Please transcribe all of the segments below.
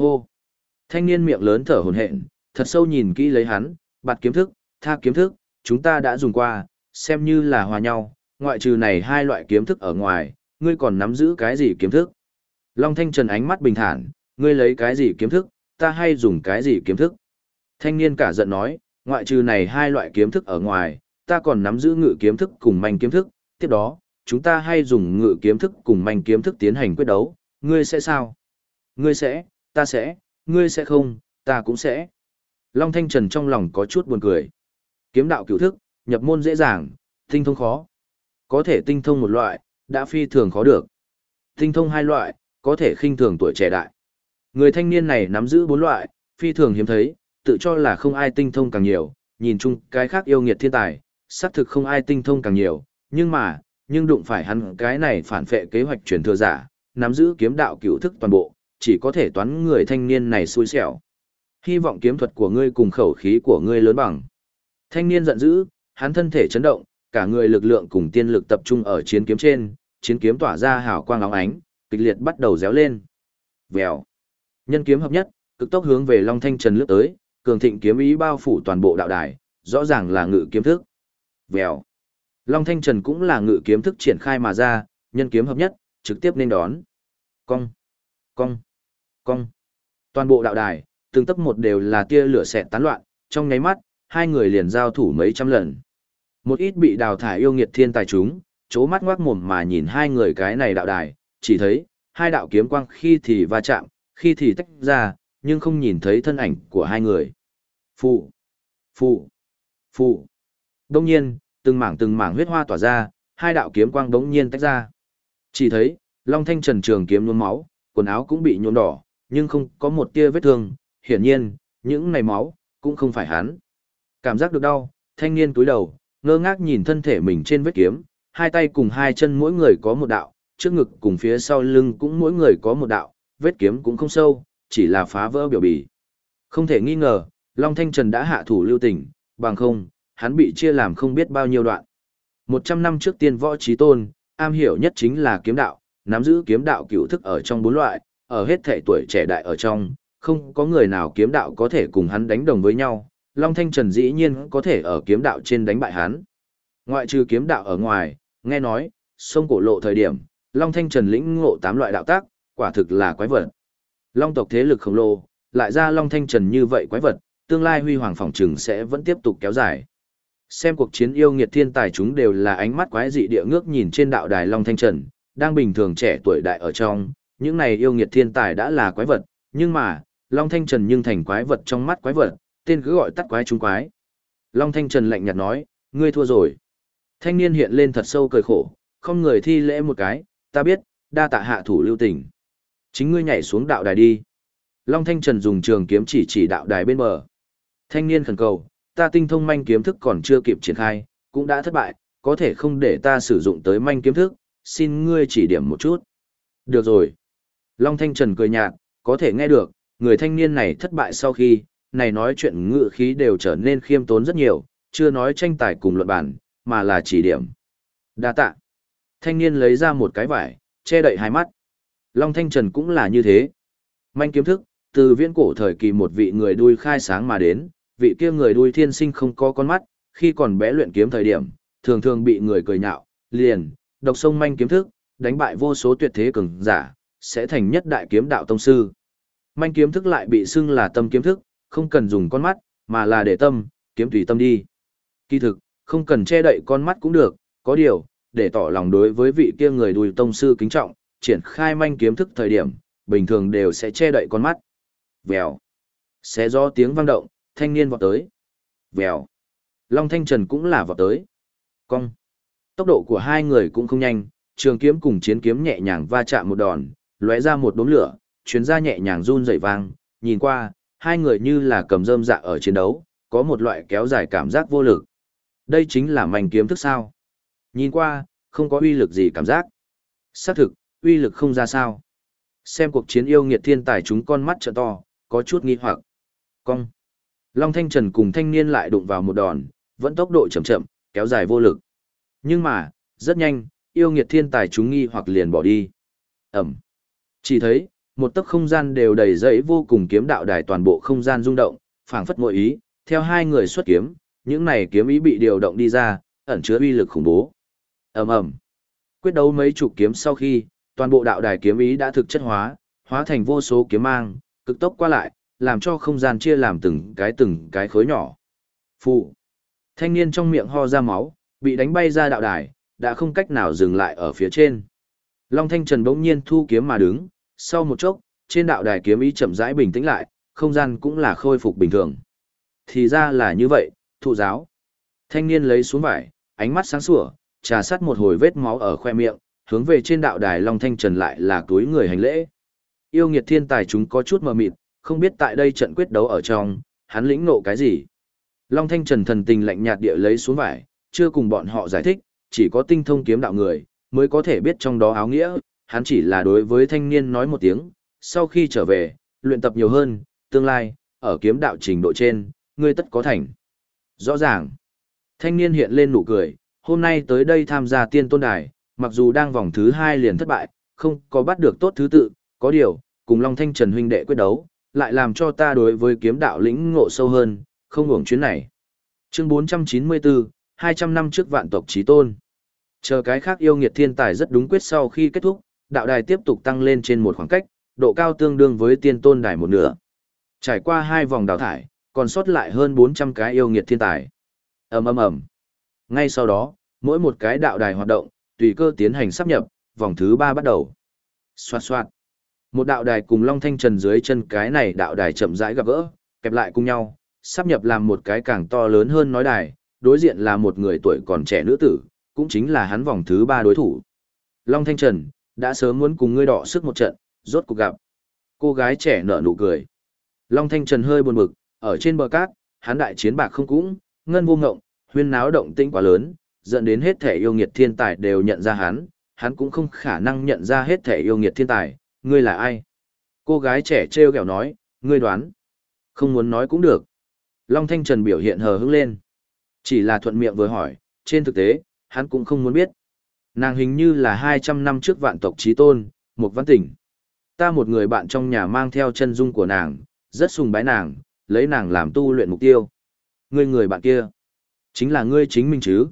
Hô! Thanh niên miệng lớn thở hổn hển, thật sâu nhìn kỹ lấy hắn, bạt kiếm thức, tha kiếm thức, chúng ta đã dùng qua, xem như là hòa nhau, ngoại trừ này hai loại kiếm thức ở ngoài, ngươi còn nắm giữ cái gì kiếm thức? Long Thanh Trần ánh mắt bình thản, ngươi lấy cái gì kiếm thức, ta hay dùng cái gì kiếm thức? Thanh niên cả giận nói, ngoại trừ này hai loại kiếm thức ở ngoài, ta còn nắm giữ ngự kiếm thức cùng manh kiếm thức, tiếp đó, chúng ta hay dùng ngự kiếm thức cùng manh kiếm thức tiến hành quyết đấu, ngươi sẽ sao? Ngươi sẽ, ta sẽ, ngươi sẽ không, ta cũng sẽ. Long Thanh Trần trong lòng có chút buồn cười. Kiếm đạo cửu thức, nhập môn dễ dàng, tinh thông khó. Có thể tinh thông một loại, đã phi thường khó được. Tinh thông hai loại, có thể khinh thường tuổi trẻ đại. Người thanh niên này nắm giữ bốn loại, phi thường hiếm thấy, tự cho là không ai tinh thông càng nhiều, nhìn chung cái khác yêu nghiệt thiên tài, xác thực không ai tinh thông càng nhiều, nhưng mà, nhưng đụng phải hắn cái này phản phệ kế hoạch truyền thừa giả, nắm giữ kiếm đạo cửu thức toàn bộ, chỉ có thể toán người thanh niên này xui xẻo. Hy vọng kiếm thuật của ngươi cùng khẩu khí của ngươi lớn bằng. Thanh niên giận dữ, hắn thân thể chấn động, cả người lực lượng cùng tiên lực tập trung ở chiến kiếm trên, chiến kiếm tỏa ra hào quang óng ánh, kịch liệt bắt đầu réo lên. Vèo. Nhân kiếm hợp nhất, cực tốc hướng về Long Thanh Trần lướt tới, cường thịnh kiếm ý bao phủ toàn bộ đạo đài, rõ ràng là ngự kiếm thức. Vèo. Long Thanh Trần cũng là ngự kiếm thức triển khai mà ra, nhân kiếm hợp nhất, trực tiếp nên đón. Cong. Cong. Cong. Toàn bộ đạo đài, từng tấp một đều là tia lửa xẹt tán loạn, trong nháy mắt, hai người liền giao thủ mấy trăm lần. Một ít bị đào thải yêu nghiệt thiên tài chúng, chố mắt ngoác mồm mà nhìn hai người cái này đạo đài, chỉ thấy, hai đạo kiếm quang khi thì va chạm, khi thì tách ra, nhưng không nhìn thấy thân ảnh của hai người. Phụ, phụ, phụ. Đông nhiên, từng mảng từng mảng huyết hoa tỏa ra, hai đạo kiếm quang đống nhiên tách ra. Chỉ thấy, Long Thanh Trần trường kiếm nhuốm máu, quần áo cũng bị nhuộm đỏ, nhưng không có một tia vết thương, hiển nhiên, những này máu, cũng không phải hắn. Cảm giác được đau, thanh niên túi đầu, ngơ ngác nhìn thân thể mình trên vết kiếm, hai tay cùng hai chân mỗi người có một đạo, trước ngực cùng phía sau lưng cũng mỗi người có một đạo, vết kiếm cũng không sâu, chỉ là phá vỡ biểu bì. Không thể nghi ngờ, Long Thanh Trần đã hạ thủ lưu tình, bằng không, hắn bị chia làm không biết bao nhiêu đoạn. Một trăm năm trước tiên võ trí tôn, am hiểu nhất chính là kiếm đạo, nắm giữ kiếm đạo cửu thức ở trong bốn loại, ở hết thể tuổi trẻ đại ở trong, không có người nào kiếm đạo có thể cùng hắn đánh đồng với nhau, Long Thanh Trần dĩ nhiên có thể ở kiếm đạo trên đánh bại hắn. Ngoại trừ kiếm đạo ở ngoài, nghe nói, sông cổ lộ thời điểm, Long Thanh Trần lĩnh ngộ tám loại đạo tác, quả thực là quái vật. Long tộc thế lực khổng lồ, lại ra Long Thanh Trần như vậy quái vật, tương lai huy hoàng phòng trừng sẽ vẫn tiếp tục kéo dài. Xem cuộc chiến yêu nghiệt thiên tài chúng đều là ánh mắt quái dị địa ngước nhìn trên đạo đài Long Thanh Trần, đang bình thường trẻ tuổi đại ở trong, những này yêu nghiệt thiên tài đã là quái vật, nhưng mà, Long Thanh Trần nhưng thành quái vật trong mắt quái vật, tên cứ gọi tắt quái chúng quái. Long Thanh Trần lạnh nhạt nói, ngươi thua rồi. Thanh niên hiện lên thật sâu cười khổ, không người thi lễ một cái, ta biết, đa tạ hạ thủ lưu tình. Chính ngươi nhảy xuống đạo đài đi. Long Thanh Trần dùng trường kiếm chỉ chỉ đạo đài bên bờ. Thanh niên khẩn cầu, ta tinh thông manh kiếm thức còn chưa kịp triển khai, cũng đã thất bại, có thể không để ta sử dụng tới manh kiếm thức, xin ngươi chỉ điểm một chút. Được rồi. Long Thanh Trần cười nhạt, có thể nghe được, người thanh niên này thất bại sau khi, này nói chuyện ngự khí đều trở nên khiêm tốn rất nhiều, chưa nói tranh tài cùng luận bản, mà là chỉ điểm. Đa tạ. Thanh niên lấy ra một cái vải, che đậy hai mắt. Long Thanh Trần cũng là như thế. Manh kiếm thức, từ viễn cổ thời kỳ một vị người đuôi khai sáng mà đến, vị kia người đuôi thiên sinh không có con mắt, khi còn bé luyện kiếm thời điểm, thường thường bị người cười nhạo, liền, độc sông manh kiếm thức, đánh bại vô số tuyệt thế cường giả, sẽ thành nhất đại kiếm đạo tông sư. Manh kiếm thức lại bị xưng là tâm kiếm thức, không cần dùng con mắt, mà là để tâm, kiếm tùy tâm đi. Kỳ thực, không cần che đậy con mắt cũng được, có điều, để tỏ lòng đối với vị kia người đùi tông sư kính trọng, triển khai manh kiếm thức thời điểm, bình thường đều sẽ che đậy con mắt. Vèo. Xé do tiếng vang động, thanh niên vọt tới. Vèo. Long Thanh Trần cũng là vọt tới. Cong. Tốc độ của hai người cũng không nhanh, trường kiếm cùng chiến kiếm nhẹ nhàng va chạm một đòn, lóe ra một đốm lửa, chuyến ra nhẹ nhàng run rẩy vang, nhìn qua, hai người như là cầm rơm dạ ở chiến đấu, có một loại kéo dài cảm giác vô lực. Đây chính là mảnh kiếm thức sao. Nhìn qua, không có uy lực gì cảm giác. Xác thực, uy lực không ra sao. Xem cuộc chiến yêu nghiệt thiên tài chúng con mắt trợ to, có chút nghi hoặc. Cong. Long Thanh Trần cùng thanh niên lại đụng vào một đòn, vẫn tốc độ chậm chậm, kéo dài vô lực. Nhưng mà, rất nhanh, yêu nghiệt thiên tài chúng nghi hoặc liền bỏ đi. Ẩm. Chỉ thấy, một tấc không gian đều đầy dẫy vô cùng kiếm đạo đài toàn bộ không gian rung động, phảng phất ngội ý, theo hai người xuất kiếm, những này kiếm ý bị điều động đi ra, ẩn chứa uy lực khủng bố. Ầm ầm. Quyết đấu mấy chục kiếm sau khi, toàn bộ đạo đài kiếm ý đã thực chất hóa, hóa thành vô số kiếm mang, cực tốc qua lại, làm cho không gian chia làm từng cái từng cái khối nhỏ. Phụ. Thanh niên trong miệng ho ra máu, bị đánh bay ra đạo đài, đã không cách nào dừng lại ở phía trên. Long Thanh Trần bỗng nhiên thu kiếm mà đứng, sau một chốc, trên đạo đài kiếm ý chậm rãi bình tĩnh lại, không gian cũng là khôi phục bình thường. Thì ra là như vậy, thụ giáo. Thanh niên lấy xuống vải, ánh mắt sáng sủa, trà sát một hồi vết máu ở khoe miệng, hướng về trên đạo đài Long Thanh Trần lại là túi người hành lễ. Yêu nghiệt thiên tài chúng có chút mờ mịt, không biết tại đây trận quyết đấu ở trong, hắn lĩnh ngộ cái gì. Long Thanh Trần thần tình lạnh nhạt địa lấy xuống vải, chưa cùng bọn họ giải thích, chỉ có tinh thông kiếm đạo người, mới có thể biết trong đó áo nghĩa, hắn chỉ là đối với thanh niên nói một tiếng, sau khi trở về, luyện tập nhiều hơn, tương lai, ở kiếm đạo trình độ trên, ngươi tất có thành. Rõ ràng, thanh niên hiện lên nụ cười, hôm nay tới đây tham gia tiên tôn đài, mặc dù đang vòng thứ hai liền thất bại, không có bắt được tốt thứ tự, có điều, cùng Long Thanh Trần huynh đệ quyết đấu, lại làm cho ta đối với kiếm đạo lĩnh ngộ sâu hơn, không uổng chuyến này. Chương 494, 200 năm trước vạn tộc trí tôn. Chờ cái khác yêu nghiệt thiên tài rất đúng quyết sau khi kết thúc, đạo đài tiếp tục tăng lên trên một khoảng cách, độ cao tương đương với tiên tôn đài một nửa. Trải qua hai vòng đào thải, còn sót lại hơn 400 cái yêu nghiệt thiên tài. ầm ầm ầm. Ngay sau đó, mỗi một cái đạo đài hoạt động, tùy cơ tiến hành sắp nhập, vòng thứ ba bắt đầu. Xoạt xoạt. Một đạo đài cùng Long Thanh Trần dưới chân cái này đạo đài chậm rãi gặp gỡ, kẹp lại cùng nhau, sắp nhập làm một cái càng to lớn hơn nói đài, đối diện là một người tuổi còn trẻ nữ tử, cũng chính là hắn vòng thứ ba đối thủ. Long Thanh Trần, đã sớm muốn cùng ngươi đọ sức một trận, rốt cuộc gặp. Cô gái trẻ nở nụ cười. Long Thanh Trần hơi buồn bực, ở trên bờ cát, hắn đại chiến bạc không cũng, ngân vô ngộng, huyên náo động tĩnh quá lớn, dẫn đến hết thể yêu nghiệt thiên tài đều nhận ra hắn, hắn cũng không khả năng nhận ra hết thể yêu nghiệt thiên tài, ngươi là ai? Cô gái trẻ trêu ghẹo nói, ngươi đoán. Không muốn nói cũng được. Long Thanh Trần biểu hiện hờ hững lên. Chỉ là thuận miệng vừa hỏi, trên thực tế, hắn cũng không muốn biết. Nàng hình như là 200 năm trước vạn tộc trí tôn, một văn tỉnh. Ta một người bạn trong nhà mang theo chân dung của nàng, rất sùng bái nàng, lấy nàng làm tu luyện mục tiêu. Ngươi người bạn kia, chính là ngươi chính mình chứ.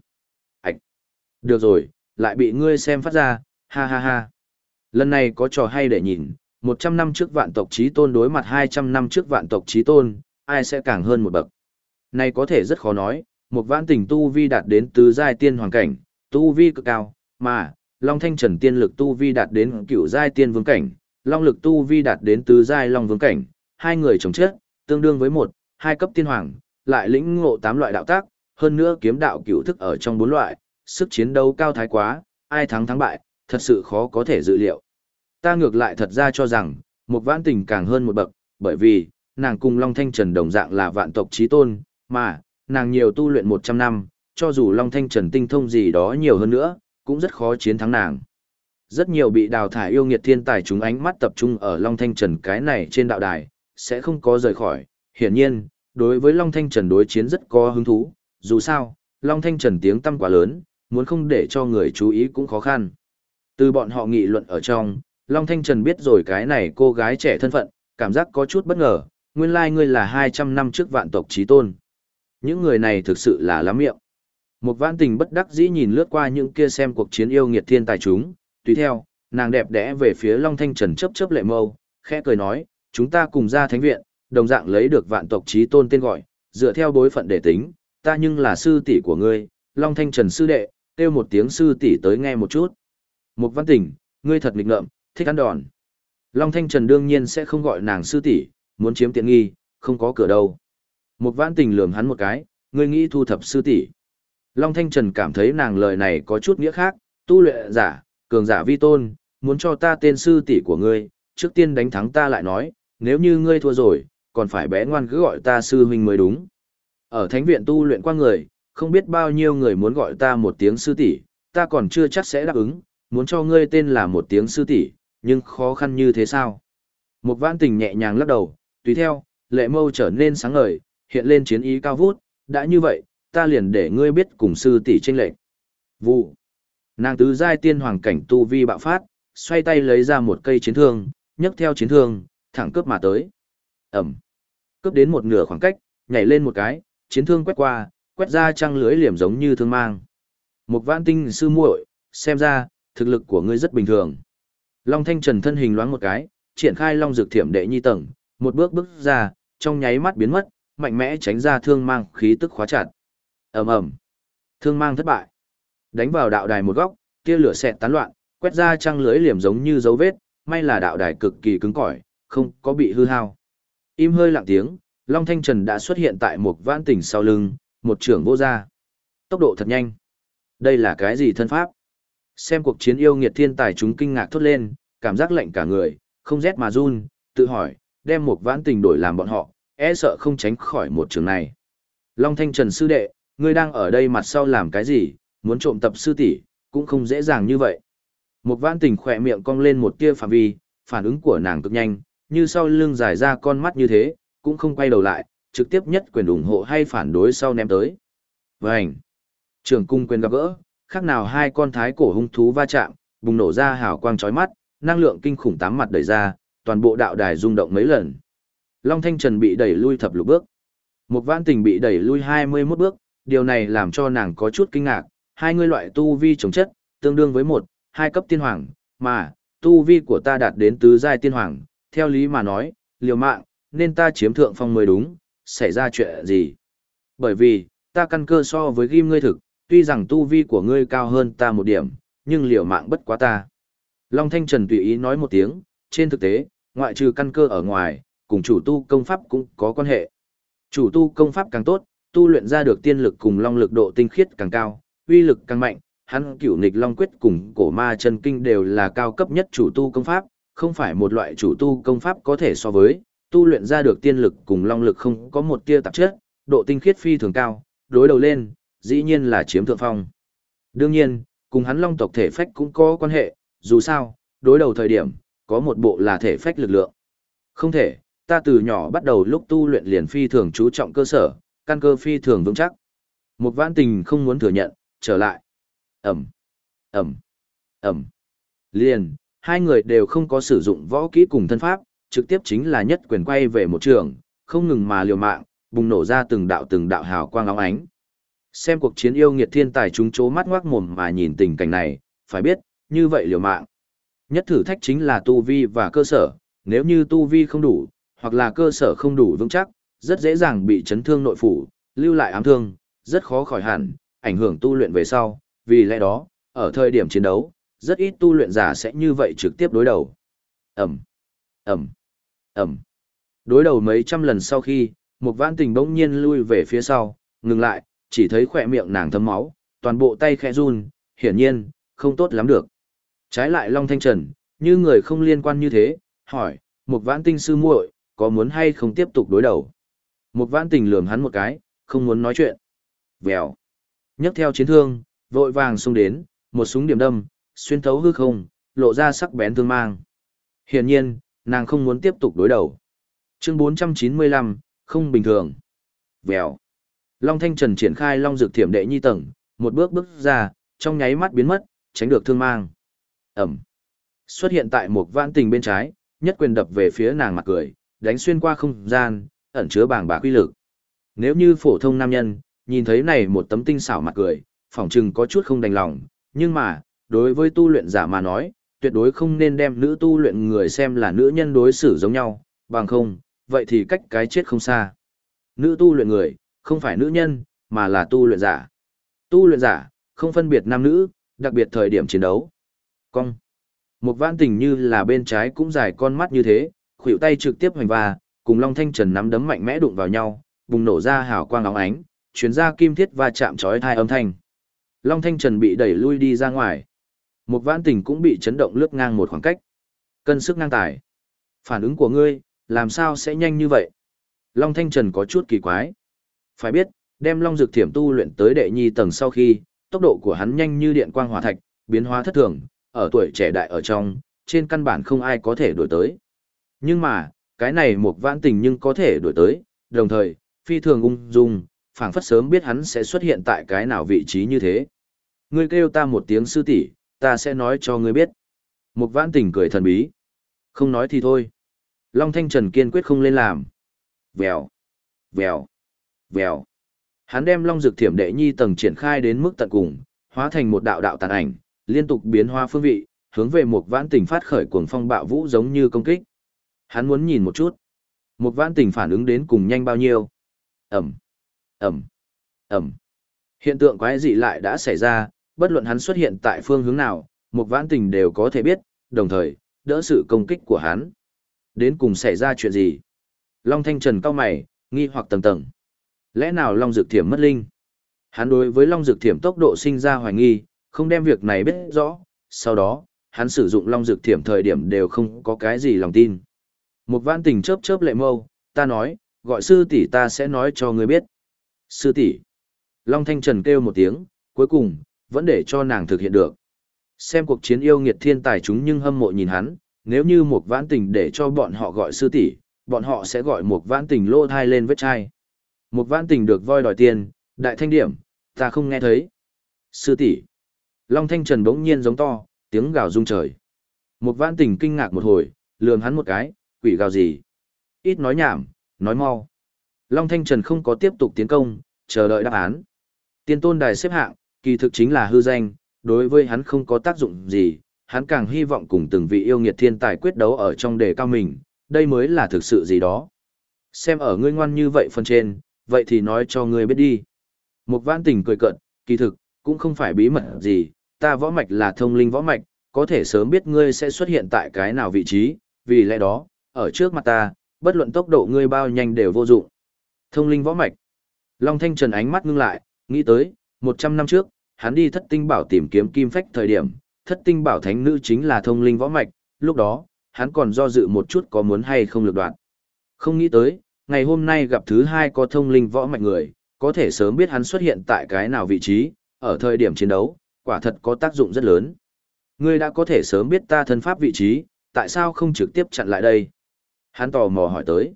Ảch! Được rồi, lại bị ngươi xem phát ra, ha ha ha. Lần này có trò hay để nhìn, 100 năm trước vạn tộc trí tôn đối mặt 200 năm trước vạn tộc trí tôn, ai sẽ càng hơn một bậc. Này có thể rất khó nói, một Vãn tình tu vi đạt đến tứ giai tiên hoàng cảnh, tu vi cực cao, mà, Long Thanh Trần tiên lực tu vi đạt đến cửu giai tiên vương cảnh, Long lực tu vi đạt đến tứ giai long vương cảnh, hai người chồng chết, tương đương với một, hai cấp tiên hoàng, lại lĩnh ngộ tám loại đạo tác, hơn nữa kiếm đạo cửu thức ở trong bốn loại, sức chiến đấu cao thái quá, ai thắng thắng bại, thật sự khó có thể dự liệu. Ta ngược lại thật ra cho rằng, một vãn tình càng hơn một bậc, bởi vì, nàng cùng Long Thanh Trần đồng dạng là vạn tộc trí tôn, mà, nàng nhiều tu luyện 100 năm, cho dù Long Thanh Trần tinh thông gì đó nhiều hơn nữa, cũng rất khó chiến thắng nàng. Rất nhiều bị đào thải yêu nghiệt thiên tài chúng ánh mắt tập trung ở Long Thanh Trần cái này trên đạo đài, sẽ không có rời khỏi. Hiển nhiên, đối với Long Thanh Trần đối chiến rất có hứng thú, dù sao, Long Thanh Trần tiếng tăm quá lớn, muốn không để cho người chú ý cũng khó khăn. Từ bọn họ nghị luận ở trong, Long Thanh Trần biết rồi cái này cô gái trẻ thân phận, cảm giác có chút bất ngờ, nguyên lai like ngươi là 200 năm trước vạn tộc trí tôn. Những người này thực sự là lắm miệng. Một vãn tình bất đắc dĩ nhìn lướt qua những kia xem cuộc chiến yêu nghiệt thiên tài chúng, tùy theo, nàng đẹp đẽ về phía Long Thanh Trần chấp chấp lệ mâu, khẽ cười nói, chúng ta cùng ra thánh viện, đồng dạng lấy được vạn tộc trí tôn tên gọi, dựa theo bối phận để tính, ta nhưng là sư tỷ của ngươi, Long Thanh Trần sư đệ, kêu một tiếng sư tỷ tới nghe một chút. Một văn tình, ngươi thật nghịch ngợm, thích ăn đòn. Long Thanh Trần đương nhiên sẽ không gọi nàng sư tỷ, muốn chiếm tiện nghi, không có cửa đâu. Một vãn tình lường hắn một cái, ngươi nghĩ thu thập sư tỷ. Long Thanh Trần cảm thấy nàng lời này có chút nghĩa khác, tu luyện giả, cường giả vi tôn, muốn cho ta tên sư tỷ của ngươi, trước tiên đánh thắng ta lại nói, nếu như ngươi thua rồi, còn phải bé ngoan cứ gọi ta sư huynh mới đúng. Ở thánh viện tu luyện qua người, không biết bao nhiêu người muốn gọi ta một tiếng sư tỷ, ta còn chưa chắc sẽ đáp ứng, muốn cho ngươi tên là một tiếng sư tỷ, nhưng khó khăn như thế sao? Một vãn tình nhẹ nhàng lắc đầu, tùy theo, lệ mâu trở nên sáng ngời, hiện lên chiến ý cao vút, đã như vậy, ta liền để ngươi biết cùng sư tỷ tranh lệnh. Vụ. Nàng tứ giai tiên hoàng cảnh tu vi bạo phát, xoay tay lấy ra một cây chiến thương, nhấc theo chiến thương, thẳng cướp mà tới. Ẩm. Cướp đến một nửa khoảng cách, nhảy lên một cái, chiến thương quét qua, quét ra trăng lưới liềm giống như thương mang. Một vãn tinh sư muội, xem ra, thực lực của ngươi rất bình thường. Long Thanh Trần thân hình loáng một cái, triển khai Long Dược Thiểm đệ nhi tầng, một bước bước ra, trong nháy mắt biến mất, mạnh mẽ tránh ra thương mang khí tức khóa chặt. Ầm ầm. Thương mang thất bại. Đánh vào đạo đài một góc, tia lửa xẹt tán loạn, quét ra trăng lưới liềm giống như dấu vết, may là đạo đài cực kỳ cứng cỏi, không có bị hư hao. Im hơi lặng tiếng, Long Thanh Trần đã xuất hiện tại một vãn tỉnh sau lưng, một trưởng vô ra. Tốc độ thật nhanh. Đây là cái gì thân pháp? Xem cuộc chiến yêu nghiệt thiên tài chúng kinh ngạc thốt lên, cảm giác lạnh cả người, không rét mà run, tự hỏi, đem một vãn tình đổi làm bọn họ, e sợ không tránh khỏi một trường này. Long Thanh Trần sư đệ, ngươi đang ở đây mặt sau làm cái gì, muốn trộm tập sư tỷ cũng không dễ dàng như vậy. Một vãn tình khỏe miệng cong lên một tia phạm vi, phản ứng của nàng cực nhanh, như sau lưng dài ra con mắt như thế, cũng không quay đầu lại, trực tiếp nhất quyền ủng hộ hay phản đối sau ném tới. Vành! Trường cung quyền gặp gỡ, khác nào hai con thái cổ hung thú va chạm, bùng nổ ra hào quang chói mắt, năng lượng kinh khủng tám mặt đẩy ra, toàn bộ đạo đài rung động mấy lần. Long Thanh Trần bị đẩy lui thập lục bước. Một vãn tình bị đẩy lui 21 bước, điều này làm cho nàng có chút kinh ngạc, hai người loại tu vi chống chất, tương đương với một, hai cấp tiên hoàng, mà, tu vi của ta đạt đến tứ giai tiên hoàng, theo lý mà nói, liều mạng, nên ta chiếm thượng phong mới đúng, xảy ra chuyện gì? Bởi vì, ta căn cơ so với ghim ngươi thực, tuy rằng tu vi của ngươi cao hơn ta một điểm, nhưng liều mạng bất quá ta. Long Thanh Trần tùy ý nói một tiếng, trên thực tế, ngoại trừ căn cơ ở ngoài, cùng chủ tu công pháp cũng có quan hệ. Chủ tu công pháp càng tốt, tu luyện ra được tiên lực cùng long lực độ tinh khiết càng cao, uy lực càng mạnh, hắn cửu nghịch long quyết cùng cổ ma chân kinh đều là cao cấp nhất chủ tu công pháp, không phải một loại chủ tu công pháp có thể so với, tu luyện ra được tiên lực cùng long lực không có một tia tạp chất, độ tinh khiết phi thường cao, đối đầu lên, dĩ nhiên là chiếm thượng phong. Đương nhiên, cùng hắn long tộc thể phách cũng có quan hệ, dù sao, đối đầu thời điểm, có một bộ là thể phách lực lượng. Không thể, ta từ nhỏ bắt đầu lúc tu luyện liền phi thường chú trọng cơ sở, căn cơ phi thường vững chắc. Một vãn tình không muốn thừa nhận, trở lại. Ẩm, Ẩm, Ẩm. Liền, hai người đều không có sử dụng võ kỹ cùng thân pháp, trực tiếp chính là nhất quyền quay về một trường, không ngừng mà liều mạng, bùng nổ ra từng đạo từng đạo hào quang óng ánh. Xem cuộc chiến yêu nghiệt thiên tài chúng chố mắt ngoác mồm mà nhìn tình cảnh này, phải biết, như vậy liều mạng. Nhất thử thách chính là tu vi và cơ sở, nếu như tu vi không đủ, hoặc là cơ sở không đủ vững chắc, rất dễ dàng bị chấn thương nội phủ, lưu lại ám thương, rất khó khỏi hẳn, ảnh hưởng tu luyện về sau, vì lẽ đó, ở thời điểm chiến đấu, rất ít tu luyện giả sẽ như vậy trực tiếp đối đầu. Ẩm, Ẩm, Ẩm. Đối đầu mấy trăm lần sau khi, một vãn tình bỗng nhiên lui về phía sau, ngừng lại, chỉ thấy khỏe miệng nàng thấm máu, toàn bộ tay khẽ run, hiển nhiên, không tốt lắm được. Trái lại Long Thanh Trần, như người không liên quan như thế, hỏi, một vãn tinh sư muội có muốn hay không tiếp tục đối đầu? Một vãn tình lườm hắn một cái, không muốn nói chuyện. Vèo. nhấc theo chiến thương, vội vàng xông đến, một súng điểm đâm, xuyên thấu hư không, lộ ra sắc bén thương mang. Hiển nhiên, nàng không muốn tiếp tục đối đầu. Chương 495, không bình thường. Vèo. Long Thanh Trần triển khai Long Dược Thiểm đệ nhi tầng, một bước bước ra, trong nháy mắt biến mất, tránh được thương mang. Ẩm. Xuất hiện tại một vãn tình bên trái, nhất quyền đập về phía nàng mặt cười, đánh xuyên qua không gian, ẩn chứa bảng bạc quy lực. Nếu như phổ thông nam nhân, nhìn thấy này một tấm tinh xảo mặt cười, phỏng chừng có chút không đành lòng, nhưng mà, đối với tu luyện giả mà nói, tuyệt đối không nên đem nữ tu luyện người xem là nữ nhân đối xử giống nhau, bằng không, vậy thì cách cái chết không xa. Nữ tu luyện người, không phải nữ nhân, mà là tu luyện giả. Tu luyện giả, không phân biệt nam nữ, đặc biệt thời điểm chiến đấu. Cong. Một vãn tình như là bên trái cũng dài con mắt như thế, khuỷu tay trực tiếp hoành va, cùng Long Thanh Trần nắm đấm mạnh mẽ đụng vào nhau, bùng nổ ra hào quang óng ánh, chuyển ra kim thiết va chạm chói tai âm thanh. Long Thanh Trần bị đẩy lui đi ra ngoài. Một vãn tình cũng bị chấn động lướt ngang một khoảng cách. Cân sức ngang tải, Phản ứng của ngươi, làm sao sẽ nhanh như vậy? Long Thanh Trần có chút kỳ quái. Phải biết, đem Long Dược Thiểm tu luyện tới đệ nhi tầng sau khi, tốc độ của hắn nhanh như điện quang hỏa thạch, biến hóa thất thường, ở tuổi trẻ đại ở trong, trên căn bản không ai có thể đổi tới. Nhưng mà, cái này một vãn tình nhưng có thể đổi tới, đồng thời, phi thường ung dung, phảng phất sớm biết hắn sẽ xuất hiện tại cái nào vị trí như thế. Ngươi kêu ta một tiếng sư tỷ, ta sẽ nói cho ngươi biết. Một vãn tình cười thần bí. Không nói thì thôi. Long Thanh Trần kiên quyết không lên làm. Vèo, vèo, vèo. Hắn đem Long Dược Thiểm Đệ Nhi tầng triển khai đến mức tận cùng, hóa thành một đạo đạo tàn ảnh, liên tục biến hóa phương vị, hướng về một vãn tình phát khởi cuồng phong bạo vũ giống như công kích. Hắn muốn nhìn một chút. Một vãn tình phản ứng đến cùng nhanh bao nhiêu. Ẩm, Ẩm, Ẩm. Hiện tượng quái dị lại đã xảy ra, bất luận hắn xuất hiện tại phương hướng nào, một vãn tình đều có thể biết, đồng thời, đỡ sự công kích của hắn. Đến cùng xảy ra chuyện gì? Long Thanh Trần cao mày, nghi hoặc tầng tầng. Lẽ nào Long Dược Thiểm mất linh? Hắn đối với Long Dược Thiểm tốc độ sinh ra hoài nghi, không đem việc này biết rõ, sau đó, hắn sử dụng Long Dược Thiểm thời điểm đều không có cái gì lòng tin. Một vãn tình chớp chớp lệ mâu, ta nói, gọi sư tỷ ta sẽ nói cho ngươi biết. Sư tỷ. Long Thanh Trần kêu một tiếng, cuối cùng, vẫn để cho nàng thực hiện được. Xem cuộc chiến yêu nghiệt thiên tài chúng nhưng hâm mộ nhìn hắn, nếu như một vãn tình để cho bọn họ gọi sư tỷ, bọn họ sẽ gọi một vãn tình lô thai lên vết chai. Một vãn tình được voi đòi tiền, đại thanh điểm, ta không nghe thấy. Sư tỷ. Long Thanh Trần bỗng nhiên giống to, tiếng gào rung trời. Một vãn tình kinh ngạc một hồi, lườm hắn một cái, quỷ gào gì. Ít nói nhảm, nói mau. Long Thanh Trần không có tiếp tục tiến công, chờ đợi đáp án. Tiên tôn đài xếp hạng, kỳ thực chính là hư danh, đối với hắn không có tác dụng gì, hắn càng hy vọng cùng từng vị yêu nghiệt thiên tài quyết đấu ở trong đề cao mình, đây mới là thực sự gì đó. Xem ở ngươi ngoan như vậy phần trên, vậy thì nói cho ngươi biết đi. Một vãn tình cười cận, kỳ thực, cũng không phải bí mật gì, ta võ mạch là thông linh võ mạch, có thể sớm biết ngươi sẽ xuất hiện tại cái nào vị trí, vì lẽ đó, ở trước mặt ta, bất luận tốc độ ngươi bao nhanh đều vô dụng. Thông linh võ mạch. Long Thanh Trần ánh mắt ngưng lại, nghĩ tới, 100 năm trước, hắn đi thất tinh bảo tìm kiếm kim phách thời điểm, thất tinh bảo thánh nữ chính là thông linh võ mạch, lúc đó, hắn còn do dự một chút có muốn hay không lược đoạn. Không nghĩ tới, ngày hôm nay gặp thứ hai có thông linh võ mạch người, có thể sớm biết hắn xuất hiện tại cái nào vị trí, ở thời điểm chiến đấu, quả thật có tác dụng rất lớn. Ngươi đã có thể sớm biết ta thân pháp vị trí, tại sao không trực tiếp chặn lại đây? Hắn tò mò hỏi tới.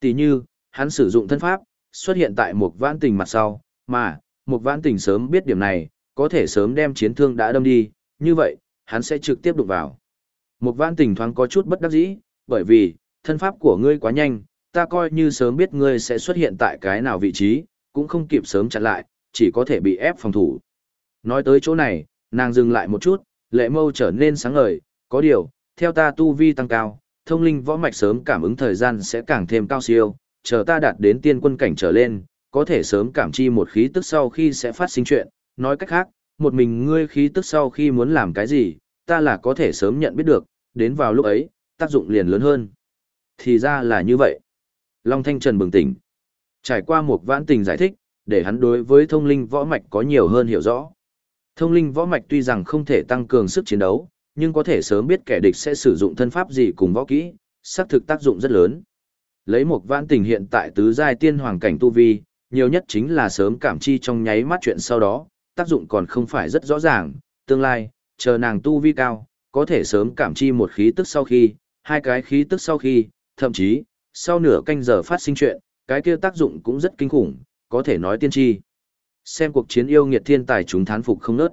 Tỷ như, hắn sử dụng thân pháp, xuất hiện tại một vãn tình mặt sau, mà, một vãn tình sớm biết điểm này, có thể sớm đem chiến thương đã đâm đi, như vậy, hắn sẽ trực tiếp đụng vào. Một vãn tình thoáng có chút bất đắc dĩ, bởi vì, thân pháp của ngươi quá nhanh, ta coi như sớm biết ngươi sẽ xuất hiện tại cái nào vị trí, cũng không kịp sớm chặn lại, chỉ có thể bị ép phòng thủ. Nói tới chỗ này, nàng dừng lại một chút, lệ mâu trở nên sáng ngời, có điều, theo ta tu vi tăng cao, thông linh võ mạch sớm cảm ứng thời gian sẽ càng thêm cao siêu, chờ ta đạt đến tiên quân cảnh trở lên, có thể sớm cảm chi một khí tức sau khi sẽ phát sinh chuyện, nói cách khác, một mình ngươi khí tức sau khi muốn làm cái gì, ta là có thể sớm nhận biết được, đến vào lúc ấy, tác dụng liền lớn hơn. Thì ra là như vậy. Long Thanh Trần bừng tỉnh. Trải qua một vãn tình giải thích, để hắn đối với thông linh võ mạch có nhiều hơn hiểu rõ. Thông linh võ mạch tuy rằng không thể tăng cường sức chiến đấu, nhưng có thể sớm biết kẻ địch sẽ sử dụng thân pháp gì cùng võ kỹ, xác thực tác dụng rất lớn. Lấy một vãn tình hiện tại tứ giai tiên hoàng cảnh tu vi, nhiều nhất chính là sớm cảm chi trong nháy mắt chuyện sau đó, tác dụng còn không phải rất rõ ràng, tương lai, chờ nàng tu vi cao, có thể sớm cảm chi một khí tức sau khi, hai cái khí tức sau khi, thậm chí, sau nửa canh giờ phát sinh chuyện, cái kia tác dụng cũng rất kinh khủng, có thể nói tiên tri. Xem cuộc chiến yêu nghiệt thiên tài chúng thán phục không nớt.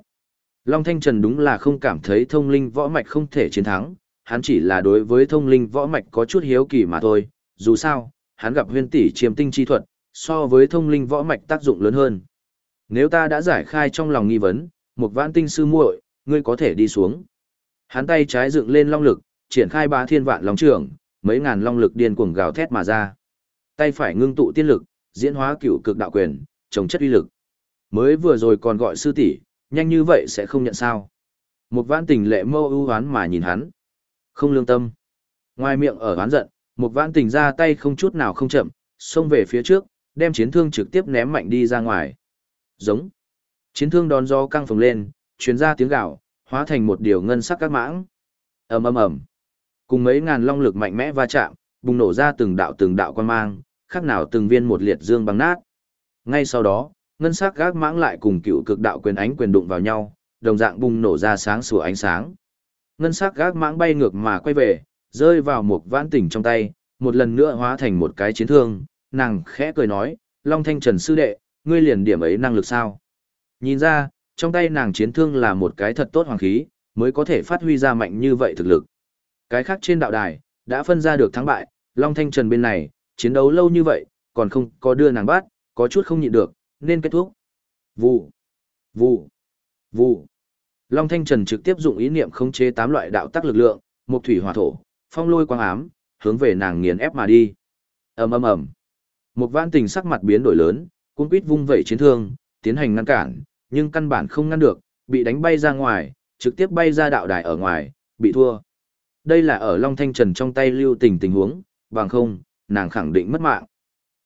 Long Thanh Trần đúng là không cảm thấy thông linh võ mạch không thể chiến thắng, hắn chỉ là đối với thông linh võ mạch có chút hiếu kỳ mà thôi, dù sao, hắn gặp huyên tỷ chiêm tinh chi thuật, so với thông linh võ mạch tác dụng lớn hơn. Nếu ta đã giải khai trong lòng nghi vấn, một vãn tinh sư muội, ngươi có thể đi xuống. Hắn tay trái dựng lên long lực, triển khai ba thiên vạn long trưởng, mấy ngàn long lực điên cuồng gào thét mà ra. Tay phải ngưng tụ tiên lực, diễn hóa cửu cực đạo quyền, chống chất uy lực. Mới vừa rồi còn gọi sư tỷ, nhanh như vậy sẽ không nhận sao. Một vãn tình lệ mâu ưu hoán mà nhìn hắn. Không lương tâm. Ngoài miệng ở hoán giận, một vãn tình ra tay không chút nào không chậm, xông về phía trước, đem chiến thương trực tiếp ném mạnh đi ra ngoài. Giống. Chiến thương đón gió căng phồng lên, chuyến ra tiếng gạo, hóa thành một điều ngân sắc các mãng. ầm ầm ầm. Cùng mấy ngàn long lực mạnh mẽ va chạm, bùng nổ ra từng đạo từng đạo quan mang, khác nào từng viên một liệt dương băng nát. Ngay sau đó, ngân sắc gác mãng lại cùng cựu cực đạo quyền ánh quyền đụng vào nhau, đồng dạng bùng nổ ra sáng sủa ánh sáng. Ngân sắc gác mãng bay ngược mà quay về, rơi vào một vãn tỉnh trong tay, một lần nữa hóa thành một cái chiến thương, nàng khẽ cười nói, Long Thanh Trần sư đệ, ngươi liền điểm ấy năng lực sao? Nhìn ra, trong tay nàng chiến thương là một cái thật tốt hoàng khí, mới có thể phát huy ra mạnh như vậy thực lực. Cái khác trên đạo đài, đã phân ra được thắng bại, Long Thanh Trần bên này, chiến đấu lâu như vậy, còn không có đưa nàng bắt, có chút không nhịn được, nên kết thúc. Vụ, vụ, vụ. Long Thanh Trần trực tiếp dụng ý niệm khống chế tám loại đạo tắc lực lượng, một thủy hỏa thổ, phong lôi quang ám, hướng về nàng nghiền ép mà đi. Ầm ầm ầm. Một vãn tình sắc mặt biến đổi lớn, Cung quýt vung vẩy chiến thương, tiến hành ngăn cản, nhưng căn bản không ngăn được, bị đánh bay ra ngoài, trực tiếp bay ra đạo đài ở ngoài, bị thua. Đây là ở Long Thanh Trần trong tay lưu tình tình huống, bằng không, nàng khẳng định mất mạng.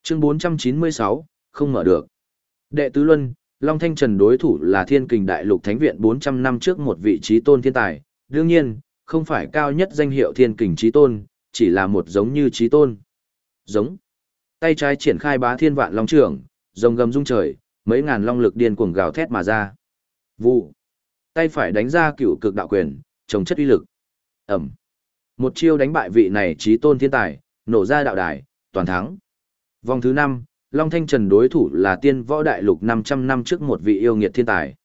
Chương 496, không mở được. Đệ tứ luân, Long Thanh Trần đối thủ là Thiên Kình Đại Lục Thánh Viện 400 năm trước một vị trí tôn thiên tài, đương nhiên, không phải cao nhất danh hiệu Thiên Kình trí tôn, chỉ là một giống như trí tôn. Giống. Tay trái triển khai bá thiên vạn long trưởng, rồng gầm rung trời, mấy ngàn long lực điên cuồng gào thét mà ra. Vụ. Tay phải đánh ra cựu cực đạo quyền, trồng chất uy lực. Ẩm. Một chiêu đánh bại vị này trí tôn thiên tài, nổ ra đạo đài, toàn thắng. Vòng thứ 5, Long Thanh Trần đối thủ là tiên võ đại lục 500 năm trước một vị yêu nghiệt thiên tài.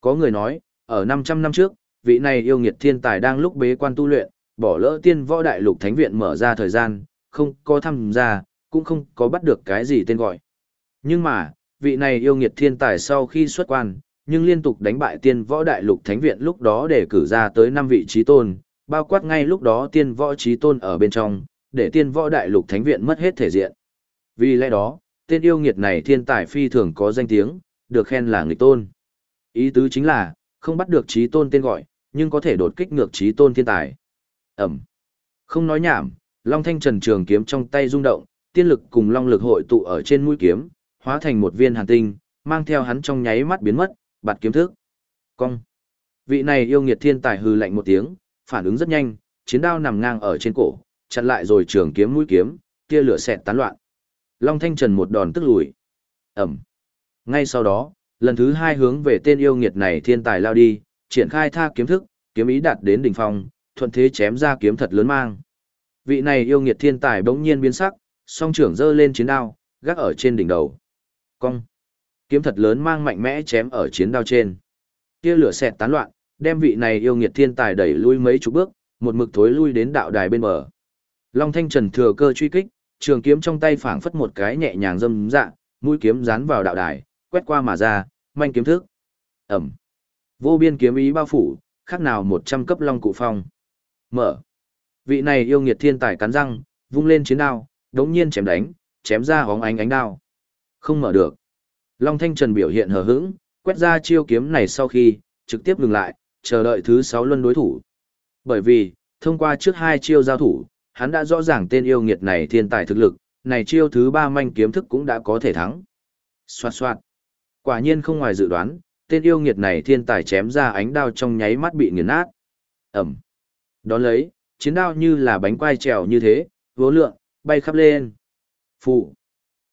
Có người nói, ở 500 năm trước, vị này yêu nghiệt thiên tài đang lúc bế quan tu luyện, bỏ lỡ tiên võ đại lục thánh viện mở ra thời gian, không có tham gia, cũng không có bắt được cái gì tên gọi. Nhưng mà, vị này yêu nghiệt thiên tài sau khi xuất quan, nhưng liên tục đánh bại tiên võ đại lục thánh viện lúc đó để cử ra tới 5 vị trí tôn, bao quát ngay lúc đó tiên võ trí tôn ở bên trong, để tiên võ đại lục thánh viện mất hết thể diện. Vì lẽ đó, tên yêu nghiệt này thiên tài phi thường có danh tiếng, được khen là nghịch tôn. Ý tứ chính là, không bắt được trí tôn tên gọi, nhưng có thể đột kích ngược trí tôn thiên tài. Ẩm. Không nói nhảm, Long Thanh Trần trường kiếm trong tay rung động, tiên lực cùng long lực hội tụ ở trên mũi kiếm, hóa thành một viên hàn tinh, mang theo hắn trong nháy mắt biến mất, bạt kiếm thức. Cong. Vị này yêu nghiệt thiên tài hư lạnh một tiếng, phản ứng rất nhanh, chiến đao nằm ngang ở trên cổ, chặn lại rồi trường kiếm mũi kiếm, tia lửa xẹt tán loạn. Long Thanh Trần một đòn tức lùi. Ẩm. Ngay sau đó, lần thứ hai hướng về tên yêu nghiệt này thiên tài lao đi, triển khai tha kiếm thức, kiếm ý đạt đến đỉnh phong, thuận thế chém ra kiếm thật lớn mang. Vị này yêu nghiệt thiên tài bỗng nhiên biến sắc, song trưởng giơ lên chiến đao, gác ở trên đỉnh đầu. Cong. Kiếm thật lớn mang mạnh mẽ chém ở chiến đao trên. Tia lửa xẹt tán loạn, đem vị này yêu nghiệt thiên tài đẩy lui mấy chục bước, một mực thối lui đến đạo đài bên bờ. Long Thanh Trần thừa cơ truy kích, trường kiếm trong tay phảng phất một cái nhẹ nhàng dâm dạ, mũi kiếm dán vào đạo đài, quét qua mà ra, manh kiếm thức. Ẩm. Vô biên kiếm ý bao phủ, khác nào một trăm cấp long cụ phong. Mở. Vị này yêu nghiệt thiên tài cắn răng, vung lên chiến đao, đống nhiên chém đánh, chém ra hóng ánh ánh đao. Không mở được. Long Thanh Trần biểu hiện hờ hững, quét ra chiêu kiếm này sau khi, trực tiếp ngừng lại, chờ đợi thứ sáu luân đối thủ. Bởi vì, thông qua trước hai chiêu giao thủ, hắn đã rõ ràng tên yêu nghiệt này thiên tài thực lực, này chiêu thứ ba manh kiếm thức cũng đã có thể thắng. Xoạt xoạt. Quả nhiên không ngoài dự đoán, tên yêu nghiệt này thiên tài chém ra ánh đao trong nháy mắt bị nghiền nát. Ẩm. Đón lấy, chiến đao như là bánh quai trèo như thế, vố lượng, bay khắp lên. Phụ.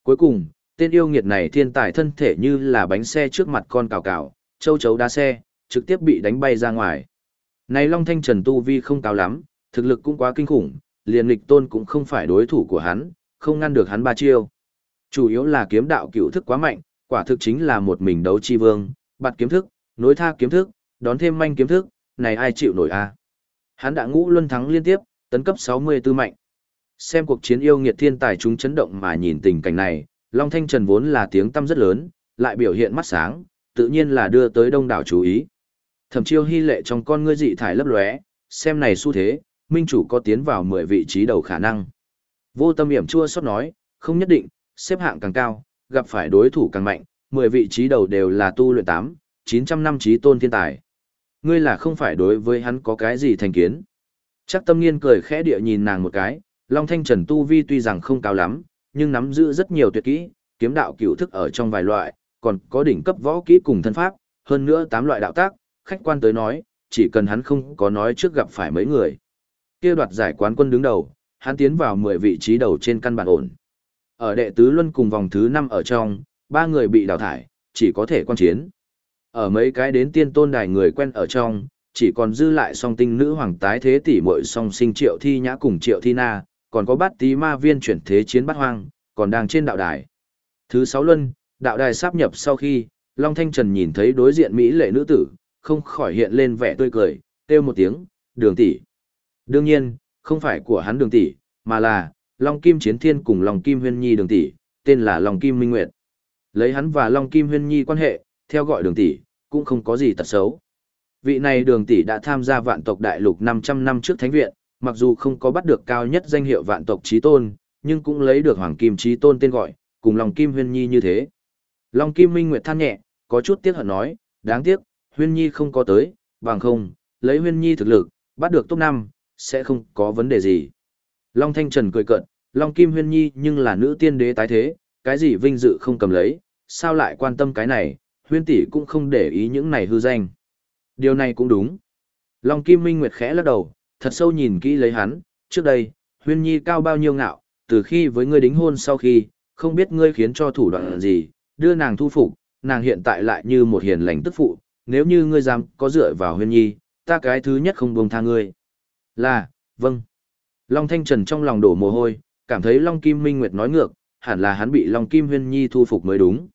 Cuối cùng, tên yêu nghiệt này thiên tài thân thể như là bánh xe trước mặt con cào cào, châu chấu đá xe, trực tiếp bị đánh bay ra ngoài. Này Long Thanh Trần Tu Vi không cao lắm, thực lực cũng quá kinh khủng, liền lịch tôn cũng không phải đối thủ của hắn, không ngăn được hắn ba chiêu. Chủ yếu là kiếm đạo cựu thức quá mạnh, quả thực chính là một mình đấu chi vương, bạt kiếm thức, nối tha kiếm thức, đón thêm manh kiếm thức, này ai chịu nổi a? Hắn đã ngũ luân thắng liên tiếp, tấn cấp 64 mạnh. Xem cuộc chiến yêu nghiệt thiên tài chúng chấn động mà nhìn tình cảnh này, Long Thanh Trần vốn là tiếng tâm rất lớn, lại biểu hiện mắt sáng, tự nhiên là đưa tới đông đảo chú ý. Thẩm chiêu hy lệ trong con ngươi dị thải lấp lóe, xem này xu thế, minh chủ có tiến vào 10 vị trí đầu khả năng. Vô tâm hiểm chua xót nói, không nhất định, xếp hạng càng cao, gặp phải đối thủ càng mạnh, 10 vị trí đầu đều là tu luyện 8, 900 năm trí tôn thiên tài. Ngươi là không phải đối với hắn có cái gì thành kiến. Chắc tâm nghiên cười khẽ địa nhìn nàng một cái, Long Thanh Trần Tu Vi tuy rằng không cao lắm, nhưng nắm giữ rất nhiều tuyệt kỹ, kiếm đạo cửu thức ở trong vài loại, còn có đỉnh cấp võ kỹ cùng thân pháp, hơn nữa tám loại đạo tác, khách quan tới nói, chỉ cần hắn không có nói trước gặp phải mấy người kia đoạt giải quán quân đứng đầu, hắn tiến vào 10 vị trí đầu trên căn bản ổn. Ở đệ tứ luân cùng vòng thứ 5 ở trong, ba người bị đào thải, chỉ có thể quan chiến. Ở mấy cái đến tiên tôn đài người quen ở trong, chỉ còn dư lại song tinh nữ hoàng tái thế tỷ muội song sinh triệu thi nhã cùng triệu thi na, còn có bát tí ma viên chuyển thế chiến bát hoang, còn đang trên đạo đài. Thứ sáu luân, đạo đài sáp nhập sau khi, Long Thanh Trần nhìn thấy đối diện Mỹ lệ nữ tử, không khỏi hiện lên vẻ tươi cười, kêu một tiếng, đường tỷ. Đương nhiên, không phải của hắn đường tỷ, mà là Long Kim Chiến Thiên cùng Long Kim Huyên Nhi đường tỷ, tên là Long Kim Minh Nguyệt. Lấy hắn và Long Kim Huyên Nhi quan hệ, theo gọi đường tỷ, cũng không có gì tật xấu. Vị này đường tỷ đã tham gia vạn tộc đại lục 500 năm trước thánh viện, mặc dù không có bắt được cao nhất danh hiệu vạn tộc trí tôn, nhưng cũng lấy được hoàng kim trí tôn tên gọi, cùng Long Kim Huyên Nhi như thế. Long Kim Minh Nguyệt than nhẹ, có chút tiếc hận nói, đáng tiếc, Huyên Nhi không có tới, bằng không, lấy Huyên Nhi thực lực, bắt được top 5, sẽ không có vấn đề gì. Long Thanh Trần cười cợt, Long Kim Huyên Nhi nhưng là nữ tiên đế tái thế, cái gì vinh dự không cầm lấy, sao lại quan tâm cái này, huyên tỷ cũng không để ý những này hư danh. Điều này cũng đúng. Long Kim Minh Nguyệt khẽ lắc đầu, thật sâu nhìn kỹ lấy hắn, trước đây, huyên nhi cao bao nhiêu ngạo, từ khi với ngươi đính hôn sau khi, không biết ngươi khiến cho thủ đoạn gì, đưa nàng thu phục, nàng hiện tại lại như một hiền lành tức phụ, nếu như ngươi dám có dựa vào huyên nhi, ta cái thứ nhất không buông tha ngươi. Là, vâng. Long Thanh Trần trong lòng đổ mồ hôi, cảm thấy Long Kim Minh Nguyệt nói ngược, hẳn là hắn bị Long Kim Huyên Nhi thu phục mới đúng.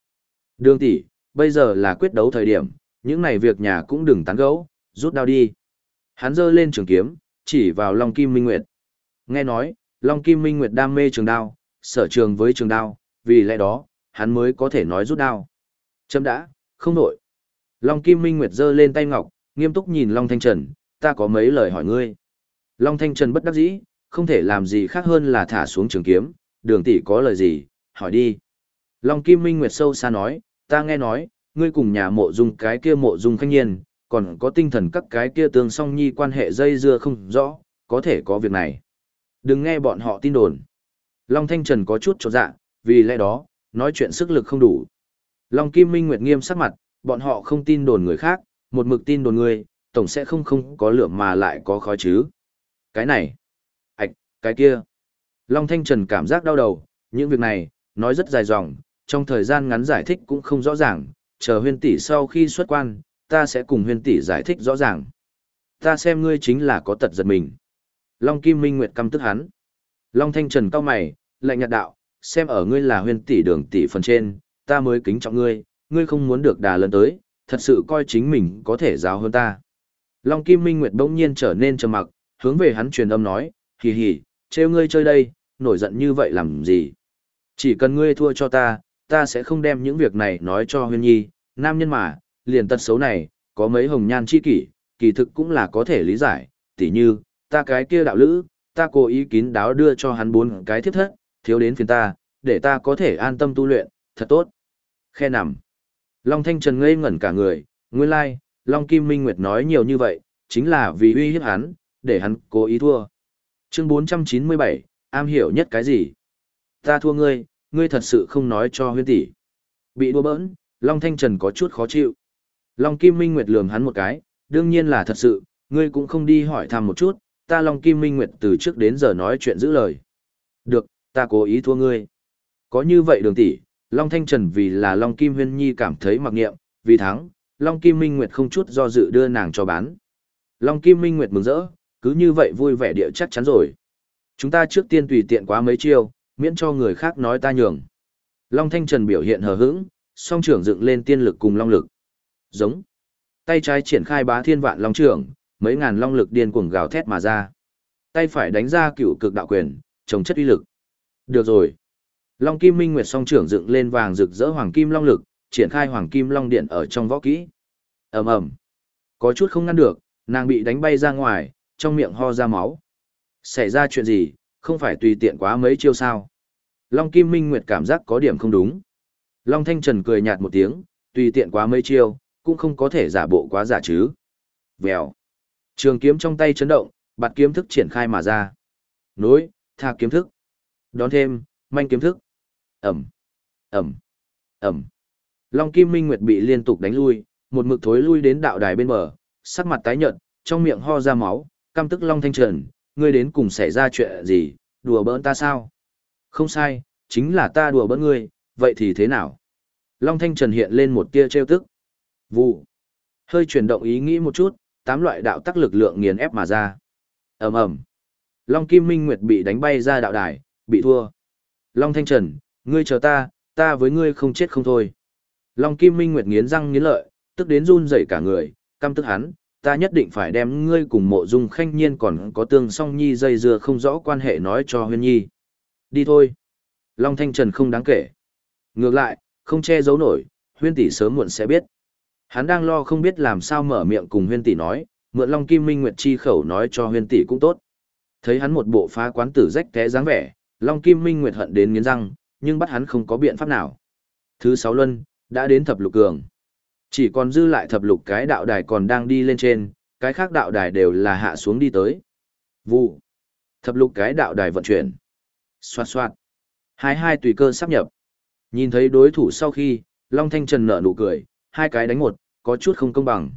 Đường tỷ, bây giờ là quyết đấu thời điểm, những này việc nhà cũng đừng tán gẫu, rút đao đi. Hắn giơ lên trường kiếm, chỉ vào Long Kim Minh Nguyệt. Nghe nói, Long Kim Minh Nguyệt đam mê trường đao, sở trường với trường đao, vì lẽ đó, hắn mới có thể nói rút đao. Chấm đã, không nổi. Long Kim Minh Nguyệt giơ lên tay ngọc, nghiêm túc nhìn Long Thanh Trần, ta có mấy lời hỏi ngươi. Long Thanh Trần bất đắc dĩ, không thể làm gì khác hơn là thả xuống trường kiếm, đường tỷ có lời gì, hỏi đi. Long Kim Minh Nguyệt sâu xa nói, ta nghe nói, ngươi cùng nhà mộ dung cái kia mộ dung khanh nhiên, còn có tinh thần các cái kia tương song nhi quan hệ dây dưa không rõ, có thể có việc này. Đừng nghe bọn họ tin đồn. Long Thanh Trần có chút trột dạ, vì lẽ đó, nói chuyện sức lực không đủ. Long Kim Minh Nguyệt nghiêm sắc mặt, bọn họ không tin đồn người khác, một mực tin đồn người, tổng sẽ không không có lửa mà lại có khói chứ. Cái này, ạch, cái kia. Long Thanh Trần cảm giác đau đầu, những việc này, nói rất dài dòng, trong thời gian ngắn giải thích cũng không rõ ràng, chờ huyên tỷ sau khi xuất quan, ta sẽ cùng huyên tỷ giải thích rõ ràng. Ta xem ngươi chính là có tật giật mình. Long Kim Minh Nguyệt căm tức hắn. Long Thanh Trần cao mày, lạnh nhạt đạo, xem ở ngươi là huyên tỷ đường tỷ phần trên, ta mới kính trọng ngươi, ngươi không muốn được đà lớn tới, thật sự coi chính mình có thể giáo hơn ta. Long Kim Minh Nguyệt bỗng nhiên trở nên trầm mặc, hướng về hắn truyền âm nói, hì hì, trêu ngươi chơi đây, nổi giận như vậy làm gì? Chỉ cần ngươi thua cho ta, ta sẽ không đem những việc này nói cho huyên nhi, nam nhân mà, liền tật xấu này, có mấy hồng nhan chi kỷ, kỳ thực cũng là có thể lý giải, tỉ như, ta cái kia đạo lữ, ta cố ý kín đáo đưa cho hắn bốn cái thiết thất, thiếu đến phiền ta, để ta có thể an tâm tu luyện, thật tốt. Khe nằm. Long Thanh Trần ngây ngẩn cả người, nguyên lai, like, Long Kim Minh Nguyệt nói nhiều như vậy, chính là vì uy hiếp hắn, để hắn cố ý thua. Chương 497, am hiểu nhất cái gì? Ta thua ngươi, ngươi thật sự không nói cho huyên tỷ. Bị đua bỡn, Long Thanh Trần có chút khó chịu. Long Kim Minh Nguyệt lườm hắn một cái, đương nhiên là thật sự, ngươi cũng không đi hỏi thăm một chút, ta Long Kim Minh Nguyệt từ trước đến giờ nói chuyện giữ lời. Được, ta cố ý thua ngươi. Có như vậy đường tỷ, Long Thanh Trần vì là Long Kim Huyên Nhi cảm thấy mặc nghiệm, vì thắng, Long Kim Minh Nguyệt không chút do dự đưa nàng cho bán. Long Kim Minh Nguyệt mừng rỡ, cứ như vậy vui vẻ địa chắc chắn rồi. Chúng ta trước tiên tùy tiện quá mấy chiêu, miễn cho người khác nói ta nhường. Long Thanh Trần biểu hiện hờ hững, song trưởng dựng lên tiên lực cùng long lực. Giống. Tay trái triển khai bá thiên vạn long trưởng, mấy ngàn long lực điên cuồng gào thét mà ra. Tay phải đánh ra cựu cực đạo quyền, chống chất uy lực. Được rồi. Long Kim Minh Nguyệt song trưởng dựng lên vàng rực rỡ hoàng kim long lực, triển khai hoàng kim long điện ở trong võ kỹ. Ầm ầm. Có chút không ngăn được, nàng bị đánh bay ra ngoài, trong miệng ho ra máu. Xảy ra chuyện gì, không phải tùy tiện quá mấy chiêu sao. Long Kim Minh Nguyệt cảm giác có điểm không đúng. Long Thanh Trần cười nhạt một tiếng, tùy tiện quá mấy chiêu, cũng không có thể giả bộ quá giả chứ. Vèo. Trường kiếm trong tay chấn động, bạt kiếm thức triển khai mà ra. Nối, tha kiếm thức. Đón thêm, manh kiếm thức. Ẩm, Ẩm, Ẩm. Long Kim Minh Nguyệt bị liên tục đánh lui, một mực thối lui đến đạo đài bên bờ, sắc mặt tái nhợt, trong miệng ho ra máu, căm tức Long Thanh Trần, ngươi đến cùng xảy ra chuyện gì, đùa bỡn ta sao? Không sai, chính là ta đùa bỡn ngươi, vậy thì thế nào? Long Thanh Trần hiện lên một tia trêu tức. Vụ. Hơi chuyển động ý nghĩ một chút, tám loại đạo tắc lực lượng nghiền ép mà ra. ầm ầm. Long Kim Minh Nguyệt bị đánh bay ra đạo đài, bị thua. Long Thanh Trần, ngươi chờ ta, ta với ngươi không chết không thôi. Long Kim Minh Nguyệt nghiến răng nghiến lợi, tức đến run rẩy cả người, căm tức hắn, ta nhất định phải đem ngươi cùng mộ dung khanh nhiên còn có tương song nhi dây dưa không rõ quan hệ nói cho huyên nhi. Đi thôi. Long Thanh Trần không đáng kể. Ngược lại, không che giấu nổi, huyên tỷ sớm muộn sẽ biết. Hắn đang lo không biết làm sao mở miệng cùng huyên tỷ nói, mượn Long Kim Minh Nguyệt chi khẩu nói cho huyên tỷ cũng tốt. Thấy hắn một bộ phá quán tử rách té dáng vẻ, Long Kim Minh Nguyệt hận đến nghiến răng, nhưng bắt hắn không có biện pháp nào. Thứ sáu luân, đã đến thập lục cường. Chỉ còn dư lại thập lục cái đạo đài còn đang đi lên trên, cái khác đạo đài đều là hạ xuống đi tới. Vụ. Thập lục cái đạo đài vận chuyển. Xoạt xoạt. Hai hai tùy cơ sắp nhập. Nhìn thấy đối thủ sau khi, Long Thanh Trần nở nụ cười, hai cái đánh một, có chút không công bằng.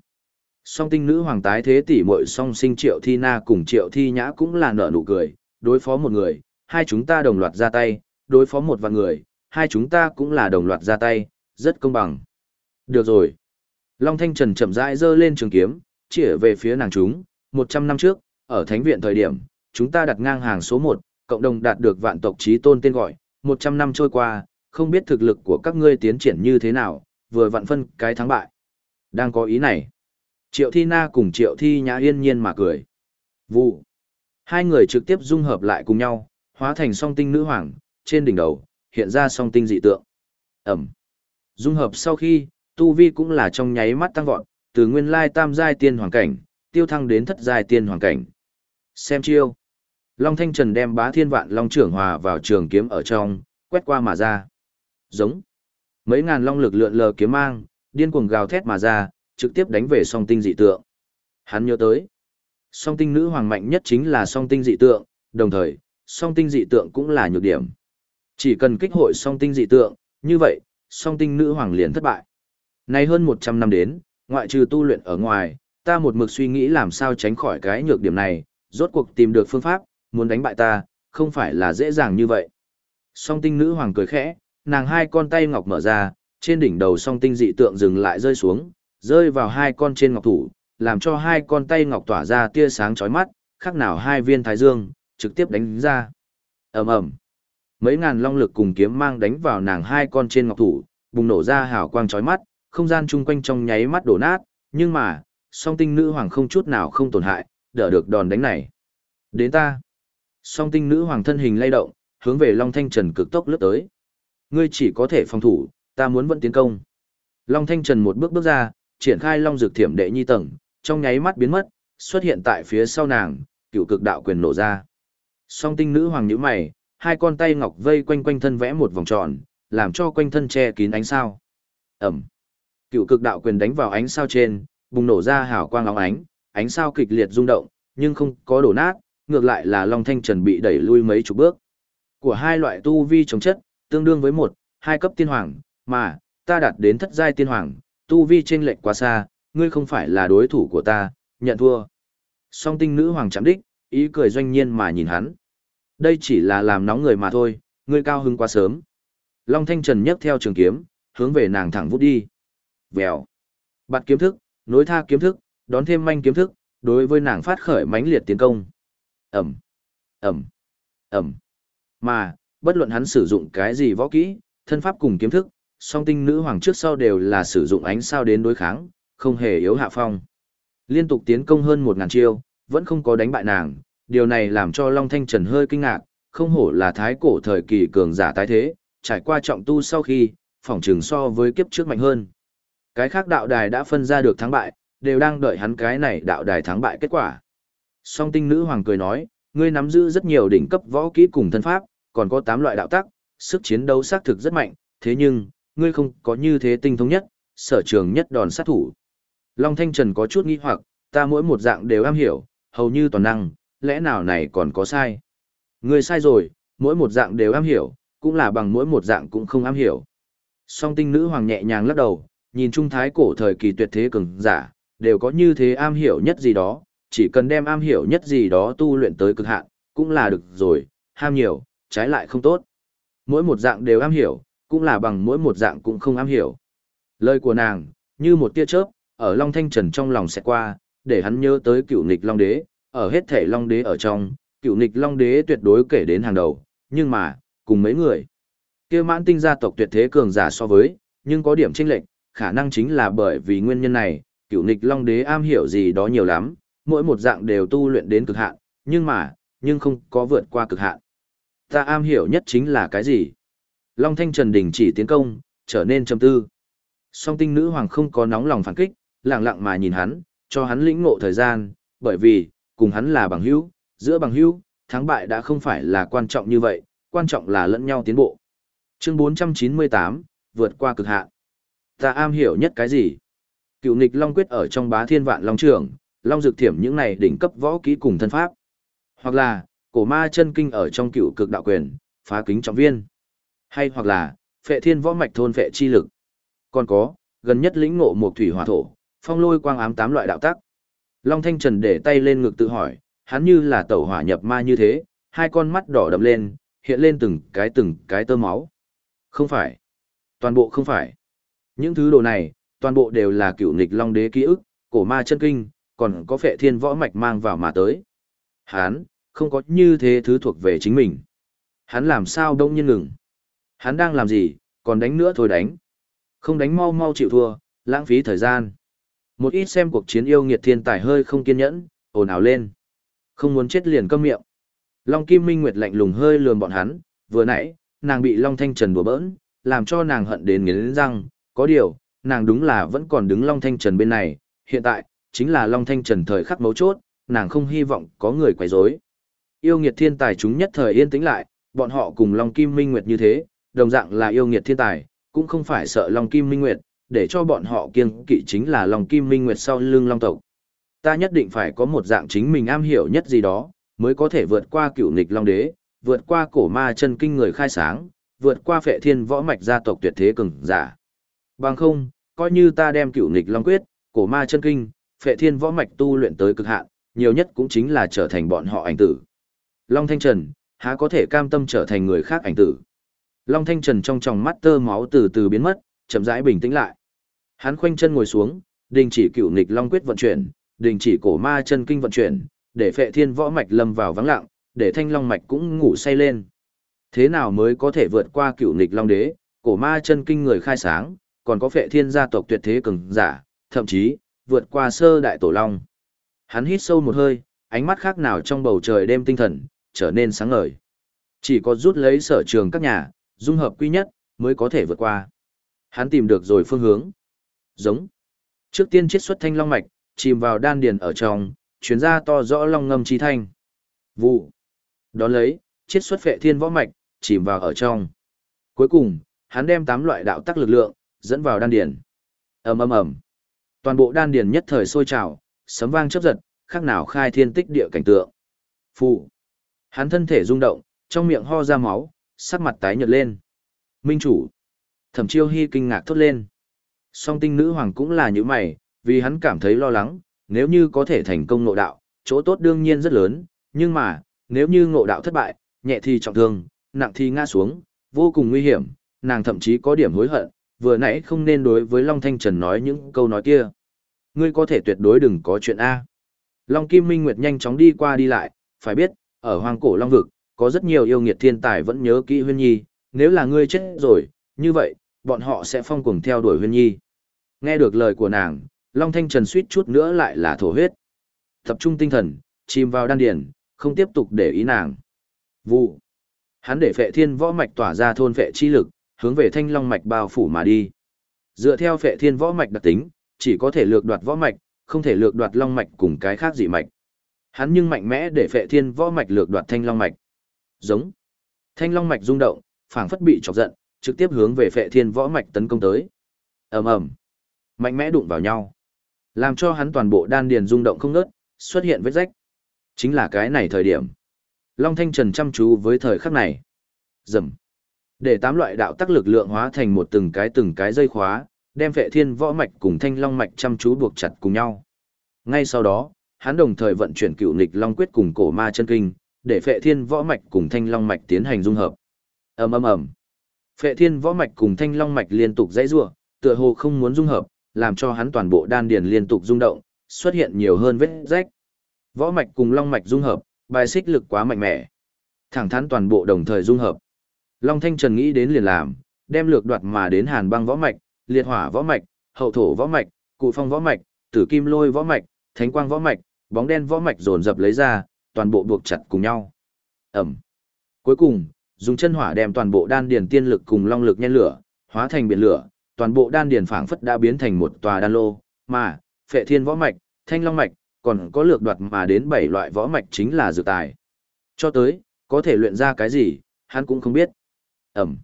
Song tinh nữ hoàng tái thế tỷ muội song sinh triệu thi na cùng triệu thi nhã cũng là nở nụ cười, đối phó một người, hai chúng ta đồng loạt ra tay, đối phó một vạn người, hai chúng ta cũng là đồng loạt ra tay, rất công bằng. Được rồi. Long Thanh Trần chậm rãi giơ lên trường kiếm, chỉ về phía nàng chúng, 100 năm trước, ở Thánh viện thời điểm, chúng ta đặt ngang hàng số 1, cộng đồng đạt được vạn tộc trí tôn tên gọi, 100 năm trôi qua, không biết thực lực của các ngươi tiến triển như thế nào, vừa vặn phân cái thắng bại. Đang có ý này. Triệu Thi Na cùng Triệu Thi Nhã yên nhiên mà cười. Vụ. Hai người trực tiếp dung hợp lại cùng nhau, hóa thành song tinh nữ hoàng, trên đỉnh đầu, hiện ra song tinh dị tượng. Ẩm. Dung hợp sau khi, tu vi cũng là trong nháy mắt tăng vọt, từ nguyên lai tam giai tiên hoàng cảnh, tiêu thăng đến thất giai tiên hoàng cảnh. Xem chiêu. Long Thanh Trần đem bá thiên vạn long trưởng hòa vào trường kiếm ở trong, quét qua mà ra. Giống. Mấy ngàn long lực lượn lờ kiếm mang, điên cuồng gào thét mà ra, trực tiếp đánh về song tinh dị tượng. Hắn nhớ tới. Song tinh nữ hoàng mạnh nhất chính là song tinh dị tượng, đồng thời, song tinh dị tượng cũng là nhược điểm. Chỉ cần kích hội song tinh dị tượng, như vậy, song tinh nữ hoàng liền thất bại. Nay hơn 100 năm đến, ngoại trừ tu luyện ở ngoài, ta một mực suy nghĩ làm sao tránh khỏi cái nhược điểm này, rốt cuộc tìm được phương pháp, muốn đánh bại ta, không phải là dễ dàng như vậy. Song tinh nữ hoàng cười khẽ, nàng hai con tay ngọc mở ra, trên đỉnh đầu song tinh dị tượng dừng lại rơi xuống, rơi vào hai con trên ngọc thủ, làm cho hai con tay ngọc tỏa ra tia sáng chói mắt, khác nào hai viên thái dương, trực tiếp đánh ra. ầm ầm, mấy ngàn long lực cùng kiếm mang đánh vào nàng hai con trên ngọc thủ, bùng nổ ra hào quang chói mắt, không gian chung quanh trong nháy mắt đổ nát, nhưng mà, song tinh nữ hoàng không chút nào không tổn hại, đỡ được đòn đánh này. Đến ta. Song tinh nữ hoàng thân hình lay động, hướng về Long Thanh Trần cực tốc lướt tới. Ngươi chỉ có thể phòng thủ, ta muốn vẫn tiến công. Long Thanh Trần một bước bước ra, triển khai Long Dược Thiểm đệ nhi tầng, trong nháy mắt biến mất, xuất hiện tại phía sau nàng, cựu cực đạo quyền nổ ra. Song tinh nữ hoàng nhíu mày, hai con tay ngọc vây quanh quanh thân vẽ một vòng tròn, làm cho quanh thân che kín ánh sao. Ẩm. Cựu cực đạo quyền đánh vào ánh sao trên, bùng nổ ra hào quang óng ánh, ánh sao kịch liệt rung động, nhưng không có đổ nát, ngược lại là Long Thanh Trần bị đẩy lui mấy chục bước. Của hai loại tu vi chống chất, tương đương với một, hai cấp tiên hoàng, mà, ta đạt đến thất giai tiên hoàng, tu vi trên lệch quá xa, ngươi không phải là đối thủ của ta, nhận thua. Song tinh nữ hoàng chạm đích, ý cười doanh nhiên mà nhìn hắn. Đây chỉ là làm nóng người mà thôi, ngươi cao hứng quá sớm. Long Thanh Trần nhấc theo trường kiếm, hướng về nàng thẳng vút đi. Vèo. Bạt kiếm thức, nối tha kiếm thức, đón thêm manh kiếm thức, đối với nàng phát khởi mãnh liệt tiến công. Ẩm, Ẩm, Ẩm. Mà, bất luận hắn sử dụng cái gì võ kỹ, thân pháp cùng kiếm thức, song tinh nữ hoàng trước sau đều là sử dụng ánh sao đến đối kháng, không hề yếu hạ phong. Liên tục tiến công hơn một ngàn chiêu, vẫn không có đánh bại nàng, điều này làm cho Long Thanh Trần hơi kinh ngạc, không hổ là thái cổ thời kỳ cường giả tái thế, trải qua trọng tu sau khi, phỏng trường so với kiếp trước mạnh hơn. Cái khác đạo đài đã phân ra được thắng bại, đều đang đợi hắn cái này đạo đài thắng bại kết quả. Song tinh nữ hoàng cười nói, ngươi nắm giữ rất nhiều đỉnh cấp võ kỹ cùng thân pháp, còn có 8 loại đạo tắc, sức chiến đấu xác thực rất mạnh, thế nhưng, ngươi không có như thế tinh thông nhất, sở trường nhất đòn sát thủ. Long Thanh Trần có chút nghi hoặc, ta mỗi một dạng đều am hiểu, hầu như toàn năng, lẽ nào này còn có sai? Ngươi sai rồi, mỗi một dạng đều am hiểu, cũng là bằng mỗi một dạng cũng không am hiểu. Song tinh nữ hoàng nhẹ nhàng lắc đầu, nhìn trung thái cổ thời kỳ tuyệt thế cường giả, đều có như thế am hiểu nhất gì đó, chỉ cần đem am hiểu nhất gì đó tu luyện tới cực hạn, cũng là được rồi, ham nhiều, trái lại không tốt. Mỗi một dạng đều am hiểu, cũng là bằng mỗi một dạng cũng không am hiểu. Lời của nàng, như một tia chớp, ở Long Thanh Trần trong lòng sẽ qua, để hắn nhớ tới cựu nịch Long Đế, ở hết thể Long Đế ở trong, cựu nịch Long Đế tuyệt đối kể đến hàng đầu, nhưng mà, cùng mấy người. kia mãn tinh gia tộc tuyệt thế cường giả so với, nhưng có điểm chênh lệch, khả năng chính là bởi vì nguyên nhân này, cựu nghịch long đế am hiểu gì đó nhiều lắm, mỗi một dạng đều tu luyện đến cực hạn, nhưng mà, nhưng không có vượt qua cực hạn. Ta am hiểu nhất chính là cái gì? Long Thanh Trần đình chỉ tiến công, trở nên trầm tư. Song tinh nữ hoàng không có nóng lòng phản kích, lặng lặng mà nhìn hắn, cho hắn lĩnh ngộ thời gian, bởi vì, cùng hắn là bằng hữu, giữa bằng hữu, thắng bại đã không phải là quan trọng như vậy, quan trọng là lẫn nhau tiến bộ. Chương 498, vượt qua cực hạn. Ta am hiểu nhất cái gì? Cựu nghịch Long Quyết ở trong bá thiên vạn Long Trường, Long Dược Thiểm những này đỉnh cấp võ kỹ cùng thân pháp. Hoặc là, cổ ma chân kinh ở trong cựu cực đạo quyền, phá kính trọng viên. Hay hoặc là, phệ thiên võ mạch thôn phệ chi lực. Còn có, gần nhất lĩnh ngộ một thủy hỏa thổ, phong lôi quang ám tám loại đạo tắc. Long Thanh Trần để tay lên ngực tự hỏi, hắn như là tẩu hỏa nhập ma như thế, hai con mắt đỏ đậm lên, hiện lên từng cái từng cái tơ máu. Không phải. Toàn bộ không phải. Những thứ đồ này, toàn bộ đều là cựu nghịch long đế ký ức, cổ ma chân kinh, còn có phệ thiên võ mạch mang vào mà tới. Hắn, không có như thế thứ thuộc về chính mình. Hắn làm sao đông nhiên ngừng. Hắn đang làm gì, còn đánh nữa thôi đánh. Không đánh mau mau chịu thua, lãng phí thời gian. Một ít xem cuộc chiến yêu nghiệt thiên tài hơi không kiên nhẫn, ồn ào lên. Không muốn chết liền câm miệng. Long Kim Minh Nguyệt lạnh lùng hơi lườm bọn hắn, vừa nãy, nàng bị Long Thanh Trần đùa bỡn, làm cho nàng hận đến nghiến răng, có điều, nàng đúng là vẫn còn đứng Long Thanh Trần bên này, hiện tại, chính là Long Thanh Trần thời khắc mấu chốt, nàng không hy vọng có người quấy rối. Yêu nghiệt thiên tài chúng nhất thời yên tĩnh lại, bọn họ cùng Long Kim Minh Nguyệt như thế, đồng dạng là yêu nghiệt thiên tài, cũng không phải sợ Long Kim Minh Nguyệt, để cho bọn họ kiêng kỵ chính là Long Kim Minh Nguyệt sau lưng Long tộc. Ta nhất định phải có một dạng chính mình am hiểu nhất gì đó, mới có thể vượt qua cựu nghịch Long Đế, vượt qua cổ ma chân kinh người khai sáng, vượt qua phệ thiên võ mạch gia tộc tuyệt thế cường giả. Bằng không, coi như ta đem cựu nghịch Long Quyết, cổ ma chân kinh, phệ thiên võ mạch tu luyện tới cực hạn, nhiều nhất cũng chính là trở thành bọn họ ảnh tử. Long Thanh Trần, há có thể cam tâm trở thành người khác ảnh tử. Long Thanh Trần trong tròng mắt tơ máu từ từ biến mất, chậm rãi bình tĩnh lại. Hắn khoanh chân ngồi xuống, đình chỉ cựu nghịch Long Quyết vận chuyển, đình chỉ cổ ma chân kinh vận chuyển, để phệ thiên võ mạch lâm vào vắng lặng, để thanh long mạch cũng ngủ say lên. Thế nào mới có thể vượt qua cựu nghịch Long Đế, cổ ma chân kinh người khai sáng, còn có phệ thiên gia tộc tuyệt thế cường giả, thậm chí, vượt qua sơ đại tổ long. Hắn hít sâu một hơi, ánh mắt khác nào trong bầu trời đêm tinh thần, trở nên sáng ngời. Chỉ có rút lấy sở trường các nhà, dung hợp quy nhất, mới có thể vượt qua. Hắn tìm được rồi phương hướng. Giống. Trước tiên chiết xuất thanh long mạch, chìm vào đan điền ở trong, chuyến ra to rõ long ngâm chi thanh. Vụ. Đón lấy, chiết xuất phệ thiên võ mạch, chìm vào ở trong. Cuối cùng, hắn đem tám loại đạo tắc lực lượng, dẫn vào đan điền. ầm ầm ầm, toàn bộ đan điền nhất thời sôi trào, sấm vang chớp giật, khác nào khai thiên tích địa cảnh tượng. Phụ, hắn thân thể rung động, trong miệng ho ra máu, sắc mặt tái nhợt lên. Minh chủ, thẩm chiêu hy kinh ngạc thốt lên. Song tinh nữ hoàng cũng là như mày, vì hắn cảm thấy lo lắng, nếu như có thể thành công ngộ đạo, chỗ tốt đương nhiên rất lớn, nhưng mà, nếu như ngộ đạo thất bại, nhẹ thì trọng thương, nặng thì ngã xuống, vô cùng nguy hiểm, nàng thậm chí có điểm hối hận, vừa nãy không nên đối với Long Thanh Trần nói những câu nói kia. Ngươi có thể tuyệt đối đừng có chuyện A. Long Kim Minh Nguyệt nhanh chóng đi qua đi lại, phải biết, ở hoang cổ Long Vực, có rất nhiều yêu nghiệt thiên tài vẫn nhớ kỹ Huyên Nhi, nếu là ngươi chết rồi, như vậy, bọn họ sẽ phong cuồng theo đuổi Huyên Nhi. Nghe được lời của nàng, Long Thanh Trần suýt chút nữa lại là thổ huyết. Tập trung tinh thần, chìm vào đan điển, không tiếp tục để ý nàng. Vụ. Hắn để phệ thiên võ mạch tỏa ra thôn phệ chi lực, hướng về thanh long mạch bao phủ mà đi. Dựa theo phệ thiên võ mạch đặc tính, chỉ có thể lược đoạt võ mạch, không thể lược đoạt long mạch cùng cái khác dị mạch. Hắn nhưng mạnh mẽ để phệ thiên võ mạch lược đoạt thanh long mạch. Giống. Thanh long mạch rung động, phảng phất bị chọc giận, trực tiếp hướng về phệ thiên võ mạch tấn công tới. ầm ầm, mạnh mẽ đụng vào nhau, làm cho hắn toàn bộ đan điền rung động không ngớt, xuất hiện vết rách. Chính là cái này thời điểm. Long Thanh Trần chăm chú với thời khắc này. Rầm. Để tám loại đạo tắc lực lượng hóa thành một từng cái từng cái dây khóa, đem vệ thiên võ mạch cùng thanh long mạch chăm chú buộc chặt cùng nhau. Ngay sau đó, hắn đồng thời vận chuyển cựu nịch long quyết cùng cổ ma chân kinh, để phệ thiên võ mạch cùng thanh long mạch tiến hành dung hợp. ầm ầm ầm, phệ thiên võ mạch cùng thanh long mạch liên tục dãy rủa, tựa hồ không muốn dung hợp, làm cho hắn toàn bộ đan điền liên tục rung động, xuất hiện nhiều hơn vết rách. Võ mạch cùng long mạch dung hợp, bài xích lực quá mạnh mẽ. Thẳng thắn toàn bộ đồng thời dung hợp. Long Thanh Trần nghĩ đến liền làm, đem lược đoạt mà đến Hàn Băng võ mạch, Liệt Hỏa võ mạch, Hậu thổ võ mạch, Cụ Phong võ mạch, tử kim lôi võ mạch, thánh quang võ mạch, bóng đen võ mạch dồn dập lấy ra, toàn bộ buộc chặt cùng nhau. Ẩm. Cuối cùng, dùng chân hỏa đem toàn bộ đan điền tiên lực cùng long lực nhen lửa, hóa thành biển lửa, toàn bộ đan điền phảng phất đã biến thành một tòa đan lô, mà phệ thiên võ mạch, thanh long mạch, còn có lược đoạt mà đến bảy loại võ mạch chính là dược tài. Cho tới, có thể luyện ra cái gì, hắn cũng không biết. Ẩm.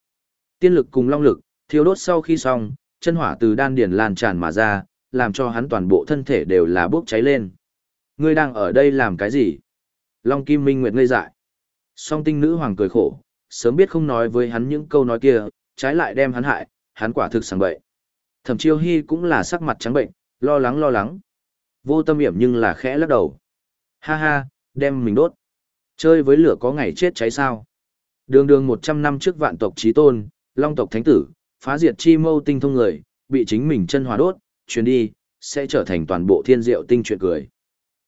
Tiên lực cùng long lực, thiêu đốt sau khi xong, chân hỏa từ đan điền lan tràn mà ra, làm cho hắn toàn bộ thân thể đều là bốc cháy lên. Ngươi đang ở đây làm cái gì? Long Kim Minh Nguyệt ngây dại. Song tinh nữ hoàng cười khổ, sớm biết không nói với hắn những câu nói kia, trái lại đem hắn hại, hắn quả thực sang bậy. Thẩm Chiêu Hy cũng là sắc mặt trắng bệnh, lo lắng lo lắng. Vô tâm hiểm nhưng là khẽ lắc đầu. Ha ha, đem mình đốt. Chơi với lửa có ngày chết cháy sao. Đường đường 100 năm trước vạn tộc trí tôn, long tộc thánh tử, phá diệt chi mâu tinh thông người, bị chính mình chân hòa đốt, chuyến đi, sẽ trở thành toàn bộ thiên diệu tinh chuyện cười.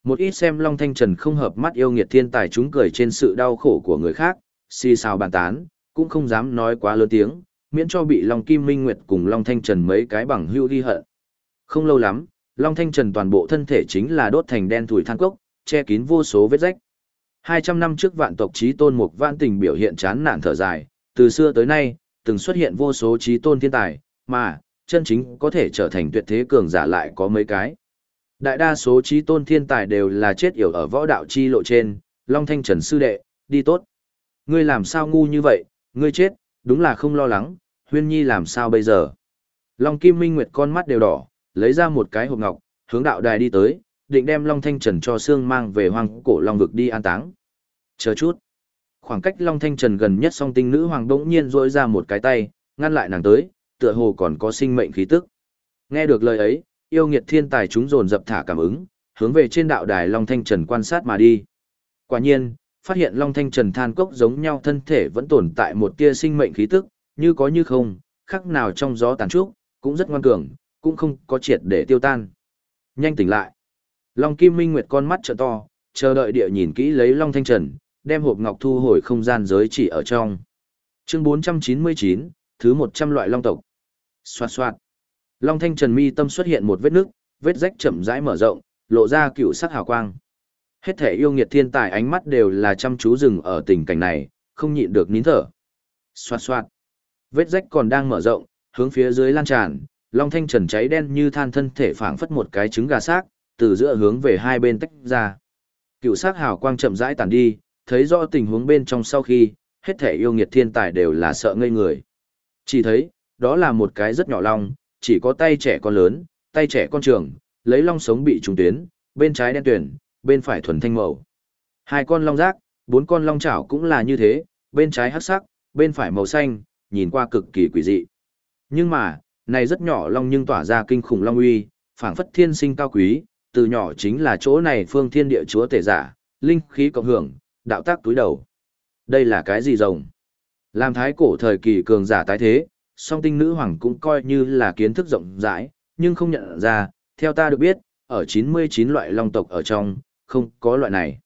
Một ít xem Long Thanh Trần không hợp mắt yêu nghiệt thiên tài chúng cười trên sự đau khổ của người khác, xì xào bàn tán, cũng không dám nói quá lớn tiếng, miễn cho bị Long Kim Minh Nguyệt cùng Long Thanh Trần mấy cái bằng hưu đi hận. Không lâu lắm, Long Thanh Trần toàn bộ thân thể chính là đốt thành đen thủi than cốc, che kín vô số vết rách. 200 năm trước vạn tộc trí tôn mục vạn tình biểu hiện chán nản thở dài, từ xưa tới nay, từng xuất hiện vô số trí tôn thiên tài, mà, chân chính có thể trở thành tuyệt thế cường giả lại có mấy cái. Đại đa số trí tôn thiên tài đều là chết yểu ở võ đạo chi lộ trên, Long Thanh Trần sư đệ, đi tốt. Ngươi làm sao ngu như vậy, ngươi chết, đúng là không lo lắng, huyên nhi làm sao bây giờ. Long Kim Minh Nguyệt con mắt đều đỏ, lấy ra một cái hộp ngọc, hướng đạo đài đi tới, định đem Long Thanh Trần cho xương mang về hoang cổ Long vực đi an táng. Chờ chút. Khoảng cách Long Thanh Trần gần nhất song tinh nữ hoàng đỗng nhiên rỗi ra một cái tay, ngăn lại nàng tới, tựa hồ còn có sinh mệnh khí tức. Nghe được lời ấy, yêu nghiệt thiên tài chúng dồn dập thả cảm ứng, hướng về trên đạo đài Long Thanh Trần quan sát mà đi. Quả nhiên, phát hiện Long Thanh Trần than cốc giống nhau thân thể vẫn tồn tại một tia sinh mệnh khí tức, như có như không, khắc nào trong gió tàn trúc, cũng rất ngoan cường, cũng không có triệt để tiêu tan. Nhanh tỉnh lại. Long Kim Minh Nguyệt con mắt trợ to, chờ đợi địa nhìn kỹ lấy Long Thanh Trần, đem hộp ngọc thu hồi không gian giới chỉ ở trong. Chương 499, thứ 100 loại long tộc. Xoạt xoạt. Long Thanh Trần mi tâm xuất hiện một vết nước, vết rách chậm rãi mở rộng, lộ ra cựu sắc hào quang. Hết thể yêu nghiệt thiên tài ánh mắt đều là chăm chú dừng ở tình cảnh này, không nhịn được nín thở. Xoạt xoạt. Vết rách còn đang mở rộng, hướng phía dưới lan tràn, Long Thanh Trần cháy đen như than thân thể phảng phất một cái trứng gà xác, từ giữa hướng về hai bên tách ra. Cựu sắc hào quang chậm rãi tàn đi, thấy rõ tình huống bên trong sau khi, hết thể yêu nghiệt thiên tài đều là sợ ngây người. Chỉ thấy, đó là một cái rất nhỏ long, chỉ có tay trẻ con lớn, tay trẻ con trường, lấy long sống bị trùng tuyến, bên trái đen tuyển, bên phải thuần thanh màu. Hai con long rác, bốn con long chảo cũng là như thế, bên trái hắc sắc, bên phải màu xanh, nhìn qua cực kỳ quỷ dị. Nhưng mà, này rất nhỏ long nhưng tỏa ra kinh khủng long uy, phảng phất thiên sinh cao quý, từ nhỏ chính là chỗ này phương thiên địa chúa tể giả, linh khí cộng hưởng, đạo tác túi đầu. Đây là cái gì rồng? Làm thái cổ thời kỳ cường giả tái thế, song tinh nữ hoàng cũng coi như là kiến thức rộng rãi, nhưng không nhận ra, theo ta được biết, ở 99 loại long tộc ở trong, không có loại này.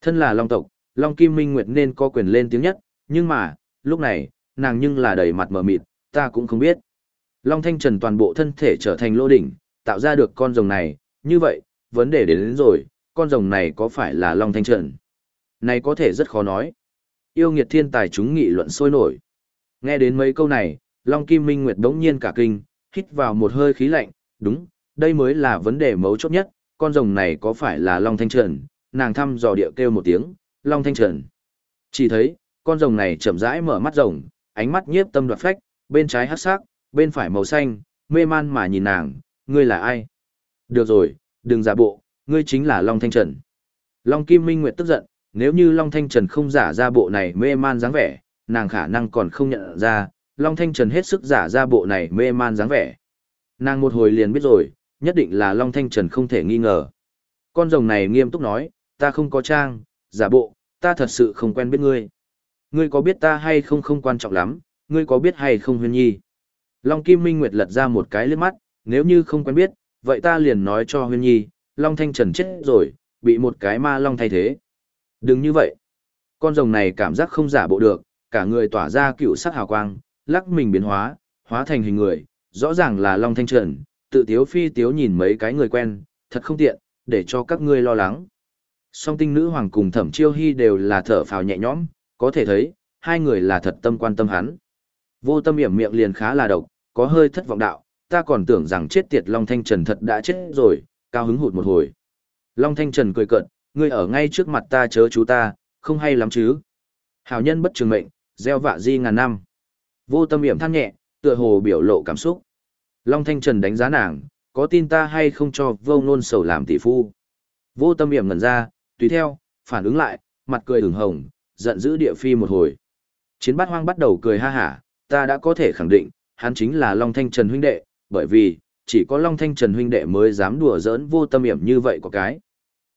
Thân là long tộc, long kim minh nguyệt nên có quyền lên tiếng nhất, nhưng mà, lúc này, nàng nhưng là đầy mặt mờ mịt, ta cũng không biết. Long thanh trần toàn bộ thân thể trở thành lô đỉnh, tạo ra được con rồng này, như vậy, vấn đề đến, đến rồi, con rồng này có phải là long thanh trần? Này có thể rất khó nói. Yêu nghiệt thiên tài chúng nghị luận sôi nổi. Nghe đến mấy câu này, Long Kim Minh Nguyệt đống nhiên cả kinh, hít vào một hơi khí lạnh, đúng, đây mới là vấn đề mấu chốt nhất, con rồng này có phải là Long Thanh Trần, nàng thăm dò địa kêu một tiếng, Long Thanh Trần. Chỉ thấy, con rồng này chậm rãi mở mắt rồng, ánh mắt nhiếp tâm đoạt phách, bên trái hắc sắc, bên phải màu xanh, mê man mà nhìn nàng, ngươi là ai? Được rồi, đừng giả bộ, ngươi chính là Long Thanh Trần. Long Kim Minh Nguyệt tức giận, nếu như Long Thanh Trần không giả ra bộ này mê man dáng vẻ, nàng khả năng còn không nhận ra, Long Thanh Trần hết sức giả ra bộ này mê man dáng vẻ. Nàng một hồi liền biết rồi, nhất định là Long Thanh Trần không thể nghi ngờ. Con rồng này nghiêm túc nói, ta không có trang, giả bộ, ta thật sự không quen biết ngươi. Ngươi có biết ta hay không không quan trọng lắm, ngươi có biết hay không huyên nhi. Long Kim Minh Nguyệt lật ra một cái lướt mắt, nếu như không quen biết, vậy ta liền nói cho huyên nhi, Long Thanh Trần chết rồi, bị một cái ma long thay thế. Đừng như vậy. Con rồng này cảm giác không giả bộ được, cả người tỏa ra cựu sắc hào quang, lắc mình biến hóa, hóa thành hình người, rõ ràng là Long Thanh Trần, tự tiếu phi tiếu nhìn mấy cái người quen, thật không tiện, để cho các ngươi lo lắng. Song tinh nữ hoàng cùng thẩm chiêu hy đều là thở phào nhẹ nhõm, có thể thấy, hai người là thật tâm quan tâm hắn. Vô tâm hiểm miệng liền khá là độc, có hơi thất vọng đạo, ta còn tưởng rằng chết tiệt Long Thanh Trần thật đã chết rồi, cao hứng hụt một hồi. Long Thanh Trần cười cợt, ngươi ở ngay trước mặt ta chớ chú ta, không hay lắm chứ. Hảo nhân bất trường mệnh, gieo vạ di ngàn năm. Vô tâm hiểm than nhẹ, tựa hồ biểu lộ cảm xúc. Long Thanh Trần đánh giá nàng, có tin ta hay không cho vô ngôn sầu làm tỷ phu. Vô tâm hiểm ngẩn ra, tùy theo, phản ứng lại, mặt cười ửng hồng, giận dữ địa phi một hồi. Chiến bát hoang bắt đầu cười ha hả, ta đã có thể khẳng định, hắn chính là Long Thanh Trần huynh đệ, bởi vì, chỉ có Long Thanh Trần huynh đệ mới dám đùa giỡn vô tâm hiểm như vậy có cái.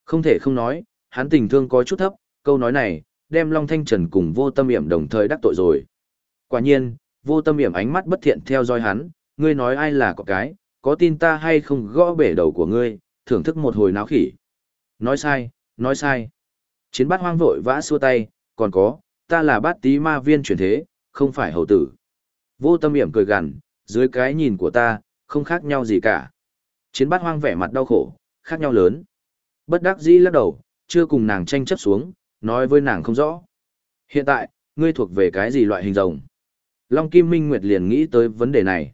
Không thể không nói, hắn tình thương có chút thấp, câu nói này, đem Long Thanh Trần cùng vô tâm hiểm đồng thời đắc tội rồi. Quả nhiên, vô tâm hiểm ánh mắt bất thiện theo dõi hắn, ngươi nói ai là có cái, có tin ta hay không gõ bể đầu của ngươi, thưởng thức một hồi náo khỉ. Nói sai, nói sai. Chiến bát hoang vội vã xua tay, còn có, ta là bát tí ma viên chuyển thế, không phải hầu tử. Vô tâm hiểm cười gằn, dưới cái nhìn của ta, không khác nhau gì cả. Chiến bát hoang vẻ mặt đau khổ, khác nhau lớn. Bất đắc dĩ lắc đầu, chưa cùng nàng tranh chấp xuống, nói với nàng không rõ. Hiện tại, ngươi thuộc về cái gì loại hình rồng? Long Kim Minh Nguyệt liền nghĩ tới vấn đề này.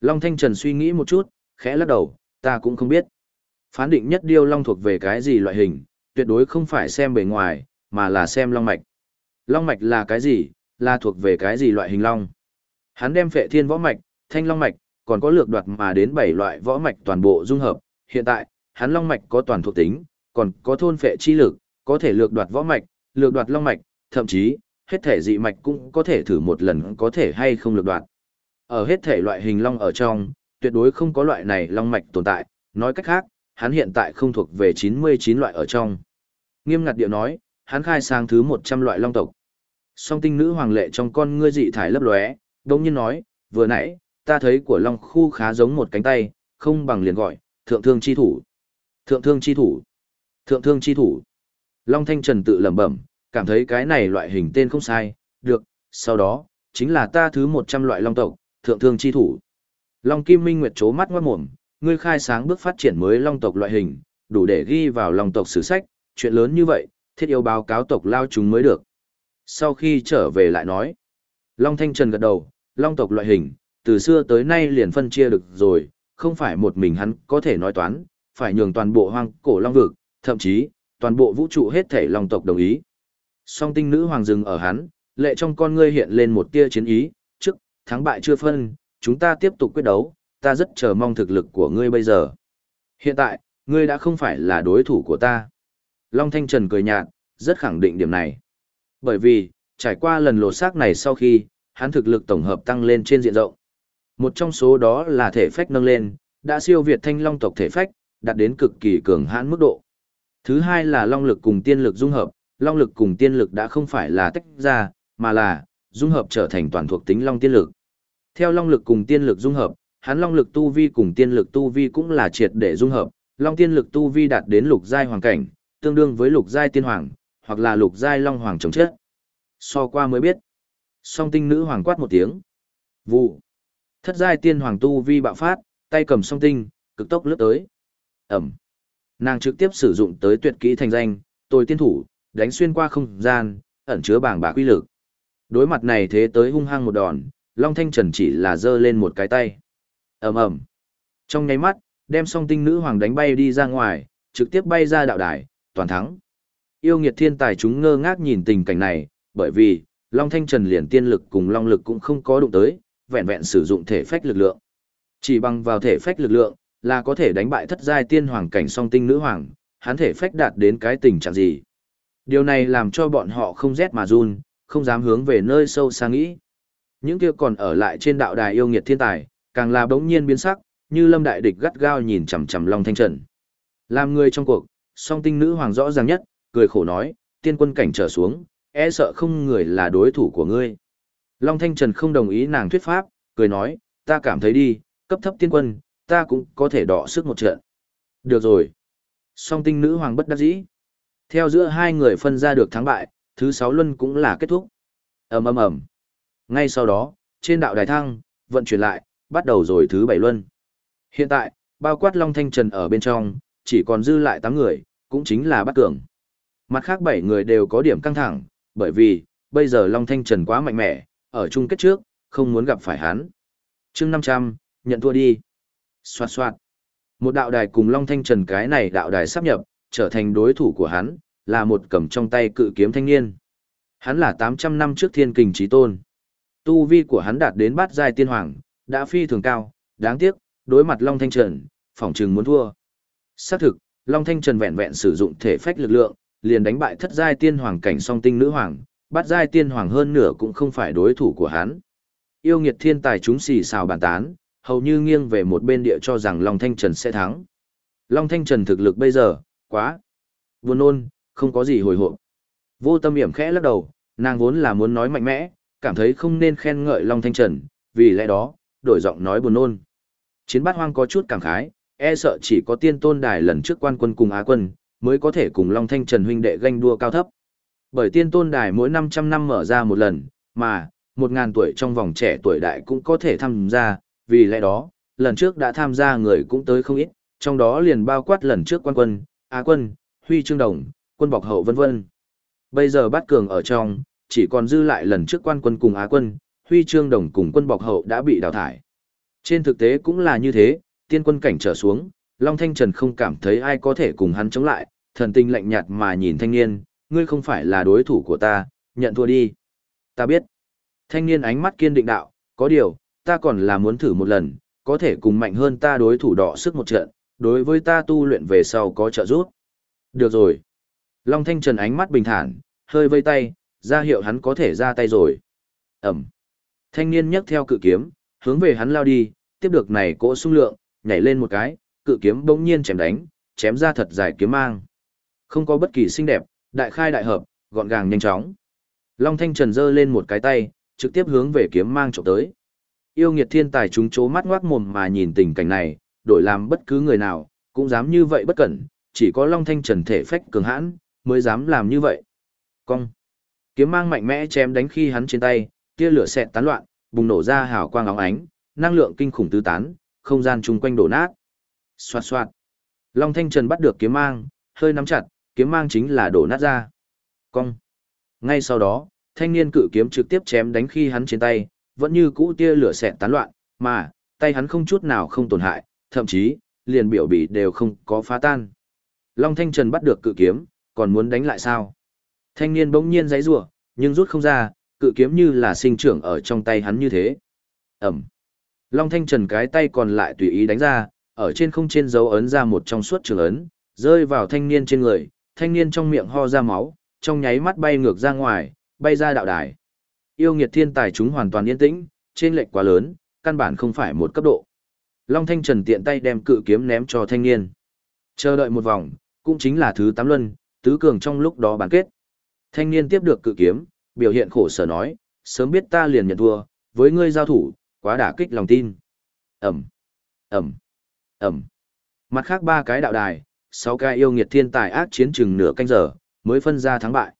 Long Thanh Trần suy nghĩ một chút, khẽ lắc đầu, ta cũng không biết. Phán định nhất điêu long thuộc về cái gì loại hình, tuyệt đối không phải xem bề ngoài, mà là xem long mạch. Long mạch là cái gì, là thuộc về cái gì loại hình long. Hắn đem phệ thiên võ mạch, thanh long mạch, còn có lược đoạt mà đến 7 loại võ mạch toàn bộ dung hợp. Hiện tại, hắn long mạch có toàn thuộc tính, còn có thôn phệ chi lực, có thể lược đoạt võ mạch, lược đoạt long mạch, thậm chí, hết thể dị mạch cũng có thể thử một lần có thể hay không lược đoạt. Ở hết thể loại hình long ở trong, tuyệt đối không có loại này long mạch tồn tại, nói cách khác, hắn hiện tại không thuộc về 99 loại ở trong. Nghiêm ngặt điệu nói, hắn khai sang thứ 100 loại long tộc. Song tinh nữ hoàng lệ trong con ngươi dị thải lấp lóe, đồng nhiên nói, vừa nãy, ta thấy của long khu khá giống một cánh tay, không bằng liền gọi, thượng thương chi thủ. Thượng thương chi thủ. Thượng thương chi thủ. Long Thanh Trần tự lẩm bẩm, cảm thấy cái này loại hình tên không sai, được, sau đó, chính là ta thứ 100 loại long tộc, thượng thương chi thủ. Long Kim Minh Nguyệt chố mắt ngoát mồm, ngươi khai sáng bước phát triển mới long tộc loại hình, đủ để ghi vào long tộc sử sách, chuyện lớn như vậy, thiết yêu báo cáo tộc lao chúng mới được. Sau khi trở về lại nói, Long Thanh Trần gật đầu, long tộc loại hình, từ xưa tới nay liền phân chia được rồi, không phải một mình hắn có thể nói toán, phải nhường toàn bộ hoang cổ long vực, thậm chí, toàn bộ vũ trụ hết thể long tộc đồng ý. Song tinh nữ hoàng dừng ở hắn, lệ trong con ngươi hiện lên một tia chiến ý, trước, thắng bại chưa phân, chúng ta tiếp tục quyết đấu, ta rất chờ mong thực lực của ngươi bây giờ. Hiện tại, ngươi đã không phải là đối thủ của ta. Long Thanh Trần cười nhạt, rất khẳng định điểm này. Bởi vì, trải qua lần lột xác này sau khi, hắn thực lực tổng hợp tăng lên trên diện rộng. Một trong số đó là thể phách nâng lên, đã siêu việt thanh long tộc thể phách, đạt đến cực kỳ cường hãn mức độ. Thứ hai là long lực cùng tiên lực dung hợp, long lực cùng tiên lực đã không phải là tách ra, mà là dung hợp trở thành toàn thuộc tính long tiên lực. Theo long lực cùng tiên lực dung hợp, hắn long lực tu vi cùng tiên lực tu vi cũng là triệt để dung hợp, long tiên lực tu vi đạt đến lục giai hoàng cảnh, tương đương với lục giai tiên hoàng, hoặc là lục giai long hoàng chống chết. So qua mới biết. Song tinh nữ hoàng quát một tiếng. Vụ. Thất giai tiên hoàng tu vi bạo phát, tay cầm song tinh, cực tốc lướt tới. Ẩm. Nàng trực tiếp sử dụng tới tuyệt kỹ thành danh, tôi tiên thủ, đánh xuyên qua không gian, ẩn chứa bảng bạc quy lực. Đối mặt này thế tới hung hăng một đòn, Long Thanh Trần chỉ là giơ lên một cái tay. ầm ầm Trong nháy mắt, đem song tinh nữ hoàng đánh bay đi ra ngoài, trực tiếp bay ra đạo đài, toàn thắng. Yêu nghiệt thiên tài chúng ngơ ngác nhìn tình cảnh này, bởi vì, Long Thanh Trần liền tiên lực cùng Long lực cũng không có đụng tới, vẹn vẹn sử dụng thể phách lực lượng. Chỉ bằng vào thể phách lực lượng, là có thể đánh bại thất giai tiên hoàng cảnh song tinh nữ hoàng, hắn thể phách đạt đến cái tình trạng gì. Điều này làm cho bọn họ không rét mà run, không dám hướng về nơi sâu xa nghĩ. Những kia còn ở lại trên đạo đài yêu nghiệt thiên tài, càng là bỗng nhiên biến sắc, như lâm đại địch gắt gao nhìn chằm chằm Long Thanh Trần. Làm người trong cuộc, song tinh nữ hoàng rõ ràng nhất, cười khổ nói, tiên quân cảnh trở xuống, e sợ không người là đối thủ của ngươi. Long Thanh Trần không đồng ý nàng thuyết pháp, cười nói, ta cảm thấy đi, cấp thấp tiên quân, ta cũng có thể đọ sức một trận. Được rồi. Song tinh nữ hoàng bất đắc dĩ. Theo giữa hai người phân ra được thắng bại, thứ sáu luân cũng là kết thúc. ầm ầm ầm. Ngay sau đó, trên đạo đài thăng, vận chuyển lại, bắt đầu rồi thứ bảy luân. Hiện tại, bao quát Long Thanh Trần ở bên trong, chỉ còn dư lại 8 người, cũng chính là bắt cường. Mặt khác 7 người đều có điểm căng thẳng, bởi vì, bây giờ Long Thanh Trần quá mạnh mẽ, ở chung kết trước, không muốn gặp phải hắn. chương 500, nhận thua đi. Xoạt xoạt. Một đạo đài cùng Long Thanh Trần cái này đạo đài sắp nhập, trở thành đối thủ của hắn, là một cầm trong tay cự kiếm thanh niên. Hắn là 800 năm trước thiên kình trí tôn. Tu vi của hắn đạt đến bát giai tiên hoàng, đã phi thường cao, đáng tiếc, đối mặt Long Thanh Trần, phỏng Trừng muốn thua. Xác thực, Long Thanh Trần vẹn vẹn sử dụng thể phách lực lượng, liền đánh bại thất giai tiên hoàng cảnh song tinh nữ hoàng, bát giai tiên hoàng hơn nửa cũng không phải đối thủ của hắn. Yêu nghiệt thiên tài chúng xì xào bàn tán, hầu như nghiêng về một bên địa cho rằng Long Thanh Trần sẽ thắng. Long Thanh Trần thực lực bây giờ, quá buồn nôn, không có gì hồi hộp. Vô tâm hiểm khẽ lắc đầu, nàng vốn là muốn nói mạnh mẽ, cảm thấy không nên khen ngợi Long Thanh Trần, vì lẽ đó, đổi giọng nói buồn nôn. Chiến bát hoang có chút cảm khái, e sợ chỉ có tiên tôn đài lần trước quan quân cùng Á quân, mới có thể cùng Long Thanh Trần huynh đệ ganh đua cao thấp. Bởi tiên tôn đài mỗi 500 năm mở ra một lần, mà, 1.000 tuổi trong vòng trẻ tuổi đại cũng có thể tham gia, vì lẽ đó, lần trước đã tham gia người cũng tới không ít, trong đó liền bao quát lần trước quan quân, Á quân, Huy Trương Đồng, quân bọc hậu vân vân. Bây giờ bắt cường ở trong, chỉ còn dư lại lần trước quan quân cùng Á quân, Huy Trương Đồng cùng quân bọc hậu đã bị đào thải. Trên thực tế cũng là như thế, tiên quân cảnh trở xuống, Long Thanh Trần không cảm thấy ai có thể cùng hắn chống lại, thần tinh lạnh nhạt mà nhìn thanh niên, ngươi không phải là đối thủ của ta, nhận thua đi. Ta biết. Thanh niên ánh mắt kiên định đạo, có điều, ta còn là muốn thử một lần, có thể cùng mạnh hơn ta đối thủ đỏ sức một trận, đối với ta tu luyện về sau có trợ giúp. Được rồi. Long Thanh Trần ánh mắt bình thản, hơi vây tay, ra hiệu hắn có thể ra tay rồi. Ẩm. Thanh niên nhấc theo cự kiếm, hướng về hắn lao đi, tiếp được này cỗ sung lượng, nhảy lên một cái, cự kiếm bỗng nhiên chém đánh, chém ra thật dài kiếm mang. Không có bất kỳ xinh đẹp, đại khai đại hợp, gọn gàng nhanh chóng. Long Thanh Trần giơ lên một cái tay, trực tiếp hướng về kiếm mang chụp tới. Yêu nghiệt thiên tài chúng chố mắt ngoác mồm mà nhìn tình cảnh này, đổi làm bất cứ người nào, cũng dám như vậy bất cẩn, chỉ có Long Thanh Trần thể phách cường hãn, mới dám làm như vậy. Cong. Kiếm mang mạnh mẽ chém đánh khi hắn trên tay, tia lửa xẹt tán loạn, bùng nổ ra hào quang óng ánh, năng lượng kinh khủng tứ tán, không gian chung quanh đổ nát. Xoạt xoạt. Long Thanh Trần bắt được kiếm mang, hơi nắm chặt, kiếm mang chính là đổ nát ra. Cong. Ngay sau đó, thanh niên cự kiếm trực tiếp chém đánh khi hắn trên tay, vẫn như cũ tia lửa xẹt tán loạn, mà, tay hắn không chút nào không tổn hại, thậm chí, liền biểu bị đều không có phá tan. Long Thanh Trần bắt được cự kiếm, còn muốn đánh lại sao? Thanh niên bỗng nhiên giãy giụa, nhưng rút không ra, cự kiếm như là sinh trưởng ở trong tay hắn như thế. Ẩm. Long Thanh Trần cái tay còn lại tùy ý đánh ra, ở trên không trên dấu ấn ra một trong suốt trường ấn, rơi vào thanh niên trên người, thanh niên trong miệng ho ra máu, trong nháy mắt bay ngược ra ngoài, bay ra đạo đài. Yêu nghiệt thiên tài chúng hoàn toàn yên tĩnh, trên lệch quá lớn, căn bản không phải một cấp độ. Long Thanh Trần tiện tay đem cự kiếm ném cho thanh niên. Chờ đợi một vòng, cũng chính là thứ tám luân, tứ cường trong lúc đó bán kết. Thanh niên tiếp được cự kiếm, biểu hiện khổ sở nói, sớm biết ta liền nhận thua, với ngươi giao thủ, quá đả kích lòng tin. Ẩm, Ẩm, Ẩm. Mặt khác ba cái đạo đài, sáu cái yêu nghiệt thiên tài ác chiến chừng nửa canh giờ, mới phân ra thắng bại.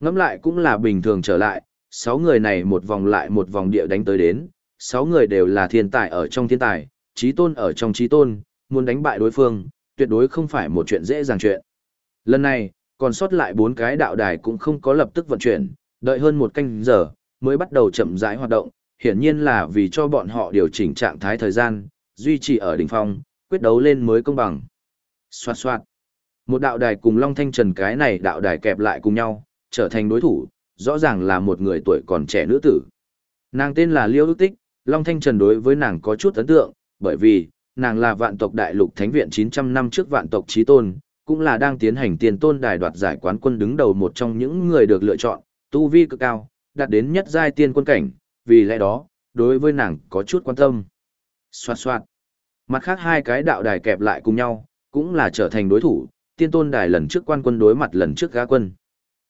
Ngẫm lại cũng là bình thường trở lại, sáu người này một vòng lại một vòng địa đánh tới đến, sáu người đều là thiên tài ở trong thiên tài, trí tôn ở trong trí tôn, muốn đánh bại đối phương, tuyệt đối không phải một chuyện dễ dàng chuyện. Lần này, còn sót lại bốn cái đạo đài cũng không có lập tức vận chuyển, đợi hơn một canh giờ, mới bắt đầu chậm rãi hoạt động, hiển nhiên là vì cho bọn họ điều chỉnh trạng thái thời gian, duy trì ở đỉnh phong, quyết đấu lên mới công bằng. Xoạt xoạt. Một đạo đài cùng Long Thanh Trần cái này đạo đài kẹp lại cùng nhau, trở thành đối thủ, rõ ràng là một người tuổi còn trẻ nữ tử. Nàng tên là Liêu Đức Tích, Long Thanh Trần đối với nàng có chút ấn tượng, bởi vì, nàng là vạn tộc đại lục thánh viện 900 năm trước vạn tộc trí tôn, cũng là đang tiến hành tiền tôn đài đoạt giải quán quân đứng đầu một trong những người được lựa chọn, tu vi cực cao, đạt đến nhất giai tiên quân cảnh, vì lẽ đó, đối với nàng có chút quan tâm. Xoạt xoạt. Mặt khác hai cái đạo đài kẹp lại cùng nhau, cũng là trở thành đối thủ, tiên tôn đài lần trước quan quân đối mặt lần trước gã quân.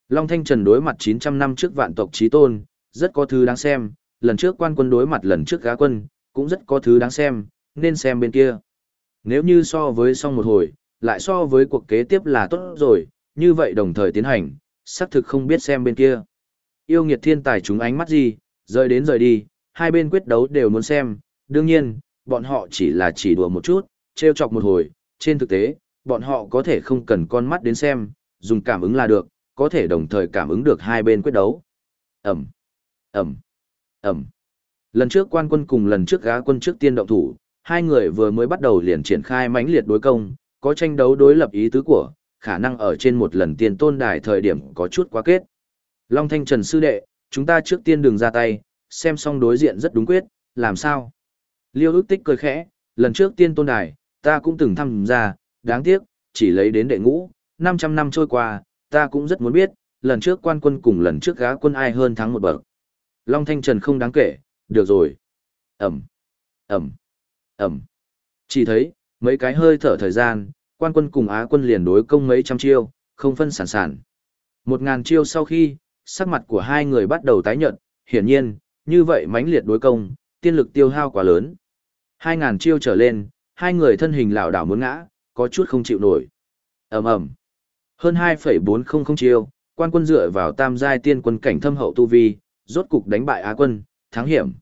Long Thanh Trần đối mặt 900 năm trước vạn tộc trí tôn, rất có thứ đáng xem, lần trước quan quân đối mặt lần trước gã quân, cũng rất có thứ đáng xem, nên xem bên kia. Nếu như so với xong một hồi, lại so với cuộc kế tiếp là tốt rồi, như vậy đồng thời tiến hành, xác thực không biết xem bên kia. Yêu nghiệt thiên tài chúng ánh mắt gì, rời đến rời đi, hai bên quyết đấu đều muốn xem, đương nhiên, bọn họ chỉ là chỉ đùa một chút, trêu chọc một hồi, trên thực tế, bọn họ có thể không cần con mắt đến xem, dùng cảm ứng là được, có thể đồng thời cảm ứng được hai bên quyết đấu. Ẩm, Ẩm, Ẩm. Lần trước quan quân cùng lần trước gá quân trước tiên động thủ, hai người vừa mới bắt đầu liền triển khai mãnh liệt đối công, có tranh đấu đối lập ý tứ của, khả năng ở trên một lần tiền tôn đài thời điểm có chút quá kết. Long Thanh Trần sư đệ, chúng ta trước tiên đừng ra tay, xem xong đối diện rất đúng quyết, làm sao? Liêu ước tích cười khẽ, lần trước tiên tôn đài, ta cũng từng tham gia, đáng tiếc, chỉ lấy đến đệ ngũ, 500 năm trôi qua, ta cũng rất muốn biết, lần trước quan quân cùng lần trước gá quân ai hơn thắng một bậc. Long Thanh Trần không đáng kể, được rồi. Ẩm, Ẩm, Ẩm. Chỉ thấy, mấy cái hơi thở thời gian, quan quân cùng Á quân liền đối công mấy trăm chiêu, không phân sản sản. Một ngàn chiêu sau khi, sắc mặt của hai người bắt đầu tái nhợt, hiển nhiên, như vậy mãnh liệt đối công, tiên lực tiêu hao quá lớn. Hai ngàn chiêu trở lên, hai người thân hình lảo đảo muốn ngã, có chút không chịu nổi. Ầm ầm. Hơn 2.400 chiêu, quan quân dựa vào tam giai tiên quân cảnh thâm hậu tu vi, rốt cục đánh bại Á quân, thắng hiểm.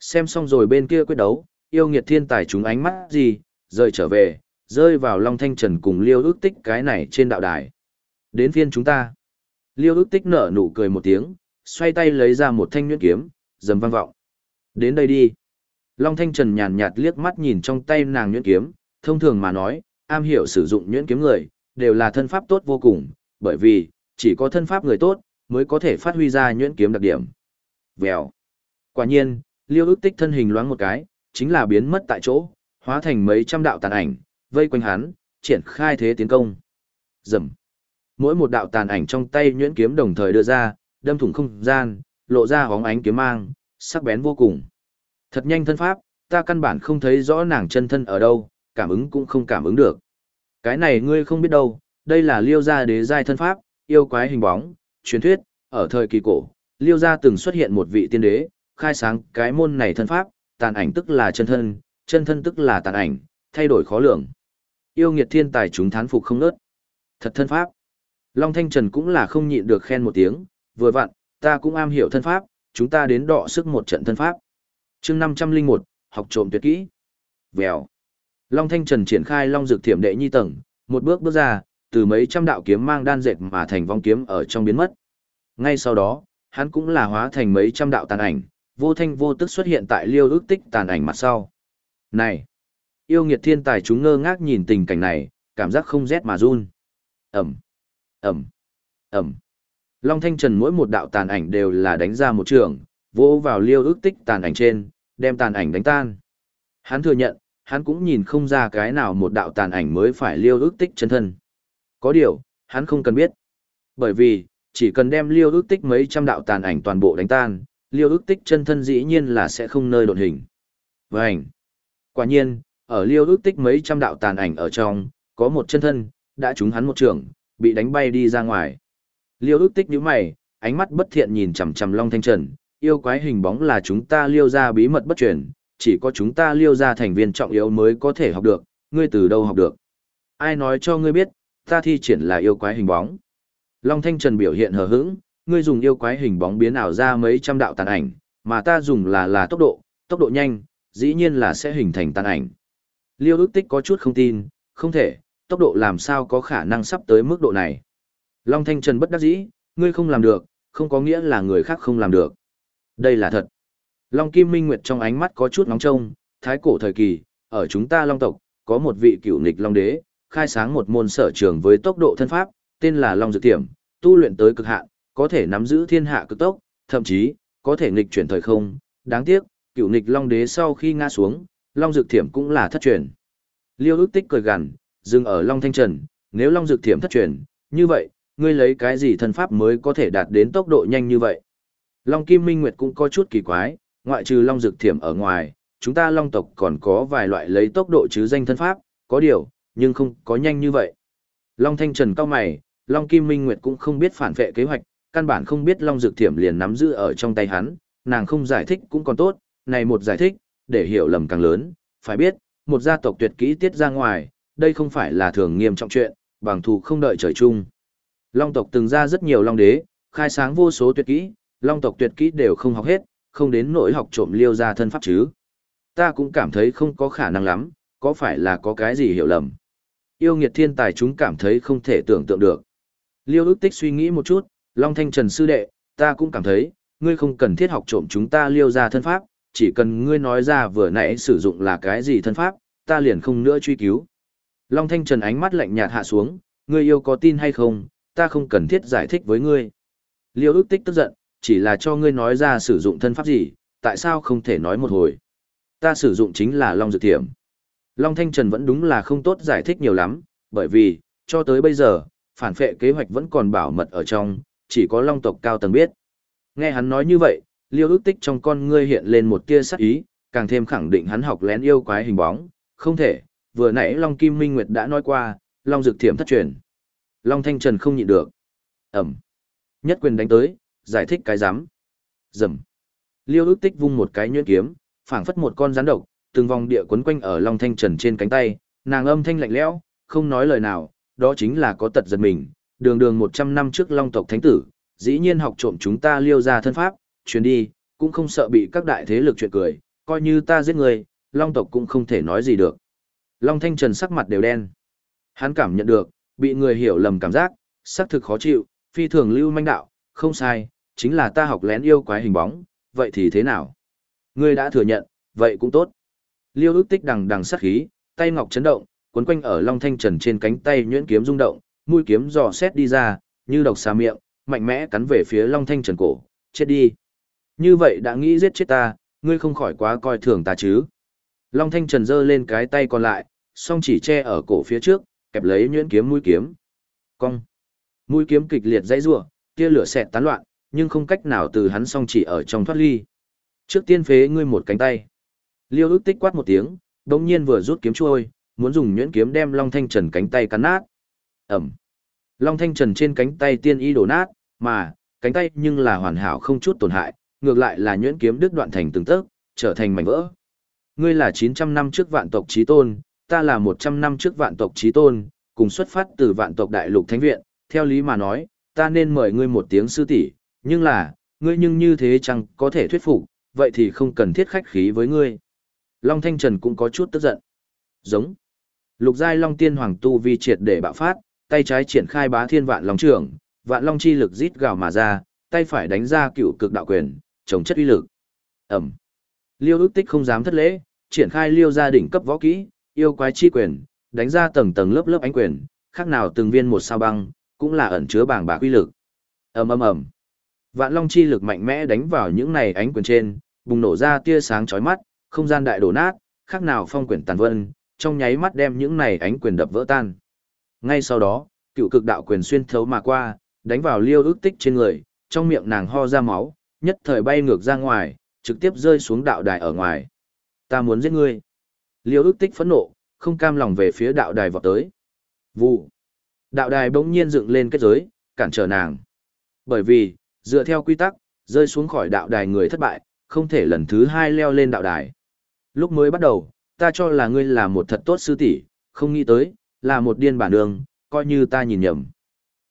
Xem xong rồi bên kia quyết đấu, yêu nghiệt thiên tài chúng ánh mắt gì, rời trở về, rơi vào Long Thanh Trần cùng Liêu ước tích cái này trên đạo đài. Đến phiên chúng ta. Liêu ước tích nở nụ cười một tiếng, xoay tay lấy ra một thanh nhuyễn kiếm, dầm vang vọng. Đến đây đi. Long Thanh Trần nhàn nhạt liếc mắt nhìn trong tay nàng nhuyễn kiếm, thông thường mà nói, am hiểu sử dụng nhuyễn kiếm người, đều là thân pháp tốt vô cùng, bởi vì, chỉ có thân pháp người tốt, mới có thể phát huy ra nhuyễn kiếm đặc điểm. Vèo. Quả nhiên, liêu ước tích thân hình loáng một cái, chính là biến mất tại chỗ, hóa thành mấy trăm đạo tàn ảnh, vây quanh hắn, triển khai thế tiến công. Dầm. Mỗi một đạo tàn ảnh trong tay nhuyễn kiếm đồng thời đưa ra, đâm thủng không gian, lộ ra hóng ánh kiếm mang, sắc bén vô cùng. Thật nhanh thân pháp, ta căn bản không thấy rõ nàng chân thân ở đâu, cảm ứng cũng không cảm ứng được. Cái này ngươi không biết đâu, đây là liêu gia đế giai thân pháp, yêu quái hình bóng, truyền thuyết, ở thời kỳ cổ, liêu gia từng xuất hiện một vị tiên đế, khai sáng cái môn này thân pháp, tàn ảnh tức là chân thân, chân thân tức là tàn ảnh, thay đổi khó lường. Yêu nghiệt thiên tài chúng thán phục không nớt. Thật thân pháp. Long Thanh Trần cũng là không nhịn được khen một tiếng, vừa vặn, ta cũng am hiểu thân pháp, chúng ta đến đọ sức một trận thân pháp chương 501, học trộm tuyệt kỹ. Vèo. Long Thanh Trần triển khai Long Dược Thiểm đệ nhi tầng, một bước bước ra, từ mấy trăm đạo kiếm mang đan dệt mà thành vong kiếm ở trong biến mất. Ngay sau đó, hắn cũng là hóa thành mấy trăm đạo tàn ảnh, vô thanh vô tức xuất hiện tại liêu ước tích tàn ảnh mặt sau. Này! Yêu nghiệt thiên tài chúng ngơ ngác nhìn tình cảnh này, cảm giác không rét mà run. Ẩm! Ẩm! Ẩm! Long Thanh Trần mỗi một đạo tàn ảnh đều là đánh ra một trường, vỗ vào liêu ước tích tàn ảnh trên, đem tàn ảnh đánh tan. Hắn thừa nhận, hắn cũng nhìn không ra cái nào một đạo tàn ảnh mới phải liêu ước tích chân thân. Có điều, hắn không cần biết. Bởi vì, chỉ cần đem liêu ước tích mấy trăm đạo tàn ảnh toàn bộ đánh tan, liêu ước tích chân thân dĩ nhiên là sẽ không nơi đột hình. Vânh! Quả nhiên, ở liêu ước tích mấy trăm đạo tàn ảnh ở trong, có một chân thân, đã trúng hắn một trường, bị đánh bay đi ra ngoài. Liêu ước tích nhíu mày, ánh mắt bất thiện nhìn chằm chằm Long Thanh Trần, yêu quái hình bóng là chúng ta liêu ra bí mật bất truyền, chỉ có chúng ta liêu ra thành viên trọng yếu mới có thể học được, ngươi từ đâu học được. Ai nói cho ngươi biết, ta thi triển là yêu quái hình bóng. Long Thanh Trần biểu hiện hờ hững, ngươi dùng yêu quái hình bóng biến ảo ra mấy trăm đạo tàn ảnh, mà ta dùng là là tốc độ, tốc độ nhanh, dĩ nhiên là sẽ hình thành tàn ảnh. Liêu ước tích có chút không tin, không thể, tốc độ làm sao có khả năng sắp tới mức độ này. Long Thanh Trần bất đắc dĩ, ngươi không làm được, không có nghĩa là người khác không làm được. Đây là thật. Long Kim Minh Nguyệt trong ánh mắt có chút nóng trông, thái cổ thời kỳ, ở chúng ta Long tộc, có một vị cựu nịch Long Đế, khai sáng một môn sở trường với tốc độ thân pháp, tên là Long Dược Tiểm, tu luyện tới cực hạn, có thể nắm giữ thiên hạ cực tốc, thậm chí, có thể nghịch chuyển thời không. Đáng tiếc, cựu nịch Long Đế sau khi ngã xuống, Long Dược Tiểm cũng là thất truyền. Liêu ước tích cười gằn, dừng ở Long Thanh Trần, nếu Long Dược Tiểm thất truyền, như vậy, ngươi lấy cái gì thân pháp mới có thể đạt đến tốc độ nhanh như vậy? Long Kim Minh Nguyệt cũng có chút kỳ quái, ngoại trừ long Dực thiểm ở ngoài, chúng ta long tộc còn có vài loại lấy tốc độ chứ danh thân pháp, có điều, nhưng không có nhanh như vậy. Long Thanh Trần cao mày, Long Kim Minh Nguyệt cũng không biết phản vệ kế hoạch, căn bản không biết long dược thiểm liền nắm giữ ở trong tay hắn, nàng không giải thích cũng còn tốt, này một giải thích, để hiểu lầm càng lớn, phải biết, một gia tộc tuyệt kỹ tiết ra ngoài, đây không phải là thường nghiêm trọng chuyện, bằng thù không đợi trời chung. Long tộc từng ra rất nhiều long đế, khai sáng vô số tuyệt kỹ, long tộc tuyệt kỹ đều không học hết, không đến nỗi học trộm liêu ra thân pháp chứ. Ta cũng cảm thấy không có khả năng lắm, có phải là có cái gì hiểu lầm. Yêu nghiệt thiên tài chúng cảm thấy không thể tưởng tượng được. Liêu ước tích suy nghĩ một chút, Long Thanh Trần sư đệ, ta cũng cảm thấy, ngươi không cần thiết học trộm chúng ta liêu ra thân pháp, chỉ cần ngươi nói ra vừa nãy sử dụng là cái gì thân pháp, ta liền không nữa truy cứu. Long Thanh Trần ánh mắt lạnh nhạt hạ xuống, ngươi yêu có tin hay không, ta không cần thiết giải thích với ngươi. Liêu ước tích tức giận, chỉ là cho ngươi nói ra sử dụng thân pháp gì, tại sao không thể nói một hồi. Ta sử dụng chính là Long Dược Thiểm. Long Thanh Trần vẫn đúng là không tốt giải thích nhiều lắm, bởi vì, cho tới bây giờ, phản phệ kế hoạch vẫn còn bảo mật ở trong, chỉ có Long tộc cao tầng biết. Nghe hắn nói như vậy, liêu ước tích trong con ngươi hiện lên một tia sắc ý, càng thêm khẳng định hắn học lén yêu quái hình bóng, không thể, vừa nãy Long Kim Minh Nguyệt đã nói qua, Long Dược Thiểm thất truyền. Long Thanh Trần không nhịn được. Ẩm. Nhất quyền đánh tới, giải thích cái rắm Dầm. Liêu ước tích vung một cái nhuyễn kiếm, phảng phất một con rắn độc, từng vòng địa quấn quanh ở Long Thanh Trần trên cánh tay, nàng âm thanh lạnh lẽo, không nói lời nào, đó chính là có tật giật mình, đường đường 100 năm trước Long tộc thánh tử, dĩ nhiên học trộm chúng ta liêu ra thân pháp, chuyến đi, cũng không sợ bị các đại thế lực chuyện cười, coi như ta giết người, Long tộc cũng không thể nói gì được. Long Thanh Trần sắc mặt đều đen. Hắn cảm nhận được, bị người hiểu lầm cảm giác, xác thực khó chịu, phi thường lưu manh đạo, không sai, chính là ta học lén yêu quái hình bóng, vậy thì thế nào? Ngươi đã thừa nhận, vậy cũng tốt. Liêu ước tích đằng đằng sát khí, tay ngọc chấn động, cuốn quanh ở Long Thanh Trần trên cánh tay nhuyễn kiếm rung động, mũi kiếm dò xét đi ra, như độc xà miệng, mạnh mẽ cắn về phía Long Thanh Trần cổ, chết đi. Như vậy đã nghĩ giết chết ta, ngươi không khỏi quá coi thường ta chứ. Long Thanh Trần giơ lên cái tay còn lại, song chỉ che ở cổ phía trước, kẹp lấy nhuyễn kiếm mũi kiếm. Cong. Mũi kiếm kịch liệt dãy rủa, tia lửa xẹt tán loạn, nhưng không cách nào từ hắn song chỉ ở trong thoát ly. Trước tiên phế ngươi một cánh tay. Liêu ức tích quát một tiếng, đồng nhiên vừa rút kiếm trôi, muốn dùng nhuyễn kiếm đem Long Thanh Trần cánh tay cắn nát. Ẩm. Long Thanh Trần trên cánh tay tiên y đổ nát, mà, cánh tay nhưng là hoàn hảo không chút tổn hại, ngược lại là nhuyễn kiếm đứt đoạn thành từng tấc, trở thành mảnh vỡ. Ngươi là 900 năm trước vạn tộc chí tôn, ta là 100 năm trước vạn tộc chí tôn, cùng xuất phát từ vạn tộc đại lục thánh viện, theo lý mà nói, ta nên mời ngươi một tiếng sư tỷ, nhưng là, ngươi nhưng như thế chẳng có thể thuyết phục, vậy thì không cần thiết khách khí với ngươi. Long Thanh Trần cũng có chút tức giận. Giống. Lục giai Long Tiên Hoàng tu vi triệt để bạo phát, tay trái triển khai bá thiên vạn long trưởng, vạn long chi lực rít gào mà ra, tay phải đánh ra cựu cực đạo quyền, chống chất uy lực. Ẩm. Liêu Ước tích không dám thất lễ, triển khai liêu gia đỉnh cấp võ kỹ, yêu quái chi quyền, đánh ra tầng tầng lớp lớp ánh quyền, khác nào từng viên một sao băng, cũng là ẩn chứa bảng bạc uy lực. Ầm ầm ầm. Vạn long chi lực mạnh mẽ đánh vào những này ánh quyền trên, bùng nổ ra tia sáng chói mắt, không gian đại đổ nát, khác nào phong quyển tàn vân, trong nháy mắt đem những này ánh quyền đập vỡ tan. Ngay sau đó, cựu cực đạo quyền xuyên thấu mà qua, đánh vào liêu ước tích trên người, trong miệng nàng ho ra máu, nhất thời bay ngược ra ngoài, trực tiếp rơi xuống đạo đài ở ngoài. Ta muốn giết ngươi. Liêu ước tích phẫn nộ, không cam lòng về phía đạo đài vọt tới. Vụ. Đạo đài bỗng nhiên dựng lên kết giới, cản trở nàng. Bởi vì, dựa theo quy tắc, rơi xuống khỏi đạo đài người thất bại, không thể lần thứ hai leo lên đạo đài. Lúc mới bắt đầu, ta cho là ngươi là một thật tốt sư tỷ, không nghĩ tới, là một điên bản đường, coi như ta nhìn nhầm.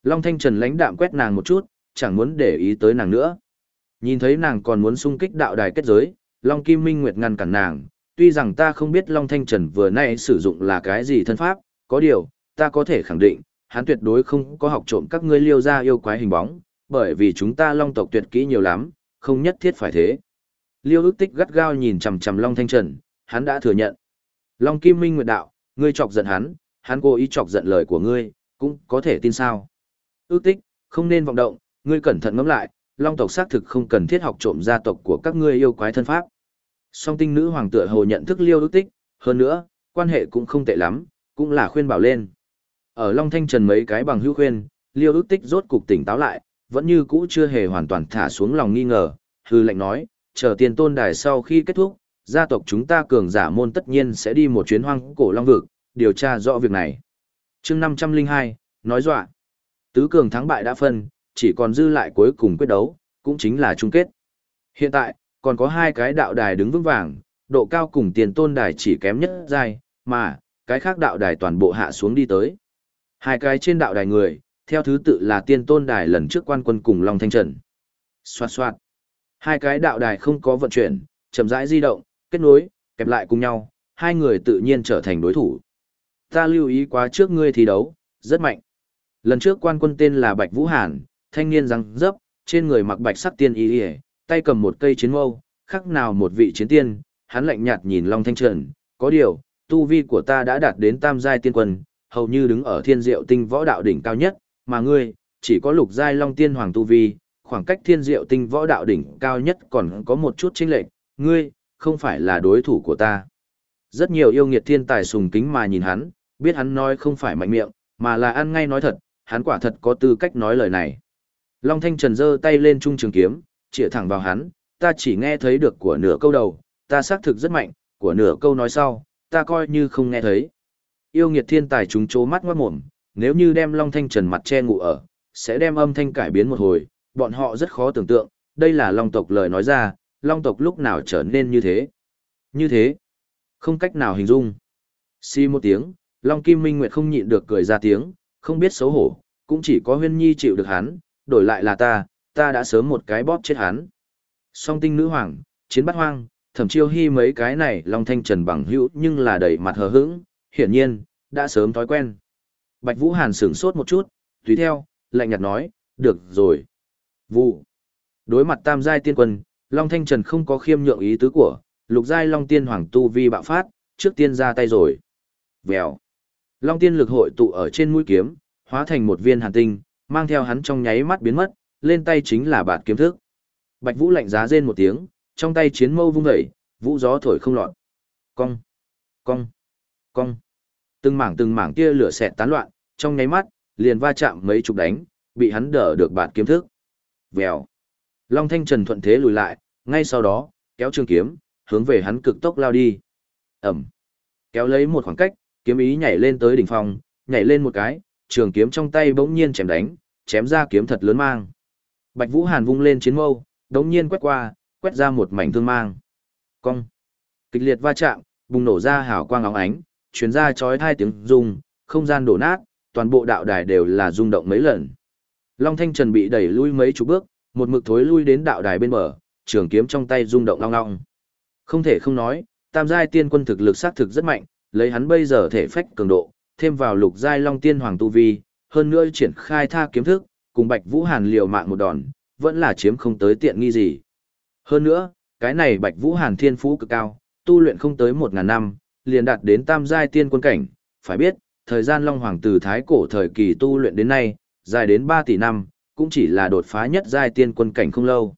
Long Thanh Trần lãnh đạm quét nàng một chút, chẳng muốn để ý tới nàng nữa. Nhìn thấy nàng còn muốn xung kích đạo đài kết giới, Long Kim Minh Nguyệt ngăn cản nàng, tuy rằng ta không biết Long Thanh Trần vừa nay sử dụng là cái gì thân pháp, có điều, ta có thể khẳng định, hắn tuyệt đối không có học trộm các ngươi liêu ra yêu quái hình bóng, bởi vì chúng ta Long tộc tuyệt kỹ nhiều lắm, không nhất thiết phải thế. Liêu ước tích gắt gao nhìn chằm chằm Long Thanh Trần, hắn đã thừa nhận. Long Kim Minh Nguyệt đạo, ngươi chọc giận hắn, hắn cố ý chọc giận lời của ngươi, cũng có thể tin sao. Ước tích, không nên vọng động, ngươi cẩn thận ngẫm lại, Long tộc xác thực không cần thiết học trộm gia tộc của các ngươi yêu quái thân pháp. Song tinh nữ hoàng tựa hồ nhận thức liêu ước tích, hơn nữa, quan hệ cũng không tệ lắm, cũng là khuyên bảo lên. Ở Long Thanh Trần mấy cái bằng hữu khuyên, liêu ước tích rốt cục tỉnh táo lại, vẫn như cũ chưa hề hoàn toàn thả xuống lòng nghi ngờ, hư lệnh nói, chờ tiền tôn đài sau khi kết thúc, gia tộc chúng ta cường giả môn tất nhiên sẽ đi một chuyến hoang cổ long vực, điều tra rõ việc này. chương 502, nói dọa. Tứ cường thắng bại đã phân, chỉ còn dư lại cuối cùng quyết đấu, cũng chính là chung kết. Hiện tại, còn có hai cái đạo đài đứng vững vàng, độ cao cùng tiền tôn đài chỉ kém nhất giai, mà, cái khác đạo đài toàn bộ hạ xuống đi tới. Hai cái trên đạo đài người, theo thứ tự là tiên tôn đài lần trước quan quân cùng Long Thanh Trần. Xoạt xoạt. Hai cái đạo đài không có vận chuyển, chậm rãi di động, kết nối, kẹp lại cùng nhau, hai người tự nhiên trở thành đối thủ. Ta lưu ý quá trước ngươi thi đấu, rất mạnh. Lần trước quan quân tên là Bạch Vũ Hàn, thanh niên răng dấp, trên người mặc bạch sắc tiên y y, tay cầm một cây chiến mâu, khác nào một vị chiến tiên, hắn lạnh nhạt nhìn Long Thanh Trần, có điều, tu vi của ta đã đạt đến tam giai tiên quân, hầu như đứng ở thiên diệu tinh võ đạo đỉnh cao nhất, mà ngươi, chỉ có lục giai long tiên hoàng tu vi, khoảng cách thiên diệu tinh võ đạo đỉnh cao nhất còn có một chút chênh lệch, ngươi, không phải là đối thủ của ta. Rất nhiều yêu nghiệt thiên tài sùng kính mà nhìn hắn, biết hắn nói không phải mạnh miệng, mà là ăn ngay nói thật, hắn quả thật có tư cách nói lời này. Long Thanh Trần giơ tay lên trung trường kiếm, chĩa thẳng vào hắn, ta chỉ nghe thấy được của nửa câu đầu, ta xác thực rất mạnh, của nửa câu nói sau, ta coi như không nghe thấy. Yêu nghiệt thiên tài chúng chố mắt ngoát mồm, nếu như đem Long Thanh Trần mặt che ngủ ở, sẽ đem âm thanh cải biến một hồi, bọn họ rất khó tưởng tượng, đây là Long tộc lời nói ra, Long tộc lúc nào trở nên như thế. Như thế, không cách nào hình dung. Xi một tiếng, Long Kim Minh Nguyệt không nhịn được cười ra tiếng, không biết xấu hổ, cũng chỉ có huyên nhi chịu được hắn, đổi lại là ta, ta đã sớm một cái bóp chết hắn. Song tinh nữ hoàng, chiến bắt hoang, thẩm chiêu hy mấy cái này Long Thanh Trần bằng hữu nhưng là đầy mặt hờ hững, hiển nhiên, đã sớm thói quen. Bạch Vũ Hàn sửng sốt một chút, tùy theo, lạnh nhạt nói, được rồi. Vụ. Đối mặt tam giai tiên quân, Long Thanh Trần không có khiêm nhượng ý tứ của, lục giai Long Tiên Hoàng Tu Vi bạo phát, trước tiên ra tay rồi. Vèo. Long Tiên lực hội tụ ở trên mũi kiếm, hóa thành một viên hàn tinh, mang theo hắn trong nháy mắt biến mất, lên tay chính là bạt kiếm thức. Bạch Vũ lạnh giá rên một tiếng, trong tay chiến mâu vung dậy, vũ gió thổi không lọt. Cong, cong, cong. Từng mảng từng mảng tia lửa xẹt tán loạn, trong nháy mắt, liền va chạm mấy chục đánh, bị hắn đỡ được bạt kiếm thức. Vèo. Long Thanh Trần thuận thế lùi lại, ngay sau đó, kéo trường kiếm, hướng về hắn cực tốc lao đi. Ẩm. Kéo lấy một khoảng cách, kiếm ý nhảy lên tới đỉnh phong, nhảy lên một cái, trường kiếm trong tay bỗng nhiên chém đánh, chém ra kiếm thật lớn mang. Bạch Vũ Hàn vung lên chiến mâu, đống nhiên quét qua, quét ra một mảnh thương mang. Cong. Kịch liệt va chạm, bùng nổ ra hào quang óng ánh, truyền ra chói hai tiếng rung, không gian đổ nát, toàn bộ đạo đài đều là rung động mấy lần. Long Thanh Trần bị đẩy lui mấy chục bước, một mực thối lui đến đạo đài bên bờ, trường kiếm trong tay rung động long long. Không thể không nói, tam giai tiên quân thực lực sát thực rất mạnh, lấy hắn bây giờ thể phách cường độ, thêm vào lục giai long tiên hoàng tu vi, hơn nữa triển khai tha kiếm thức, cùng Bạch Vũ Hàn liều mạng một đòn, vẫn là chiếm không tới tiện nghi gì. Hơn nữa, cái này Bạch Vũ Hàn thiên phú cực cao, tu luyện không tới một ngàn năm, liền đạt đến tam giai tiên quân cảnh, phải biết, thời gian Long Hoàng từ thái cổ thời kỳ tu luyện đến nay, dài đến 3 tỷ năm, cũng chỉ là đột phá nhất giai tiên quân cảnh không lâu.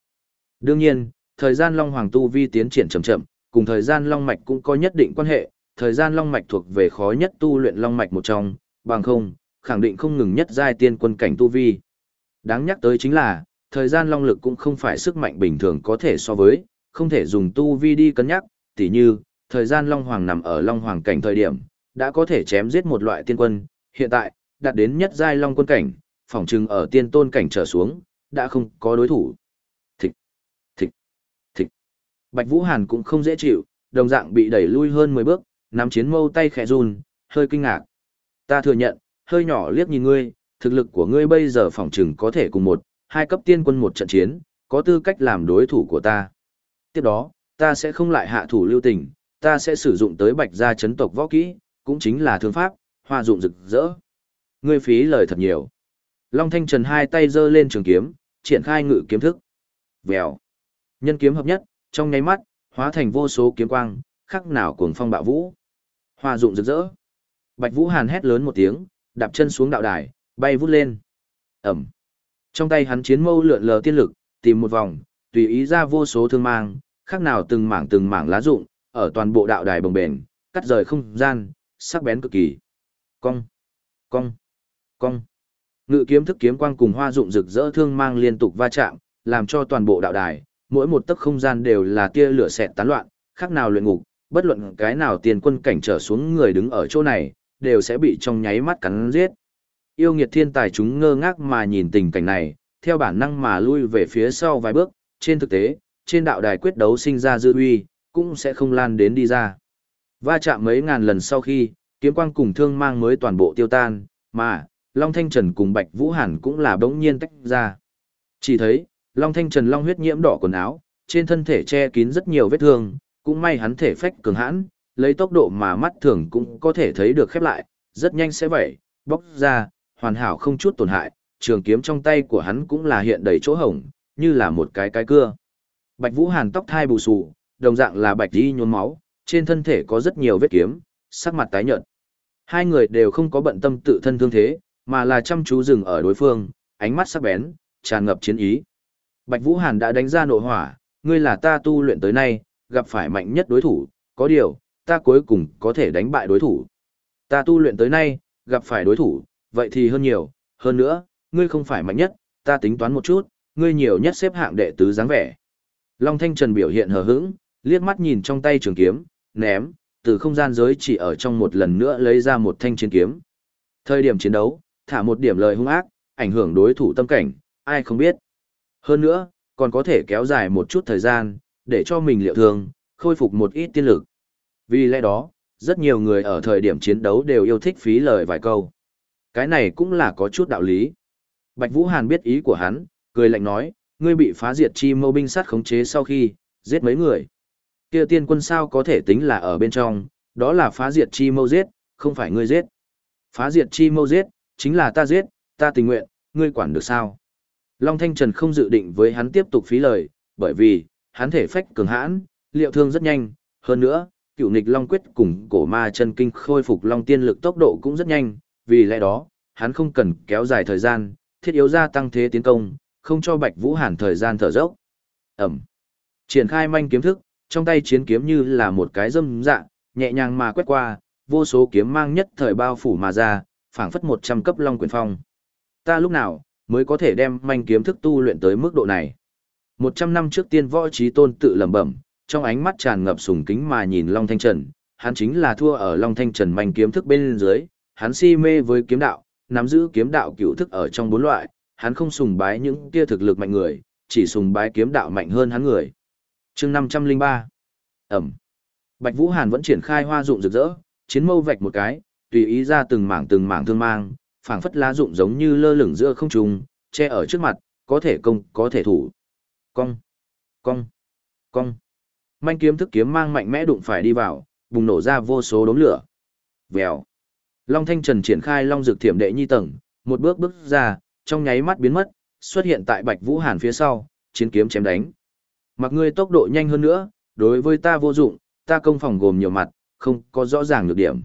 Đương nhiên, thời gian Long Hoàng tu vi tiến triển chậm chậm, cùng thời gian Long Mạch cũng có nhất định quan hệ, thời gian Long Mạch thuộc về khó nhất tu luyện Long Mạch một trong, bằng không, khẳng định không ngừng nhất giai tiên quân cảnh tu vi. Đáng nhắc tới chính là, thời gian Long Lực cũng không phải sức mạnh bình thường có thể so với, không thể dùng tu vi đi cân nhắc, tỉ như, thời gian Long Hoàng nằm ở Long Hoàng cảnh thời điểm, đã có thể chém giết một loại tiên quân, hiện tại, đạt đến nhất giai Long quân cảnh, phỏng chừng ở tiên tôn cảnh trở xuống, đã không có đối thủ. Thịch, thịch, thịch. Bạch Vũ Hàn cũng không dễ chịu, đồng dạng bị đẩy lui hơn 10 bước, nắm chiến mâu tay khẽ run, hơi kinh ngạc. Ta thừa nhận, hơi nhỏ liếc nhìn ngươi, thực lực của ngươi bây giờ phỏng chừng có thể cùng một, hai cấp tiên quân một trận chiến, có tư cách làm đối thủ của ta. Tiếp đó, ta sẽ không lại hạ thủ lưu tình, ta sẽ sử dụng tới bạch gia chấn tộc võ kỹ, cũng chính là thương pháp, hoa dụng rực rỡ. Ngươi phí lời thật nhiều. Long Thanh Trần hai tay giơ lên trường kiếm, triển khai ngự kiếm thức. Vèo. Nhân kiếm hợp nhất, trong nháy mắt, hóa thành vô số kiếm quang, khắc nào cuồng phong bạo vũ. Hoa dụng rực rỡ. Bạch Vũ Hàn hét lớn một tiếng, đạp chân xuống đạo đài, bay vút lên. Ẩm. Trong tay hắn chiến mâu lượn lờ tiên lực, tìm một vòng, tùy ý ra vô số thương mang, khác nào từng mảng từng mảng lá rụng, ở toàn bộ đạo đài bồng bền, cắt rời không gian, sắc bén cực kỳ. Cong, cong, cong. Ngự kiếm thức kiếm quang cùng hoa dụng rực rỡ thương mang liên tục va chạm, làm cho toàn bộ đạo đài, mỗi một tấc không gian đều là tia lửa xẹt tán loạn, khác nào luyện ngục, bất luận cái nào tiền quân cảnh trở xuống người đứng ở chỗ này, đều sẽ bị trong nháy mắt cắn giết. Yêu nghiệt thiên tài chúng ngơ ngác mà nhìn tình cảnh này, theo bản năng mà lui về phía sau vài bước, trên thực tế, trên đạo đài quyết đấu sinh ra dư uy, cũng sẽ không lan đến đi ra. Va chạm mấy ngàn lần sau khi, kiếm quang cùng thương mang mới toàn bộ tiêu tan, mà, Long Thanh Trần cùng Bạch Vũ Hàn cũng là bỗng nhiên tách ra. Chỉ thấy, Long Thanh Trần long huyết nhiễm đỏ quần áo, trên thân thể che kín rất nhiều vết thương, cũng may hắn thể phách cường hãn, lấy tốc độ mà mắt thường cũng có thể thấy được khép lại, rất nhanh sẽ vậy, bóc ra, hoàn hảo không chút tổn hại, trường kiếm trong tay của hắn cũng là hiện đầy chỗ hổng, như là một cái cái cưa. Bạch Vũ Hàn tóc thai bù xù, đồng dạng là bạch đi nhuốm máu, trên thân thể có rất nhiều vết kiếm, sắc mặt tái nhợt. Hai người đều không có bận tâm tự thân thương thế, mà là chăm chú dừng ở đối phương, ánh mắt sắc bén, tràn ngập chiến ý. Bạch Vũ Hàn đã đánh ra nộ hỏa, ngươi là ta tu luyện tới nay, gặp phải mạnh nhất đối thủ, có điều, ta cuối cùng có thể đánh bại đối thủ. Ta tu luyện tới nay, gặp phải đối thủ, vậy thì hơn nhiều, hơn nữa, ngươi không phải mạnh nhất, ta tính toán một chút, ngươi nhiều nhất xếp hạng đệ tứ dáng vẻ. Long Thanh Trần biểu hiện hờ hững, liếc mắt nhìn trong tay trường kiếm, ném, từ không gian giới chỉ ở trong một lần nữa lấy ra một thanh chiến kiếm. Thời điểm chiến đấu, thả một điểm lời hung ác, ảnh hưởng đối thủ tâm cảnh, ai không biết. Hơn nữa, còn có thể kéo dài một chút thời gian, để cho mình liệu thương, khôi phục một ít tiên lực. Vì lẽ đó, rất nhiều người ở thời điểm chiến đấu đều yêu thích phí lời vài câu. Cái này cũng là có chút đạo lý. Bạch Vũ Hàn biết ý của hắn, cười lạnh nói, ngươi bị phá diệt chi mâu binh sát khống chế sau khi, giết mấy người. Kia tiên quân sao có thể tính là ở bên trong, đó là phá diệt chi mâu giết, không phải ngươi giết. Phá diệt chi mâu giết, chính là ta giết, ta tình nguyện, ngươi quản được sao? Long Thanh Trần không dự định với hắn tiếp tục phí lời, bởi vì, hắn thể phách cường hãn, liệu thương rất nhanh, hơn nữa, cựu nịch Long Quyết cùng cổ ma chân kinh khôi phục Long tiên lực tốc độ cũng rất nhanh, vì lẽ đó, hắn không cần kéo dài thời gian, thiết yếu gia tăng thế tiến công, không cho Bạch Vũ Hàn thời gian thở dốc. Ẩm. Triển khai manh kiếm thức, trong tay chiến kiếm như là một cái dâm dạ, nhẹ nhàng mà quét qua, vô số kiếm mang nhất thời bao phủ mà ra, phảng phất 100 cấp long quyền phong. Ta lúc nào mới có thể đem manh kiếm thức tu luyện tới mức độ này? 100 năm trước tiên võ trí tôn tự lẩm bẩm, trong ánh mắt tràn ngập sùng kính mà nhìn Long Thanh Trần, hắn chính là thua ở Long Thanh Trần manh kiếm thức bên dưới, hắn si mê với kiếm đạo, nắm giữ kiếm đạo cựu thức ở trong bốn loại, hắn không sùng bái những kia thực lực mạnh người, chỉ sùng bái kiếm đạo mạnh hơn hắn người chương 503 Ẩm Bạch Vũ Hàn vẫn triển khai hoa dụng rực rỡ, chiến mâu vạch một cái, tùy ý ra từng mảng từng mảng thương mang, phảng phất lá dụng giống như lơ lửng giữa không trung, che ở trước mặt, có thể công, có thể thủ. Cong, cong, cong. Manh kiếm thức kiếm mang mạnh mẽ đụng phải đi vào, bùng nổ ra vô số đốm lửa. Vèo. Long Thanh Trần triển khai Long Dược Thiểm Đệ Nhi tầng, một bước bước ra, trong nháy mắt biến mất, xuất hiện tại Bạch Vũ Hàn phía sau, chiến kiếm chém đánh. Mặc ngươi tốc độ nhanh hơn nữa, đối với ta vô dụng, ta công phòng gồm nhiều mặt, không có rõ ràng nhược điểm.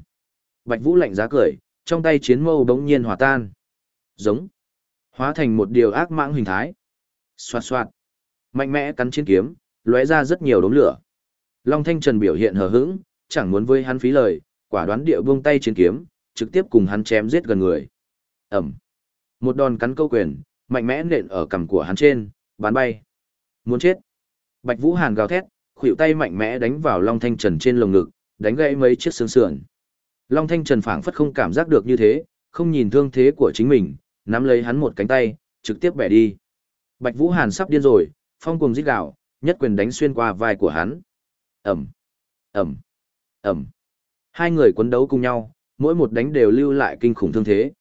Bạch Vũ lạnh giá cười, trong tay chiến mâu bỗng nhiên hòa tan. Giống. Hóa thành một điều ác mãng hình thái. Xoạt xoạt. Mạnh mẽ cắn chiến kiếm, lóe ra rất nhiều đốm lửa. Long Thanh Trần biểu hiện hờ hững, chẳng muốn với hắn phí lời, quả đoán địa buông tay chiến kiếm, trực tiếp cùng hắn chém giết gần người. Ẩm. Một đòn cắn câu quyền, mạnh mẽ nện ở cằm của hắn trên, bắn bay. Muốn chết. Bạch Vũ Hàn gào thét, khuỷu tay mạnh mẽ đánh vào Long Thanh Trần trên lồng ngực, đánh gãy mấy chiếc xương sườn. Long Thanh Trần phảng phất không cảm giác được như thế, không nhìn thương thế của chính mình, nắm lấy hắn một cánh tay, trực tiếp bẻ đi. Bạch Vũ Hàn sắp điên rồi, phong cuồng rít gào, nhất quyền đánh xuyên qua vai của hắn. Ầm, ầm, ầm. Hai người quấn đấu cùng nhau, mỗi một đánh đều lưu lại kinh khủng thương thế.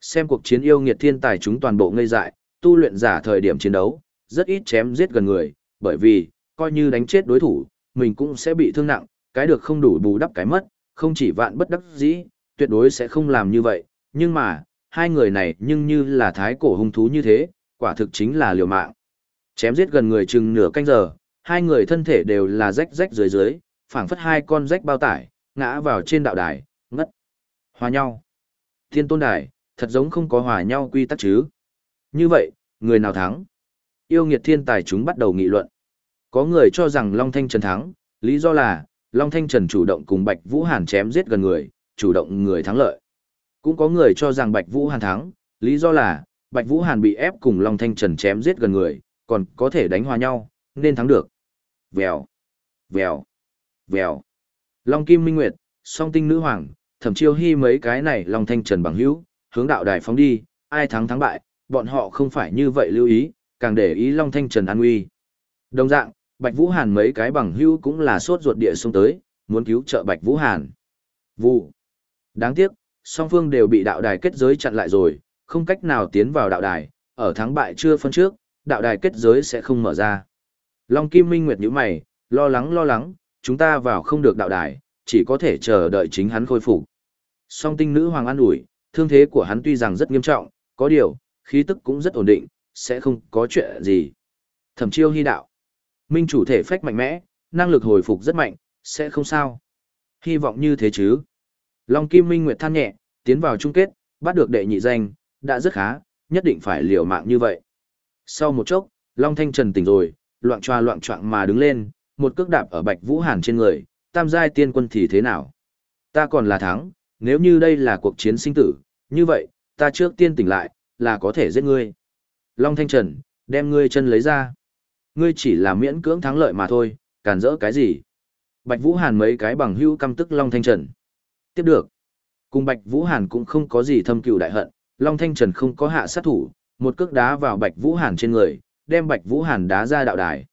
Xem cuộc chiến yêu nghiệt thiên tài chúng toàn bộ ngây dại, tu luyện giả thời điểm chiến đấu, rất ít chém giết gần người, bởi vì, coi như đánh chết đối thủ, mình cũng sẽ bị thương nặng, cái được không đủ bù đắp cái mất, không chỉ vạn bất đắc dĩ, tuyệt đối sẽ không làm như vậy, nhưng mà, hai người này nhưng như là thái cổ hung thú như thế, quả thực chính là liều mạng. Chém giết gần người chừng nửa canh giờ, hai người thân thể đều là rách rách dưới dưới, phảng phất hai con rách bao tải, ngã vào trên đạo đài, ngất. Hòa nhau. Thiên tôn đài, thật giống không có hòa nhau quy tắc chứ. Như vậy, người nào thắng? Yêu nghiệt thiên tài chúng bắt đầu nghị luận. Có người cho rằng Long Thanh Trần thắng, lý do là, Long Thanh Trần chủ động cùng Bạch Vũ Hàn chém giết gần người, chủ động người thắng lợi. Cũng có người cho rằng Bạch Vũ Hàn thắng, lý do là, Bạch Vũ Hàn bị ép cùng Long Thanh Trần chém giết gần người, còn có thể đánh hòa nhau, nên thắng được. Vèo, vèo, vèo. Long Kim Minh Nguyệt, song tinh nữ hoàng, thẩm chiêu hy mấy cái này Long Thanh Trần bằng hữu, hướng đạo đài phóng đi, ai thắng thắng bại, bọn họ không phải như vậy lưu ý, càng để ý Long Thanh Trần an nguy. Đồng dạng, Bạch Vũ Hàn mấy cái bằng hữu cũng là sốt ruột địa xông tới, muốn cứu trợ Bạch Vũ Hàn. Vụ. Đáng tiếc, song phương đều bị đạo đài kết giới chặn lại rồi, không cách nào tiến vào đạo đài, ở thắng bại chưa phân trước, đạo đài kết giới sẽ không mở ra. Long Kim Minh Nguyệt nhíu mày, lo lắng lo lắng, chúng ta vào không được đạo đài, chỉ có thể chờ đợi chính hắn khôi phục. Song tinh nữ hoàng an ủi, thương thế của hắn tuy rằng rất nghiêm trọng, có điều, khí tức cũng rất ổn định, sẽ không có chuyện gì. Thẩm chiêu hy đạo. Minh chủ thể phách mạnh mẽ, năng lực hồi phục rất mạnh, sẽ không sao. Hy vọng như thế chứ. Long Kim Minh Nguyệt than nhẹ, tiến vào chung kết, bắt được đệ nhị danh, đã rất khá, nhất định phải liều mạng như vậy. Sau một chốc, Long Thanh Trần tỉnh rồi, loạn choa loạn choạng mà đứng lên, một cước đạp ở Bạch Vũ Hàn trên người, tam giai tiên quân thì thế nào? Ta còn là thắng, nếu như đây là cuộc chiến sinh tử, như vậy, ta trước tiên tỉnh lại, là có thể giết ngươi. Long Thanh Trần, đem ngươi chân lấy ra. Ngươi chỉ là miễn cưỡng thắng lợi mà thôi, càn rỡ cái gì? Bạch Vũ Hàn mấy cái bằng hữu căm tức Long Thanh Trần. Tiếp được. Cùng Bạch Vũ Hàn cũng không có gì thâm cừu đại hận, Long Thanh Trần không có hạ sát thủ, một cước đá vào Bạch Vũ Hàn trên người, đem Bạch Vũ Hàn đá ra đạo đài.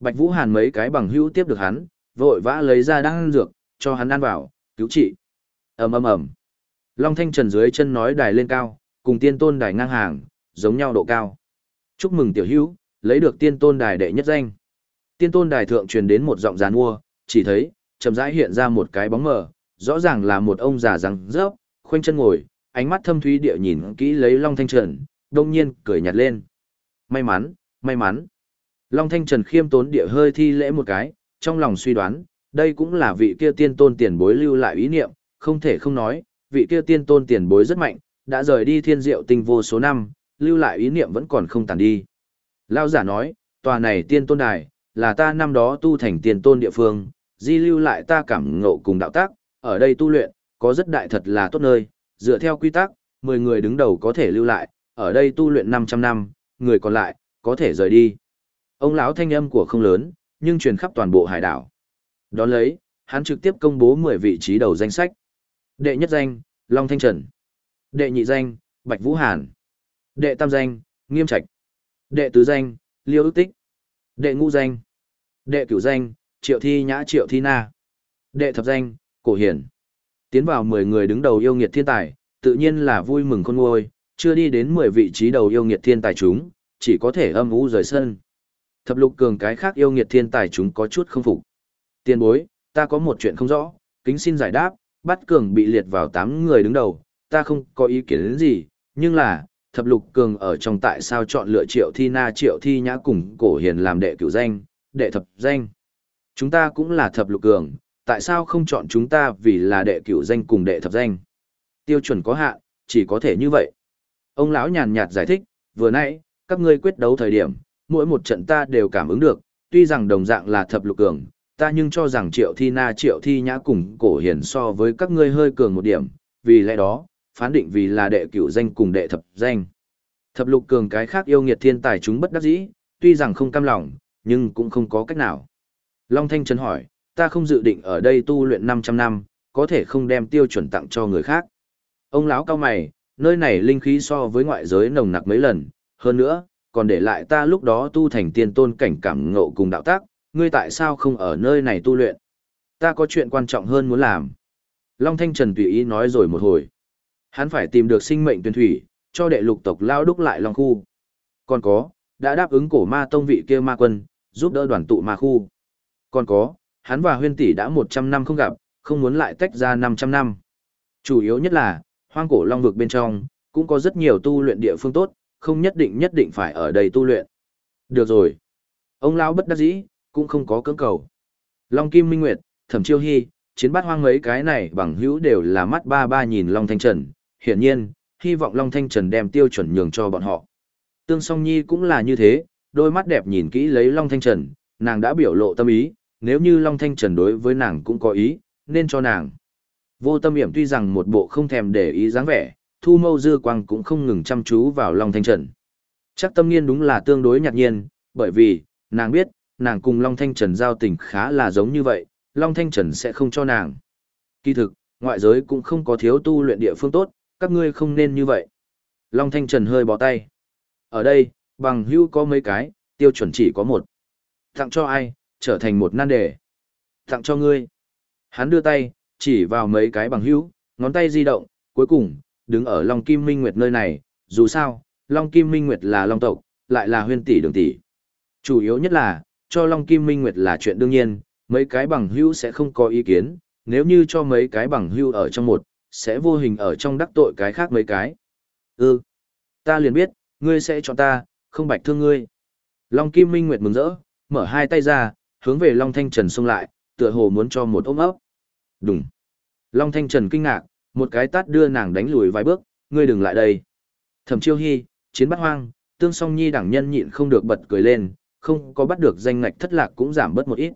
Bạch Vũ Hàn mấy cái bằng hữu tiếp được hắn, vội vã lấy ra đan dược, cho hắn ăn vào, cứu trị. ầm ầm ầm. Long Thanh Trần dưới chân nói đài lên cao, cùng tiên tôn đài ngang hàng, giống nhau độ cao. Chúc mừng tiểu hữu, lấy được tiên tôn đài đệ nhất danh. Tiên tôn đài thượng truyền đến một giọng giàn mua, chỉ thấy, chậm rãi hiện ra một cái bóng mờ, rõ ràng là một ông già răng rớp, khoanh chân ngồi, ánh mắt thâm thúy địa nhìn kỹ lấy Long Thanh Trần, đông nhiên cười nhạt lên. May mắn, may mắn. Long Thanh Trần khiêm tốn địa hơi thi lễ một cái, trong lòng suy đoán, đây cũng là vị kia tiên tôn tiền bối lưu lại ý niệm, không thể không nói, vị kia tiên tôn tiền bối rất mạnh, đã rời đi thiên diệu tinh vô số năm, lưu lại ý niệm vẫn còn không tàn đi. Lao giả nói, tòa này tiên tôn đài, là ta năm đó tu thành tiên tôn địa phương, di lưu lại ta cảm ngộ cùng đạo tác, ở đây tu luyện, có rất đại thật là tốt nơi, dựa theo quy tắc, 10 người đứng đầu có thể lưu lại, ở đây tu luyện 500 năm, người còn lại, có thể rời đi. Ông lão thanh âm của không lớn, nhưng truyền khắp toàn bộ hải đảo. Đón lấy, hắn trực tiếp công bố 10 vị trí đầu danh sách. Đệ nhất danh, Long Thanh Trần. Đệ nhị danh, Bạch Vũ Hàn. Đệ tam danh, Nghiêm Trạch. Đệ tứ danh, Liêu ước tích. Đệ ngũ danh. Đệ cửu danh, Triệu Thi Nhã Triệu Thi Na. Đệ thập danh, Cổ Hiển. Tiến vào 10 người đứng đầu yêu nghiệt thiên tài, tự nhiên là vui mừng con ngôi, chưa đi đến 10 vị trí đầu yêu nghiệt thiên tài chúng, chỉ có thể âm u rời sân. Thập lục cường cái khác yêu nghiệt thiên tài chúng có chút không phục. Tiên bối, ta có một chuyện không rõ, kính xin giải đáp, bắt cường bị liệt vào 8 người đứng đầu, ta không có ý kiến đến gì, nhưng là, thập lục cường ở trong tại sao chọn lựa triệu thi na triệu thi nhã cùng cổ hiền làm đệ cửu danh, đệ thập danh. Chúng ta cũng là thập lục cường, tại sao không chọn chúng ta vì là đệ cửu danh cùng đệ thập danh? Tiêu chuẩn có hạn, chỉ có thể như vậy. Ông lão nhàn nhạt giải thích, vừa nãy, các ngươi quyết đấu thời điểm, mỗi một trận ta đều cảm ứng được, tuy rằng đồng dạng là thập lục cường, ta nhưng cho rằng triệu thi na triệu thi nhã cùng cổ hiền so với các ngươi hơi cường một điểm, vì lẽ đó, phán định vì là đệ cửu danh cùng đệ thập danh. Thập lục cường cái khác yêu nghiệt thiên tài chúng bất đắc dĩ, tuy rằng không cam lòng, nhưng cũng không có cách nào. Long Thanh Trần hỏi, ta không dự định ở đây tu luyện 500 năm, có thể không đem tiêu chuẩn tặng cho người khác. Ông lão cao mày, nơi này linh khí so với ngoại giới nồng nặc mấy lần, hơn nữa, còn để lại ta lúc đó tu thành tiên tôn cảnh cảm ngộ cùng đạo tác, ngươi tại sao không ở nơi này tu luyện? Ta có chuyện quan trọng hơn muốn làm. Long Thanh Trần tùy ý nói rồi một hồi. Hắn phải tìm được sinh mệnh tuyển thủy, cho đệ lục tộc lao đúc lại Long Khu. Còn có, đã đáp ứng cổ ma tông vị kia ma quân, giúp đỡ đoàn tụ ma khu. Còn có, hắn và huyên tỷ đã 100 năm không gặp, không muốn lại tách ra 500 năm. Chủ yếu nhất là, hoang cổ long vực bên trong, cũng có rất nhiều tu luyện địa phương tốt, không nhất định nhất định phải ở đây tu luyện. Được rồi. Ông lão bất đắc dĩ, cũng không có cưỡng cầu. Long Kim Minh Nguyệt, Thẩm Chiêu Hy, chiến bát hoang mấy cái này bằng hữu đều là mắt ba ba nhìn Long Thanh Trần, hiển nhiên, hy vọng Long Thanh Trần đem tiêu chuẩn nhường cho bọn họ. Tương Song Nhi cũng là như thế, đôi mắt đẹp nhìn kỹ lấy Long Thanh Trần, nàng đã biểu lộ tâm ý, nếu như Long Thanh Trần đối với nàng cũng có ý, nên cho nàng. Vô tâm hiểm tuy rằng một bộ không thèm để ý dáng vẻ, thu mâu dư quang cũng không ngừng chăm chú vào Long Thanh Trần. Chắc tâm nghiên đúng là tương đối nhạt nhiên, bởi vì, nàng biết, nàng cùng Long Thanh Trần giao tình khá là giống như vậy, Long Thanh Trần sẽ không cho nàng. Kỳ thực, ngoại giới cũng không có thiếu tu luyện địa phương tốt, các ngươi không nên như vậy. Long Thanh Trần hơi bỏ tay. Ở đây, bằng hữu có mấy cái, tiêu chuẩn chỉ có một. Tặng cho ai, trở thành một nan đề. Tặng cho ngươi. Hắn đưa tay, chỉ vào mấy cái bằng hữu, ngón tay di động, cuối cùng, đứng ở Long Kim Minh Nguyệt nơi này, dù sao, Long Kim Minh Nguyệt là Long tộc, lại là huyên tỷ đường tỷ. Chủ yếu nhất là, cho Long Kim Minh Nguyệt là chuyện đương nhiên, mấy cái bằng hữu sẽ không có ý kiến, nếu như cho mấy cái bằng hữu ở trong một, sẽ vô hình ở trong đắc tội cái khác mấy cái. Ừ, ta liền biết, ngươi sẽ chọn ta, không bạch thương ngươi. Long Kim Minh Nguyệt mừng rỡ, mở hai tay ra, hướng về Long Thanh Trần xông lại, tựa hồ muốn cho một ôm ấp. Đúng. Long Thanh Trần kinh ngạc, một cái tát đưa nàng đánh lùi vài bước, ngươi đừng lại đây. Thẩm Chiêu Hy, chiến bắt hoang, tương song nhi đẳng nhân nhịn không được bật cười lên, không có bắt được danh ngạch thất lạc cũng giảm bớt một ít.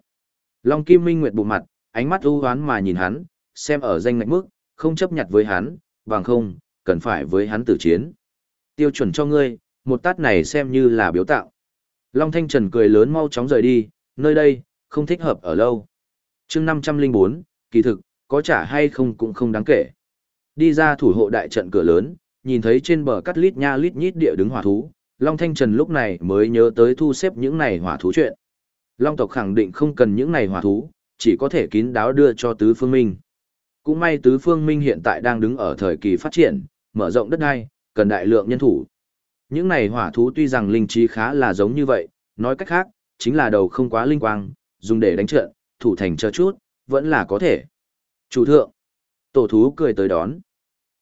Long Kim Minh Nguyệt bụng mặt, ánh mắt u hoán mà nhìn hắn, xem ở danh ngạch mức, không chấp nhặt với hắn, bằng không, cần phải với hắn tử chiến. Tiêu chuẩn cho ngươi, một tát này xem như là biếu tạo. Long Thanh Trần cười lớn mau chóng rời đi, nơi đây, không thích hợp ở lâu. chương 504, kỳ thực, có trả hay không cũng không đáng kể. Đi ra thủ hộ đại trận cửa lớn, nhìn thấy trên bờ cắt lít nha lít nhít địa đứng hỏa thú, Long Thanh Trần lúc này mới nhớ tới thu xếp những này hỏa thú chuyện. Long tộc khẳng định không cần những này hỏa thú, chỉ có thể kín đáo đưa cho Tứ Phương Minh. Cũng may Tứ Phương Minh hiện tại đang đứng ở thời kỳ phát triển, mở rộng đất đai, cần đại lượng nhân thủ. Những này hỏa thú tuy rằng linh trí khá là giống như vậy, nói cách khác, chính là đầu không quá linh quang, dùng để đánh trận, thủ thành chờ chút, vẫn là có thể. Chủ thượng, tổ thú cười tới đón.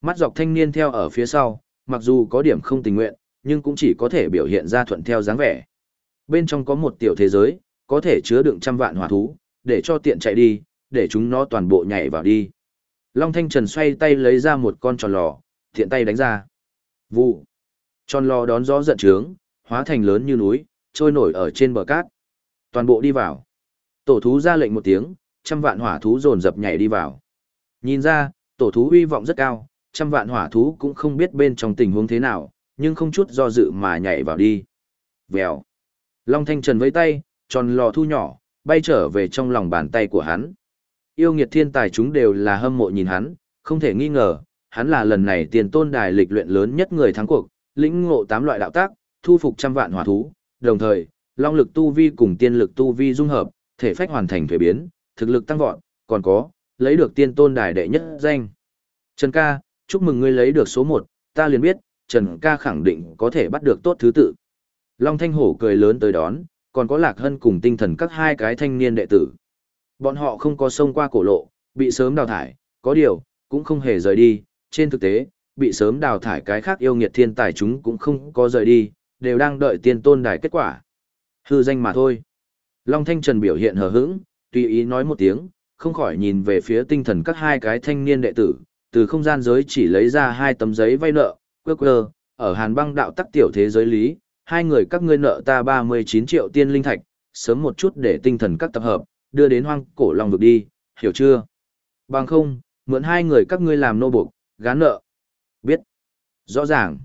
Mắt dọc thanh niên theo ở phía sau, mặc dù có điểm không tình nguyện, nhưng cũng chỉ có thể biểu hiện ra thuận theo dáng vẻ. Bên trong có một tiểu thế giới, có thể chứa đựng trăm vạn hỏa thú, để cho tiện chạy đi, để chúng nó toàn bộ nhảy vào đi. Long Thanh Trần xoay tay lấy ra một con tròn lò, thiện tay đánh ra. Vụ. Tròn lò đón gió giận trướng, hóa thành lớn như núi, trôi nổi ở trên bờ cát. Toàn bộ đi vào. Tổ thú ra lệnh một tiếng, trăm vạn hỏa thú dồn dập nhảy đi vào. Nhìn ra, tổ thú uy vọng rất cao, trăm vạn hỏa thú cũng không biết bên trong tình huống thế nào, nhưng không chút do dự mà nhảy vào đi. Vèo. Long Thanh Trần với tay, tròn lò thu nhỏ, bay trở về trong lòng bàn tay của hắn. Yêu nghiệt thiên tài chúng đều là hâm mộ nhìn hắn, không thể nghi ngờ, hắn là lần này tiền tôn đài lịch luyện lớn nhất người thắng cuộc, lĩnh ngộ tám loại đạo tác, thu phục trăm vạn hỏa thú, đồng thời, long lực tu vi cùng tiên lực tu vi dung hợp, thể phách hoàn thành thuế biến, thực lực tăng vọt, còn có, lấy được tiên tôn đài đệ nhất danh. Trần ca, chúc mừng ngươi lấy được số 1, ta liền biết, Trần ca khẳng định có thể bắt được tốt thứ tự. Long Thanh Hổ cười lớn tới đón, còn có Lạc Hân cùng tinh thần các hai cái thanh niên đệ tử. Bọn họ không có sông qua cổ lộ, bị sớm đào thải, có điều, cũng không hề rời đi, trên thực tế, bị sớm đào thải cái khác yêu nghiệt thiên tài chúng cũng không có rời đi, đều đang đợi tiên tôn đài kết quả. Hư danh mà thôi. Long Thanh Trần biểu hiện hờ hững, tùy ý nói một tiếng, không khỏi nhìn về phía tinh thần các hai cái thanh niên đệ tử, từ không gian giới chỉ lấy ra hai tấm giấy vay nợ, quơ quơ, ở hàn băng đạo tắc tiểu thế giới lý, hai người các ngươi nợ ta 39 triệu tiên linh thạch, sớm một chút để tinh thần các tập hợp, đưa đến hoang cổ long vực đi, hiểu chưa? Bằng không, mượn hai người các ngươi làm nô buộc, gán nợ. Biết. Rõ ràng.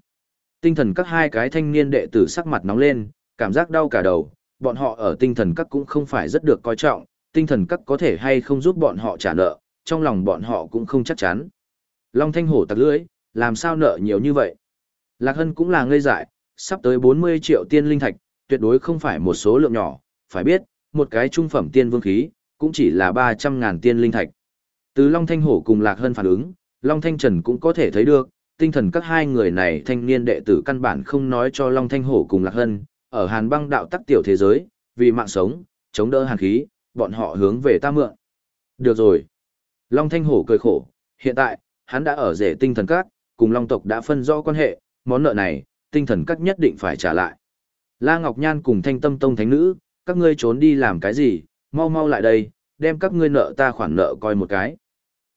Tinh thần các hai cái thanh niên đệ tử sắc mặt nóng lên, cảm giác đau cả đầu, bọn họ ở tinh thần các cũng không phải rất được coi trọng, tinh thần các có thể hay không giúp bọn họ trả nợ, trong lòng bọn họ cũng không chắc chắn. Long thanh hổ tặc lưỡi, làm sao nợ nhiều như vậy? Lạc Hân cũng là ngây dại, sắp tới 40 triệu tiên linh thạch, tuyệt đối không phải một số lượng nhỏ, phải biết, một cái trung phẩm tiên vương khí, cũng chỉ là 300 ngàn tiên linh thạch. Từ Long Thanh Hổ cùng Lạc Hân phản ứng, Long Thanh Trần cũng có thể thấy được, tinh thần các hai người này thanh niên đệ tử căn bản không nói cho Long Thanh Hổ cùng Lạc Hân, ở Hàn băng đạo tắc tiểu thế giới, vì mạng sống, chống đỡ hàn khí, bọn họ hướng về ta mượn. Được rồi. Long Thanh Hổ cười khổ, hiện tại, hắn đã ở rể tinh thần các, cùng Long tộc đã phân rõ quan hệ, món nợ này, tinh thần các nhất định phải trả lại. La Ngọc Nhan cùng thanh tâm tông thánh nữ, các ngươi trốn đi làm cái gì, mau mau lại đây, đem các ngươi nợ ta khoản nợ coi một cái.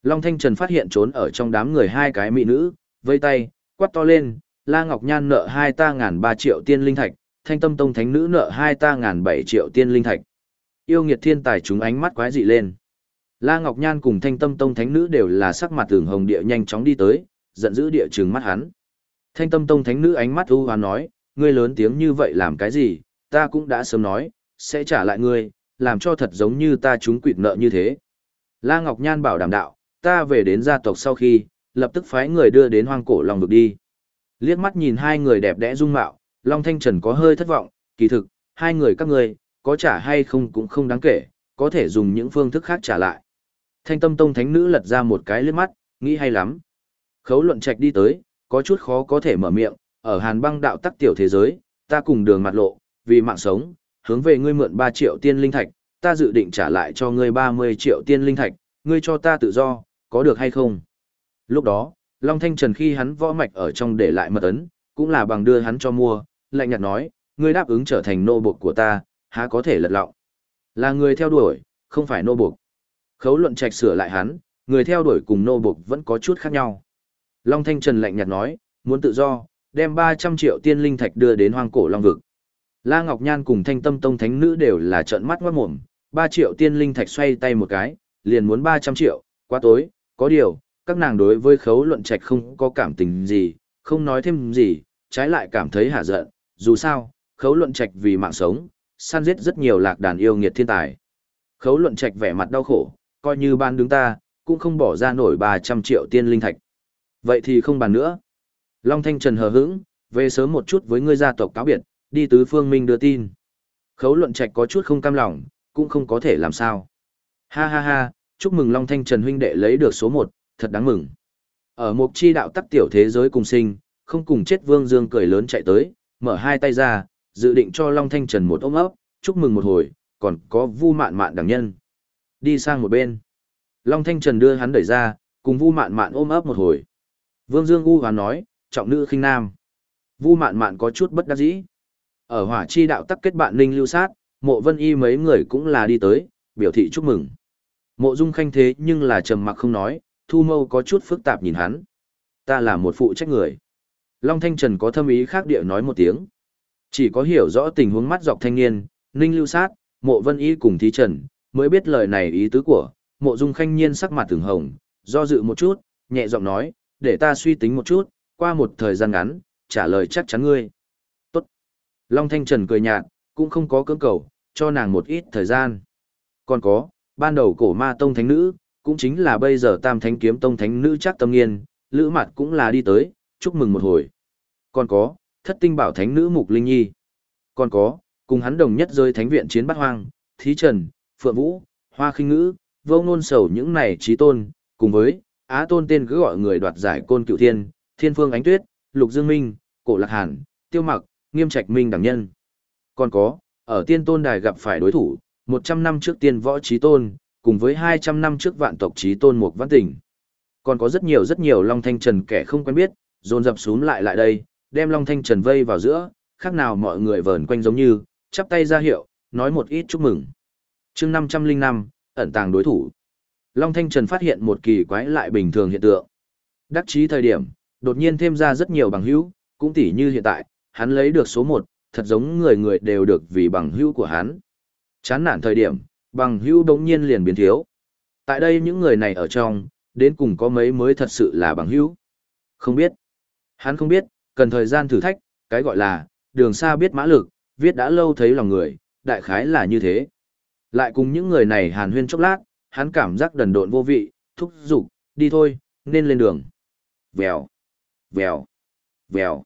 Long Thanh Trần phát hiện trốn ở trong đám người hai cái mỹ nữ, vây tay, quát to lên, La Ngọc Nhan nợ hai ta ngàn ba triệu tiên linh thạch, thanh tâm tông thánh nữ nợ hai ta ngàn bảy triệu tiên linh thạch. Yêu nghiệt thiên tài chúng ánh mắt quái dị lên. La Ngọc Nhan cùng thanh tâm tông thánh nữ đều là sắc mặt tường hồng địa nhanh chóng đi tới, giận dữ địa trừng mắt hắn. Thanh tâm tông thánh nữ ánh mắt u hoán nói, ngươi lớn tiếng như vậy làm cái gì, ta cũng đã sớm nói, sẽ trả lại ngươi, làm cho thật giống như ta chúng quỵt nợ như thế. La Ngọc Nhan bảo đảm đạo, ta về đến gia tộc sau khi, lập tức phái người đưa đến hoang cổ lòng vực đi. Liếc mắt nhìn hai người đẹp đẽ dung mạo, Long Thanh Trần có hơi thất vọng, kỳ thực, hai người các ngươi, có trả hay không cũng không đáng kể, có thể dùng những phương thức khác trả lại. Thanh tâm tông thánh nữ lật ra một cái liếc mắt, nghĩ hay lắm. Khấu luận trạch đi tới, có chút khó có thể mở miệng, ở hàn băng đạo tắc tiểu thế giới, ta cùng đường mặt lộ, vì mạng sống, hướng về ngươi mượn 3 triệu tiên linh thạch, ta dự định trả lại cho ngươi 30 triệu tiên linh thạch, ngươi cho ta tự do, có được hay không? Lúc đó, Long Thanh Trần khi hắn võ mạch ở trong để lại mật ấn, cũng là bằng đưa hắn cho mua, lạnh nhạt nói, ngươi đáp ứng trở thành nô buộc của ta, há có thể lật lọng. Là người theo đuổi, không phải nô buộc. Khấu luận trạch sửa lại hắn, người theo đuổi cùng nô buộc vẫn có chút khác nhau. Long Thanh Trần lạnh nhạt nói, muốn tự do, đem 300 triệu tiên linh thạch đưa đến hoang cổ long vực. La Ngọc Nhan cùng Thanh Tâm Tông Thánh Nữ đều là trợn mắt ngoát mồm, 3 triệu tiên linh thạch xoay tay một cái, liền muốn 300 triệu, quá tối, có điều, các nàng đối với khấu luận trạch không có cảm tình gì, không nói thêm gì, trái lại cảm thấy hả giận, dù sao, khấu luận trạch vì mạng sống, săn giết rất nhiều lạc đàn yêu nghiệt thiên tài. Khấu luận trạch vẻ mặt đau khổ, coi như ban đứng ta, cũng không bỏ ra nổi 300 triệu tiên linh thạch. Vậy thì không bàn nữa. Long Thanh Trần hờ hững, về sớm một chút với ngươi gia tộc cáo biệt, đi tứ phương minh đưa tin. Khấu luận trạch có chút không cam lòng, cũng không có thể làm sao. Ha ha ha, chúc mừng Long Thanh Trần huynh đệ lấy được số 1, thật đáng mừng. Ở một chi đạo tắc tiểu thế giới cùng sinh, không cùng chết Vương Dương cười lớn chạy tới, mở hai tay ra, dự định cho Long Thanh Trần một ôm ấp, chúc mừng một hồi, còn có vu mạn mạn đẳng nhân. Đi sang một bên. Long Thanh Trần đưa hắn đẩy ra, cùng vu mạn mạn ôm ấp một hồi. Vương Dương U hoán nói, trọng nữ khinh nam. Vu mạn mạn có chút bất đắc dĩ. Ở hỏa chi đạo tắc kết bạn ninh lưu sát, mộ vân y mấy người cũng là đi tới, biểu thị chúc mừng. Mộ dung khanh thế nhưng là trầm mặc không nói, thu mâu có chút phức tạp nhìn hắn. Ta là một phụ trách người. Long Thanh Trần có thâm ý khác địa nói một tiếng. Chỉ có hiểu rõ tình huống mắt dọc thanh niên, ninh lưu sát, mộ vân y cùng thí trần, mới biết lời này ý tứ của, mộ dung khanh nhiên sắc mặt từng hồng, do dự một chút, nhẹ giọng nói, để ta suy tính một chút, qua một thời gian ngắn, trả lời chắc chắn ngươi. Long Thanh Trần cười nhạt, cũng không có cưỡng cầu, cho nàng một ít thời gian. Còn có, ban đầu cổ ma tông thánh nữ, cũng chính là bây giờ tam thánh kiếm tông thánh nữ chắc tâm nghiên, lữ mặt cũng là đi tới, chúc mừng một hồi. Còn có, thất tinh bảo thánh nữ mục linh nhi. Còn có, cùng hắn đồng nhất rơi thánh viện chiến bát hoang, thí trần, phượng vũ, hoa khinh ngữ, vô ngôn sầu những này trí tôn, cùng với, á tôn tên cứ gọi người đoạt giải côn cựu thiên, thiên phương ánh tuyết, lục dương minh, cổ lạc hàn, tiêu mặc, nghiêm trạch minh đẳng nhân. Còn có, ở tiên tôn đài gặp phải đối thủ, 100 năm trước tiên võ trí tôn, cùng với 200 năm trước vạn tộc trí tôn mục văn tỉnh. Còn có rất nhiều rất nhiều Long Thanh Trần kẻ không quen biết, dồn dập xuống lại lại đây, đem Long Thanh Trần vây vào giữa, khác nào mọi người vờn quanh giống như, chắp tay ra hiệu, nói một ít chúc mừng. chương 505, ẩn tàng đối thủ. Long Thanh Trần phát hiện một kỳ quái lại bình thường hiện tượng. Đắc chí thời điểm, đột nhiên thêm ra rất nhiều bằng hữu, cũng tỉ như hiện tại, hắn lấy được số 1, thật giống người người đều được vì bằng hữu của hắn. Chán nản thời điểm, bằng hữu đống nhiên liền biến thiếu. Tại đây những người này ở trong, đến cùng có mấy mới thật sự là bằng hữu. Không biết. Hắn không biết, cần thời gian thử thách, cái gọi là, đường xa biết mã lực, viết đã lâu thấy lòng người, đại khái là như thế. Lại cùng những người này hàn huyên chốc lát, hắn cảm giác đần độn vô vị, thúc giục, đi thôi, nên lên đường. Vèo, vèo, vèo.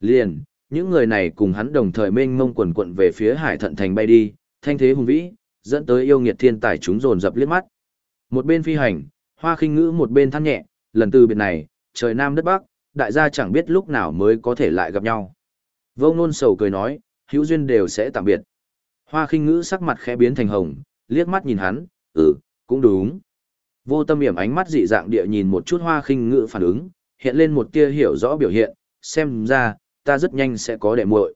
Liền, những người này cùng hắn đồng thời mênh mông quần quận về phía hải thận thành bay đi, thanh thế hùng vĩ, dẫn tới yêu nghiệt thiên tài chúng dồn dập liếc mắt. Một bên phi hành, hoa khinh ngữ một bên than nhẹ, lần từ biệt này, trời nam đất bắc, đại gia chẳng biết lúc nào mới có thể lại gặp nhau. Vô ngôn sầu cười nói, hữu duyên đều sẽ tạm biệt. Hoa khinh ngữ sắc mặt khẽ biến thành hồng, liếc mắt nhìn hắn, ừ, cũng đúng. Vô tâm hiểm ánh mắt dị dạng địa nhìn một chút hoa khinh ngữ phản ứng, hiện lên một tia hiểu rõ biểu hiện, xem ra, ta rất nhanh sẽ có đệ muội.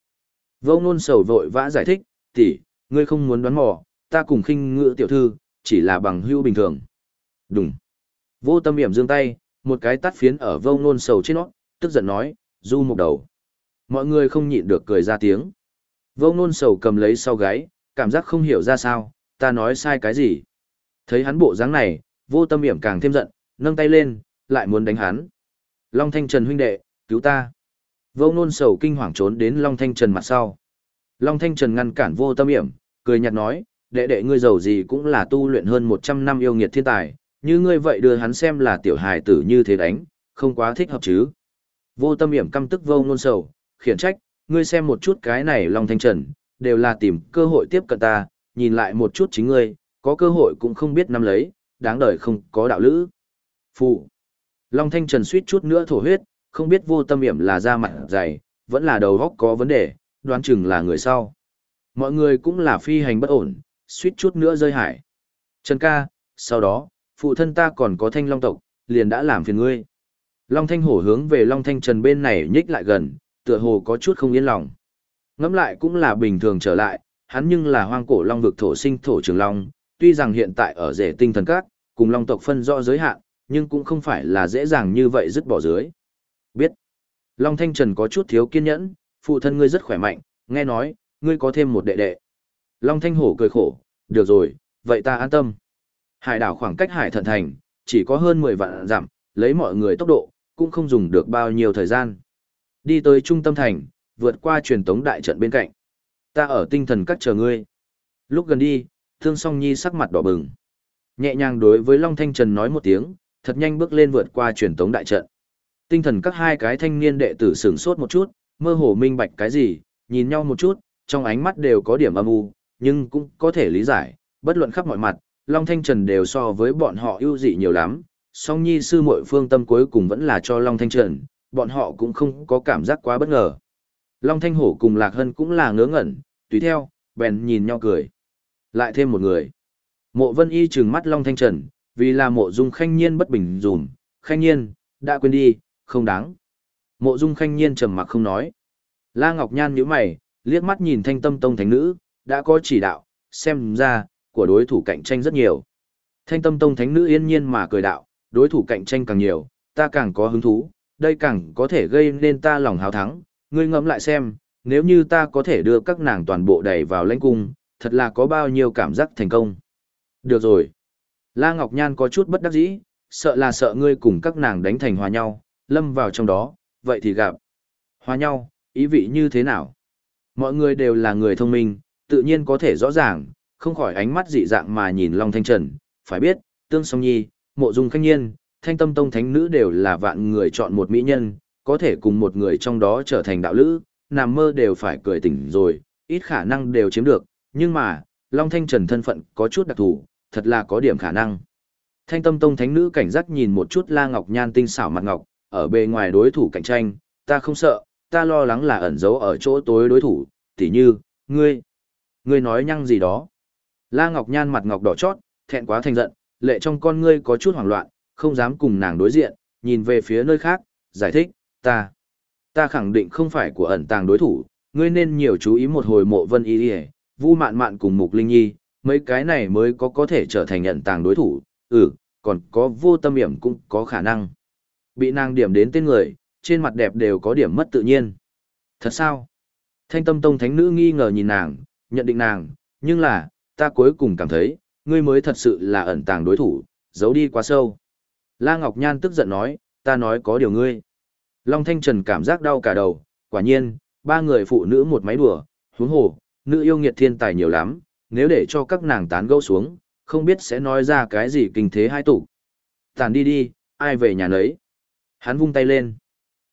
Vô ngôn sầu vội vã giải thích, tỷ, ngươi không muốn đoán mò, ta cùng khinh ngựa tiểu thư, chỉ là bằng hữu bình thường. Đúng. Vô tâm hiểm giương tay, một cái tắt phiến ở vô ngôn sầu trên nó, tức giận nói, du một đầu. Mọi người không nhịn được cười ra tiếng. Vô ngôn sầu cầm lấy sau gáy, cảm giác không hiểu ra sao, ta nói sai cái gì. Thấy hắn bộ dáng này, vô tâm hiểm càng thêm giận, nâng tay lên, lại muốn đánh hắn. Long Thanh Trần huynh đệ, cứu ta. Vô ngôn sầu kinh hoàng trốn đến Long Thanh Trần mặt sau. Long Thanh Trần ngăn cản vô tâm hiểm, cười nhạt nói, đệ đệ ngươi giàu gì cũng là tu luyện hơn 100 năm yêu nghiệt thiên tài, như ngươi vậy đưa hắn xem là tiểu hài tử như thế đánh, không quá thích hợp chứ. Vô tâm hiểm căm tức vô ngôn sầu, khiển trách, ngươi xem một chút cái này Long Thanh Trần, đều là tìm cơ hội tiếp cận ta, nhìn lại một chút chính ngươi, có cơ hội cũng không biết nắm lấy, đáng đời không có đạo lữ. Phụ. Long Thanh Trần suýt chút nữa thổ huyết, không biết vô tâm hiểm là da mặt dày, vẫn là đầu góc có vấn đề, đoán chừng là người sau. Mọi người cũng là phi hành bất ổn, suýt chút nữa rơi hải. Trần ca, sau đó, phụ thân ta còn có thanh long tộc, liền đã làm phiền ngươi. Long Thanh Hổ hướng về Long Thanh Trần bên này nhích lại gần, tựa hồ có chút không yên lòng. ngắm lại cũng là bình thường trở lại, hắn nhưng là hoang cổ long vực thổ sinh thổ trường long, tuy rằng hiện tại ở rể tinh thần các, cùng long tộc phân rõ giới hạn, nhưng cũng không phải là dễ dàng như vậy dứt bỏ dưới. Biết. Long Thanh Trần có chút thiếu kiên nhẫn, phụ thân ngươi rất khỏe mạnh, nghe nói, ngươi có thêm một đệ đệ. Long Thanh Hổ cười khổ, được rồi, vậy ta an tâm. Hải đảo khoảng cách Hải Thận Thành, chỉ có hơn 10 vạn dặm, lấy mọi người tốc độ, cũng không dùng được bao nhiêu thời gian. Đi tới trung tâm thành, vượt qua truyền tống đại trận bên cạnh. Ta ở tinh thần cắt chờ ngươi. Lúc gần đi, Thương Song Nhi sắc mặt đỏ bừng. Nhẹ nhàng đối với Long Thanh Trần nói một tiếng, thật nhanh bước lên vượt qua truyền tống đại trận. Tinh thần các hai cái thanh niên đệ tử sửng sốt một chút, mơ hồ minh bạch cái gì, nhìn nhau một chút, trong ánh mắt đều có điểm âm u, nhưng cũng có thể lý giải, bất luận khắp mọi mặt, Long Thanh Trần đều so với bọn họ ưu dị nhiều lắm, song nhi sư muội phương tâm cuối cùng vẫn là cho Long Thanh Trần, bọn họ cũng không có cảm giác quá bất ngờ. Long Thanh Hổ cùng Lạc Hân cũng là ngớ ngẩn, tùy theo, bèn nhìn nhau cười. Lại thêm một người. Mộ Vân Y trừng mắt Long Thanh Trần, vì là mộ dung khanh nhiên bất bình dùm, khanh nhiên, đã quên đi, không đáng. Mộ dung khanh nhiên trầm mặc không nói. La Ngọc Nhan nhíu mày, liếc mắt nhìn thanh tâm tông thánh nữ, đã có chỉ đạo, xem ra, của đối thủ cạnh tranh rất nhiều. Thanh tâm tông thánh nữ yên nhiên mà cười đạo, đối thủ cạnh tranh càng nhiều, ta càng có hứng thú, đây càng có thể gây nên ta lòng hào thắng, ngươi ngẫm lại xem, nếu như ta có thể đưa các nàng toàn bộ đẩy vào lãnh cung, thật là có bao nhiêu cảm giác thành công. Được rồi. La Ngọc Nhan có chút bất đắc dĩ, sợ là sợ ngươi cùng các nàng đánh thành hòa nhau, lâm vào trong đó, vậy thì gặp. Hòa nhau, ý vị như thế nào? Mọi người đều là người thông minh, tự nhiên có thể rõ ràng, không khỏi ánh mắt dị dạng mà nhìn Long Thanh Trần, phải biết, Tương Song Nhi, Mộ Dung Khanh Nhiên, Thanh Tâm Tông Thánh Nữ đều là vạn người chọn một mỹ nhân, có thể cùng một người trong đó trở thành đạo lữ, nằm mơ đều phải cười tỉnh rồi, ít khả năng đều chiếm được, nhưng mà, Long Thanh Trần thân phận có chút đặc thù, thật là có điểm khả năng. Thanh Tâm Tông Thánh Nữ cảnh giác nhìn một chút La Ngọc Nhan tinh xảo mặt ngọc, ở bề ngoài đối thủ cạnh tranh, ta không sợ, ta lo lắng là ẩn giấu ở chỗ tối đối thủ, tỉ như, ngươi, ngươi nói nhăng gì đó. La Ngọc Nhan mặt ngọc đỏ chót, thẹn quá thành giận, lệ trong con ngươi có chút hoảng loạn, không dám cùng nàng đối diện, nhìn về phía nơi khác, giải thích, ta, ta khẳng định không phải của ẩn tàng đối thủ, ngươi nên nhiều chú ý một hồi mộ vân y đi vu mạn mạn cùng mục linh nhi, mấy cái này mới có có thể trở thành ẩn tàng đối thủ, ừ, còn có vô tâm hiểm cũng có khả năng. Bị nàng điểm đến tên người, trên mặt đẹp đều có điểm mất tự nhiên. Thật sao? Thanh tâm tông thánh nữ nghi ngờ nhìn nàng, nhận định nàng, nhưng là, ta cuối cùng cảm thấy, ngươi mới thật sự là ẩn tàng đối thủ, giấu đi quá sâu. La Ngọc Nhan tức giận nói, ta nói có điều ngươi. Long Thanh Trần cảm giác đau cả đầu, quả nhiên, ba người phụ nữ một máy đùa, huống hồ, nữ yêu nghiệt thiên tài nhiều lắm, nếu để cho các nàng tán gẫu xuống, không biết sẽ nói ra cái gì kinh thế hai tụ. Tàn đi đi, ai về nhà nấy. Hắn vung tay lên.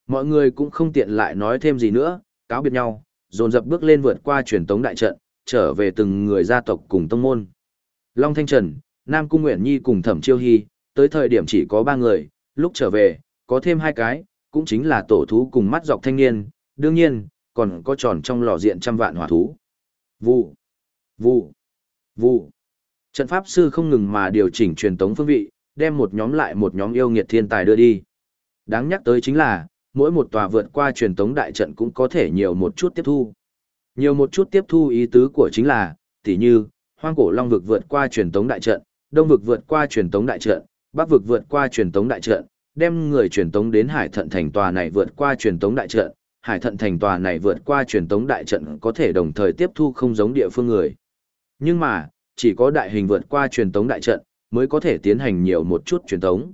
Mọi người cũng không tiện lại nói thêm gì nữa, cáo biệt nhau, dồn dập bước lên vượt qua truyền tống đại trận, trở về từng người gia tộc cùng tông môn. Long Thanh Trần, Nam Cung Nguyễn Nhi cùng Thẩm Chiêu Hy, tới thời điểm chỉ có ba người, lúc trở về, có thêm hai cái, cũng chính là tổ thú cùng mắt dọc thanh niên, đương nhiên, còn có tròn trong lò diện trăm vạn hỏa thú. Vụ, vụ, vụ. Trận pháp sư không ngừng mà điều chỉnh truyền tống phương vị, đem một nhóm lại một nhóm yêu nghiệt thiên tài đưa đi. Đáng nhắc tới chính là, mỗi một tòa vượt qua truyền tống đại trận cũng có thể nhiều một chút tiếp thu. Nhiều một chút tiếp thu ý tứ của chính là, tỉ như, hoang cổ long vực vượt qua truyền tống đại trận, đông vực vượt qua truyền tống đại trận, bắc vực vượt qua truyền tống đại trận, đem người truyền tống đến hải thận thành tòa này vượt qua truyền tống đại trận, hải thận thành tòa này vượt qua truyền tống đại trận có thể đồng thời tiếp thu không giống địa phương người. Nhưng mà, chỉ có đại hình vượt qua truyền tống đại trận mới có thể tiến hành nhiều một chút truyền tống.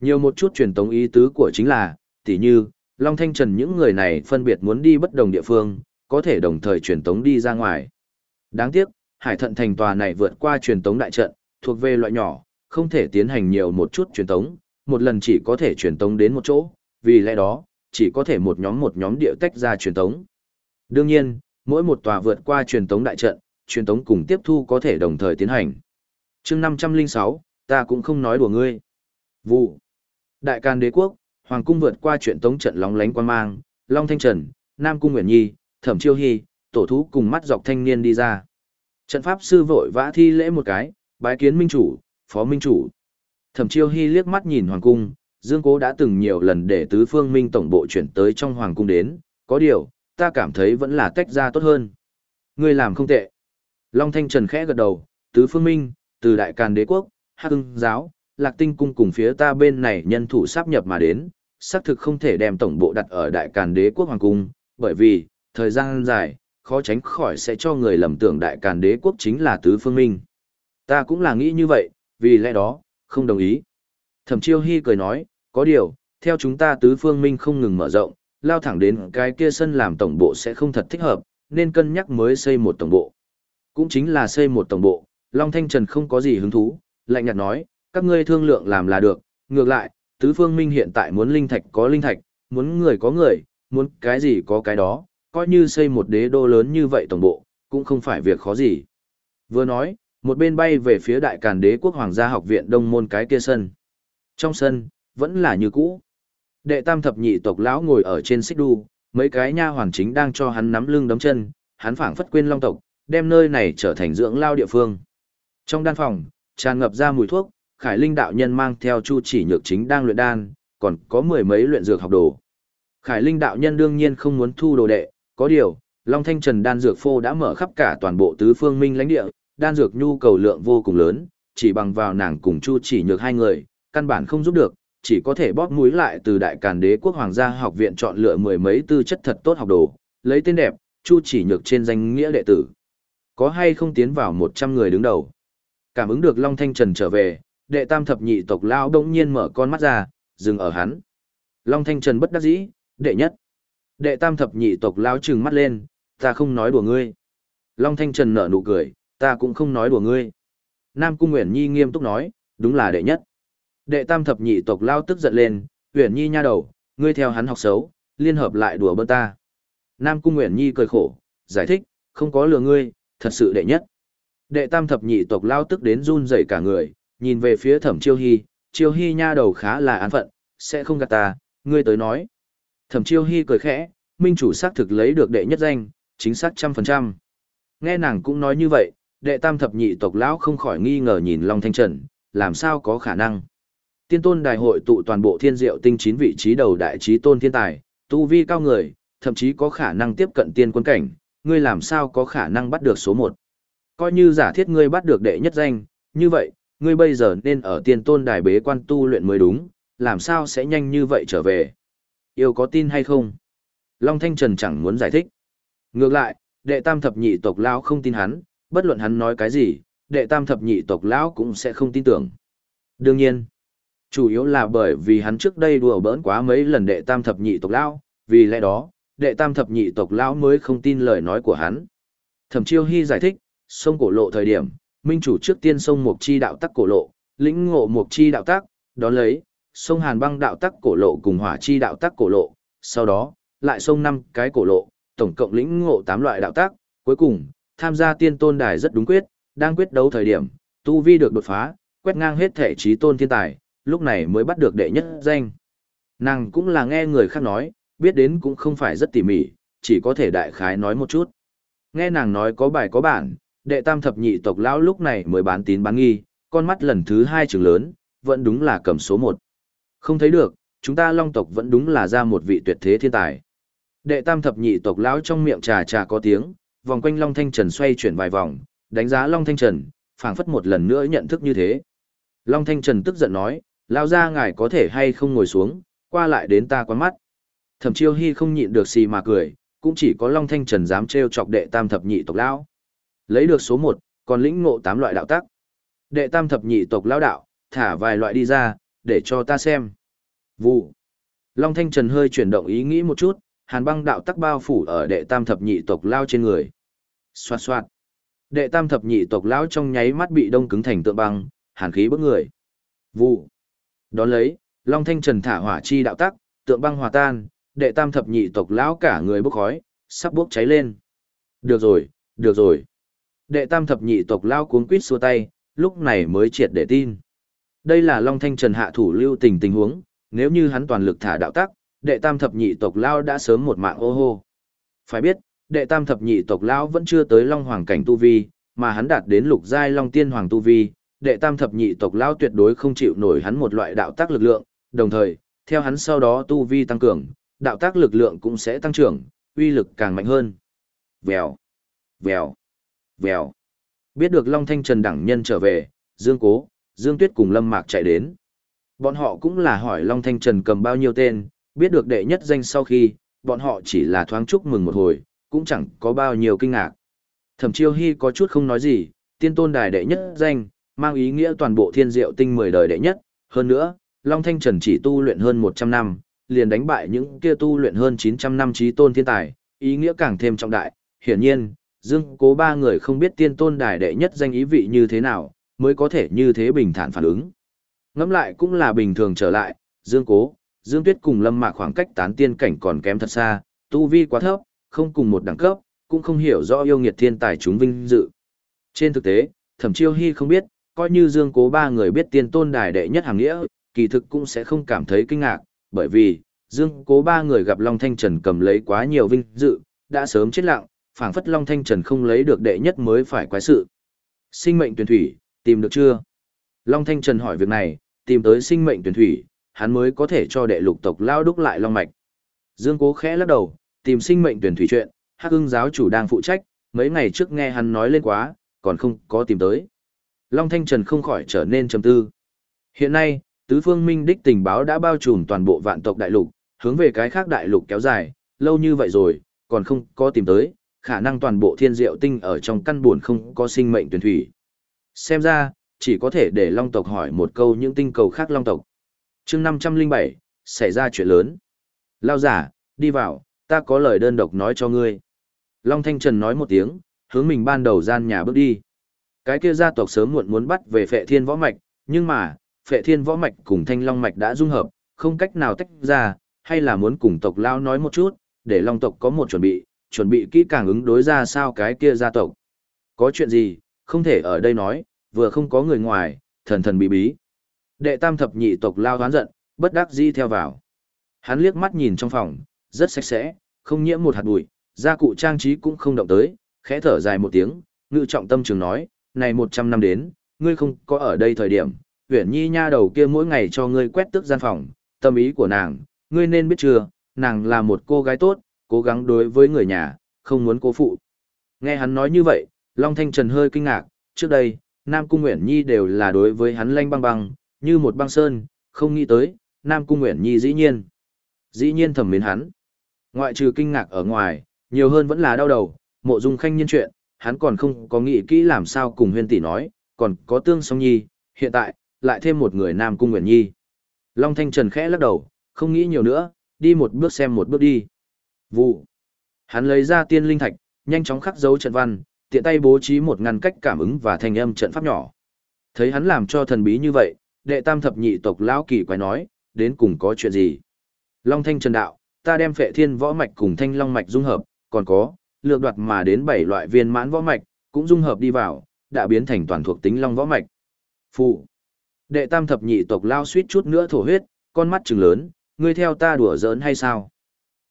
Nhiều một chút truyền tống ý tứ của chính là, tỉ như, Long Thanh Trần những người này phân biệt muốn đi bất đồng địa phương, có thể đồng thời truyền tống đi ra ngoài. Đáng tiếc, Hải Thận Thành tòa này vượt qua truyền tống đại trận, thuộc về loại nhỏ, không thể tiến hành nhiều một chút truyền tống, một lần chỉ có thể truyền tống đến một chỗ, vì lẽ đó, chỉ có thể một nhóm một nhóm địa tách ra truyền tống. Đương nhiên, mỗi một tòa vượt qua truyền tống đại trận, truyền tống cùng tiếp thu có thể đồng thời tiến hành. chương 506, ta cũng không nói đùa ngươi. Vụ. Đại can đế quốc, Hoàng cung vượt qua chuyện tống trận lóng lánh quan mang, Long Thanh Trần, Nam Cung Nguyễn Nhi, Thẩm Chiêu Hy, tổ thú cùng mắt dọc thanh niên đi ra. Trận pháp sư vội vã thi lễ một cái, bái kiến minh chủ, phó minh chủ. Thẩm Chiêu Hy liếc mắt nhìn Hoàng cung, Dương Cố đã từng nhiều lần để tứ phương minh tổng bộ chuyển tới trong hoàng cung đến, có điều, ta cảm thấy vẫn là tách ra tốt hơn. Ngươi làm không tệ. Long Thanh Trần khẽ gật đầu, tứ phương minh, từ đại càn đế quốc, hắc ưng giáo, lạc tinh cung cùng phía ta bên này nhân thủ sáp nhập mà đến, xác thực không thể đem tổng bộ đặt ở đại càn đế quốc hoàng cung, bởi vì, thời gian dài, khó tránh khỏi sẽ cho người lầm tưởng đại càn đế quốc chính là tứ phương minh. Ta cũng là nghĩ như vậy, vì lẽ đó, không đồng ý. Thẩm chiêu hy cười nói, có điều, theo chúng ta tứ phương minh không ngừng mở rộng, lao thẳng đến cái kia sân làm tổng bộ sẽ không thật thích hợp, nên cân nhắc mới xây một tổng bộ. Cũng chính là xây một tổng bộ, Long Thanh Trần không có gì hứng thú, lạnh nhạt nói, các ngươi thương lượng làm là được, ngược lại, tứ phương minh hiện tại muốn linh thạch có linh thạch, muốn người có người, muốn cái gì có cái đó, coi như xây một đế đô lớn như vậy tổng bộ, cũng không phải việc khó gì. Vừa nói, một bên bay về phía đại càn đế quốc hoàng gia học viện đông môn cái kia sân. Trong sân, vẫn là như cũ. Đệ tam thập nhị tộc lão ngồi ở trên xích đu, mấy cái nha hoàn chính đang cho hắn nắm lưng đấm chân, hắn phảng phất quên long tộc, đem nơi này trở thành dưỡng lao địa phương. Trong đan phòng, tràn ngập ra mùi thuốc, Khải Linh đạo nhân mang theo Chu Chỉ Nhược chính đang luyện đan, còn có mười mấy luyện dược học đồ. Khải Linh đạo nhân đương nhiên không muốn thu đồ đệ, có điều, Long Thanh Trần đan dược phô đã mở khắp cả toàn bộ tứ phương minh lãnh địa, đan dược nhu cầu lượng vô cùng lớn, chỉ bằng vào nàng cùng Chu Chỉ Nhược hai người, căn bản không giúp được, chỉ có thể bóp mũi lại từ Đại Càn Đế quốc hoàng gia học viện chọn lựa mười mấy tư chất thật tốt học đồ, lấy tên đẹp, Chu Chỉ Nhược trên danh nghĩa đệ tử. Có hay không tiến vào 100 người đứng đầu. Cảm ứng được Long Thanh Trần trở về, đệ tam thập nhị tộc lão đông nhiên mở con mắt ra, dừng ở hắn. Long Thanh Trần bất đắc dĩ, đệ nhất. Đệ tam thập nhị tộc lão trừng mắt lên, ta không nói đùa ngươi. Long Thanh Trần nở nụ cười, ta cũng không nói đùa ngươi. Nam Cung Nguyễn Nhi nghiêm túc nói, đúng là đệ nhất. Đệ tam thập nhị tộc lão tức giận lên, Nguyễn Nhi nha đầu, ngươi theo hắn học xấu, liên hợp lại đùa bơn ta. Nam Cung Nguyễn Nhi cười khổ, giải thích, không có lừa ngươi, thật sự đệ nhất. Đệ tam thập nhị tộc lão tức đến run rẩy cả người, nhìn về phía thẩm chiêu hy, chiêu hy nha đầu khá là an phận, sẽ không gạt ta, ngươi tới nói. Thẩm chiêu hy cười khẽ, minh chủ xác thực lấy được đệ nhất danh, chính xác trăm phần trăm. Nghe nàng cũng nói như vậy, đệ tam thập nhị tộc lão không khỏi nghi ngờ nhìn Long Thanh Trần, làm sao có khả năng. Tiên tôn đại hội tụ toàn bộ thiên diệu tinh chín vị trí đầu đại trí tôn thiên tài, tu vi cao người, thậm chí có khả năng tiếp cận tiên quân cảnh, ngươi làm sao có khả năng bắt được số một. Coi như giả thiết ngươi bắt được đệ nhất danh, như vậy, ngươi bây giờ nên ở tiên tôn đài bế quan tu luyện mới đúng, làm sao sẽ nhanh như vậy trở về? Yêu có tin hay không? Long Thanh Trần chẳng muốn giải thích. Ngược lại, đệ tam thập nhị tộc lão không tin hắn, bất luận hắn nói cái gì, đệ tam thập nhị tộc lão cũng sẽ không tin tưởng. Đương nhiên, chủ yếu là bởi vì hắn trước đây đùa bỡn quá mấy lần đệ tam thập nhị tộc lão, vì lẽ đó, đệ tam thập nhị tộc lão mới không tin lời nói của hắn. Thẩm Chiêu Hy giải thích, sông cổ lộ thời điểm, minh chủ trước tiên sông mục chi đạo tắc cổ lộ, lĩnh ngộ mục chi đạo tắc, đó lấy, sông hàn băng đạo tắc cổ lộ cùng hỏa chi đạo tắc cổ lộ, sau đó, lại sông năm cái cổ lộ, tổng cộng lĩnh ngộ tám loại đạo tắc, cuối cùng, tham gia tiên tôn đài rất đúng quyết, đang quyết đấu thời điểm, tu vi được đột phá, quét ngang hết thể trí tôn thiên tài, lúc này mới bắt được đệ nhất danh. Nàng cũng là nghe người khác nói, biết đến cũng không phải rất tỉ mỉ, chỉ có thể đại khái nói một chút. Nghe nàng nói có bài có bản, đệ tam thập nhị tộc lão lúc này mới bán tín bán nghi, con mắt lần thứ hai trường lớn, vẫn đúng là cầm số một. Không thấy được, chúng ta long tộc vẫn đúng là ra một vị tuyệt thế thiên tài. Đệ tam thập nhị tộc lão trong miệng trà trà có tiếng, vòng quanh long thanh trần xoay chuyển vài vòng, đánh giá long thanh trần, phảng phất một lần nữa nhận thức như thế. Long thanh trần tức giận nói, lão ra ngài có thể hay không ngồi xuống, qua lại đến ta quán mắt. Thẩm chiêu hy không nhịn được xì mà cười, cũng chỉ có long thanh trần dám trêu chọc đệ tam thập nhị tộc lão. Lấy được số 1, còn lĩnh ngộ 8 loại đạo tắc. Đệ tam thập nhị tộc lão đạo, thả vài loại đi ra, để cho ta xem. Vụ. Long Thanh Trần hơi chuyển động ý nghĩ một chút, hàn băng đạo tắc bao phủ ở đệ tam thập nhị tộc lao trên người. Xoạt xoạt. Đệ tam thập nhị tộc lão trong nháy mắt bị đông cứng thành tượng băng, hàn khí bức người. Vụ. Đón lấy, Long Thanh Trần thả hỏa chi đạo tắc, tượng băng hòa tan, đệ tam thập nhị tộc lão cả người bốc khói, sắp bốc cháy lên. Được rồi, được rồi. Đệ tam thập nhị tộc lao cuống quýt xua tay, lúc này mới triệt để tin. Đây là Long Thanh Trần hạ thủ lưu tình tình huống, nếu như hắn toàn lực thả đạo tắc, đệ tam thập nhị tộc lao đã sớm một mạng ô hô. Phải biết, đệ tam thập nhị tộc lao vẫn chưa tới Long Hoàng cảnh tu vi, mà hắn đạt đến lục giai Long Tiên Hoàng tu vi, đệ tam thập nhị tộc lao tuyệt đối không chịu nổi hắn một loại đạo tác lực lượng, đồng thời, theo hắn sau đó tu vi tăng cường, đạo tác lực lượng cũng sẽ tăng trưởng, uy lực càng mạnh hơn. Vèo, vèo, vèo. Biết được Long Thanh Trần đẳng nhân trở về, Dương Cố, Dương Tuyết cùng Lâm Mạc chạy đến. Bọn họ cũng là hỏi Long Thanh Trần cầm bao nhiêu tên, biết được đệ nhất danh sau khi, bọn họ chỉ là thoáng chúc mừng một hồi, cũng chẳng có bao nhiêu kinh ngạc. Thẩm Chiêu Hy có chút không nói gì, tiên tôn đài đệ nhất danh, mang ý nghĩa toàn bộ thiên diệu tinh 10 đời đệ nhất, hơn nữa, Long Thanh Trần chỉ tu luyện hơn 100 năm, liền đánh bại những kia tu luyện hơn 900 năm trí tôn thiên tài, ý nghĩa càng thêm trọng đại. Hiển nhiên, Dương Cố ba người không biết tiên tôn đài đệ nhất danh ý vị như thế nào, mới có thể như thế bình thản phản ứng. Ngẫm lại cũng là bình thường trở lại, Dương Cố, Dương Tuyết cùng Lâm Mạc khoảng cách tán tiên cảnh còn kém thật xa, tu vi quá thấp, không cùng một đẳng cấp, cũng không hiểu rõ yêu nghiệt thiên tài chúng vinh dự. Trên thực tế, Thẩm Chiêu Hy không biết, coi như Dương Cố ba người biết tiên tôn đài đệ nhất hàng nghĩa, kỳ thực cũng sẽ không cảm thấy kinh ngạc, bởi vì, Dương Cố ba người gặp Long Thanh Trần cầm lấy quá nhiều vinh dự, đã sớm chết lặng, phảng phất Long Thanh Trần không lấy được đệ nhất mới phải quái sự. Sinh mệnh tuyển thủy, tìm được chưa? Long Thanh Trần hỏi việc này, tìm tới sinh mệnh tuyển thủy, hắn mới có thể cho đệ lục tộc lao đúc lại Long Mạch. Dương Cố khẽ lắc đầu, tìm sinh mệnh tuyển thủy chuyện, Hắc ưng giáo chủ đang phụ trách, mấy ngày trước nghe hắn nói lên quá, còn không có tìm tới. Long Thanh Trần không khỏi trở nên trầm tư. Hiện nay, tứ phương minh đích tình báo đã bao trùm toàn bộ vạn tộc đại lục, hướng về cái khác đại lục kéo dài, lâu như vậy rồi, còn không có tìm tới, khả năng toàn bộ thiên diệu tinh ở trong căn buồn không có sinh mệnh tuyển thủy. Xem ra, chỉ có thể để long tộc hỏi một câu những tinh cầu khác long tộc. chương 507, xảy ra chuyện lớn. Lao giả, đi vào, ta có lời đơn độc nói cho ngươi. Long Thanh Trần nói một tiếng, hướng mình ban đầu gian nhà bước đi. Cái kia gia tộc sớm muộn muốn bắt về phệ thiên võ mạch, nhưng mà, phệ thiên võ mạch cùng thanh long mạch đã dung hợp, không cách nào tách ra, hay là muốn cùng tộc lao nói một chút, để long tộc có một chuẩn bị, chuẩn bị kỹ càng ứng đối ra sao cái kia gia tộc. Có chuyện gì, không thể ở đây nói, vừa không có người ngoài, thần thần bí bí. Đệ tam thập nhị tộc lao hoán giận, bất đắc dĩ theo vào. Hắn liếc mắt nhìn trong phòng, rất sạch sẽ, không nhiễm một hạt bụi, gia cụ trang trí cũng không động tới, khẽ thở dài một tiếng, ngự trọng tâm trường nói, này một trăm năm đến, ngươi không có ở đây thời điểm, Uyển Nhi nha đầu kia mỗi ngày cho ngươi quét tước gian phòng, tâm ý của nàng, ngươi nên biết chưa, nàng là một cô gái tốt, cố gắng đối với người nhà, không muốn cố phụ. Nghe hắn nói như vậy, Long Thanh Trần hơi kinh ngạc, trước đây, Nam Cung Nguyễn Nhi đều là đối với hắn lanh băng băng, như một băng sơn, không nghĩ tới, Nam Cung Nguyễn Nhi dĩ nhiên. Dĩ nhiên thầm mến hắn. Ngoại trừ kinh ngạc ở ngoài, nhiều hơn vẫn là đau đầu, mộ dung khanh nhân chuyện, hắn còn không có nghĩ kỹ làm sao cùng huyên tỷ nói, còn có tương song nhi, hiện tại, lại thêm một người Nam Cung Nguyễn Nhi. Long Thanh Trần khẽ lắc đầu, không nghĩ nhiều nữa, đi một bước xem một bước đi. Vụ. Hắn lấy ra tiên linh thạch, nhanh chóng khắc dấu trận văn, tiện tay bố trí một ngăn cách cảm ứng và thành âm trận pháp nhỏ. Thấy hắn làm cho thần bí như vậy, đệ tam thập nhị tộc lão kỳ quái nói, đến cùng có chuyện gì? Long Thanh Trần đạo, ta đem phệ thiên võ mạch cùng thanh long mạch dung hợp, còn có, lược đoạt mà đến bảy loại viên mãn võ mạch, cũng dung hợp đi vào, đã biến thành toàn thuộc tính long võ mạch. Phụ. Đệ tam thập nhị tộc lao suýt chút nữa thổ huyết, con mắt trừng lớn, ngươi theo ta đùa giỡn hay sao?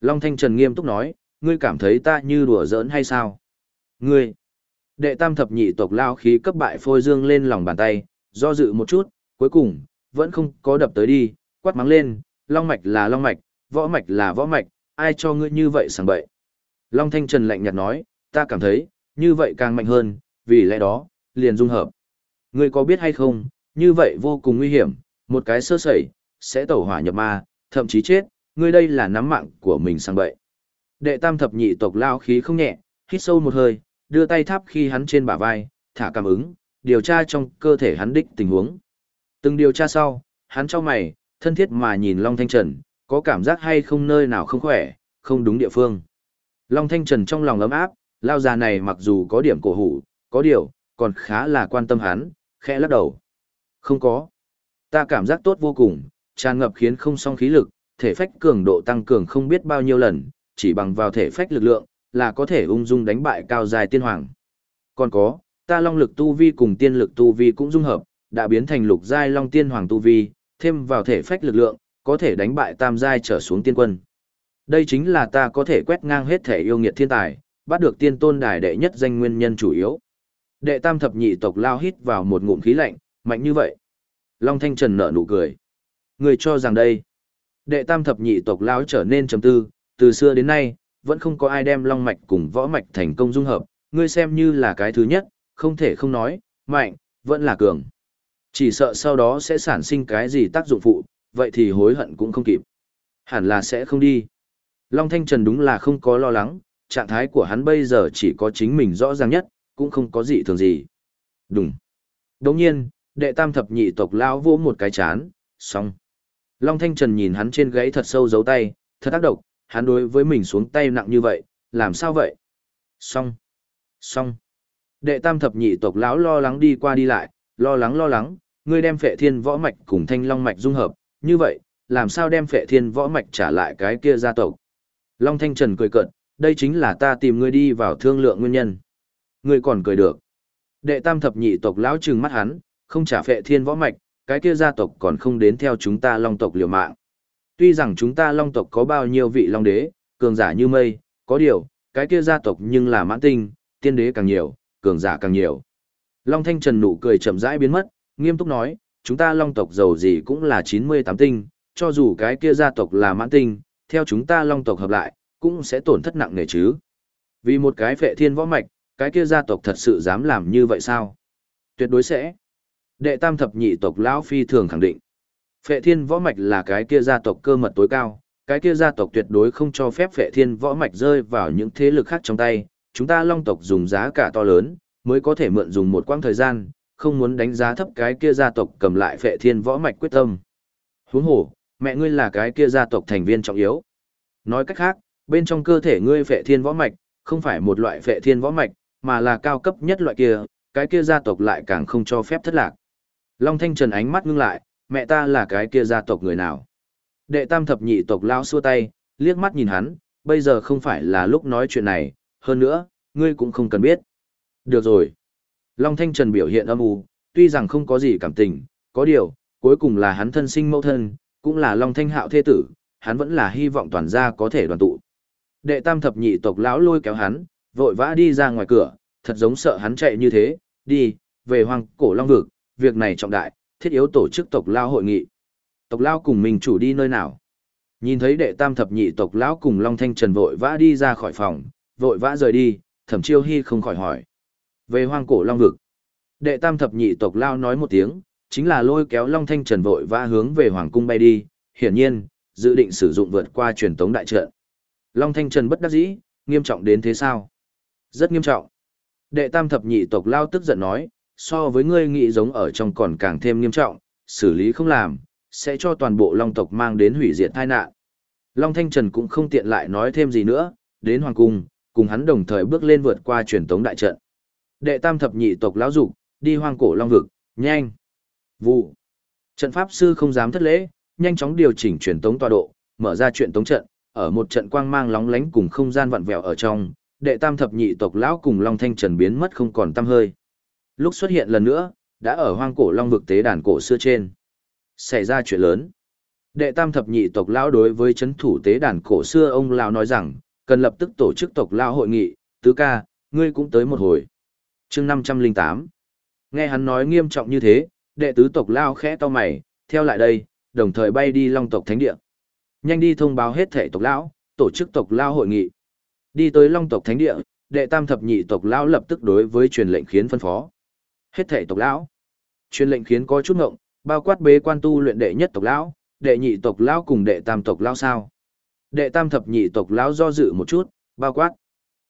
Long Thanh Trần nghiêm túc nói, ngươi cảm thấy ta như đùa giỡn hay sao? Ngươi! Đệ tam thập nhị tộc lao khí cấp bại phôi dương lên lòng bàn tay, do dự một chút, cuối cùng, vẫn không có đập tới đi, quát mắng lên, long mạch là long mạch, võ mạch là võ mạch, ai cho ngươi như vậy sảng bậy. Long Thanh Trần lạnh nhạt nói, ta cảm thấy, như vậy càng mạnh hơn, vì lẽ đó, liền dung hợp. Ngươi có biết hay không, như vậy vô cùng nguy hiểm, một cái sơ sẩy, sẽ tẩu hỏa nhập ma, thậm chí chết, ngươi đây là nắm mạng của mình sang bậy. Đệ tam thập nhị tộc lao khí không nhẹ, hít sâu một hơi, đưa tay thắp khi hắn trên bả vai, thả cảm ứng, điều tra trong cơ thể hắn đích tình huống. Từng điều tra sau, hắn cho mày, thân thiết mà nhìn Long Thanh Trần, có cảm giác hay không nơi nào không khỏe, không đúng địa phương. Long Thanh Trần trong lòng ấm áp, lao già này mặc dù có điểm cổ hủ, có điều, còn khá là quan tâm hắn, khẽ lắc đầu. Không có. Ta cảm giác tốt vô cùng, tràn ngập khiến không song khí lực, thể phách cường độ tăng cường không biết bao nhiêu lần, chỉ bằng vào thể phách lực lượng, là có thể ung dung đánh bại cao dài tiên hoàng. Còn có, ta long lực tu vi cùng tiên lực tu vi cũng dung hợp, đã biến thành lục giai long tiên hoàng tu vi, thêm vào thể phách lực lượng, có thể đánh bại tam giai trở xuống tiên quân. Đây chính là ta có thể quét ngang hết thể yêu nghiệt thiên tài, bắt được tiên tôn đài đệ nhất danh nguyên nhân chủ yếu. Đệ tam thập nhị tộc lao hít vào một ngụm khí lạnh, mạnh như vậy. Long Thanh Trần nở nụ cười. Người cho rằng đây, đệ tam thập nhị tộc lão trở nên trầm tư, từ xưa đến nay, vẫn không có ai đem long mạch cùng võ mạch thành công dung hợp, ngươi xem như là cái thứ nhất, không thể không nói, mạnh, vẫn là cường. Chỉ sợ sau đó sẽ sản sinh cái gì tác dụng phụ, vậy thì hối hận cũng không kịp. Hẳn là sẽ không đi. Long Thanh Trần đúng là không có lo lắng, trạng thái của hắn bây giờ chỉ có chính mình rõ ràng nhất, cũng không có gì thường gì. Đúng. Đồng nhiên, đệ tam thập nhị tộc lão vỗ một cái chán, xong. Long Thanh Trần nhìn hắn trên gãy thật sâu giấu tay, thật tác độc. hắn đối với mình xuống tay nặng như vậy, làm sao vậy? Xong. Xong. Đệ tam thập nhị tộc lão lo lắng đi qua đi lại, lo lắng lo lắng, ngươi đem phệ thiên võ mạch cùng thanh long mạch dung hợp, như vậy, làm sao đem phệ thiên võ mạch trả lại cái kia gia tộc? Long Thanh Trần cười cợt, đây chính là ta tìm ngươi đi vào thương lượng nguyên nhân. Ngươi còn cười được. Đệ tam thập nhị tộc lão trừng mắt hắn, không trả phệ thiên võ mạch, cái kia gia tộc còn không đến theo chúng ta long tộc liều mạng. Tuy rằng chúng ta long tộc có bao nhiêu vị long đế, cường giả như mây, có điều, cái kia gia tộc nhưng là mãn tinh, tiên đế càng nhiều, cường giả càng nhiều. Long Thanh Trần nụ cười chậm rãi biến mất, nghiêm túc nói, chúng ta long tộc giàu gì cũng là 98 tinh, cho dù cái kia gia tộc là mãn tinh, theo chúng ta long tộc hợp lại, cũng sẽ tổn thất nặng nề chứ. Vì một cái phệ thiên võ mạch, cái kia gia tộc thật sự dám làm như vậy sao? Tuyệt đối sẽ. Đệ tam thập nhị tộc lão phi thường khẳng định. Phệ thiên võ mạch là cái kia gia tộc cơ mật tối cao, cái kia gia tộc tuyệt đối không cho phép phệ thiên võ mạch rơi vào những thế lực khác trong tay. Chúng ta long tộc dùng giá cả to lớn, mới có thể mượn dùng một quãng thời gian, không muốn đánh giá thấp cái kia gia tộc cầm lại phệ thiên võ mạch quyết tâm. Huống hồ, mẹ ngươi là cái kia gia tộc thành viên trọng yếu. Nói cách khác, bên trong cơ thể ngươi phệ thiên võ mạch, không phải một loại phệ thiên võ mạch, mà là cao cấp nhất loại kia, cái kia gia tộc lại càng không cho phép thất lạc. Long Thanh Trần ánh mắt ngưng lại, mẹ ta là cái kia gia tộc người nào? Đệ tam thập nhị tộc lao xua tay, liếc mắt nhìn hắn, bây giờ không phải là lúc nói chuyện này, hơn nữa, ngươi cũng không cần biết. Được rồi. Long Thanh Trần biểu hiện âm u, tuy rằng không có gì cảm tình, có điều, cuối cùng là hắn thân sinh mẫu thân, cũng là Long Thanh Hạo thế tử, hắn vẫn là hy vọng toàn gia có thể đoàn tụ. Đệ tam thập nhị tộc lão lôi kéo hắn, vội vã đi ra ngoài cửa, thật giống sợ hắn chạy như thế, đi, về Hoàng cổ long vực, việc này trọng đại, thiết yếu tổ chức tộc lao hội nghị. Tộc lao cùng mình chủ đi nơi nào? Nhìn thấy đệ tam thập nhị tộc lão cùng Long Thanh Trần vội vã đi ra khỏi phòng, vội vã rời đi, thẩm chiêu hy không khỏi hỏi. Về hoang cổ long vực, đệ tam thập nhị tộc lao nói một tiếng, chính là lôi kéo Long Thanh Trần vội vã hướng về hoàng cung bay đi, hiển nhiên, dự định sử dụng vượt qua truyền tống đại trận. Long Thanh Trần bất đắc dĩ, nghiêm trọng đến thế sao? Rất nghiêm trọng. Đệ tam thập nhị tộc lao tức giận nói, so với ngươi nghĩ giống ở trong còn càng thêm nghiêm trọng, xử lý không làm, sẽ cho toàn bộ long tộc mang đến hủy diệt tai nạn. Long Thanh Trần cũng không tiện lại nói thêm gì nữa, đến hoàng cung, cùng hắn đồng thời bước lên vượt qua truyền tống đại trận. Đệ tam thập nhị tộc lão dục, đi hoang cổ long vực, nhanh. Vụ. Trận pháp sư không dám thất lễ, nhanh chóng điều chỉnh truyền tống tọa độ, mở ra truyền tống trận, ở một trận quang mang lóng lánh cùng không gian vặn vẹo ở trong, đệ tam thập nhị tộc lão cùng Long Thanh Trần biến mất không còn tăm hơi. Lúc xuất hiện lần nữa, đã ở hoang cổ Long vực tế đàn cổ xưa trên. Xảy ra chuyện lớn. Đệ tam thập nhị tộc lão đối với chấn thủ tế đàn cổ xưa ông lão nói rằng, cần lập tức tổ chức tộc lão hội nghị, tứ ca, ngươi cũng tới một hồi. chương 508. Nghe hắn nói nghiêm trọng như thế, đệ tứ tộc lão khẽ to mày, theo lại đây, đồng thời bay đi long tộc thánh địa. Nhanh đi thông báo hết thể tộc lão, tổ chức tộc lão hội nghị. Đi tới Long tộc thánh địa, đệ tam thập nhị tộc lão lập tức đối với truyền lệnh khiến phân phó. Hết thể tộc lão. Truyền lệnh khiến có chút ngộng, bao quát bế quan tu luyện đệ nhất tộc lão, đệ nhị tộc lão cùng đệ tam tộc lão sao? Đệ tam thập nhị tộc lão do dự một chút, bao quát.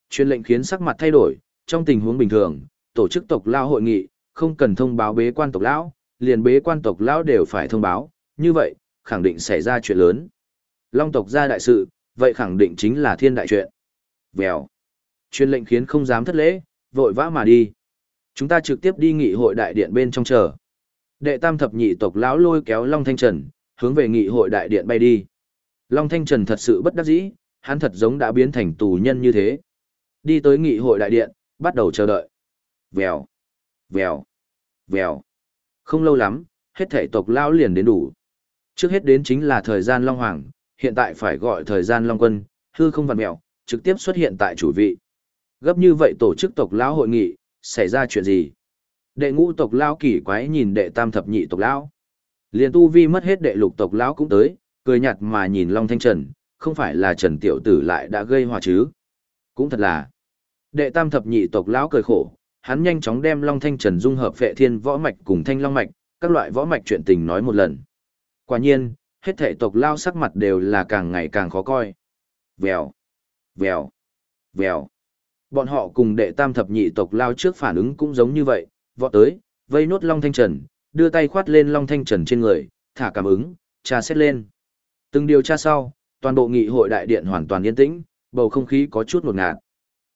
Truyền lệnh khiến sắc mặt thay đổi, trong tình huống bình thường, tổ chức tộc lão hội nghị, không cần thông báo bế quan tộc lão, liền bế quan tộc lão đều phải thông báo, như vậy, khẳng định xảy ra chuyện lớn. Long tộc ra đại sự, vậy khẳng định chính là thiên đại chuyện. Vèo. Chuyên lệnh khiến không dám thất lễ, vội vã mà đi. Chúng ta trực tiếp đi nghị hội đại điện bên trong chờ. Đệ tam thập nhị tộc lão lôi kéo Long Thanh Trần, hướng về nghị hội đại điện bay đi. Long Thanh Trần thật sự bất đắc dĩ, hắn thật giống đã biến thành tù nhân như thế. Đi tới nghị hội đại điện, bắt đầu chờ đợi. Vèo, vèo, vèo. Không lâu lắm, hết thể tộc lão liền đến đủ. Trước hết đến chính là thời gian Long Hoàng, hiện tại phải gọi thời gian Long Quân, hư không vặn mèo trực tiếp xuất hiện tại chủ vị. Gấp như vậy tổ chức tộc lão hội nghị, xảy ra chuyện gì? Đệ ngũ tộc lão kỳ quái nhìn đệ tam thập nhị tộc lão. Liền tu vi mất hết đệ lục tộc lão cũng tới, cười nhạt mà nhìn Long Thanh Trần, không phải là Trần Tiểu Tử lại đã gây hòa chứ. Cũng thật là. Đệ tam thập nhị tộc lão cười khổ, hắn nhanh chóng đem Long Thanh Trần dung hợp phệ thiên võ mạch cùng thanh long mạch, các loại võ mạch chuyện tình nói một lần. Quả nhiên, hết thảy tộc lao sắc mặt đều là càng ngày càng khó coi. Vèo, vèo, vèo. Bọn họ cùng đệ tam thập nhị tộc lao trước phản ứng cũng giống như vậy, vọt tới, vây nốt Long Thanh Trần, đưa tay khoát lên Long Thanh Trần trên người, thả cảm ứng, tra xét lên. Từng điều tra sau, toàn bộ nghị hội đại điện hoàn toàn yên tĩnh, bầu không khí có chút ngột ngạt.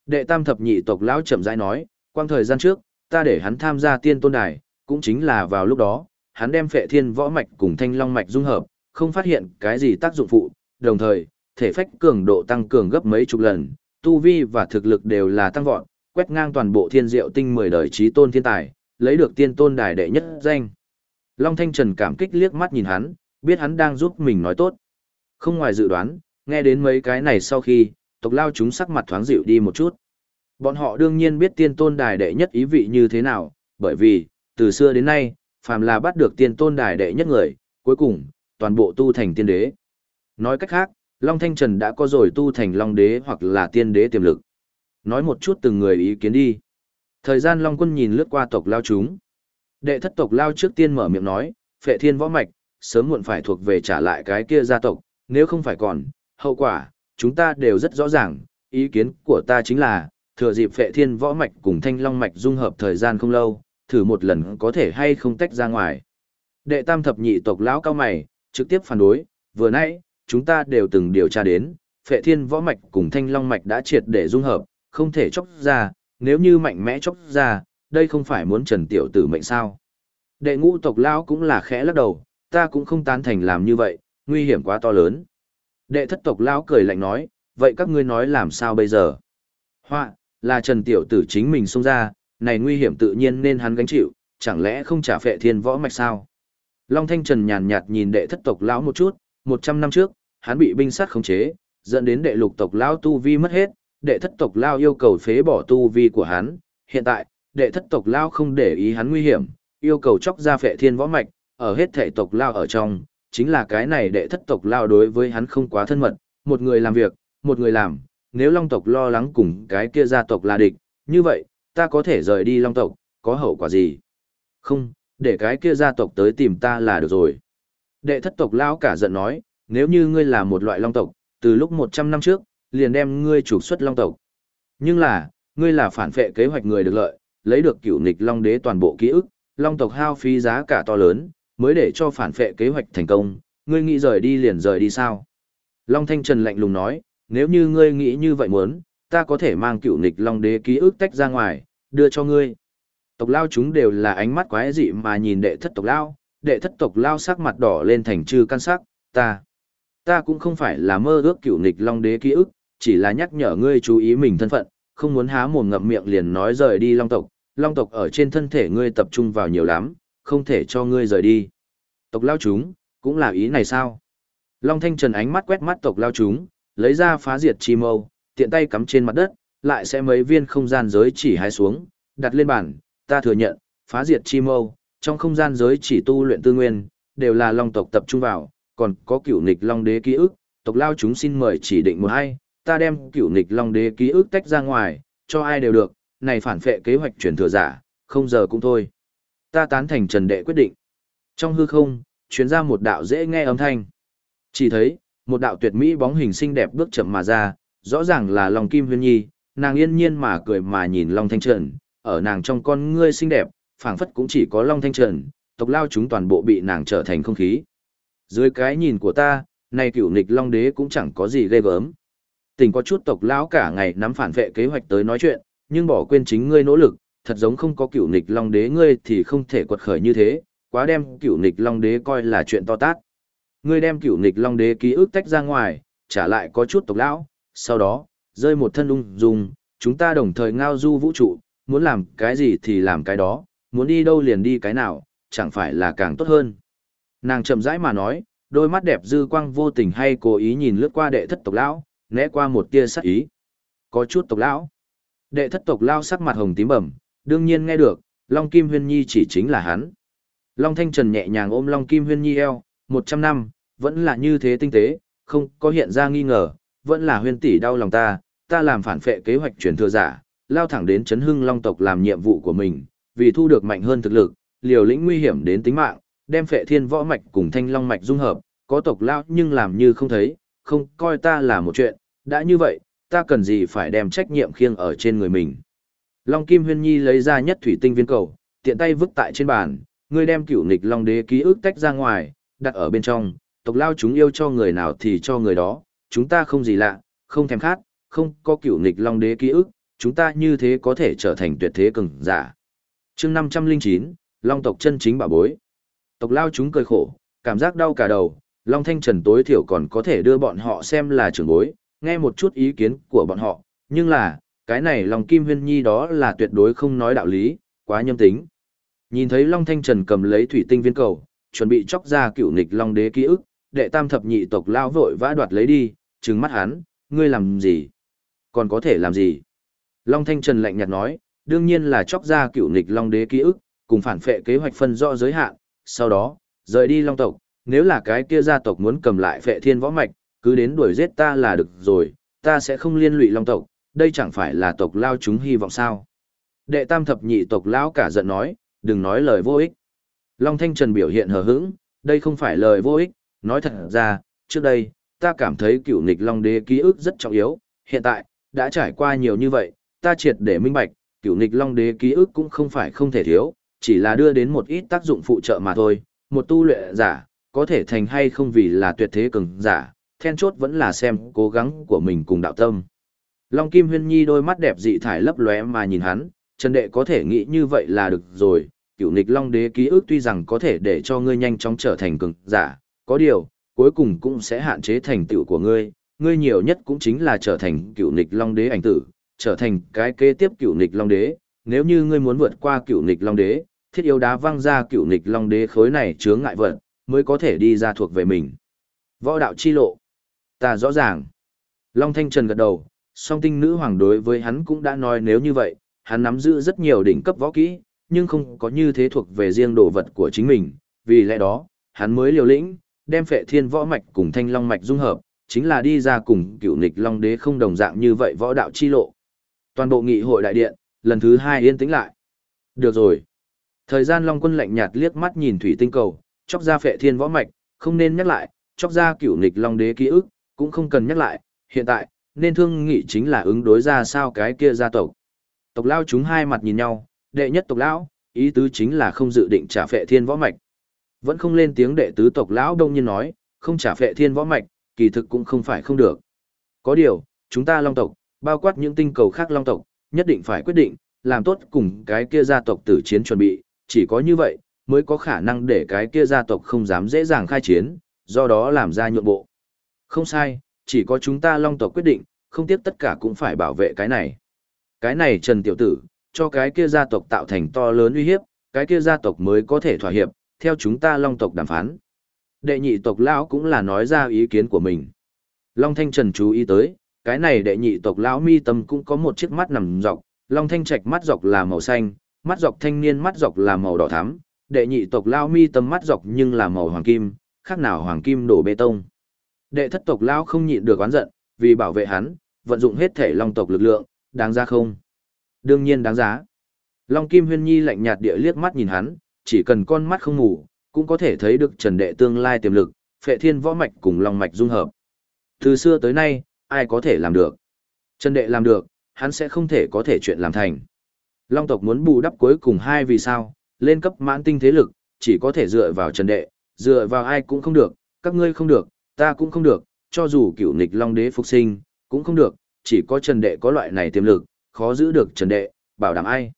Đệ tam thập nhị tộc lão chậm rãi nói, quang thời gian trước, ta để hắn tham gia tiên tôn đài, cũng chính là vào lúc đó, hắn đem phệ thiên võ mạch cùng thanh long mạch dung hợp, không phát hiện cái gì tác dụng phụ, đồng thời, thể phách cường độ tăng cường gấp mấy chục lần, tu vi và thực lực đều là tăng vọt, quét ngang toàn bộ thiên diệu tinh 10 đời trí tôn thiên tài, lấy được tiên tôn đài đệ nhất danh. Long Thanh Trần cảm kích liếc mắt nhìn hắn, biết hắn đang giúp mình nói tốt. Không ngoài dự đoán, nghe đến mấy cái này sau khi, tộc lao chúng sắc mặt thoáng dịu đi một chút. Bọn họ đương nhiên biết tiên tôn đài đệ nhất ý vị như thế nào, bởi vì, từ xưa đến nay, phàm là bắt được tiên tôn đài đệ nhất người, cuối cùng, toàn bộ tu thành tiên đế. Nói cách khác, Long Thanh Trần đã có rồi tu thành Long đế hoặc là tiên đế tiềm lực. Nói một chút từng người ý kiến đi. Thời gian Long quân nhìn lướt qua tộc lao chúng. Đệ thất tộc lao trước tiên mở miệng nói, phệ thiên võ mạch, sớm muộn phải thuộc về trả lại cái kia gia tộc, nếu không phải còn, hậu quả, chúng ta đều rất rõ ràng, ý kiến của ta chính là, thừa dịp phệ thiên võ mạch cùng thanh long mạch dung hợp thời gian không lâu, thử một lần có thể hay không tách ra ngoài. Đệ tam thập nhị tộc lão cao mày, trực tiếp phản đối, vừa nãy, chúng ta đều từng điều tra đến, phệ thiên võ mạch cùng thanh long mạch đã triệt để dung hợp, không thể chóc ra, nếu như mạnh mẽ chóc ra, đây không phải muốn trần tiểu tử mệnh sao. Đệ ngũ tộc lão cũng là khẽ lắc đầu, ta cũng không tán thành làm như vậy, nguy hiểm quá to lớn. Đệ thất tộc lão cười lạnh nói, vậy các ngươi nói làm sao bây giờ? Họa, là Trần Tiểu Tử chính mình xông ra, này nguy hiểm tự nhiên nên hắn gánh chịu, chẳng lẽ không trả phệ thiên võ mạch sao? Long Thanh Trần nhàn nhạt nhìn đệ thất tộc lão một chút, 100 năm trước, hắn bị binh sát khống chế, dẫn đến đệ lục tộc lão tu vi mất hết, đệ thất tộc lão yêu cầu phế bỏ tu vi của hắn, hiện tại, đệ thất tộc lão không để ý hắn nguy hiểm, yêu cầu chóc ra phệ thiên võ mạch, ở hết thể tộc lão ở trong, chính là cái này đệ thất tộc lão đối với hắn không quá thân mật, một người làm việc, một người làm, nếu long tộc lo lắng cùng cái kia gia tộc là địch, như vậy, ta có thể rời đi long tộc, có hậu quả gì? Không, để cái kia gia tộc tới tìm ta là được rồi. Đệ thất tộc lão cả giận nói, nếu như ngươi là một loại long tộc, từ lúc 100 năm trước, liền đem ngươi trục xuất long tộc. Nhưng là, ngươi là phản phệ kế hoạch người được lợi, lấy được cựu nghịch long đế toàn bộ ký ức, long tộc hao phí giá cả to lớn, mới để cho phản phệ kế hoạch thành công, ngươi nghĩ rời đi liền rời đi sao? Long Thanh Trần lạnh lùng nói, nếu như ngươi nghĩ như vậy muốn, ta có thể mang cựu nịch long đế ký ức tách ra ngoài, đưa cho ngươi. Tộc lao chúng đều là ánh mắt quái dị mà nhìn đệ thất tộc lao, đệ thất tộc lao sắc mặt đỏ lên thành trư căn sắc, ta. Ta cũng không phải là mơ ước cựu nịch long đế ký ức, chỉ là nhắc nhở ngươi chú ý mình thân phận, không muốn há mồm ngậm miệng liền nói rời đi long tộc, long tộc ở trên thân thể ngươi tập trung vào nhiều lắm, không thể cho ngươi rời đi. Tộc lao chúng, cũng là ý này sao? Long Thanh Trần ánh mắt quét mắt tộc lao chúng, lấy ra phá diệt chi mâu, tiện tay cắm trên mặt đất, lại sẽ mấy viên không gian giới chỉ hái xuống, đặt lên bàn, ta thừa nhận, phá diệt chi mâu, trong không gian giới chỉ tu luyện tư nguyên, đều là long tộc tập trung vào, còn có cửu nịch long đế ký ức, tộc lao chúng xin mời chỉ định một hai, ta đem cửu nịch long đế ký ức tách ra ngoài, cho ai đều được, này phản phệ kế hoạch chuyển thừa giả, không giờ cũng thôi. Ta tán thành trần đệ quyết định. Trong hư không, chuyến ra một đạo dễ nghe âm thanh. Chỉ thấy, một đạo tuyệt mỹ bóng hình xinh đẹp bước chậm mà ra, rõ ràng là Long Kim Huyên Nhi, nàng yên nhiên mà cười mà nhìn Long Thanh Trần, ở nàng trong con ngươi xinh đẹp, phảng phất cũng chỉ có Long Thanh Trần, tộc lao chúng toàn bộ bị nàng trở thành không khí. Dưới cái nhìn của ta, này cửu nghịch Long Đế cũng chẳng có gì ghê gớm. Tình có chút tộc lão cả ngày nắm phản vệ kế hoạch tới nói chuyện, nhưng bỏ quên chính ngươi nỗ lực, thật giống không có cửu nghịch Long Đế ngươi thì không thể quật khởi như thế, quá đem cửu nghịch Long Đế coi là chuyện to tát. Ngươi đem cửu nghịch long đế ký ức tách ra ngoài, trả lại có chút tộc lão, sau đó, rơi một thân ung dung, chúng ta đồng thời ngao du vũ trụ, muốn làm cái gì thì làm cái đó, muốn đi đâu liền đi cái nào, chẳng phải là càng tốt hơn. Nàng chậm rãi mà nói, đôi mắt đẹp dư quang vô tình hay cố ý nhìn lướt qua đệ thất tộc lão, né qua một tia sắc ý. Có chút tộc lão. Đệ thất tộc lão sắc mặt hồng tím bẩm, đương nhiên nghe được, Long Kim Huyên Nhi chỉ chính là hắn. Long Thanh Trần nhẹ nhàng ôm Long Kim Huyên Nhi eo, 100 năm, vẫn là như thế tinh tế, không có hiện ra nghi ngờ, vẫn là huyên tỷ đau lòng ta, ta làm phản phệ kế hoạch chuyển thừa giả, lao thẳng đến chấn hưng Long tộc làm nhiệm vụ của mình, vì thu được mạnh hơn thực lực, liều lĩnh nguy hiểm đến tính mạng, đem phệ thiên võ mạch cùng thanh long mạch dung hợp, có tộc lao nhưng làm như không thấy, không coi ta là một chuyện, đã như vậy, ta cần gì phải đem trách nhiệm khiêng ở trên người mình. Long Kim Huyên Nhi lấy ra nhất thủy tinh viên cầu, tiện tay vứt tại trên bàn, ngươi đem cửu nghịch Long Đế ký ức tách ra ngoài, đặt ở bên trong, tộc lao chúng yêu cho người nào thì cho người đó, chúng ta không gì lạ, không thèm khát, không có cửu nghịch Long Đế ký ức, chúng ta như thế có thể trở thành tuyệt thế cường giả. Chương 509, Long tộc chân chính bảo bối. Tộc lao chúng cười khổ, cảm giác đau cả đầu, Long Thanh Trần tối thiểu còn có thể đưa bọn họ xem là trưởng bối, nghe một chút ý kiến của bọn họ, nhưng là, cái này Long Kim Huyên Nhi đó là tuyệt đối không nói đạo lý, quá nhâm tính. Nhìn thấy Long Thanh Trần cầm lấy thủy tinh viên cầu, chuẩn bị chóc ra cựu nghịch Long Đế ký ức, đệ tam thập nhị tộc lao vội vã đoạt lấy đi, trừng mắt hắn, ngươi làm gì? Còn có thể làm gì? Long Thanh Trần lạnh nhạt nói, đương nhiên là chóc ra cựu nghịch Long Đế ký ức, cùng phản phệ kế hoạch phân rõ giới hạn, sau đó, rời đi Long tộc, nếu là cái kia gia tộc muốn cầm lại phệ thiên võ mạch, cứ đến đuổi giết ta là được rồi, ta sẽ không liên lụy Long tộc, đây chẳng phải là tộc lao chúng hy vọng sao. Đệ tam thập nhị tộc lão cả giận nói, đừng nói lời vô ích. Long Thanh Trần biểu hiện hờ hững, đây không phải lời vô ích, nói thật ra, trước đây, ta cảm thấy cựu nghịch Long Đế ký ức rất trọng yếu, hiện tại, đã trải qua nhiều như vậy, ta triệt để minh bạch, cựu nghịch Long Đế ký ức cũng không phải không thể thiếu, chỉ là đưa đến một ít tác dụng phụ trợ mà thôi, một tu luyện giả, có thể thành hay không vì là tuyệt thế cường giả, then chốt vẫn là xem cố gắng của mình cùng đạo tâm. Long Kim Huyên Nhi đôi mắt đẹp dị thải lấp lóe mà nhìn hắn, Trần Đệ có thể nghĩ như vậy là được rồi, cựu nịch Long Đế ký ức tuy rằng có thể để cho ngươi nhanh chóng trở thành cường giả, có điều, cuối cùng cũng sẽ hạn chế thành tựu của ngươi, ngươi nhiều nhất cũng chính là trở thành cựu nịch Long Đế ảnh tử, trở thành cái kế tiếp cựu nịch Long Đế, nếu như ngươi muốn vượt qua cựu nịch Long Đế, thiết yếu đá văng ra cựu nịch Long Đế khối này chướng ngại vật, mới có thể đi ra thuộc về mình. Võ đạo chi lộ. Ta rõ ràng. Long Thanh Trần gật đầu, song tinh nữ hoàng đối với hắn cũng đã nói nếu như vậy, hắn nắm giữ rất nhiều đỉnh cấp võ kỹ, nhưng không có như thế thuộc về riêng đồ vật của chính mình, vì lẽ đó, hắn mới liều lĩnh, đem phệ thiên võ mạch cùng thanh long mạch dung hợp, chính là đi ra cùng cựu nịch long đế không đồng dạng như vậy võ đạo chi lộ. Toàn bộ nghị hội đại điện, lần thứ hai yên tĩnh lại. Được rồi. Thời gian long quân lạnh nhạt liếc mắt nhìn thủy tinh cầu, chọc ra phệ thiên võ mạch, không nên nhắc lại, chọc ra cửu nịch long đế ký ức, cũng không cần nhắc lại, hiện tại, nên thương nghị chính là ứng đối ra sao cái kia gia tộc. Tộc lão chúng hai mặt nhìn nhau, đệ nhất tộc lão, ý tứ chính là không dự định trả phệ thiên võ mạch. Vẫn không lên tiếng đệ tứ tộc lão đông nhiên nói, không trả phệ thiên võ mạch, kỳ thực cũng không phải không được. Có điều, chúng ta long tộc, bao quát những tinh cầu khác long tộc, nhất định phải quyết định, làm tốt cùng cái kia gia tộc tử chiến chuẩn bị, chỉ có như vậy, mới có khả năng để cái kia gia tộc không dám dễ dàng khai chiến, do đó làm ra nhượng bộ. Không sai, chỉ có chúng ta long tộc quyết định, không tiếc tất cả cũng phải bảo vệ cái này. Cái này Trần Tiểu Tử, cho cái kia gia tộc tạo thành to lớn uy hiếp, cái kia gia tộc mới có thể thỏa hiệp, theo chúng ta long tộc đàm phán. Đệ nhị tộc lão cũng là nói ra ý kiến của mình. Long Thanh Trần chú ý tới, cái này đệ nhị tộc lão mi tâm cũng có một chiếc mắt nằm dọc, Long Thanh Trạch mắt dọc là màu xanh, mắt dọc thanh niên mắt dọc là màu đỏ thắm, đệ nhị tộc lão mi tâm mắt dọc nhưng là màu hoàng kim, khác nào hoàng kim đổ bê tông. Đệ thất tộc lão không nhịn được oán giận, vì bảo vệ hắn, vận dụng hết thể long tộc lực lượng, đáng giá không? Đương nhiên đáng giá. Long Kim Huyên Nhi lạnh nhạt địa liếc mắt nhìn hắn, chỉ cần con mắt không ngủ, cũng có thể thấy được trần đệ tương lai tiềm lực, phệ thiên võ mạch cùng long mạch dung hợp. Từ xưa tới nay, ai có thể làm được? Trần đệ làm được, hắn sẽ không thể có thể chuyện làm thành. Long tộc muốn bù đắp cuối cùng hai vì sao, lên cấp mãn tinh thế lực, chỉ có thể dựa vào trần đệ, dựa vào ai cũng không được, các ngươi không được, ta cũng không được, cho dù cựu nịch long đế phục sinh, cũng không được, chỉ có Trần Đệ có loại này tiềm lực, khó giữ được Trần Đệ, bảo đảm ai.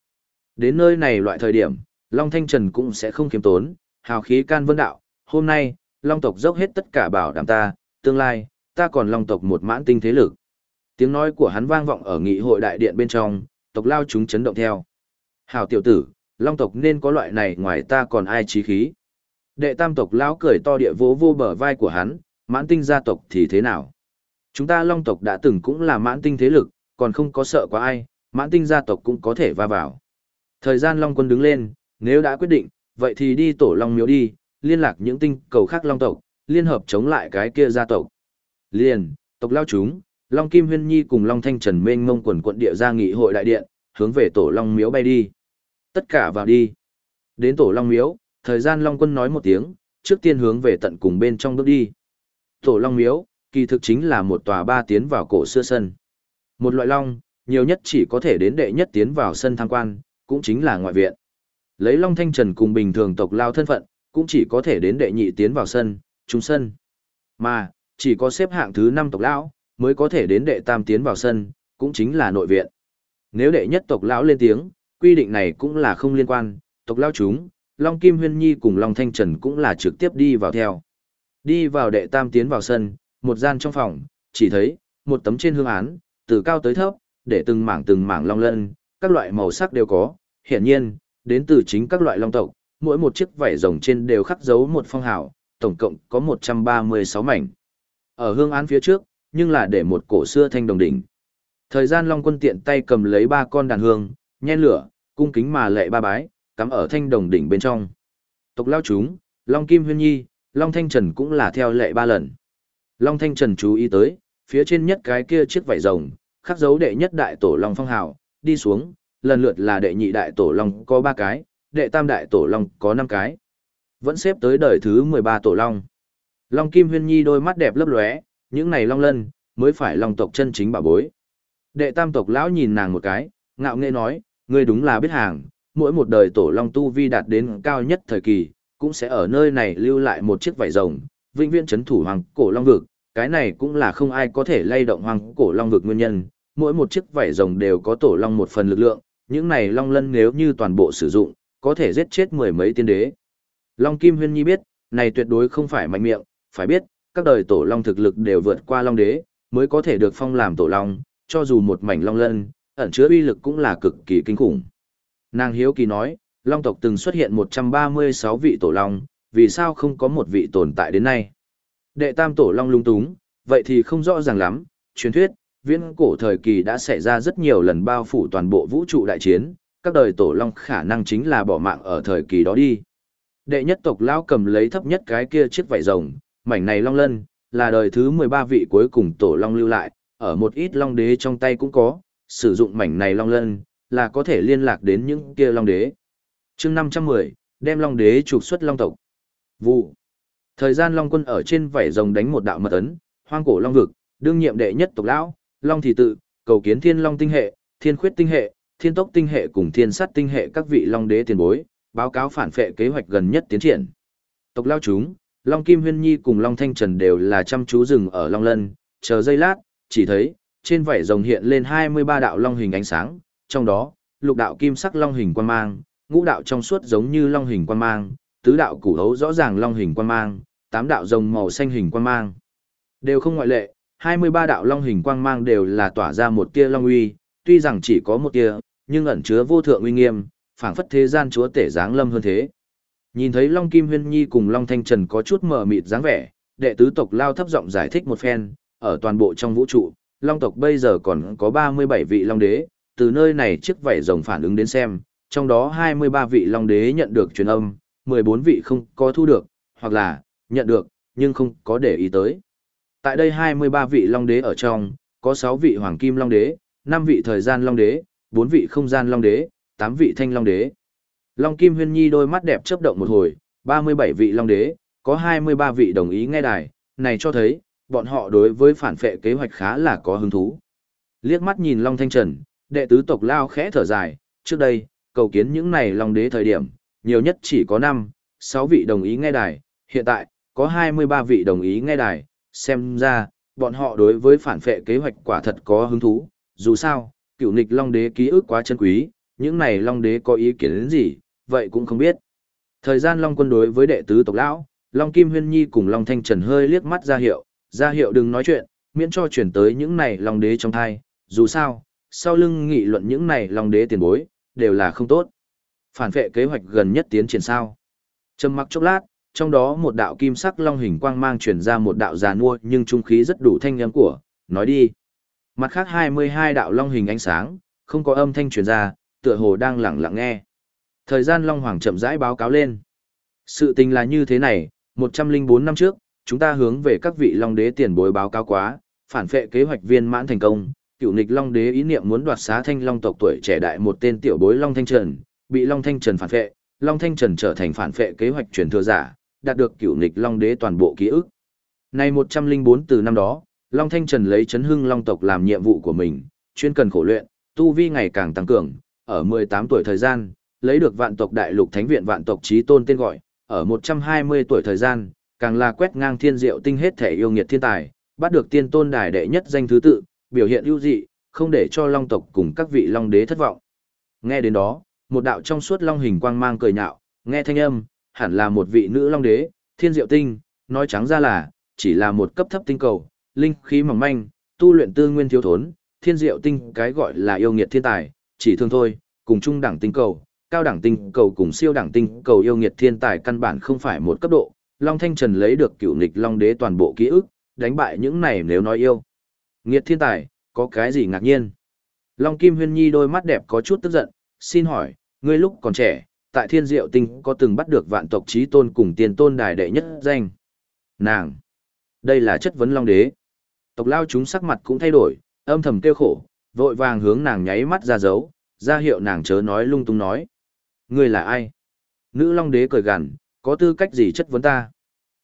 Đến nơi này loại thời điểm, Long Thanh Trần cũng sẽ không kiếm tốn, hào khí can vân đạo, hôm nay, Long tộc dốc hết tất cả bảo đảm ta, tương lai, ta còn Long tộc một mãn tinh thế lực. Tiếng nói của hắn vang vọng ở nghị hội đại điện bên trong, tộc lao chúng chấn động theo. Hảo tiểu tử, Long tộc nên có loại này ngoài ta còn ai trí khí. Đệ tam tộc lão cười to địa vỗ vô bờ vai của hắn, mãn tinh gia tộc thì thế nào? Chúng ta long tộc đã từng cũng là mãn tinh thế lực, còn không có sợ quá ai, mãn tinh gia tộc cũng có thể va vào. Thời gian long quân đứng lên, nếu đã quyết định, vậy thì đi tổ long miếu đi, liên lạc những tinh cầu khác long tộc, liên hợp chống lại cái kia gia tộc. Liền, tộc lao chúng, Long Kim Huyên Nhi cùng Long Thanh Trần mênh mông quần quận địa ra nghị hội đại điện, hướng về tổ long miếu bay đi. Tất cả vào đi. Đến tổ long miếu, thời gian long quân nói một tiếng, trước tiên hướng về tận cùng bên trong bước đi. Tổ long miếu, kỳ thực chính là một tòa ba tiến vào cổ xưa sân. Một loại long, nhiều nhất chỉ có thể đến đệ nhất tiến vào sân tham quan, cũng chính là ngoại viện. Lấy long thanh trần cùng bình thường tộc lao thân phận, cũng chỉ có thể đến đệ nhị tiến vào sân, trung sân. Mà, chỉ có xếp hạng thứ năm tộc lão mới có thể đến đệ tam tiến vào sân, cũng chính là nội viện. Nếu đệ nhất tộc lão lên tiếng, quy định này cũng là không liên quan, tộc lão chúng, Long Kim Huyên Nhi cùng Long Thanh Trần cũng là trực tiếp đi vào theo. Đi vào đệ tam tiến vào sân, một gian trong phòng, chỉ thấy, một tấm trên hương án, từ cao tới thấp, để từng mảng từng mảng long lân, các loại màu sắc đều có, hiển nhiên, đến từ chính các loại long tộc, mỗi một chiếc vảy rồng trên đều khắc dấu một phong hào, tổng cộng có 136 mảnh. Ở hương án phía trước, nhưng là để một cổ xưa thanh đồng đỉnh. Thời gian Long Quân tiện tay cầm lấy ba con đàn hương, nhen lửa, cung kính mà lệ ba bái, cắm ở thanh đồng đỉnh bên trong. Tộc lao chúng, Long Kim Huyên Nhi, Long Thanh Trần cũng là theo lệ ba lần. Long Thanh Trần chú ý tới, phía trên nhất cái kia chiếc vảy rồng, khắc dấu đệ nhất đại tổ Long Phong Hào, đi xuống, lần lượt là đệ nhị đại tổ Long có ba cái, đệ tam đại tổ Long có năm cái. Vẫn xếp tới đời thứ 13 tổ Long. Long Kim Huyên Nhi đôi mắt đẹp lấp lóe, những này Long Lân, mới phải Long tộc chân chính bảo bối. Đệ tam tộc lão nhìn nàng một cái, ngạo nghễ nói, ngươi đúng là biết hàng, mỗi một đời tổ long tu vi đạt đến cao nhất thời kỳ, cũng sẽ ở nơi này lưu lại một chiếc vảy rồng, vĩnh viễn chấn thủ hoàng cổ long vực, cái này cũng là không ai có thể lay động hoàng cổ long vực nguyên nhân, mỗi một chiếc vảy rồng đều có tổ long một phần lực lượng, những này long lân nếu như toàn bộ sử dụng, có thể giết chết mười mấy tiên đế. Long Kim Huyên Nhi biết, này tuyệt đối không phải mạnh miệng, phải biết, các đời tổ long thực lực đều vượt qua long đế, mới có thể được phong làm tổ long, cho dù một mảnh long lân, ẩn chứa uy lực cũng là cực kỳ kinh khủng. Nàng hiếu kỳ nói, long tộc từng xuất hiện 136 vị tổ long, vì sao không có một vị tồn tại đến nay? Đệ tam tổ long lung túng, vậy thì không rõ ràng lắm, truyền thuyết, viễn cổ thời kỳ đã xảy ra rất nhiều lần bao phủ toàn bộ vũ trụ đại chiến, các đời tổ long khả năng chính là bỏ mạng ở thời kỳ đó đi. Đệ nhất tộc lão cầm lấy thấp nhất cái kia chiếc vảy rồng, mảnh này long lân, là đời thứ 13 vị cuối cùng tổ long lưu lại, ở một ít long đế trong tay cũng có, sử dụng mảnh này long lân, là có thể liên lạc đến những kia long đế. chương 510, đem long đế trục xuất long tộc. Vụ. Thời gian long quân ở trên vảy rồng đánh một đạo mật ấn, hoang cổ long vực, đương nhiệm đệ nhất tộc lão, long thị tự, cầu kiến thiên long tinh hệ, thiên khuyết tinh hệ, thiên tốc tinh hệ cùng thiên sát tinh hệ các vị long đế tiền bối, báo cáo phản phệ kế hoạch gần nhất tiến triển. Tộc lao chúng, Long Kim Huyên Nhi cùng Long Thanh Trần đều là chăm chú rừng ở Long Lân, chờ giây lát, chỉ thấy, trên vảy rồng hiện lên 23 đạo long hình ánh sáng, trong đó, lục đạo kim sắc long hình quan mang, ngũ đạo trong suốt giống như long hình quan mang, tứ đạo củ hấu rõ ràng long hình quan mang, tám đạo rồng màu xanh hình quan mang. Đều không ngoại lệ, 23 đạo long hình quang mang đều là tỏa ra một tia long uy, tuy rằng chỉ có một tia, nhưng ẩn chứa vô thượng uy nghiêm, phảng phất thế gian chúa tể dáng lâm hơn thế. Nhìn thấy Long Kim Huyên Nhi cùng Long Thanh Trần có chút mờ mịt dáng vẻ, đệ tứ tộc lao thấp giọng giải thích một phen, ở toàn bộ trong vũ trụ, Long tộc bây giờ còn có 37 vị Long đế, từ nơi này chiếc vảy rồng phản ứng đến xem, trong đó 23 vị Long đế nhận được truyền âm, 14 vị không có thu được, hoặc là nhận được, nhưng không có để ý tới. Tại đây 23 vị Long đế ở trong, có 6 vị Hoàng Kim Long đế, 5 vị Thời gian Long đế, 4 vị Không gian Long đế, 8 vị Thanh Long đế. Long Kim Huyên Nhi đôi mắt đẹp chớp động một hồi, 37 vị Long đế, có 23 vị đồng ý nghe đài, này cho thấy, bọn họ đối với phản phệ kế hoạch khá là có hứng thú. Liếc mắt nhìn Long Thanh Trần, đệ tứ tộc lao khẽ thở dài, trước đây, cầu kiến những này Long đế thời điểm, nhiều nhất chỉ có 5, 6 vị đồng ý nghe đài, hiện tại, có 23 vị đồng ý nghe đài, xem ra, bọn họ đối với phản phệ kế hoạch quả thật có hứng thú, dù sao, cựu nịch Long đế ký ức quá chân quý, những này Long đế có ý kiến đến gì, vậy cũng không biết. Thời gian Long quân đối với đệ tứ tộc lão, Long Kim Huyên Nhi cùng Long Thanh Trần hơi liếc mắt ra hiệu, ra hiệu đừng nói chuyện, miễn cho chuyển tới những này Long đế trong thai, dù sao, sau lưng nghị luận những này Long đế tiền bối, đều là không tốt. Phản vệ kế hoạch gần nhất tiến triển sao. Trầm mặc chốc lát, trong đó một đạo kim sắc long hình quang mang truyền ra một đạo già nua nhưng trung khí rất đủ thanh âm của, nói đi. Mặt khác 22 đạo long hình ánh sáng, không có âm thanh truyền ra, tựa hồ đang lẳng lặng nghe. Thời gian Long Hoàng chậm rãi báo cáo lên. Sự tình là như thế này, 104 năm trước, chúng ta hướng về các vị Long Đế tiền bối báo cáo quá, phản phệ kế hoạch viên mãn thành công, cựu nghịch Long Đế ý niệm muốn đoạt xá thanh Long tộc tuổi trẻ đại một tên tiểu bối Long Thanh Trần, bị Long Thanh Trần phản phệ, Long Thanh Trần trở thành phản phệ kế hoạch truyền thừa giả, đạt được cựu nghịch Long Đế toàn bộ ký ức. Này 104 từ năm đó, Long Thanh Trần lấy chấn hưng Long tộc làm nhiệm vụ của mình, chuyên cần khổ luyện, tu vi ngày càng tăng cường, ở 18 tuổi thời gian, lấy được vạn tộc đại lục thánh viện vạn tộc trí tôn tên gọi, ở 120 tuổi thời gian, càng là quét ngang thiên diệu tinh hết thể yêu nghiệt thiên tài, bắt được tiên tôn đài đệ nhất danh thứ tự, biểu hiện ưu dị, không để cho long tộc cùng các vị long đế thất vọng. Nghe đến đó, một đạo trong suốt long hình quang mang cười nhạo, nghe thanh âm, hẳn là một vị nữ long đế, thiên diệu tinh, nói trắng ra là, chỉ là một cấp thấp tinh cầu, linh khí mỏng manh, tu luyện tư nguyên thiếu thốn, thiên diệu tinh cái gọi là yêu nghiệt thiên tài, chỉ thương thôi, cùng trung đẳng tinh cầu, cao đẳng tinh cầu cùng siêu đẳng tinh cầu yêu nghiệt thiên tài căn bản không phải một cấp độ. Long Thanh Trần lấy được cựu nịch Long Đế toàn bộ ký ức, đánh bại những này nếu nói yêu. Nghiệt thiên tài, có cái gì ngạc nhiên? Long Kim Huyên Nhi đôi mắt đẹp có chút tức giận, xin hỏi, ngươi lúc còn trẻ, tại thiên diệu tinh có từng bắt được vạn tộc trí tôn cùng tiền tôn đài đệ nhất danh. Nàng! Đây là chất vấn Long Đế. Tộc lao chúng sắc mặt cũng thay đổi, âm thầm kêu khổ, vội vàng hướng nàng nháy mắt ra dấu, ra hiệu nàng chớ nói lung tung nói. Ngươi là ai? Nữ Long Đế cười gằn, có tư cách gì chất vấn ta?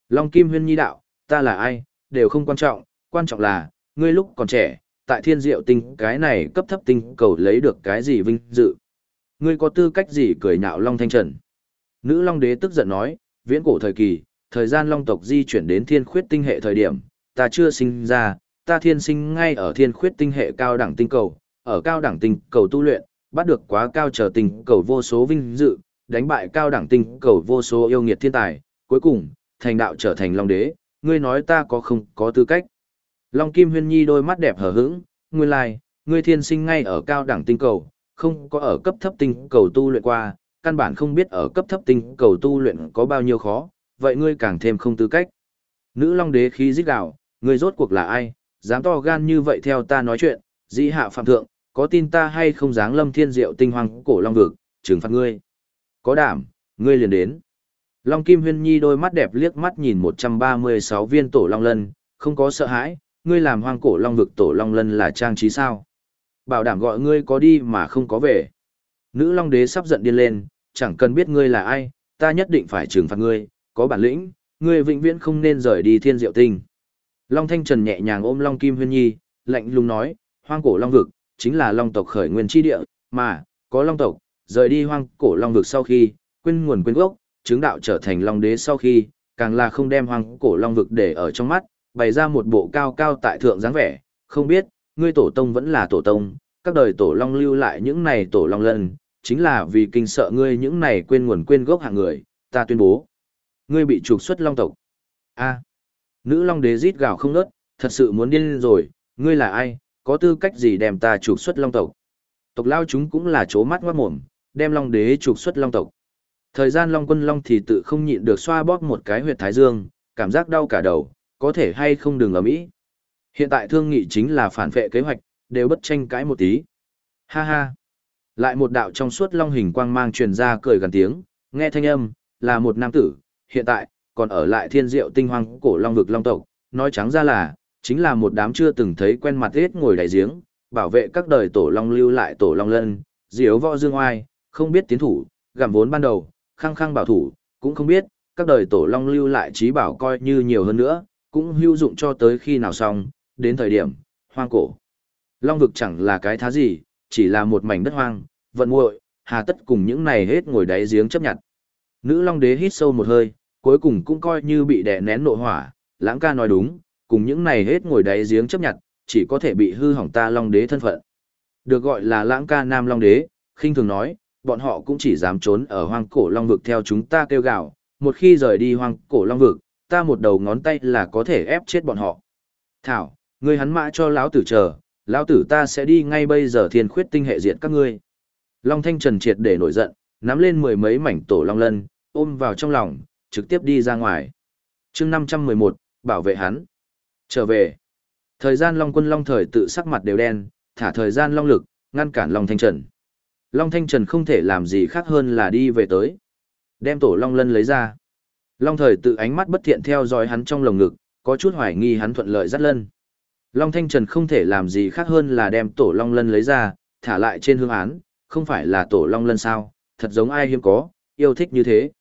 Long Kim Huyên Nhi đạo, ta là ai, đều không quan trọng, quan trọng là, ngươi lúc còn trẻ, tại thiên diệu tinh cái này cấp thấp tinh cầu lấy được cái gì vinh dự. Ngươi có tư cách gì cười nhạo Long Thanh Trần? Nữ Long Đế tức giận nói, viễn cổ thời kỳ, thời gian Long tộc di chuyển đến thiên khuyết tinh hệ thời điểm, ta chưa sinh ra, ta thiên sinh ngay ở thiên khuyết tinh hệ cao đẳng tinh cầu, ở cao đẳng tinh cầu tu luyện, bắt được quá cao trở tinh cầu vô số vinh dự, đánh bại cao đẳng tinh cầu vô số yêu nghiệt thiên tài, cuối cùng, thành đạo trở thành Long Đế, ngươi nói ta có không có tư cách. Long Kim Huyên Nhi đôi mắt đẹp hờ hững, nguyên lai, ngươi thiên sinh ngay ở cao đẳng tinh cầu, không có ở cấp thấp tinh cầu tu luyện qua, căn bản không biết ở cấp thấp tinh cầu tu luyện có bao nhiêu khó, vậy ngươi càng thêm không tư cách. Nữ Long Đế khí rít gào, ngươi rốt cuộc là ai, dám to gan như vậy theo ta nói chuyện, dĩ hạ phạm thượng, có tin ta hay không dáng lâm thiên diệu tinh hoàng cổ long vực, trừng phạt ngươi. Có đảm, ngươi liền đến. Long Kim Huyên Nhi đôi mắt đẹp liếc mắt nhìn 136 viên tổ long lân, không có sợ hãi, ngươi làm hoang cổ long vực tổ long lân là trang trí sao. Bảo đảm gọi ngươi có đi mà không có về. Nữ long đế sắp giận điên lên, chẳng cần biết ngươi là ai, ta nhất định phải trừng phạt ngươi, có bản lĩnh, ngươi vĩnh viễn không nên rời đi thiên diệu tinh. Long Thanh Trần nhẹ nhàng ôm Long Kim Huyên Nhi, lạnh lùng nói, hoang cổ long vực, chính là long tộc khởi nguyên chi địa, mà, có long tộc, rời đi hoang cổ long vực sau khi, quên nguồn quên gốc, chứng đạo trở thành long đế sau khi, càng là không đem hoang cổ long vực để ở trong mắt, bày ra một bộ cao cao tại thượng dáng vẻ, không biết, ngươi tổ tông vẫn là tổ tông, các đời tổ long lưu lại những này tổ long lần chính là vì kinh sợ ngươi những này quên nguồn quên gốc hạng người, ta tuyên bố. Ngươi bị trục xuất long tộc. A. Nữ long đế rít gào không nớt, thật sự muốn điên rồi, ngươi là ai, có tư cách gì đem ta trục xuất long tộc. Tộc lao chúng cũng là chố mắt ngoát mồm, đem long đế trục xuất long tộc. Thời gian long quân long thì tự không nhịn được xoa bóp một cái huyệt thái dương, cảm giác đau cả đầu, có thể hay không đừng ở mỹ. Hiện tại thương nghị chính là phản vệ kế hoạch, đều bất tranh cãi một tí. Ha ha. Lại một đạo trong suốt long hình quang mang truyền ra cười gần tiếng, nghe thanh âm, là một nam tử, hiện tại, còn ở lại thiên diệu tinh hoang cổ long vực long tộc, nói trắng ra là, chính là một đám chưa từng thấy quen mặt hết ngồi đại giếng, bảo vệ các đời tổ long lưu lại tổ long lân, diếu võ dương oai, không biết tiến thủ, gặm vốn ban đầu, khăng khăng bảo thủ, cũng không biết, các đời tổ long lưu lại trí bảo coi như nhiều hơn nữa, cũng hữu dụng cho tới khi nào xong, đến thời điểm, hoang cổ. Long vực chẳng là cái thá gì, chỉ là một mảnh đất hoang, vận muội, hà tất cùng những này hết ngồi đáy giếng chấp nhận. Nữ long đế hít sâu một hơi, cuối cùng cũng coi như bị đè nén nộ hỏa, lãng ca nói đúng, cùng những này hết ngồi đáy giếng chấp nhận, chỉ có thể bị hư hỏng ta long đế thân phận. Được gọi là lãng ca nam long đế, khinh thường nói, bọn họ cũng chỉ dám trốn ở hoang cổ long vực theo chúng ta kêu gào, một khi rời đi hoang cổ long vực, ta một đầu ngón tay là có thể ép chết bọn họ. Thảo, ngươi hắn mã cho lão tử chờ, lão tử ta sẽ đi ngay bây giờ thiên khuyết tinh hệ diệt các ngươi. Long Thanh Trần triệt để nổi giận, nắm lên mười mấy mảnh tổ long lân, ôm vào trong lòng, trực tiếp đi ra ngoài. chương 511, bảo vệ hắn. Trở về. Thời gian Long quân Long thời tự sắc mặt đều đen, thả thời gian Long lực, ngăn cản Long Thanh Trần. Long Thanh Trần không thể làm gì khác hơn là đi về tới. Đem tổ Long Lân lấy ra. Long thời tự ánh mắt bất thiện theo dõi hắn trong lồng ngực, có chút hoài nghi hắn thuận lợi dắt lân. Long Thanh Trần không thể làm gì khác hơn là đem tổ Long Lân lấy ra, thả lại trên hương án, không phải là tổ Long Lân sao, thật giống ai hiếm có, yêu thích như thế.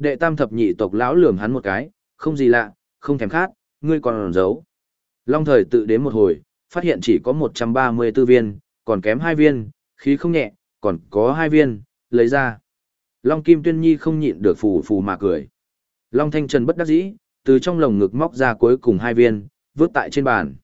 Đệ tam thập nhị tộc lão lườm hắn một cái, không gì lạ, không thèm khát, ngươi còn giấu. Long thời tự đến một hồi, phát hiện chỉ có 134 viên, còn kém hai viên, khí không nhẹ, còn có hai viên, lấy ra. Long Kim Tuyên Nhi không nhịn được phù phù mà cười. Long Thanh Trần bất đắc dĩ, từ trong lồng ngực móc ra cuối cùng hai viên, vứt tại trên bàn.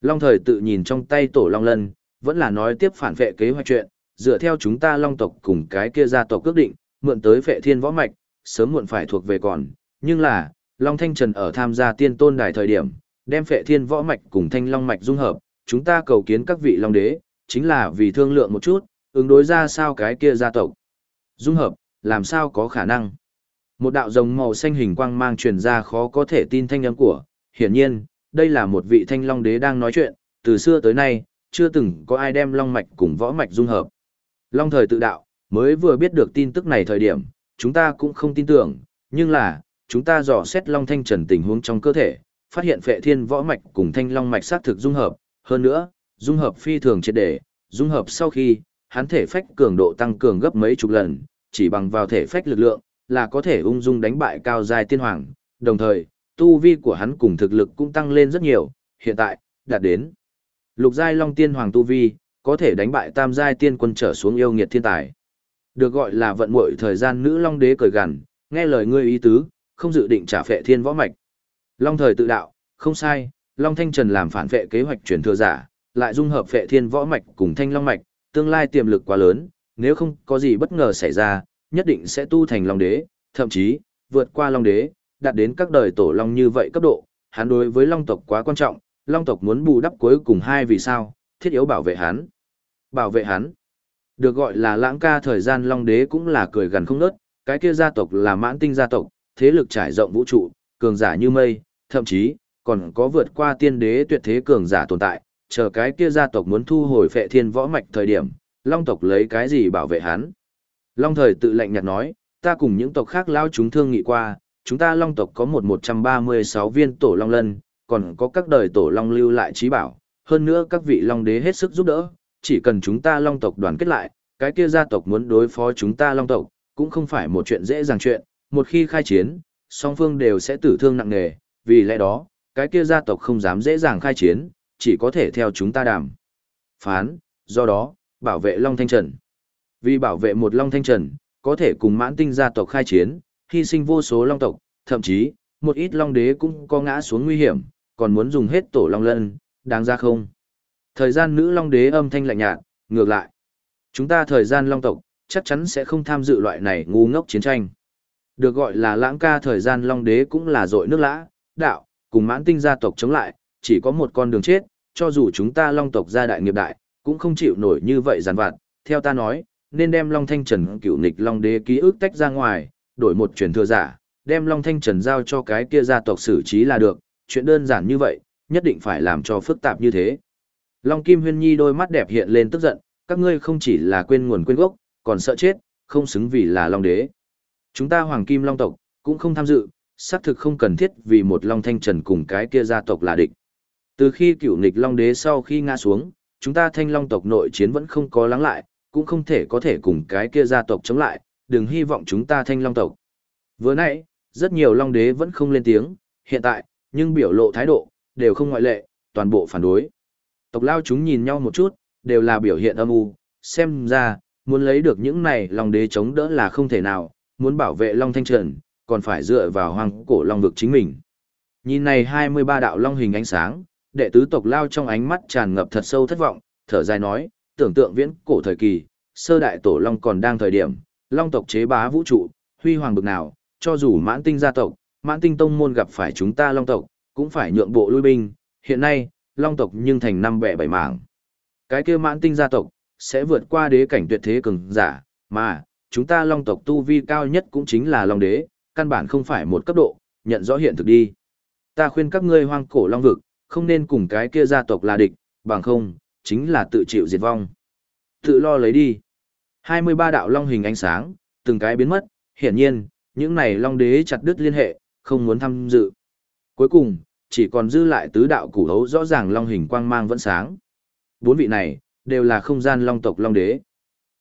Long thời tự nhìn trong tay tổ Long Lân, vẫn là nói tiếp phản vệ kế hoạch chuyện, dựa theo chúng ta Long tộc cùng cái kia gia tộc quyết định, mượn tới vệ thiên võ mạch, sớm muộn phải thuộc về còn, nhưng là, Long Thanh Trần ở tham gia tiên tôn đài thời điểm, đem phệ thiên võ mạch cùng thanh long mạch dung hợp, chúng ta cầu kiến các vị long đế, chính là vì thương lượng một chút, ứng đối ra sao cái kia gia tộc. Dung hợp, làm sao có khả năng. Một đạo rồng màu xanh hình quang mang truyền ra khó có thể tin thanh âm của, hiển nhiên, đây là một vị thanh long đế đang nói chuyện, từ xưa tới nay, chưa từng có ai đem long mạch cùng võ mạch dung hợp. Long thời tự đạo, mới vừa biết được tin tức này thời điểm, chúng ta cũng không tin tưởng, nhưng là, chúng ta dò xét long thanh trần tình huống trong cơ thể, phát hiện phệ thiên võ mạch cùng thanh long mạch xác thực dung hợp, hơn nữa, dung hợp phi thường triệt để, dung hợp sau khi, hắn thể phách cường độ tăng cường gấp mấy chục lần, chỉ bằng vào thể phách lực lượng, là có thể ung dung đánh bại cao giai tiên hoàng, đồng thời, tu vi của hắn cùng thực lực cũng tăng lên rất nhiều, hiện tại, đạt đến lục giai long tiên hoàng tu vi, có thể đánh bại tam giai tiên quân trở xuống yêu nghiệt thiên tài. Được gọi là vận muội thời gian nữ long đế cười gằn, nghe lời ngươi ý tứ, không dự định trả phệ thiên võ mạch. Long thời tự đạo, không sai, Long Thanh Trần làm phản vệ kế hoạch chuyển thừa giả, lại dung hợp phệ thiên võ mạch cùng thanh long mạch, tương lai tiềm lực quá lớn, nếu không có gì bất ngờ xảy ra, nhất định sẽ tu thành long đế, thậm chí, vượt qua long đế, đạt đến các đời tổ long như vậy cấp độ, hắn đối với long tộc quá quan trọng, long tộc muốn bù đắp cuối cùng hai vì sao, thiết yếu bảo vệ hắn. Bảo vệ hắn. Được gọi là lãng ca thời gian long đế cũng là cười gần không nớt, cái kia gia tộc là mãn tinh gia tộc, thế lực trải rộng vũ trụ, cường giả như mây, thậm chí, còn có vượt qua tiên đế tuyệt thế cường giả tồn tại, chờ cái kia gia tộc muốn thu hồi phệ thiên võ mạch thời điểm, long tộc lấy cái gì bảo vệ hắn. Long thời tự lạnh nhạt nói, ta cùng những tộc khác lao chúng thương nghị qua, chúng ta long tộc có một 136 viên tổ long lân, còn có các đời tổ long lưu lại trí bảo, hơn nữa các vị long đế hết sức giúp đỡ, chỉ cần chúng ta long tộc đoàn kết lại, cái kia gia tộc muốn đối phó chúng ta long tộc, cũng không phải một chuyện dễ dàng chuyện, một khi khai chiến, song phương đều sẽ tử thương nặng nề, vì lẽ đó, cái kia gia tộc không dám dễ dàng khai chiến, chỉ có thể theo chúng ta đàm. Phán, do đó, bảo vệ Long Thanh Trần. Vì bảo vệ một Long Thanh Trần, có thể cùng mãn tinh gia tộc khai chiến, hy sinh vô số Long tộc, thậm chí, một ít Long đế cũng có ngã xuống nguy hiểm, còn muốn dùng hết tổ Long lân, đáng ra không? Thời gian nữ Long đế âm thanh lạnh nhạt, ngược lại. Chúng ta thời gian Long tộc, chắc chắn sẽ không tham dự loại này ngu ngốc chiến tranh. Được gọi là lãng ca thời gian Long đế cũng là dội nước lã, đạo, cùng mãn tinh gia tộc chống lại, chỉ có một con đường chết, cho dù chúng ta long tộc gia đại nghiệp đại, cũng không chịu nổi như vậy giàn vặt. Theo ta nói, nên đem Long Thanh Trần cựu nịch Long Đế ký ức tách ra ngoài, đổi một truyền thừa giả, đem Long Thanh Trần giao cho cái kia gia tộc xử trí là được, chuyện đơn giản như vậy, nhất định phải làm cho phức tạp như thế. Long Kim Huyên Nhi đôi mắt đẹp hiện lên tức giận, các ngươi không chỉ là quên nguồn quên gốc, còn sợ chết, không xứng vì là Long Đế. Chúng ta Hoàng Kim Long tộc, cũng không tham dự, xác thực không cần thiết vì một Long Thanh Trần cùng cái kia gia tộc là địch. Từ khi cựu nghịch Long Đế sau khi ngã xuống, chúng ta Thanh Long tộc nội chiến vẫn không có lắng lại, cũng không thể có thể cùng cái kia gia tộc chống lại, đừng hy vọng chúng ta Thanh Long tộc. Vừa nãy, rất nhiều Long Đế vẫn không lên tiếng, hiện tại, nhưng biểu lộ thái độ, đều không ngoại lệ, toàn bộ phản đối. Tộc lao chúng nhìn nhau một chút, đều là biểu hiện âm u, xem ra, muốn lấy được những này lòng Đế chống đỡ là không thể nào, muốn bảo vệ Long Thanh Trần, còn phải dựa vào Hoàng cổ long vực chính mình. Nhìn này 23 đạo long hình ánh sáng, đệ tứ tộc lao trong ánh mắt tràn ngập thật sâu thất vọng, thở dài nói, tưởng tượng viễn cổ thời kỳ, sơ đại tổ long còn đang thời điểm, long tộc chế bá vũ trụ, huy hoàng bực nào, cho dù mãn tinh gia tộc, mãn tinh tông môn gặp phải chúng ta long tộc, cũng phải nhượng bộ lui binh, hiện nay, long tộc nhưng thành năm bẻ bảy mảng. Cái kia mãn tinh gia tộc, sẽ vượt qua đế cảnh tuyệt thế cường giả, mà, chúng ta long tộc tu vi cao nhất cũng chính là long đế, căn bản không phải một cấp độ, nhận rõ hiện thực đi. Ta khuyên các ngươi hoang cổ long vực, không nên cùng cái kia gia tộc là địch, bằng không, chính là tự chịu diệt vong. Tự lo lấy đi. 23 đạo long hình ánh sáng, từng cái biến mất, hiển nhiên, những này long đế chặt đứt liên hệ, không muốn tham dự. Cuối cùng, chỉ còn dư lại tứ đạo củ hấu rõ ràng long hình quang mang vẫn sáng. Bốn vị này, đều là không gian long tộc long đế.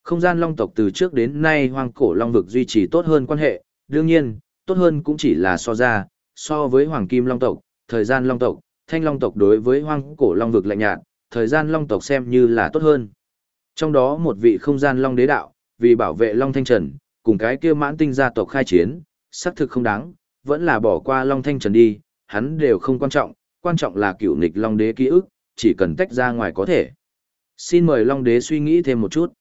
Không gian long tộc từ trước đến nay hoang cổ long vực duy trì tốt hơn quan hệ, đương nhiên, tốt hơn cũng chỉ là so ra, so với hoàng kim long tộc, thời gian long tộc, thanh long tộc đối với hoang cổ long vực lạnh nhạt, thời gian long tộc xem như là tốt hơn. Trong đó một vị không gian long đế đạo, vì bảo vệ long thanh trần, cùng cái kia mãn tinh gia tộc khai chiến, xác thực không đáng, vẫn là bỏ qua long thanh trần đi, hắn đều không quan trọng, quan trọng là cựu nghịch long đế ký ức, chỉ cần tách ra ngoài có thể. Xin mời long đế suy nghĩ thêm một chút.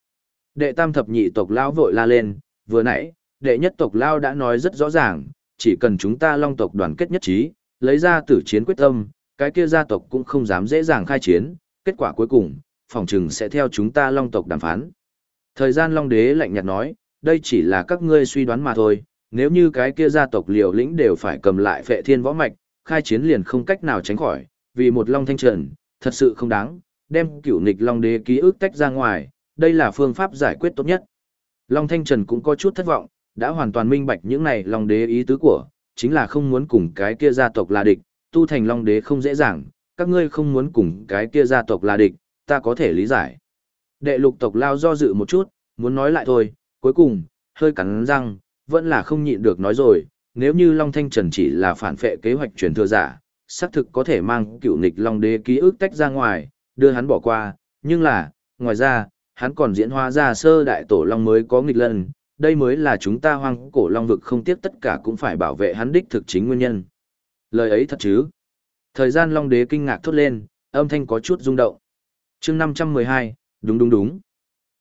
Đệ tam thập nhị tộc lao vội la lên, vừa nãy, đệ nhất tộc lao đã nói rất rõ ràng, chỉ cần chúng ta long tộc đoàn kết nhất trí, lấy ra tử chiến quyết tâm, cái kia gia tộc cũng không dám dễ dàng khai chiến, kết quả cuối cùng, phòng trừng sẽ theo chúng ta long tộc đàm phán. Thời gian long đế lạnh nhạt nói, đây chỉ là các ngươi suy đoán mà thôi, nếu như cái kia gia tộc liều lĩnh đều phải cầm lại phệ thiên võ mạch, khai chiến liền không cách nào tránh khỏi, vì một long thanh trần, thật sự không đáng, đem cửu nịch long đế ký ức tách ra ngoài, đây là phương pháp giải quyết tốt nhất. Long thanh trần cũng có chút thất vọng, đã hoàn toàn minh bạch những này long đế ý tứ của, chính là không muốn cùng cái kia gia tộc là địch, tu thành long đế không dễ dàng, các ngươi không muốn cùng cái kia gia tộc là địch, ta có thể lý giải. Đệ lục tộc lao do dự một chút, muốn nói lại thôi, cuối cùng, hơi cắn răng, vẫn là không nhịn được nói rồi, nếu như Long Thanh Trần chỉ là phản phệ kế hoạch truyền thừa giả, xác thực có thể mang cựu nghịch Long Đế ký ức tách ra ngoài, đưa hắn bỏ qua, nhưng là, ngoài ra, hắn còn diễn hóa ra sơ đại tổ Long mới có nghịch lần, đây mới là chúng ta hoang cổ Long vực không tiếc tất cả cũng phải bảo vệ hắn đích thực chính nguyên nhân. Lời ấy thật chứ? Thời gian Long Đế kinh ngạc thốt lên, âm thanh có chút rung động. chương 512, đúng đúng đúng.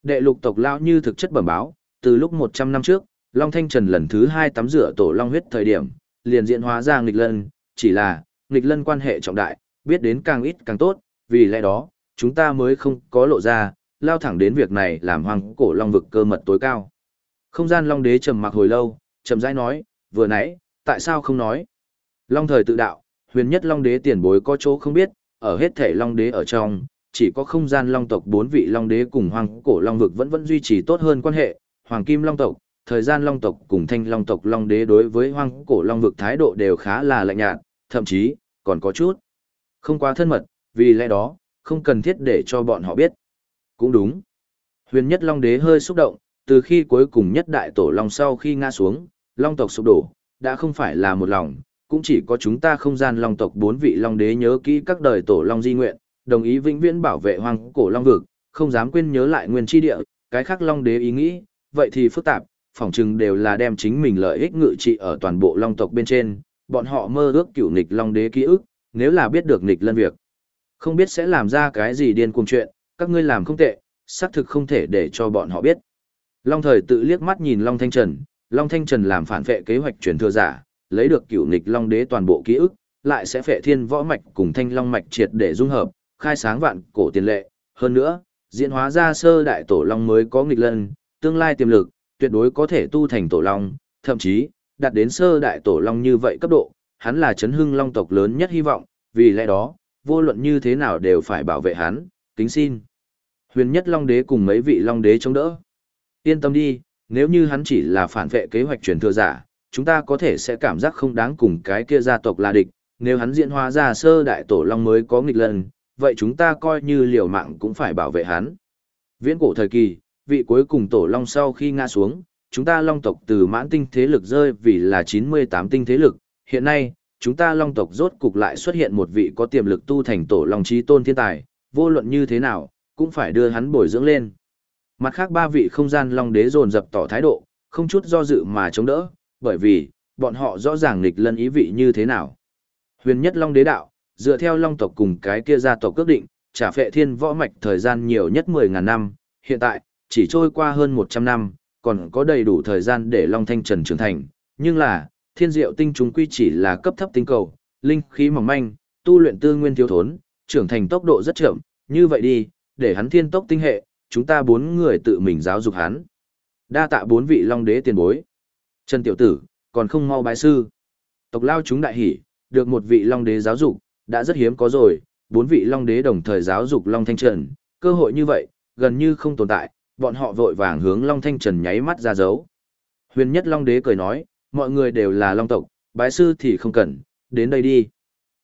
Đệ lục tộc lao như thực chất bẩm báo, từ lúc 100 năm trước, Long Thanh Trần lần thứ hai tắm rửa tổ Long huyết thời điểm, liền diễn hóa ra nghịch lân, chỉ là, nghịch lân quan hệ trọng đại, biết đến càng ít càng tốt, vì lẽ đó, chúng ta mới không có lộ ra, lao thẳng đến việc này làm hoàng cổ Long vực cơ mật tối cao. Không gian Long Đế trầm mặc hồi lâu, trầm rãi nói, vừa nãy, tại sao không nói? Long thời tự đạo, huyền nhất Long Đế tiền bối có chỗ không biết, ở hết thể Long Đế ở trong, chỉ có không gian Long tộc bốn vị Long Đế cùng hoàng cổ Long vực vẫn vẫn duy trì tốt hơn quan hệ, Hoàng Kim Long tộc, thời gian Long tộc cùng Thanh Long tộc Long Đế đối với hoang cổ Long vực thái độ đều khá là lạnh nhạt, thậm chí, còn có chút không quá thân mật, vì lẽ đó, không cần thiết để cho bọn họ biết. Cũng đúng. Huyền nhất Long Đế hơi xúc động, từ khi cuối cùng nhất đại tổ Long sau khi ngã xuống, Long tộc sụp đổ, đã không phải là một lòng, cũng chỉ có chúng ta không gian Long tộc bốn vị Long Đế nhớ kỹ các đời tổ Long di nguyện, đồng ý vĩnh viễn bảo vệ hoang cổ Long vực, không dám quên nhớ lại nguyên chi địa, cái khác Long Đế ý nghĩ, vậy thì phức tạp, phỏng chừng đều là đem chính mình lợi ích ngự trị ở toàn bộ long tộc bên trên, bọn họ mơ ước cựu nghịch long đế ký ức, nếu là biết được nghịch lân việc. Không biết sẽ làm ra cái gì điên cuồng chuyện, các ngươi làm không tệ, xác thực không thể để cho bọn họ biết. Long thời tự liếc mắt nhìn Long Thanh Trần, Long Thanh Trần làm phản vệ kế hoạch truyền thừa giả, lấy được cựu nghịch long đế toàn bộ ký ức, lại sẽ phệ thiên võ mạch cùng thanh long mạch triệt để dung hợp, khai sáng vạn cổ tiền lệ, hơn nữa, diễn hóa ra sơ đại tổ long mới có nghịch lân, tương lai tiềm lực, tuyệt đối có thể tu thành tổ long, thậm chí, đạt đến sơ đại tổ long như vậy cấp độ, hắn là chấn hưng long tộc lớn nhất hy vọng, vì lẽ đó, vô luận như thế nào đều phải bảo vệ hắn, kính xin. Huyền nhất long đế cùng mấy vị long đế chống đỡ. Yên tâm đi, nếu như hắn chỉ là phản vệ kế hoạch truyền thừa giả, chúng ta có thể sẽ cảm giác không đáng cùng cái kia gia tộc là địch, nếu hắn diễn hóa ra sơ đại tổ long mới có nghịch lần, vậy chúng ta coi như liều mạng cũng phải bảo vệ hắn. Viễn cổ thời kỳ, vị cuối cùng tổ long sau khi ngã xuống, chúng ta long tộc từ mãn tinh thế lực rơi vì là 98 tinh thế lực, hiện nay, chúng ta long tộc rốt cục lại xuất hiện một vị có tiềm lực tu thành tổ long trí tôn thiên tài, vô luận như thế nào, cũng phải đưa hắn bồi dưỡng lên. Mặt khác ba vị không gian long đế dồn dập tỏ thái độ, không chút do dự mà chống đỡ, bởi vì, bọn họ rõ ràng nghịch lân ý vị như thế nào. Huyền nhất long đế đạo, dựa theo long tộc cùng cái kia gia tộc quyết định, trả phệ thiên võ mạch thời gian nhiều nhất 10.000 năm, hiện tại, chỉ trôi qua hơn 100 năm, còn có đầy đủ thời gian để Long Thanh Trần trưởng thành, nhưng là, thiên diệu tinh chúng quy chỉ là cấp thấp tinh cầu, linh khí mỏng manh, tu luyện tư nguyên thiếu thốn, trưởng thành tốc độ rất chậm, như vậy đi, để hắn thiên tốc tinh hệ, chúng ta bốn người tự mình giáo dục hắn. Đa tạ bốn vị Long Đế tiền bối. Trần Tiểu Tử, còn không mau bái sư. Tộc lao chúng đại hỉ, được một vị Long Đế giáo dục, đã rất hiếm có rồi, bốn vị Long Đế đồng thời giáo dục Long Thanh Trần, cơ hội như vậy, gần như không tồn tại, bọn họ vội vàng hướng Long Thanh Trần nháy mắt ra dấu. Huyền nhất Long Đế cười nói, mọi người đều là Long tộc, bái sư thì không cần, đến đây đi.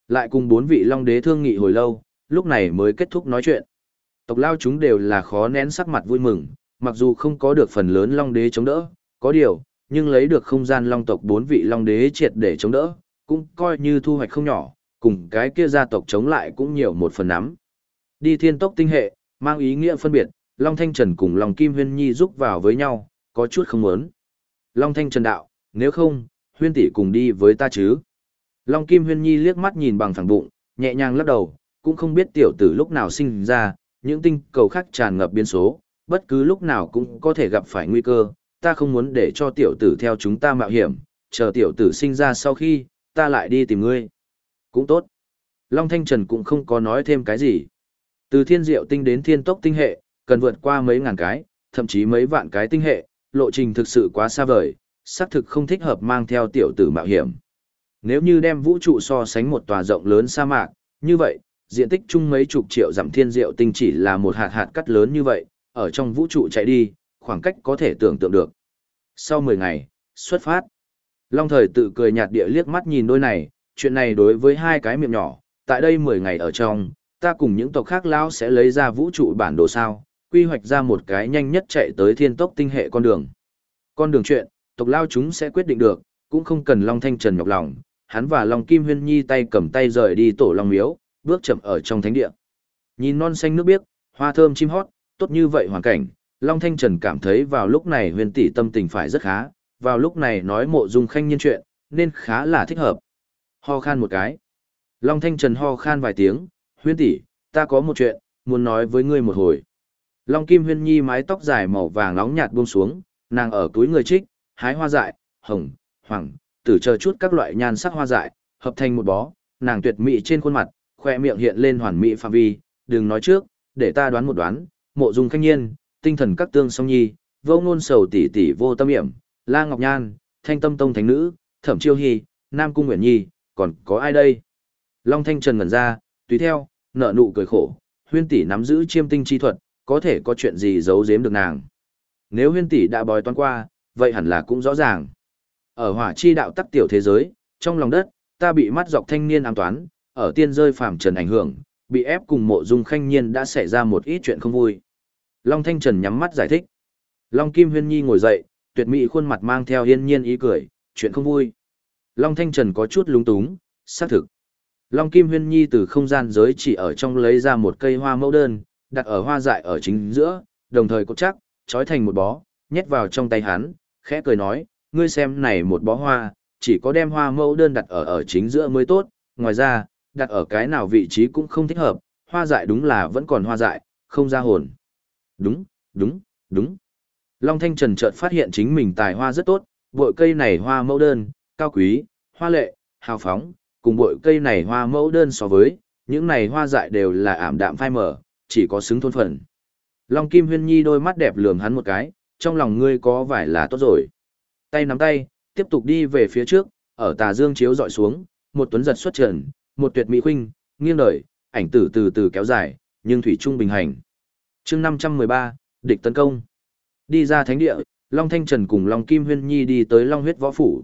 Lại cùng bốn vị Long Đế thương nghị hồi lâu, lúc này mới kết thúc nói chuyện. Tộc lao chúng đều là khó nén sắc mặt vui mừng, mặc dù không có được phần lớn Long Đế chống đỡ, có điều, nhưng lấy được không gian Long tộc bốn vị Long Đế triệt để chống đỡ, cũng coi như thu hoạch không nhỏ, cùng cái kia gia tộc chống lại cũng nhiều một phần nắm. Đi thiên tốc tinh hệ, mang ý nghĩa phân biệt, Long Thanh Trần cùng Long Kim Huyên Nhi giúp vào với nhau, có chút không muốn. Long Thanh Trần đạo, nếu không, Huyên tỷ cùng đi với ta chứ. Long Kim Huyên Nhi liếc mắt nhìn bằng phẳng bụng, nhẹ nhàng lắc đầu, cũng không biết tiểu tử lúc nào sinh ra, những tinh cầu khác tràn ngập biến số, bất cứ lúc nào cũng có thể gặp phải nguy cơ, ta không muốn để cho tiểu tử theo chúng ta mạo hiểm, chờ tiểu tử sinh ra sau khi, ta lại đi tìm ngươi. Cũng tốt. Long Thanh Trần cũng không có nói thêm cái gì. Từ thiên diệu tinh đến thiên tốc tinh hệ, cần vượt qua mấy ngàn cái, thậm chí mấy vạn cái tinh hệ, lộ trình thực sự quá xa vời, xác thực không thích hợp mang theo tiểu tử mạo hiểm. Nếu như đem vũ trụ so sánh một tòa rộng lớn sa mạc, như vậy, diện tích chung mấy chục triệu dặm thiên diệu tinh chỉ là một hạt hạt cắt lớn như vậy, ở trong vũ trụ chạy đi, khoảng cách có thể tưởng tượng được. Sau 10 ngày, xuất phát. Long thời tự cười nhạt địa liếc mắt nhìn đôi này, chuyện này đối với hai cái miệng nhỏ, tại đây 10 ngày ở trong, ta cùng những tộc khác lão sẽ lấy ra vũ trụ bản đồ sao, quy hoạch ra một cái nhanh nhất chạy tới thiên tốc tinh hệ con đường. Con đường chuyện, tộc lao chúng sẽ quyết định được, cũng không cần Long Thanh Trần nhọc lòng, hắn và Long Kim Huyên Nhi tay cầm tay rời đi tổ Long Miếu, bước chậm ở trong thánh địa. Nhìn non xanh nước biếc, hoa thơm chim hót, tốt như vậy hoàn cảnh, Long Thanh Trần cảm thấy vào lúc này huyền tỷ tâm tình phải rất khá, vào lúc này nói mộ dung khanh nhiên chuyện, nên khá là thích hợp. Ho khan một cái. Long Thanh Trần ho khan vài tiếng, huyên tỷ, ta có một chuyện, muốn nói với ngươi một hồi. Long Kim Huyên Nhi mái tóc dài màu vàng nóng nhạt buông xuống, nàng ở túi người trích, hái hoa dại, hồng, hoàng, tử chờ chút các loại nhan sắc hoa dại, hợp thành một bó, nàng tuyệt mỹ trên khuôn mặt, khoe miệng hiện lên hoàn mỹ phạm vi, đừng nói trước, để ta đoán một đoán, mộ dung khanh nhiên, tinh thần các tương song nhi, vô ngôn sầu tỷ tỷ vô tâm hiểm, la ngọc nhan, thanh tâm tông thánh nữ, thẩm chiêu hy, nam cung nguyện nhi, còn có ai đây? Long thanh trần ngẩn ra, tùy theo, nợ nụ cười khổ, huyên tỷ nắm giữ chiêm tinh chi thuật, có thể có chuyện gì giấu giếm được nàng. Nếu huyên tỷ đã bói toán qua, vậy hẳn là cũng rõ ràng. Ở hỏa chi đạo tắc tiểu thế giới, trong lòng đất, ta bị mắt dọc thanh niên ám toán, ở tiên rơi phàm trần ảnh hưởng, bị ép cùng mộ dung khanh nhiên đã xảy ra một ít chuyện không vui. Long Thanh Trần nhắm mắt giải thích. Long Kim Huyên Nhi ngồi dậy, tuyệt mỹ khuôn mặt mang theo hiên nhiên ý cười, chuyện không vui. Long Thanh Trần có chút lúng túng, xác thực. Long Kim Huyên Nhi từ không gian giới chỉ ở trong lấy ra một cây hoa mẫu đơn, đặt ở hoa dại ở chính giữa, đồng thời cột chắc, trói thành một bó, nhét vào trong tay hắn, khẽ cười nói, ngươi xem này một bó hoa, chỉ có đem hoa mẫu đơn đặt ở ở chính giữa mới tốt, ngoài ra, đặt ở cái nào vị trí cũng không thích hợp, hoa dại đúng là vẫn còn hoa dại, không ra hồn. Đúng, đúng, đúng. Long Thanh Trần chợt phát hiện chính mình tài hoa rất tốt, bội cây này hoa mẫu đơn, cao quý, hoa lệ, hào phóng, cùng bội cây này hoa mẫu đơn so với, những này hoa dại đều là ảm đạm phai mở, chỉ có xứng thôn phần. Long Kim Huyên Nhi đôi mắt đẹp lườm hắn một cái, trong lòng ngươi có vải là tốt rồi. Tay nắm tay, tiếp tục đi về phía trước, ở tà dương chiếu dọi xuống, một tuấn giật xuất trần, một tuyệt mỹ khuynh, nghiêng đời, ảnh tử từ từ kéo dài, nhưng thủy trung bình hành. Chương 513, địch tấn công. Đi ra thánh địa, Long Thanh Trần cùng Long Kim Huyên Nhi đi tới Long huyết võ phủ.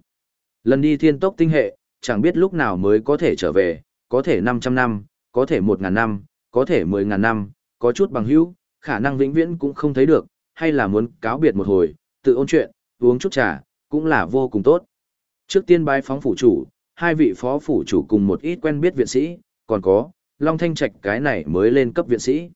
Lần đi thiên tốc tinh hệ, chẳng biết lúc nào mới có thể trở về, có thể 500 năm, có thể 1.000 năm, có thể 10.000 năm, có chút bằng hữu, khả năng vĩnh viễn cũng không thấy được, hay là muốn cáo biệt một hồi, tự ôn chuyện, uống chút trà, cũng là vô cùng tốt. Trước tiên bái phóng phủ chủ, hai vị phó phủ chủ cùng một ít quen biết viện sĩ, còn có, Long Thanh Trạch cái này mới lên cấp viện sĩ.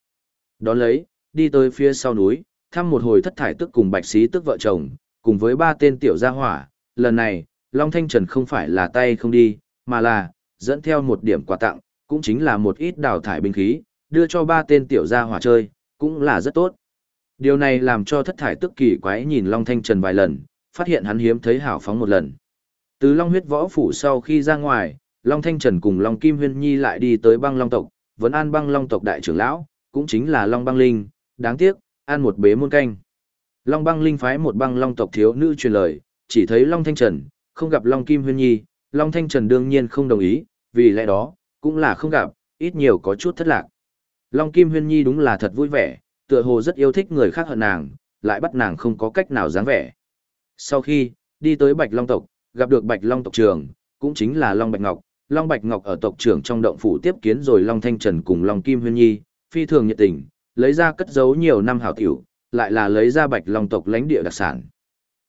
Đón lấy, đi tới phía sau núi, thăm một hồi thất thải tức cùng bạch sĩ tức vợ chồng, cùng với ba tên tiểu gia hỏa, lần này, Long Thanh Trần không phải là tay không đi, mà là, dẫn theo một điểm quà tặng, cũng chính là một ít đào thải binh khí, đưa cho ba tên tiểu gia hỏa chơi, cũng là rất tốt. Điều này làm cho thất thải tức kỳ quái nhìn Long Thanh Trần vài lần, phát hiện hắn hiếm thấy hảo phóng một lần. Từ Long huyết võ phủ sau khi ra ngoài, Long Thanh Trần cùng Long Kim Huyên Nhi lại đi tới băng Long tộc, vẫn an băng Long tộc đại trưởng lão, cũng chính là Long băng linh, đáng tiếc, ăn một bế muôn canh. Long băng linh phái một băng Long tộc thiếu nữ truyền lời, chỉ thấy Long Thanh Trần, không gặp Long Kim Huyên Nhi, Long Thanh Trần đương nhiên không đồng ý, vì lẽ đó, cũng là không gặp, ít nhiều có chút thất lạc. Long Kim Huyên Nhi đúng là thật vui vẻ, tựa hồ rất yêu thích người khác hơn nàng, lại bắt nàng không có cách nào dáng vẻ. Sau khi, đi tới Bạch Long tộc, gặp được Bạch Long tộc trưởng, cũng chính là Long Bạch Ngọc, Long Bạch Ngọc ở tộc trưởng trong động phủ tiếp kiến rồi Long Thanh Trần cùng Long Kim Huyên Nhi, phi thường nhiệt tình, lấy ra cất giấu nhiều năm hảo tiểu, lại là lấy ra Bạch Long tộc lãnh địa đặc sản.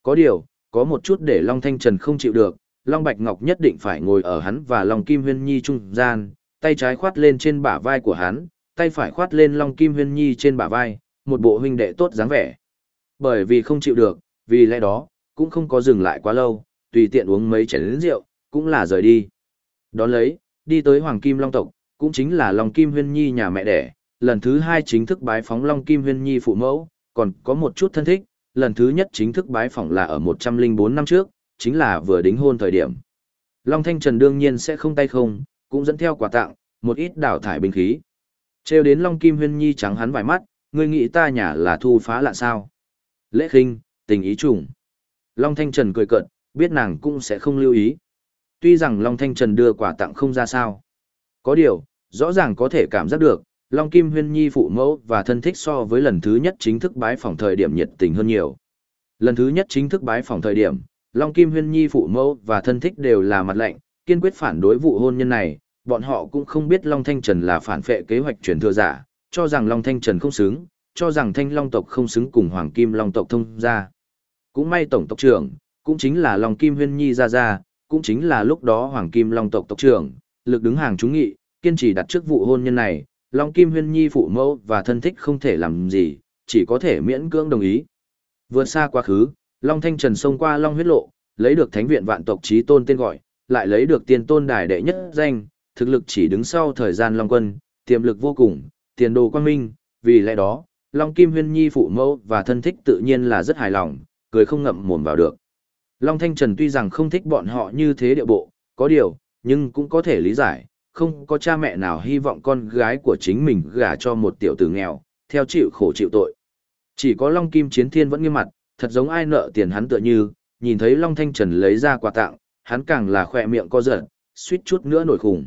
Có điều, có một chút để Long Thanh Trần không chịu được, Long Bạch Ngọc nhất định phải ngồi ở hắn và Long Kim Huyên Nhi trung gian, tay trái khoát lên trên bả vai của hắn, tay phải khoát lên Long Kim Huyên Nhi trên bả vai, một bộ huynh đệ tốt dáng vẻ. Bởi vì không chịu được, vì lẽ đó, cũng không có dừng lại quá lâu, tùy tiện uống mấy chén rượu, cũng là rời đi. Đón lấy, đi tới Hoàng Kim Long tộc, cũng chính là Long Kim Huyên Nhi nhà mẹ đẻ, lần thứ hai chính thức bái phóng Long Kim Huyên Nhi phụ mẫu, còn có một chút thân thích, lần thứ nhất chính thức bái phỏng là ở 104 năm trước, chính là vừa đính hôn thời điểm. Long Thanh Trần đương nhiên sẽ không tay không, cũng dẫn theo quà tặng, một ít đảo thải binh khí. Trêu đến Long Kim Huyên Nhi trắng hắn vài mắt, người nghĩ ta nhà là thu phá lạ sao. Lễ khinh, tình ý trùng. Long Thanh Trần cười cợt, biết nàng cũng sẽ không lưu ý. Tuy rằng Long Thanh Trần đưa quà tặng không ra sao. Có điều, rõ ràng có thể cảm giác được, Long Kim Huyên Nhi phụ mẫu và thân thích so với lần thứ nhất chính thức bái phòng thời điểm nhiệt tình hơn nhiều. Lần thứ nhất chính thức bái phòng thời điểm, Long Kim Huyên Nhi phụ mẫu và thân thích đều là mặt lạnh, kiên quyết phản đối vụ hôn nhân này, bọn họ cũng không biết Long Thanh Trần là phản phệ kế hoạch truyền thừa giả, cho rằng Long Thanh Trần không xứng, cho rằng Thanh Long tộc không xứng cùng Hoàng Kim Long tộc thông gia. Cũng may tổng tộc trưởng, cũng chính là Long Kim Huyên Nhi ra ra, cũng chính là lúc đó Hoàng Kim Long tộc tộc trưởng, lực đứng hàng chúng nghị, kiên trì đặt trước vụ hôn nhân này, Long Kim Huyên Nhi phụ mẫu và thân thích không thể làm gì, chỉ có thể miễn cưỡng đồng ý. Vượt xa quá khứ, Long Thanh Trần xông qua Long huyết lộ, lấy được thánh viện vạn tộc chí tôn tên gọi, lại lấy được tiền tôn đài đệ nhất danh, thực lực chỉ đứng sau thời gian Long quân, tiềm lực vô cùng, tiền đồ quang minh, vì lẽ đó, Long Kim Huyên Nhi phụ mẫu và thân thích tự nhiên là rất hài lòng, cười không ngậm mồm vào được. Long Thanh Trần tuy rằng không thích bọn họ như thế địa bộ, có điều, nhưng cũng có thể lý giải, không có cha mẹ nào hy vọng con gái của chính mình gả cho một tiểu tử nghèo, theo chịu khổ chịu tội. Chỉ có Long Kim Chiến Thiên vẫn nghiêm mặt, thật giống ai nợ tiền hắn tựa như, nhìn thấy Long Thanh Trần lấy ra quà tặng, hắn càng là khỏe miệng co giật, suýt chút nữa nổi khủng.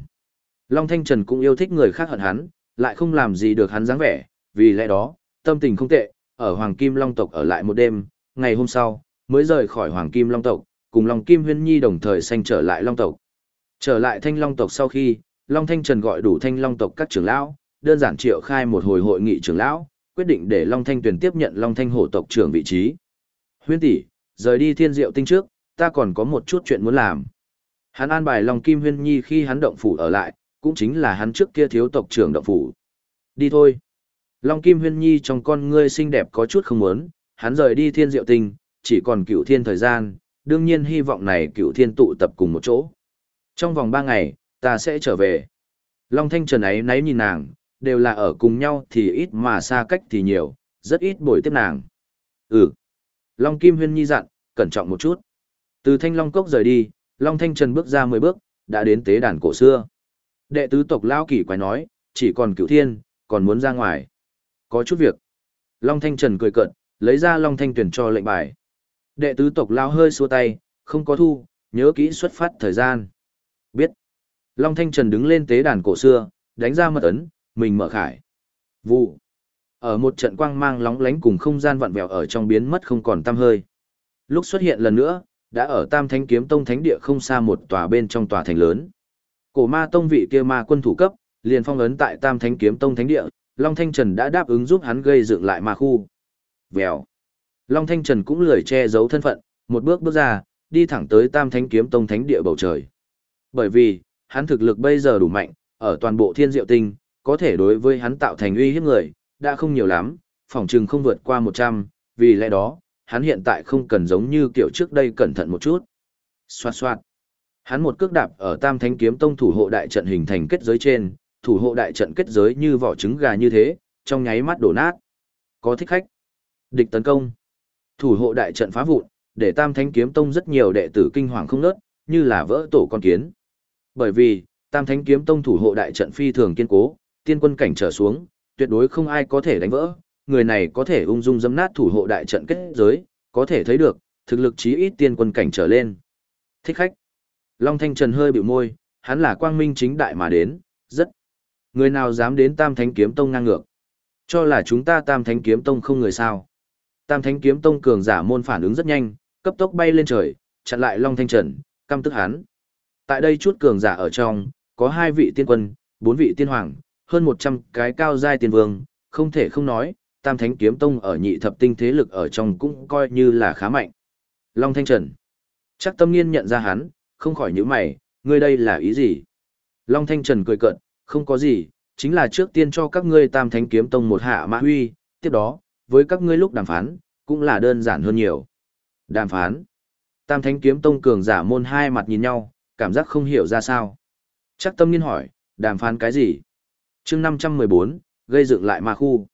Long Thanh Trần cũng yêu thích người khác hận hắn, lại không làm gì được hắn dáng vẻ, vì lẽ đó, tâm tình không tệ, ở Hoàng Kim Long tộc ở lại một đêm, ngày hôm sau, mới rời khỏi Hoàng Kim Long tộc, cùng Long Kim Huyên Nhi đồng thời sanh trở lại Long tộc. Trở lại Thanh Long tộc sau khi, Long Thanh Trần gọi đủ Thanh Long tộc các trưởng lão, đơn giản triệu khai một hồi hội nghị trưởng lão, quyết định để Long Thanh Tuyền tiếp nhận Long Thanh hổ tộc trưởng vị trí. Huyên tỷ, rời đi Thiên Diệu Tinh trước, ta còn có một chút chuyện muốn làm. Hắn an bài Long Kim Huyên Nhi khi hắn động phủ ở lại, cũng chính là hắn trước kia thiếu tộc trưởng động phủ. Đi thôi. Long Kim Huyên Nhi trong con ngươi xinh đẹp có chút không muốn, hắn rời đi Thiên Diệu Tinh, chỉ còn cựu thiên thời gian, đương nhiên hy vọng này cựu thiên tụ tập cùng một chỗ. Trong vòng ba ngày, ta sẽ trở về. Long Thanh Trần ấy nấy nhìn nàng, đều là ở cùng nhau thì ít mà xa cách thì nhiều, rất ít bồi tiếp nàng. Ừ. Long Kim Huyên Nhi dặn, cẩn trọng một chút. Từ Thanh Long Cốc rời đi, Long Thanh Trần bước ra 10 bước, đã đến tế đàn cổ xưa. Đệ tứ tộc Lao Kỳ quái nói, chỉ còn cửu thiên, còn muốn ra ngoài. Có chút việc. Long Thanh Trần cười cận, lấy ra Long Thanh tuyển cho lệnh bài. Đệ tứ tộc Lao hơi xua tay, không có thu, nhớ kỹ xuất phát thời gian. Biết. Long Thanh Trần đứng lên tế đàn cổ xưa, đánh ra mật ấn, mình mở khải. Vụ. Ở một trận quang mang lóng lánh cùng không gian vặn vẹo ở trong biến mất không còn tăm hơi. Lúc xuất hiện lần nữa, đã ở Tam Thánh Kiếm Tông Thánh Địa không xa một tòa bên trong tòa thành lớn. Cổ ma tông vị kia ma quân thủ cấp, liền phong ấn tại Tam Thánh Kiếm Tông Thánh Địa, Long Thanh Trần đã đáp ứng giúp hắn gây dựng lại ma khu. Vèo. Long Thanh Trần cũng lười che giấu thân phận, một bước bước ra, đi thẳng tới Tam Thánh Kiếm Tông Thánh Địa bầu trời. Bởi vì, hắn thực lực bây giờ đủ mạnh, ở toàn bộ thiên diệu tinh, có thể đối với hắn tạo thành uy hiếp người, đã không nhiều lắm, phòng trừng không vượt qua 100, vì lẽ đó, hắn hiện tại không cần giống như kiểu trước đây cẩn thận một chút. Xoạt xoạt. Hắn một cước đạp ở Tam Thánh Kiếm Tông thủ hộ đại trận hình thành kết giới trên, thủ hộ đại trận kết giới như vỏ trứng gà như thế, trong nháy mắt đổ nát. Có thích khách. Địch tấn công. Thủ hộ đại trận phá vụn, để Tam Thánh Kiếm Tông rất nhiều đệ tử kinh hoàng không nớt, như là vỡ tổ con kiến. Bởi vì, Tam Thánh Kiếm Tông thủ hộ đại trận phi thường kiên cố, tiên quân cảnh trở xuống, tuyệt đối không ai có thể đánh vỡ, người này có thể ung dung dẫm nát thủ hộ đại trận kết giới, có thể thấy được, thực lực chí ít tiên quân cảnh trở lên. Thích khách. Long Thanh Trần hơi biểu môi, hắn là quang minh chính đại mà đến, rất. Người nào dám đến Tam Thánh Kiếm Tông ngang ngược? Cho là chúng ta Tam Thánh Kiếm Tông không người sao. Tam Thánh Kiếm Tông cường giả môn phản ứng rất nhanh, cấp tốc bay lên trời, chặn lại Long Thanh Trần, căm tức hắn. Tại đây chút cường giả ở trong, có hai vị tiên quân, bốn vị tiên hoàng, hơn 100 cái cao giai tiên vương, không thể không nói, Tam Thánh Kiếm Tông ở nhị thập tinh thế lực ở trong cũng coi như là khá mạnh. Long Thanh Trần. Chắc tâm nghiên nhận ra hắn, không khỏi nhíu mày, ngươi đây là ý gì? Long Thanh Trần cười cợt, không có gì, chính là trước tiên cho các ngươi Tam Thánh Kiếm Tông một hạ mã huy, tiếp đó, với các ngươi lúc đàm phán, cũng là đơn giản hơn nhiều. Đàm phán. Tam Thánh Kiếm Tông cường giả môn hai mặt nhìn nhau, cảm giác không hiểu ra sao. Chắc tâm nghiên hỏi, đàm phán cái gì? chương 514, gây dựng lại ma khu.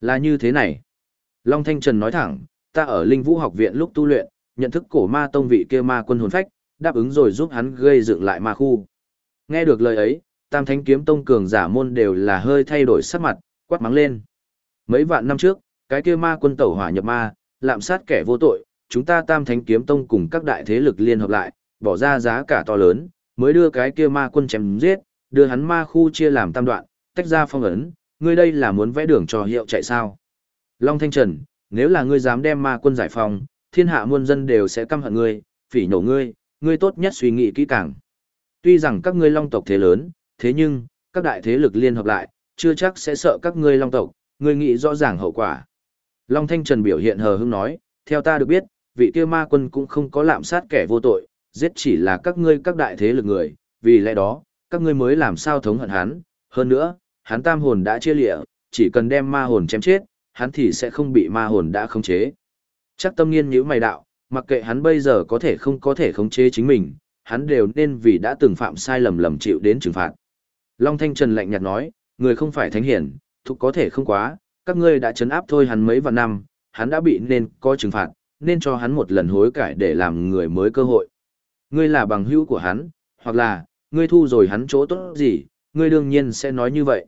Là như thế này. Long Thanh Trần nói thẳng, ta ở Linh Vũ học viện lúc tu luyện, nhận thức cổ ma tông vị kia ma quân hồn phách, đáp ứng rồi giúp hắn gây dựng lại ma khu. Nghe được lời ấy, Tam Thánh Kiếm Tông cường giả môn đều là hơi thay đổi sắc mặt, quát mắng lên. Mấy vạn năm trước, cái kia ma quân tẩu hỏa nhập ma, lạm sát kẻ vô tội, chúng ta Tam Thánh Kiếm Tông cùng các đại thế lực liên hợp lại, bỏ ra giá cả to lớn, mới đưa cái kia ma quân chém giết, đưa hắn ma khu chia làm tam đoạn, tách ra phong ấn, ngươi đây là muốn vẽ đường cho hiệu chạy sao? Long Thanh Trần, nếu là ngươi dám đem ma quân giải phóng, thiên hạ muôn dân đều sẽ căm hận ngươi, phỉ nổ ngươi, ngươi tốt nhất suy nghĩ kỹ càng. Tuy rằng các ngươi long tộc thế lớn, thế nhưng, các đại thế lực liên hợp lại, chưa chắc sẽ sợ các ngươi long tộc, ngươi nghĩ rõ ràng hậu quả. Long Thanh Trần biểu hiện hờ hững nói, theo ta được biết, vị kia ma quân cũng không có lạm sát kẻ vô tội, giết chỉ là các ngươi các đại thế lực người, vì lẽ đó, các ngươi mới làm sao thống hận hắn, hơn nữa, hắn tam hồn đã chia lịa, chỉ cần đem ma hồn chém chết, hắn thì sẽ không bị ma hồn đã khống chế. Chắc tâm nghiên nhíu mày đạo, mặc kệ hắn bây giờ có thể không có thể khống chế chính mình, hắn đều nên vì đã từng phạm sai lầm lầm chịu đến trừng phạt. Long Thanh Trần lạnh nhạt nói, người không phải thánh hiển, thuộc có thể không quá, các ngươi đã chấn áp thôi hắn mấy vạn năm, hắn đã bị nên có trừng phạt, nên cho hắn một lần hối cải để làm người mới cơ hội. Ngươi là bằng hữu của hắn, hoặc là, ngươi thu rồi hắn chỗ tốt gì, ngươi đương nhiên sẽ nói như vậy.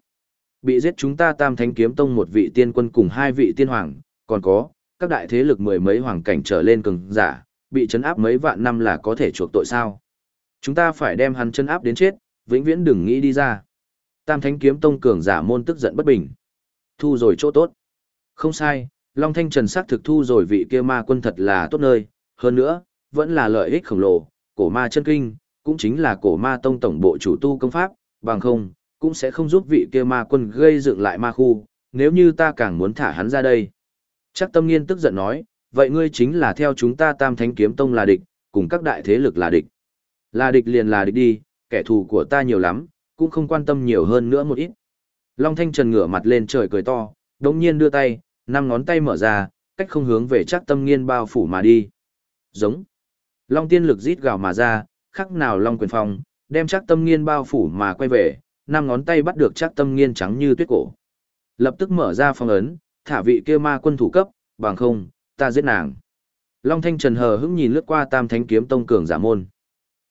Bị giết chúng ta tam thánh kiếm tông một vị tiên quân cùng hai vị tiên hoàng, còn có, các đại thế lực mười mấy hoàng cảnh trở lên cường giả, bị chấn áp mấy vạn năm là có thể chuộc tội sao. Chúng ta phải đem hắn chấn áp đến chết, vĩnh viễn đừng nghĩ đi ra. Tam thánh kiếm tông cường giả môn tức giận bất bình. Thu rồi chỗ tốt. Không sai, Long Thanh Trần sắc thực thu rồi vị kia ma quân thật là tốt nơi, hơn nữa, vẫn là lợi ích khổng lồ, cổ ma chân kinh, cũng chính là cổ ma tông tổng bộ chủ tu công pháp, bằng không, cũng sẽ không giúp vị kia ma quân gây dựng lại ma khu, nếu như ta càng muốn thả hắn ra đây. Chắc tâm nghiên tức giận nói, vậy ngươi chính là theo chúng ta tam thánh kiếm tông là địch, cùng các đại thế lực là địch. Là địch liền là địch đi, kẻ thù của ta nhiều lắm, cũng không quan tâm nhiều hơn nữa một ít. Long Thanh Trần ngửa mặt lên trời cười to, đống nhiên đưa tay, năm ngón tay mở ra, cách không hướng về chắc tâm nghiên bao phủ mà đi. Giống. Long tiên lực rít gào mà ra, khắc nào Long quyền phong, đem chắc tâm nghiên bao phủ mà quay về, năm ngón tay bắt được chắc tâm nghiên trắng như tuyết cổ. Lập tức mở ra phong ấn, thả vị kia ma quân thủ cấp, bằng không, ta giết nàng. Long Thanh Trần hờ hững nhìn lướt qua Tam Thánh Kiếm Tông cường giả môn.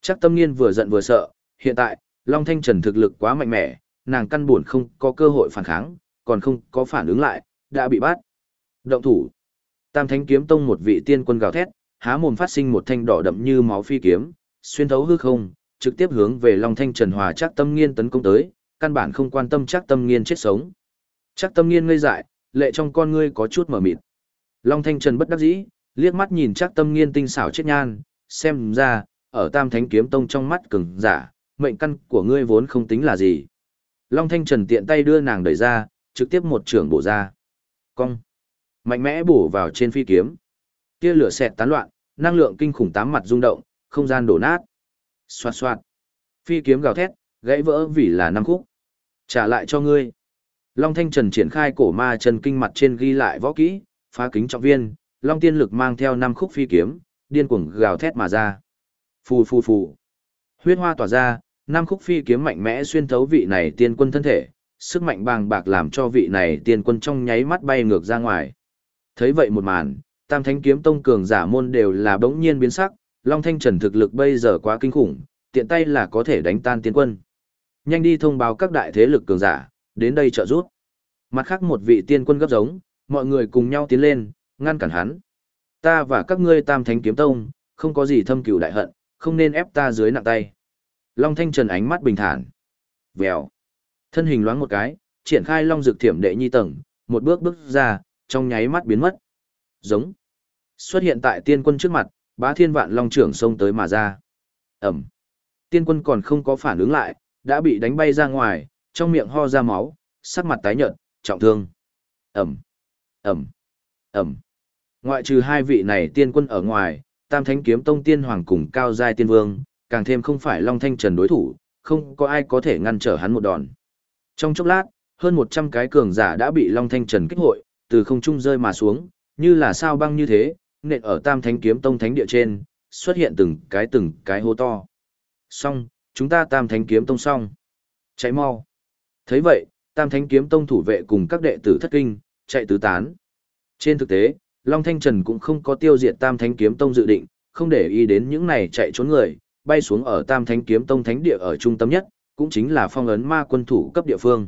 Chắc tâm nghiên vừa giận vừa sợ, hiện tại, Long Thanh Trần thực lực quá mạnh mẽ, nàng căn buồn không có cơ hội phản kháng, còn không có phản ứng lại, đã bị bắt. Động thủ. Tam Thánh Kiếm Tông một vị tiên quân gào thét, há mồm phát sinh một thanh đỏ đậm như máu phi kiếm, xuyên thấu hư không, trực tiếp hướng về Long Thanh Trần Hòa chắc tâm nghiên tấn công tới, căn bản không quan tâm chắc tâm nghiên chết sống. Chắc tâm nghiên ngây dại, lệ trong con ngươi có chút mở mịt. Long Thanh Trần bất đắc dĩ, liếc mắt nhìn chắc tâm nghiên tinh xảo chết nhan, xem ra, ở Tam Thánh Kiếm Tông trong mắt cứng giả, mệnh căn của ngươi vốn không tính là gì. Long Thanh Trần tiện tay đưa nàng đẩy ra, trực tiếp một trường bổ ra. Cong. Mạnh mẽ bổ vào trên phi kiếm. Tia lửa xẹt tán loạn, năng lượng kinh khủng tám mặt rung động, không gian đổ nát. Xoạt xoạt. Phi kiếm gào thét, gãy vỡ vì là năm khúc. Trả lại cho ngươi. Long Thanh Trần triển khai cổ ma chân kinh mặt trên ghi lại võ kỹ, phá kính trọng viên, Long tiên lực mang theo năm khúc phi kiếm, điên cuồng gào thét mà ra. Phù phù phù. Huyết hoa tỏa ra, năm khúc phi kiếm mạnh mẽ xuyên thấu vị này tiên quân thân thể, sức mạnh bàng bạc làm cho vị này tiên quân trong nháy mắt bay ngược ra ngoài. Thấy vậy một màn, Tam Thánh kiếm tông cường giả môn đều là bỗng nhiên biến sắc, Long Thanh Trần thực lực bây giờ quá kinh khủng, tiện tay là có thể đánh tan tiên quân. Nhanh đi thông báo các đại thế lực cường giả, đến đây trợ giúp. Mặt khác một vị tiên quân gấp giống, mọi người cùng nhau tiến lên, ngăn cản hắn. Ta và các ngươi tam thánh kiếm tông, không có gì thâm cừu đại hận, không nên ép ta dưới nặng tay. Long Thanh Trần ánh mắt bình thản. Vèo. Thân hình loáng một cái, triển khai long dược thiểm đệ nhi tầng, một bước bước ra, trong nháy mắt biến mất. Giống. Xuất hiện tại tiên quân trước mặt, bá thiên vạn long trưởng xông tới mà ra. Ẩm. Tiên quân còn không có phản ứng lại, đã bị đánh bay ra ngoài, trong miệng ho ra máu, sắc mặt tái nhợt, trọng thương. Ẩm. Ẩm. Ẩm. Ngoại trừ hai vị này tiên quân ở ngoài, Tam Thánh Kiếm Tông Tiên Hoàng cùng Cao Giai Tiên Vương, càng thêm không phải Long Thanh Trần đối thủ, không có ai có thể ngăn trở hắn một đòn. Trong chốc lát, hơn 100 cái cường giả đã bị Long Thanh Trần kích hội, từ không trung rơi mà xuống, như là sao băng như thế, nện ở Tam Thánh Kiếm Tông Thánh địa trên, xuất hiện từng cái từng cái hô to. Xong, chúng ta Tam Thánh Kiếm Tông xong. Chạy mau thấy vậy, Tam Thánh Kiếm Tông thủ vệ cùng các đệ tử thất kinh, chạy tứ tán. Trên thực tế, Long Thanh Trần cũng không có tiêu diệt Tam Thánh Kiếm Tông dự định, không để ý đến những này chạy trốn người, bay xuống ở Tam Thánh Kiếm Tông Thánh địa ở trung tâm nhất, cũng chính là phong ấn ma quân thủ cấp địa phương.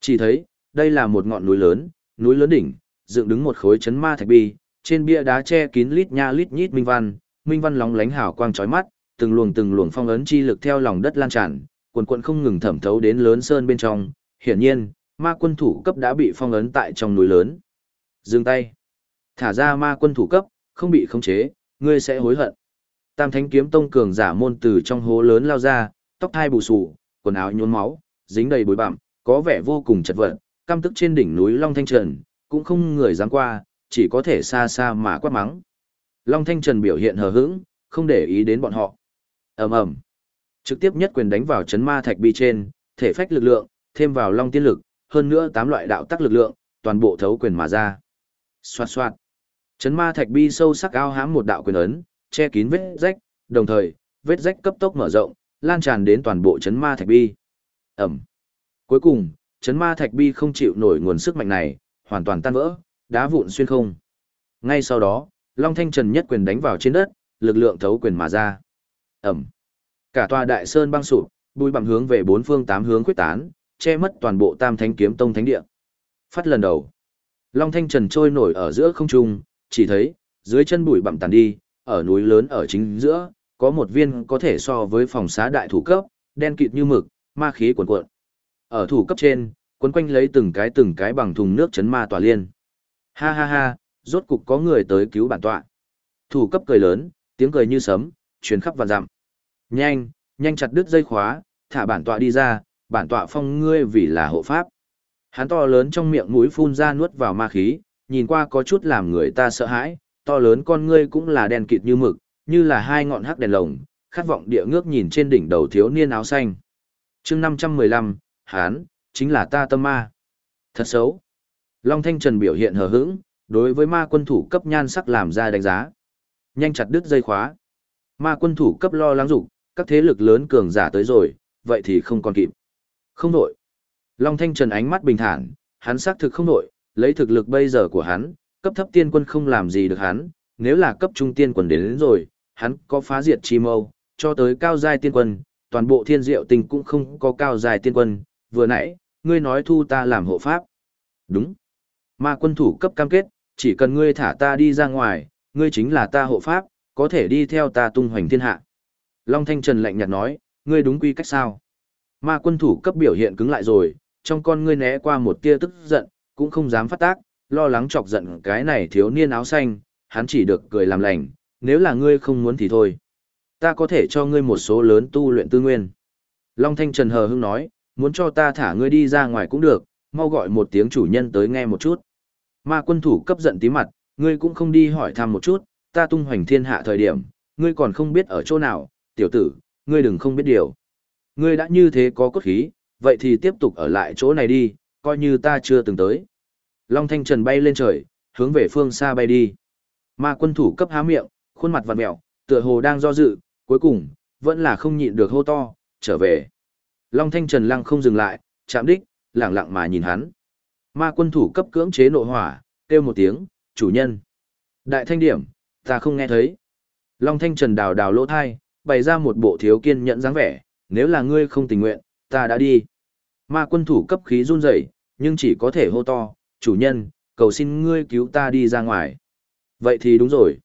Chỉ thấy, đây là một ngọn núi lớn, núi lớn đỉnh, dựng đứng một khối chấn ma thạch bi, trên bia đá che kín lít nha lít nhít minh văn, minh văn lóng lánh hào quang chói mắt, từng luồng từng luồng phong ấn chi lực theo lòng đất lan tràn, quần quần không ngừng thẩm thấu đến lớn sơn bên trong. Hiển nhiên, ma quân thủ cấp đã bị phong ấn tại trong núi lớn. Dừng tay. Thả ra ma quân thủ cấp, không bị khống chế, ngươi sẽ hối hận. Tam Thánh Kiếm Tông cường giả môn từ trong hố lớn lao ra, tóc hai bù xù, quần áo nhuốm máu, dính đầy bụi bặm, có vẻ vô cùng chật vật, căm tức trên đỉnh núi Long Thanh Trần, cũng không người dám qua, chỉ có thể xa xa mà quát mắng. Long Thanh Trần biểu hiện hờ hững, không để ý đến bọn họ. ầm ầm, trực tiếp nhất quyền đánh vào chấn ma thạch bi trên, thể phách lực lượng, thêm vào Long tiên lực, hơn nữa tám loại đạo tắc lực lượng, toàn bộ thấu quyền mà ra. Xoạt xoạt. Chấn ma thạch bi sâu sắc ao hãm một đạo quyền ấn, che kín vết rách, đồng thời, vết rách cấp tốc mở rộng, lan tràn đến toàn bộ chấn ma thạch bi. Ẩm. Cuối cùng, chấn ma thạch bi không chịu nổi nguồn sức mạnh này, hoàn toàn tan vỡ, đá vụn xuyên không. Ngay sau đó, Long Thanh Trần nhất quyền đánh vào trên đất, lực lượng thấu quyền mà ra. Ẩm. Cả tòa đại sơn băng sụp, bùi bằng hướng về bốn phương tám hướng quyết tán, che mất toàn bộ Tam Thánh Kiếm Tông thánh địa. Phát lần đầu, Long Thanh Trần trôi nổi ở giữa không trung, chỉ thấy dưới chân bụi bặm tàn đi, ở núi lớn ở chính giữa, có một viên có thể so với phòng xá đại thủ cấp, đen kịt như mực, ma khí cuồn cuộn. Ở thủ cấp trên, quấn quanh lấy từng cái từng cái bằng thùng nước chấn ma tòa liên. Ha ha ha, rốt cục có người tới cứu bản tọa. Thủ cấp cười lớn, tiếng cười như sấm, truyền khắp và dặm. Nhanh, nhanh chặt đứt dây khóa, thả bản tọa đi ra, bản tọa phong ngươi vì là hộ pháp. Hắn to lớn trong miệng mũi phun ra nuốt vào ma khí, nhìn qua có chút làm người ta sợ hãi, to lớn con ngươi cũng là đen kịt như mực, như là hai ngọn hắc đèn lồng, khát vọng địa ngước nhìn trên đỉnh đầu thiếu niên áo xanh. chương 515, hán, chính là ta tâm ma. Thật xấu. Long Thanh Trần biểu hiện hờ hững, đối với ma quân thủ cấp nhan sắc làm ra đánh giá. Nhanh chặt đứt dây khóa. Ma quân thủ cấp lo lắng dục các thế lực lớn cường giả tới rồi, vậy thì không còn kịp. Không nổi. Long Thanh Trần ánh mắt bình thản, hắn xác thực không nổi, lấy thực lực bây giờ của hắn, cấp thấp tiên quân không làm gì được hắn, nếu là cấp trung tiên quân đến, đến rồi, hắn có phá diệt chi mâu, cho tới cao giai tiên quân, toàn bộ thiên diệu tình cũng không có cao giai tiên quân, vừa nãy, ngươi nói thu ta làm hộ pháp. Đúng. Ma quân thủ cấp cam kết, chỉ cần ngươi thả ta đi ra ngoài, ngươi chính là ta hộ pháp, có thể đi theo ta tung hoành thiên hạ. Long Thanh Trần lạnh nhạt nói, ngươi đúng quy cách sao? Ma quân thủ cấp biểu hiện cứng lại rồi, trong con ngươi né qua một tia tức giận, cũng không dám phát tác, lo lắng chọc giận cái này thiếu niên áo xanh, hắn chỉ được cười làm lành, nếu là ngươi không muốn thì thôi. Ta có thể cho ngươi một số lớn tu luyện tư nguyên. Long Thanh Trần hờ hững nói, muốn cho ta thả ngươi đi ra ngoài cũng được, mau gọi một tiếng chủ nhân tới nghe một chút. Ma quân thủ cấp giận tí mặt, ngươi cũng không đi hỏi thăm một chút, ta tung hoành thiên hạ thời điểm, ngươi còn không biết ở chỗ nào, tiểu tử, ngươi đừng không biết điều. Ngươi đã như thế có cốt khí, vậy thì tiếp tục ở lại chỗ này đi, coi như ta chưa từng tới. Long Thanh Trần bay lên trời, hướng về phương xa bay đi. Ma quân thủ cấp há miệng, khuôn mặt vặn mẹo, tựa hồ đang do dự, cuối cùng, vẫn là không nhịn được hô to, trở về. Long Thanh Trần lăng không dừng lại, chạm đích, lặng lặng mà nhìn hắn. Ma quân thủ cấp cưỡng chế nộ hỏa, kêu một tiếng, chủ nhân. Đại thanh điểm, ta không nghe thấy. Long Thanh Trần đào đào lỗ thai, bày ra một bộ thiếu kiên nhẫn dáng vẻ, nếu là ngươi không tình nguyện, ta đã đi. Ma quân thủ cấp khí run rẩy, nhưng chỉ có thể hô to, chủ nhân, cầu xin ngươi cứu ta đi ra ngoài. Vậy thì đúng rồi.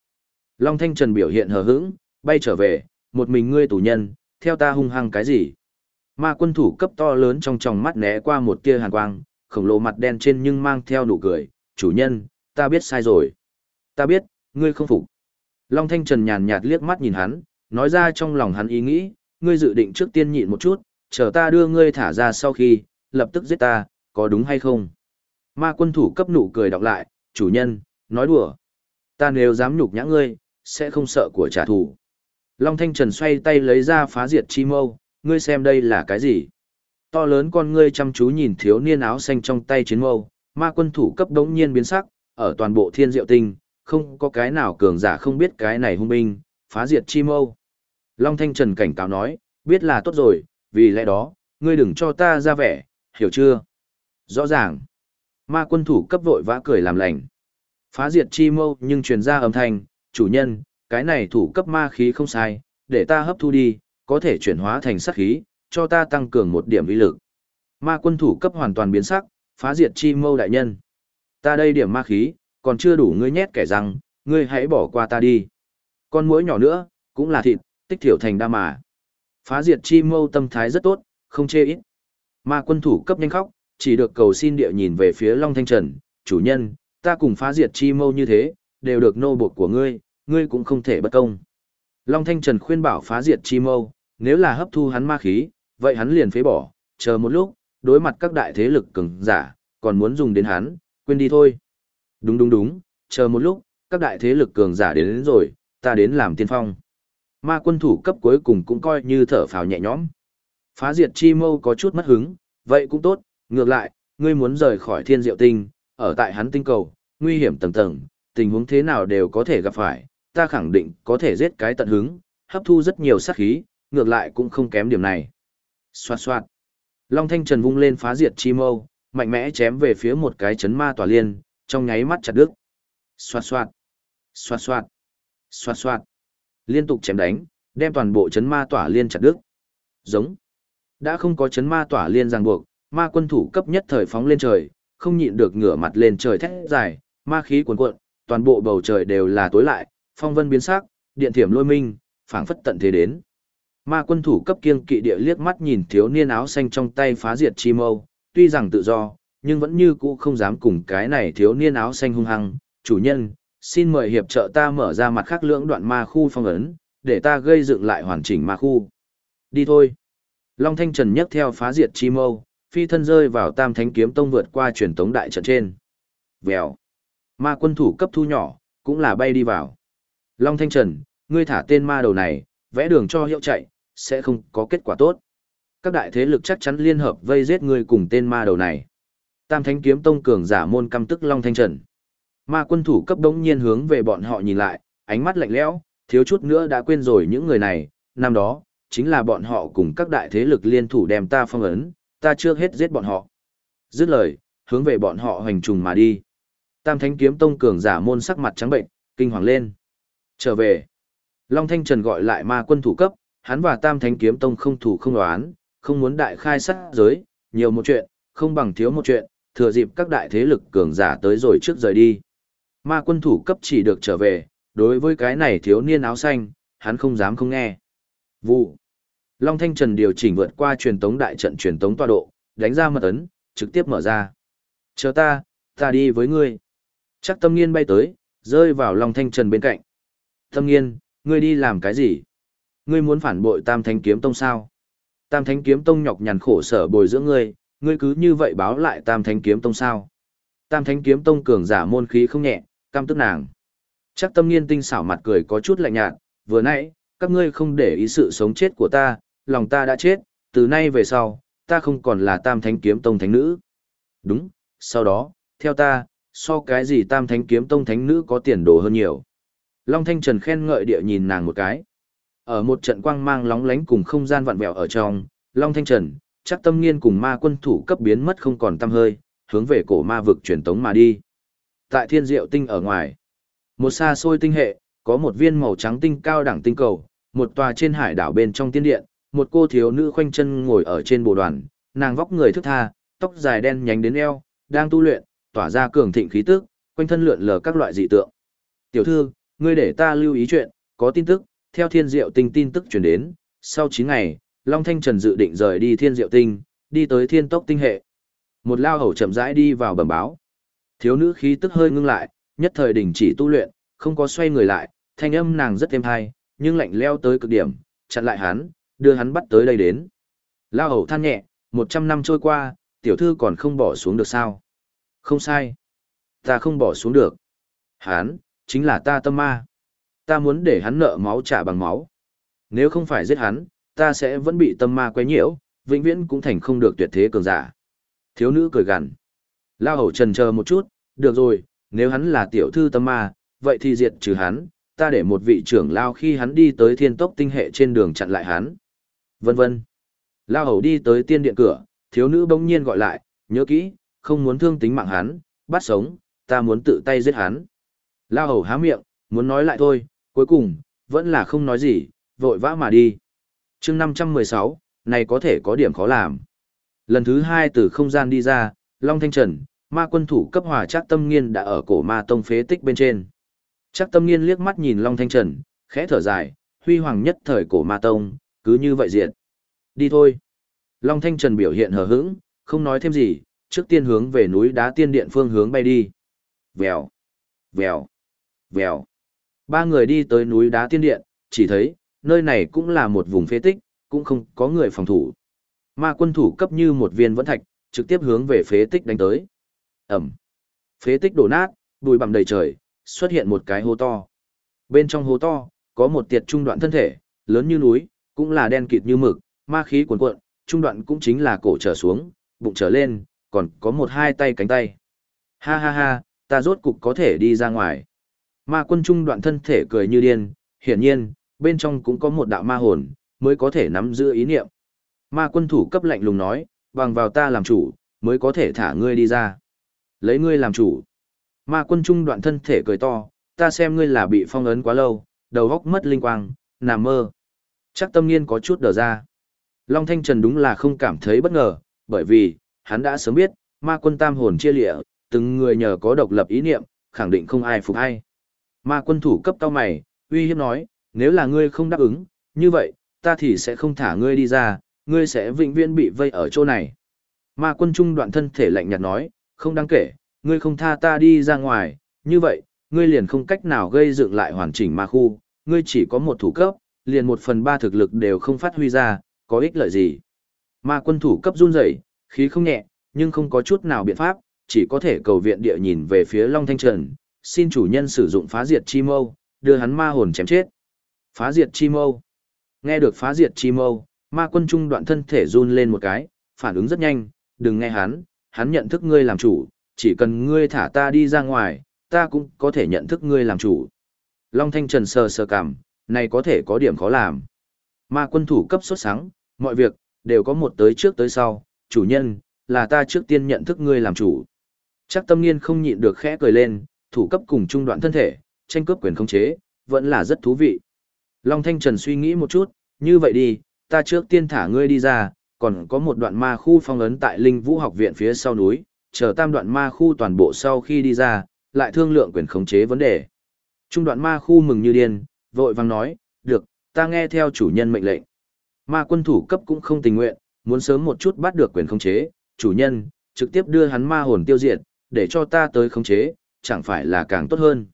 Long Thanh Trần biểu hiện hờ hững, bay trở về, một mình ngươi tù nhân, theo ta hung hăng cái gì? Ma quân thủ cấp to lớn trong tròng mắt né qua một tia hàn quang, khổng lồ mặt đen trên nhưng mang theo nụ cười, chủ nhân, ta biết sai rồi. Ta biết, ngươi không phục. Long Thanh Trần nhàn nhạt liếc mắt nhìn hắn, nói ra trong lòng hắn ý nghĩ, ngươi dự định trước tiên nhịn một chút, chờ ta đưa ngươi thả ra sau khi, lập tức giết ta, có đúng hay không? Ma quân thủ cấp nụ cười đọc lại, chủ nhân, nói đùa. Ta nếu dám nhục nhã ngươi, sẽ không sợ của trả thù. Long Thanh Trần xoay tay lấy ra phá diệt chi mâu, ngươi xem đây là cái gì? To lớn con ngươi chăm chú nhìn thiếu niên áo xanh trong tay chiến mâu, ma quân thủ cấp đống nhiên biến sắc, ở toàn bộ thiên diệu tinh, không có cái nào cường giả không biết cái này hung binh, phá diệt chi mâu. Long Thanh Trần cảnh cáo nói, biết là tốt rồi, vì lẽ đó, ngươi đừng cho ta ra vẻ, hiểu chưa? Rõ ràng. Ma quân thủ cấp vội vã cười làm lành. Phá diệt chi mâu nhưng truyền ra âm thanh, chủ nhân, cái này thủ cấp ma khí không sai, để ta hấp thu đi, có thể chuyển hóa thành sát khí, cho ta tăng cường một điểm uy lực. Ma quân thủ cấp hoàn toàn biến sắc, phá diệt chi mâu đại nhân. Ta đây điểm ma khí, còn chưa đủ ngươi nhét kẻ rằng, ngươi hãy bỏ qua ta đi. Con muỗi nhỏ nữa, cũng là thịt, tích thiểu thành đa mà. Phá diệt chi mâu tâm thái rất tốt, không chê ít. Ma quân thủ cấp nhanh khóc, chỉ được cầu xin địa nhìn về phía Long Thanh Trần, chủ nhân, ta cùng phá diệt chi mâu như thế, đều được nô buộc của ngươi, ngươi cũng không thể bất công. Long Thanh Trần khuyên bảo phá diệt chi mâu, nếu là hấp thu hắn ma khí, vậy hắn liền phế bỏ, chờ một lúc, đối mặt các đại thế lực cường giả, còn muốn dùng đến hắn, quên đi thôi. Đúng đúng đúng, chờ một lúc, các đại thế lực cường giả đến, đến rồi, ta đến làm tiên phong. Ma quân thủ cấp cuối cùng cũng coi như thở phào nhẹ nhõm. Phá diệt chi mâu có chút mất hứng, vậy cũng tốt, ngược lại, ngươi muốn rời khỏi thiên diệu tinh, ở tại hắn tinh cầu, nguy hiểm tầng tầng, tình huống thế nào đều có thể gặp phải, ta khẳng định có thể giết cái tận hứng, hấp thu rất nhiều sát khí, ngược lại cũng không kém điểm này. Xoạt xoạt. Long Thanh Trần vung lên phá diệt chi mâu, mạnh mẽ chém về phía một cái chấn ma tòa liên, trong nháy mắt chặt đứt. Xoạt xoạt. Xoạt xoạt. Xoạt xoạt. Liên tục chém đánh, đem toàn bộ chấn ma tỏa liên chặt đứt. Giống. Đã không có chấn ma tỏa liên ràng buộc, ma quân thủ cấp nhất thời phóng lên trời, không nhịn được ngửa mặt lên trời thét dài, ma khí cuồn cuộn, toàn bộ bầu trời đều là tối lại, phong vân biến sắc, điện thiểm lôi minh, phảng phất tận thế đến. Ma quân thủ cấp kiêng kỵ địa liếc mắt nhìn thiếu niên áo xanh trong tay phá diệt chi mâu, tuy rằng tự do, nhưng vẫn như cũ không dám cùng cái này thiếu niên áo xanh hung hăng. Chủ nhân, xin mời hiệp trợ ta mở ra mặt khác lưỡng đoạn ma khu phong ấn, để ta gây dựng lại hoàn chỉnh ma khu. Đi thôi. Long Thanh Trần nhấc theo phá diệt chi mâu, phi thân rơi vào tam thánh kiếm tông vượt qua truyền tống đại trận trên. Vèo. Ma quân thủ cấp thu nhỏ, cũng là bay đi vào. Long Thanh Trần, ngươi thả tên ma đầu này, vẽ đường cho hiệu chạy, sẽ không có kết quả tốt. Các đại thế lực chắc chắn liên hợp vây giết ngươi cùng tên ma đầu này. Tam Thánh Kiếm Tông cường giả môn căm tức Long Thanh Trần. Ma quân thủ cấp đống nhiên hướng về bọn họ nhìn lại, ánh mắt lạnh lẽo, thiếu chút nữa đã quên rồi những người này, năm đó, chính là bọn họ cùng các đại thế lực liên thủ đem ta phong ấn, ta trước hết giết bọn họ. Dứt lời, hướng về bọn họ hành trùng mà đi. Tam Thánh Kiếm Tông cường giả môn sắc mặt trắng bệnh, kinh hoàng lên. Trở về. Long Thanh Trần gọi lại ma quân thủ cấp, hắn và Tam Thánh Kiếm Tông không thủ không đoán, không muốn đại khai sát giới, nhiều một chuyện, không bằng thiếu một chuyện, thừa dịp các đại thế lực cường giả tới rồi trước rời đi. Ma quân thủ cấp chỉ được trở về, đối với cái này thiếu niên áo xanh, hắn không dám không nghe. Vụ. Long Thanh Trần điều chỉnh vượt qua truyền tống đại trận truyền tống tọa độ, đánh ra mật ấn, trực tiếp mở ra. Chờ ta, ta đi với ngươi. Chắc tâm nghiên bay tới, rơi vào Long Thanh Trần bên cạnh. Tâm nghiên, ngươi đi làm cái gì? Ngươi muốn phản bội Tam Thánh Kiếm Tông sao? Tam Thánh Kiếm Tông nhọc nhằn khổ sở bồi dưỡng ngươi, ngươi cứ như vậy báo lại Tam Thánh Kiếm Tông sao? Tam Thánh Kiếm Tông cường giả môn khí không nhẹ, cam tức nàng. Chắc tâm nghiên tinh xảo mặt cười có chút lạnh nhạt, vừa nãy, các ngươi không để ý sự sống chết của ta, lòng ta đã chết, từ nay về sau, ta không còn là Tam Thánh Kiếm Tông Thánh Nữ. Đúng, sau đó, theo ta, so cái gì Tam Thánh Kiếm Tông Thánh Nữ có tiền đồ hơn nhiều. Long Thanh Trần khen ngợi địa nhìn nàng một cái. Ở một trận quang mang lóng lánh cùng không gian vặn vẹo ở trong, Long Thanh Trần, chắc tâm nghiên cùng ma quân thủ cấp biến mất không còn tăm hơi, hướng về cổ ma vực truyền tống mà đi. Tại thiên diệu tinh ở ngoài, một xa xôi tinh hệ, có một viên màu trắng tinh cao đẳng tinh cầu, một tòa trên hải đảo bên trong tiên điện, một cô thiếu nữ khoanh chân ngồi ở trên bồ đoàn, nàng vóc người thức tha, tóc dài đen nhánh đến eo, đang tu luyện, tỏa ra cường thịnh khí tức, quanh thân lượn lờ các loại dị tượng. Tiểu thư, ngươi để ta lưu ý chuyện, có tin tức, theo thiên diệu tinh tin tức truyền đến, sau 9 ngày, Long Thanh Trần dự định rời đi thiên diệu tinh, đi tới thiên tốc tinh hệ. Một lao hầu chậm rãi đi vào bẩm báo. Thiếu nữ khí tức hơi ngưng lại, nhất thời đình chỉ tu luyện, không có xoay người lại, thanh âm nàng rất êm hay, nhưng lạnh leo tới cực điểm, chặn lại hắn, đưa hắn bắt tới đây đến. Lao hầu than nhẹ, một trăm năm trôi qua, tiểu thư còn không bỏ xuống được sao? Không sai. Ta không bỏ xuống được. Hắn, chính là ta tâm ma. Ta muốn để hắn nợ máu trả bằng máu. Nếu không phải giết hắn, ta sẽ vẫn bị tâm ma quấy nhiễu, vĩnh viễn cũng thành không được tuyệt thế cường giả. Thiếu nữ cười gằn. La hầu trần chờ một chút, được rồi, nếu hắn là tiểu thư tâm ma, vậy thì diệt trừ hắn, ta để một vị trưởng lao khi hắn đi tới thiên tốc tinh hệ trên đường chặn lại hắn. Vân vân. La hầu đi tới tiên điện cửa, thiếu nữ bỗng nhiên gọi lại, nhớ kỹ, không muốn thương tính mạng hắn, bắt sống, ta muốn tự tay giết hắn. La hầu há miệng, muốn nói lại thôi, cuối cùng, vẫn là không nói gì, vội vã mà đi. chương 516, này có thể có điểm khó làm. Lần thứ hai từ không gian đi ra, Long Thanh Trần, ma quân thủ cấp hòa chắc tâm nghiên đã ở cổ ma tông phế tích bên trên. Chắc tâm nghiên liếc mắt nhìn Long Thanh Trần, khẽ thở dài, huy hoàng nhất thời cổ ma tông, cứ như vậy diệt. Đi thôi. Long Thanh Trần biểu hiện hờ hững, không nói thêm gì, trước tiên hướng về núi đá tiên điện phương hướng bay đi. Vèo, vèo, vèo. Ba người đi tới núi đá tiên điện, chỉ thấy, nơi này cũng là một vùng phế tích, cũng không có người phòng thủ. Ma quân thủ cấp như một viên vẫn thạch, trực tiếp hướng về phế tích đánh tới. Ẩm. Phế tích đổ nát, bụi bặm đầy trời, xuất hiện một cái hố to. Bên trong hố to, có một tiệt trung đoạn thân thể, lớn như núi, cũng là đen kịt như mực, ma khí cuồn cuộn, trung đoạn cũng chính là cổ trở xuống, bụng trở lên, còn có một hai tay cánh tay. Ha ha ha, ta rốt cục có thể đi ra ngoài. Ma quân trung đoạn thân thể cười như điên, hiển nhiên, bên trong cũng có một đạo ma hồn, mới có thể nắm giữ ý niệm. Ma quân thủ cấp lạnh lùng nói, bằng vào ta làm chủ, mới có thể thả ngươi đi ra. Lấy ngươi làm chủ. Ma quân trung đoạn thân thể cười to, ta xem ngươi là bị phong ấn quá lâu, đầu góc mất linh quang, nằm mơ. Chắc tâm nghiên có chút đờ ra. Long Thanh Trần đúng là không cảm thấy bất ngờ, bởi vì, hắn đã sớm biết, ma quân tam hồn chia lịa, từng người nhờ có độc lập ý niệm, khẳng định không ai phục ai. Ma quân thủ cấp cao mày, uy hiếp nói, nếu là ngươi không đáp ứng, như vậy, ta thì sẽ không thả ngươi đi ra, ngươi sẽ vĩnh viễn bị vây ở chỗ này. Ma quân trung đoạn thân thể lạnh nhạt nói, không đáng kể, ngươi không tha ta đi ra ngoài, như vậy, ngươi liền không cách nào gây dựng lại hoàn chỉnh ma khu, ngươi chỉ có một thủ cấp, liền một phần ba thực lực đều không phát huy ra, có ích lợi gì. Ma quân thủ cấp run rẩy, khí không nhẹ, nhưng không có chút nào biện pháp, chỉ có thể cầu viện địa nhìn về phía Long Thanh Trần, xin chủ nhân sử dụng phá diệt chi mâu, đưa hắn ma hồn chém chết. Phá diệt chi mâu. Nghe được phá diệt chi mâu, ma quân trung đoạn thân thể run lên một cái, phản ứng rất nhanh, đừng nghe hắn, hắn nhận thức ngươi làm chủ, chỉ cần ngươi thả ta đi ra ngoài, ta cũng có thể nhận thức ngươi làm chủ. Long Thanh Trần sờ sờ cảm, này có thể có điểm khó làm. Ma quân thủ cấp xuất sáng, mọi việc, đều có một tới trước tới sau, chủ nhân, là ta trước tiên nhận thức ngươi làm chủ. Chắc tâm nghiên không nhịn được khẽ cười lên, thủ cấp cùng trung đoạn thân thể, tranh cướp quyền khống chế, vẫn là rất thú vị. Long Thanh Trần suy nghĩ một chút, như vậy đi, ta trước tiên thả ngươi đi ra, còn có một đoạn ma khu phong ấn tại Linh Vũ học viện phía sau núi, chờ tam đoạn ma khu toàn bộ sau khi đi ra, lại thương lượng quyền khống chế vấn đề. Trung đoạn ma khu mừng như điên, vội vang nói, được, ta nghe theo chủ nhân mệnh lệnh. Ma quân thủ cấp cũng không tình nguyện, muốn sớm một chút bắt được quyền khống chế, chủ nhân, trực tiếp đưa hắn ma hồn tiêu diệt, để cho ta tới khống chế, chẳng phải là càng tốt hơn.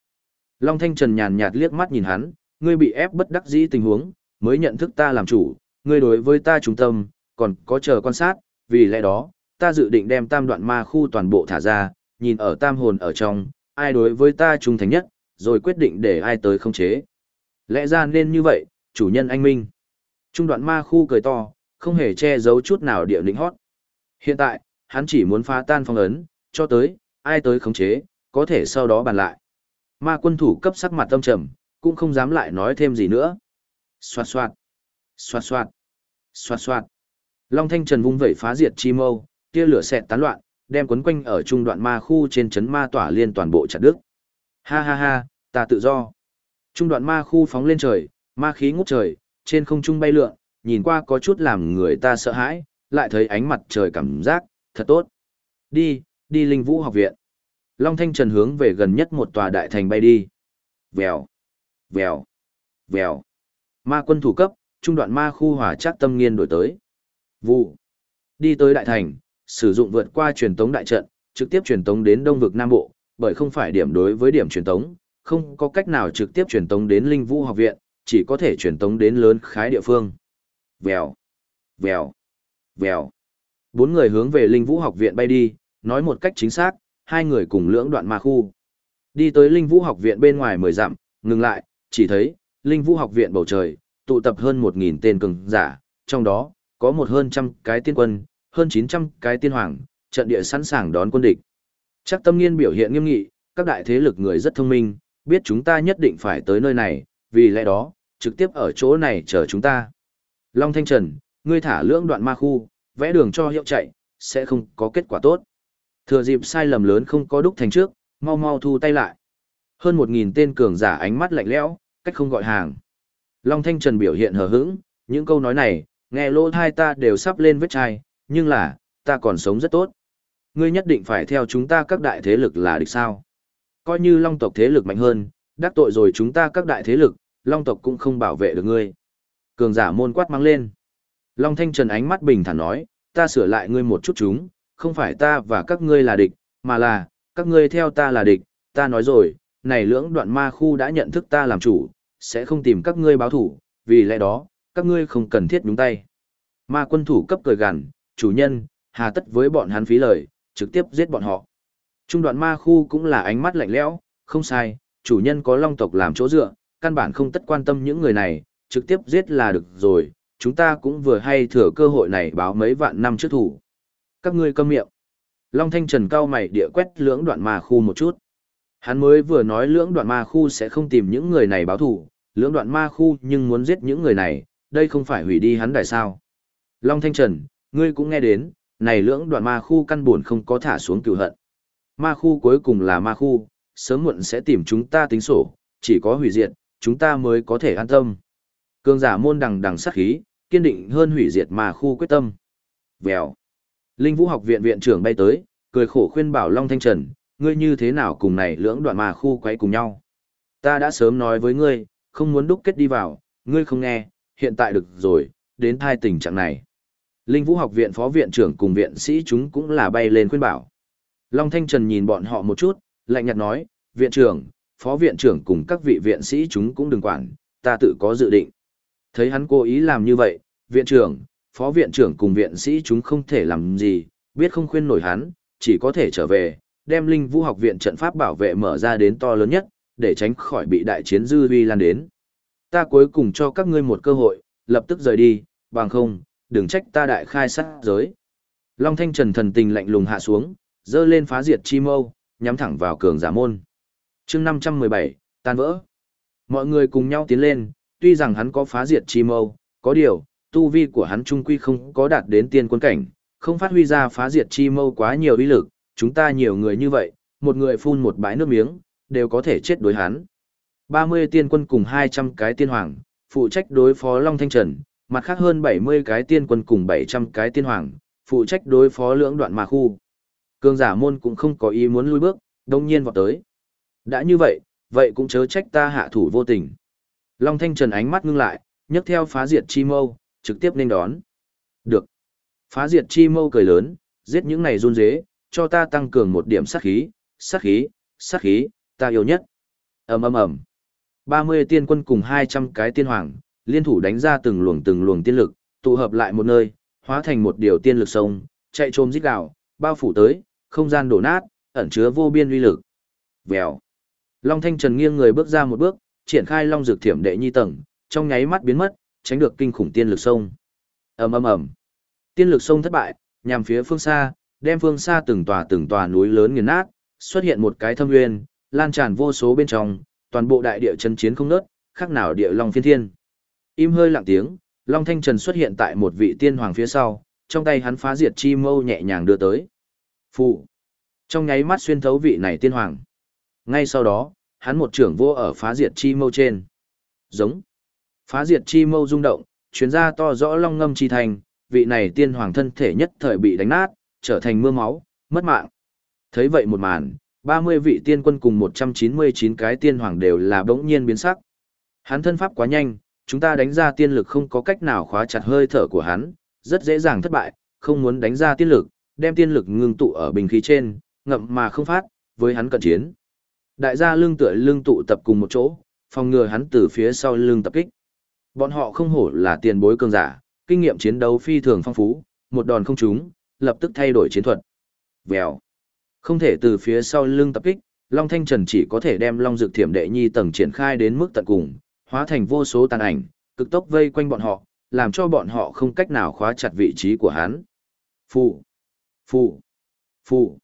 Long Thanh Trần nhàn nhạt liếc mắt nhìn hắn, ngươi bị ép bất đắc dĩ tình huống, mới nhận thức ta làm chủ, ngươi đối với ta trung tâm, còn có chờ quan sát, vì lẽ đó, ta dự định đem tam đoạn ma khu toàn bộ thả ra, nhìn ở tam hồn ở trong, ai đối với ta trung thành nhất, rồi quyết định để ai tới khống chế. Lẽ ra nên như vậy, chủ nhân anh minh. Trung đoạn ma khu cười to, không hề che giấu chút nào địa lĩnh hót. Hiện tại, hắn chỉ muốn phá tan phong ấn, cho tới, ai tới khống chế, có thể sau đó bàn lại. Ma quân thủ cấp sắc mặt tâm trầm, cũng không dám lại nói thêm gì nữa. Xoạt xoạt, xoạt xoạt, xoạt xoạt. Long Thanh Trần vung vẩy phá diệt chi mâu, tia lửa xẹt tán loạn, đem quấn quanh ở trung đoạn ma khu trên chấn ma tỏa liên toàn bộ chặt đứt. Ha ha ha, ta tự do. Trung đoạn ma khu phóng lên trời, ma khí ngút trời, trên không trung bay lượn, nhìn qua có chút làm người ta sợ hãi, lại thấy ánh mặt trời cảm giác, thật tốt. Đi, đi linh vũ học viện. Long Thanh Trần hướng về gần nhất một tòa đại thành bay đi. Vèo, vèo, vèo. Ma quân thủ cấp, trung đoạn ma khu hỏa chắc tâm nghiên đổi tới. Vụ. Đi tới đại thành, sử dụng vượt qua truyền tống đại trận, trực tiếp truyền tống đến đông vực Nam Bộ, bởi không phải điểm đối với điểm truyền tống, không có cách nào trực tiếp truyền tống đến Linh Vũ học viện, chỉ có thể truyền tống đến lớn khái địa phương. Vèo, vèo, vèo. Bốn người hướng về Linh Vũ học viện bay đi, nói một cách chính xác, hai người cùng lưỡng đoạn ma khu. Đi tới Linh Vũ học viện bên ngoài mười dặm, ngừng lại, chỉ thấy, Linh Vũ học viện bầu trời, tụ tập hơn một nghìn tên cường giả, trong đó, có một hơn trăm cái tiên quân, hơn chín trăm cái tiên hoàng, trận địa sẵn sàng đón quân địch. Chắc tâm nghiên biểu hiện nghiêm nghị, các đại thế lực người rất thông minh, biết chúng ta nhất định phải tới nơi này, vì lẽ đó, trực tiếp ở chỗ này chờ chúng ta. Long Thanh Trần, ngươi thả lưỡng đoạn ma khu, vẽ đường cho hiệu chạy, sẽ không có kết quả tốt. Thừa dịp sai lầm lớn không có đúc thành trước, mau mau thu tay lại. Hơn một nghìn tên cường giả ánh mắt lạnh lẽo, cách không gọi hàng. Long Thanh Trần biểu hiện hờ hững, những câu nói này, nghe lỗ thai ta đều sắp lên vết chai, nhưng là, ta còn sống rất tốt. Ngươi nhất định phải theo chúng ta các đại thế lực là địch sao. Coi như long tộc thế lực mạnh hơn, đắc tội rồi chúng ta các đại thế lực, long tộc cũng không bảo vệ được ngươi. Cường giả môn quát mang lên. Long Thanh Trần ánh mắt bình thản nói, ta sửa lại ngươi một chút chúng, không phải ta và các ngươi là địch, mà là, các ngươi theo ta là địch, ta nói rồi, này lưỡng đoạn ma khu đã nhận thức ta làm chủ, sẽ không tìm các ngươi báo thủ, vì lẽ đó, các ngươi không cần thiết nhúng tay. Ma quân thủ cấp cười gằn, chủ nhân, hà tất với bọn hắn phí lời, trực tiếp giết bọn họ. Trung đoạn ma khu cũng là ánh mắt lạnh lẽo, không sai, chủ nhân có long tộc làm chỗ dựa, căn bản không tất quan tâm những người này, trực tiếp giết là được rồi, chúng ta cũng vừa hay thừa cơ hội này báo mấy vạn năm trước thủ. Các ngươi câm miệng. Long Thanh Trần cao mày địa quét lưỡng đoạn ma khu một chút. Hắn mới vừa nói lưỡng đoạn ma khu sẽ không tìm những người này báo thủ, lưỡng đoạn ma khu nhưng muốn giết những người này, đây không phải hủy đi hắn đại sao. Long Thanh Trần, ngươi cũng nghe đến, này lưỡng đoạn ma khu căn buồn không có thả xuống cựu hận. Ma khu cuối cùng là ma khu, sớm muộn sẽ tìm chúng ta tính sổ, chỉ có hủy diệt, chúng ta mới có thể an tâm. cương giả môn đằng đằng sát khí, kiên định hơn hủy diệt ma khu quyết tâm. Vèo. Linh Vũ học viện viện trưởng bay tới, cười khổ khuyên bảo Long Thanh Trần, ngươi như thế nào cùng này lưỡng đoạn ma khu quấy cùng nhau. Ta đã sớm nói với ngươi, không muốn đúc kết đi vào, ngươi không nghe, hiện tại được rồi, đến thai tình trạng này. Linh Vũ học viện phó viện trưởng cùng viện sĩ chúng cũng là bay lên khuyên bảo. Long Thanh Trần nhìn bọn họ một chút, lạnh nhạt nói, viện trưởng, phó viện trưởng cùng các vị viện sĩ chúng cũng đừng quản, ta tự có dự định. Thấy hắn cố ý làm như vậy, viện trưởng, phó viện trưởng cùng viện sĩ chúng không thể làm gì, biết không khuyên nổi hắn, chỉ có thể trở về, đem Linh Vũ học viện trận pháp bảo vệ mở ra đến to lớn nhất, để tránh khỏi bị đại chiến dư vi lan đến. Ta cuối cùng cho các ngươi một cơ hội, lập tức rời đi, bằng không, đừng trách ta đại khai sát giới. Long Thanh Trần thần tình lạnh lùng hạ xuống, dơ lên phá diệt chi mâu, nhắm thẳng vào cường giả môn. chương 517, tan vỡ. Mọi người cùng nhau tiến lên, tuy rằng hắn có phá diệt chi mâu, có điều, tu vi của hắn trung quy không có đạt đến tiên quân cảnh, không phát huy ra phá diệt chi mâu quá nhiều uy lực, chúng ta nhiều người như vậy, một người phun một bãi nước miếng, đều có thể chết đối hắn. 30 tiên quân cùng 200 cái tiên hoàng, phụ trách đối phó Long Thanh Trần, mặt khác hơn 70 cái tiên quân cùng 700 cái tiên hoàng, phụ trách đối phó lưỡng đoạn mà khu. Cương giả môn cũng không có ý muốn lui bước, đông nhiên vọt tới. Đã như vậy, vậy cũng chớ trách ta hạ thủ vô tình. Long Thanh Trần ánh mắt ngưng lại, nhấc theo phá diệt chi mâu, trực tiếp nên đón. Được. Phá diệt chi mâu cười lớn, giết những này run dế, cho ta tăng cường một điểm sát khí, sát khí, sát khí, ta yêu nhất. ầm ầm ầm. 30 tiên quân cùng 200 cái tiên hoàng, liên thủ đánh ra từng luồng từng luồng tiên lực, tụ hợp lại một nơi, hóa thành một điều tiên lực sông, chạy trồm rít gào, bao phủ tới, không gian đổ nát, ẩn chứa vô biên uy lực. Vèo. Long Thanh Trần nghiêng người bước ra một bước, triển khai Long Dược Thiểm đệ nhi tầng, trong nháy mắt biến mất, tránh được kinh khủng tiên lực sông. Ầm ầm ầm. Tiên lực sông thất bại, nhằm phía phương xa, đem phương xa từng tòa từng tòa núi lớn nghiền nát, xuất hiện một cái thâm nguyên, lan tràn vô số bên trong, toàn bộ đại địa chân chiến không nớt, khác nào địa long phiên thiên. Im hơi lặng tiếng, Long Thanh Trần xuất hiện tại một vị tiên hoàng phía sau, trong tay hắn phá diệt chi mâu nhẹ nhàng đưa tới. Phụ. Trong nháy mắt xuyên thấu vị này tiên hoàng. Ngay sau đó, hắn một trưởng vô ở phá diệt chi mâu trên. Giống. Phá diệt chi mâu rung động, chuyến ra to rõ long ngâm chi thành, vị này tiên hoàng thân thể nhất thời bị đánh nát, trở thành mưa máu, mất mạng. Thấy vậy một màn, 30 vị tiên quân cùng 199 cái tiên hoàng đều là bỗng nhiên biến sắc. Hắn thân pháp quá nhanh, chúng ta đánh ra tiên lực không có cách nào khóa chặt hơi thở của hắn, rất dễ dàng thất bại, không muốn đánh ra tiên lực, đem tiên lực ngưng tụ ở bình khí trên, ngậm mà không phát, với hắn cận chiến. Đại gia lưng tựa lưng tụ tập cùng một chỗ, phòng ngừa hắn từ phía sau lưng tập kích. Bọn họ không hổ là tiền bối cường giả, kinh nghiệm chiến đấu phi thường phong phú, một đòn không trúng, lập tức thay đổi chiến thuật. Vèo. Không thể từ phía sau lưng tập kích, Long Thanh Trần chỉ có thể đem Long Dược Thiểm Đệ Nhi tầng triển khai đến mức tận cùng, hóa thành vô số tàn ảnh, cực tốc vây quanh bọn họ, làm cho bọn họ không cách nào khóa chặt vị trí của hắn. Phụ, phụ, phụ.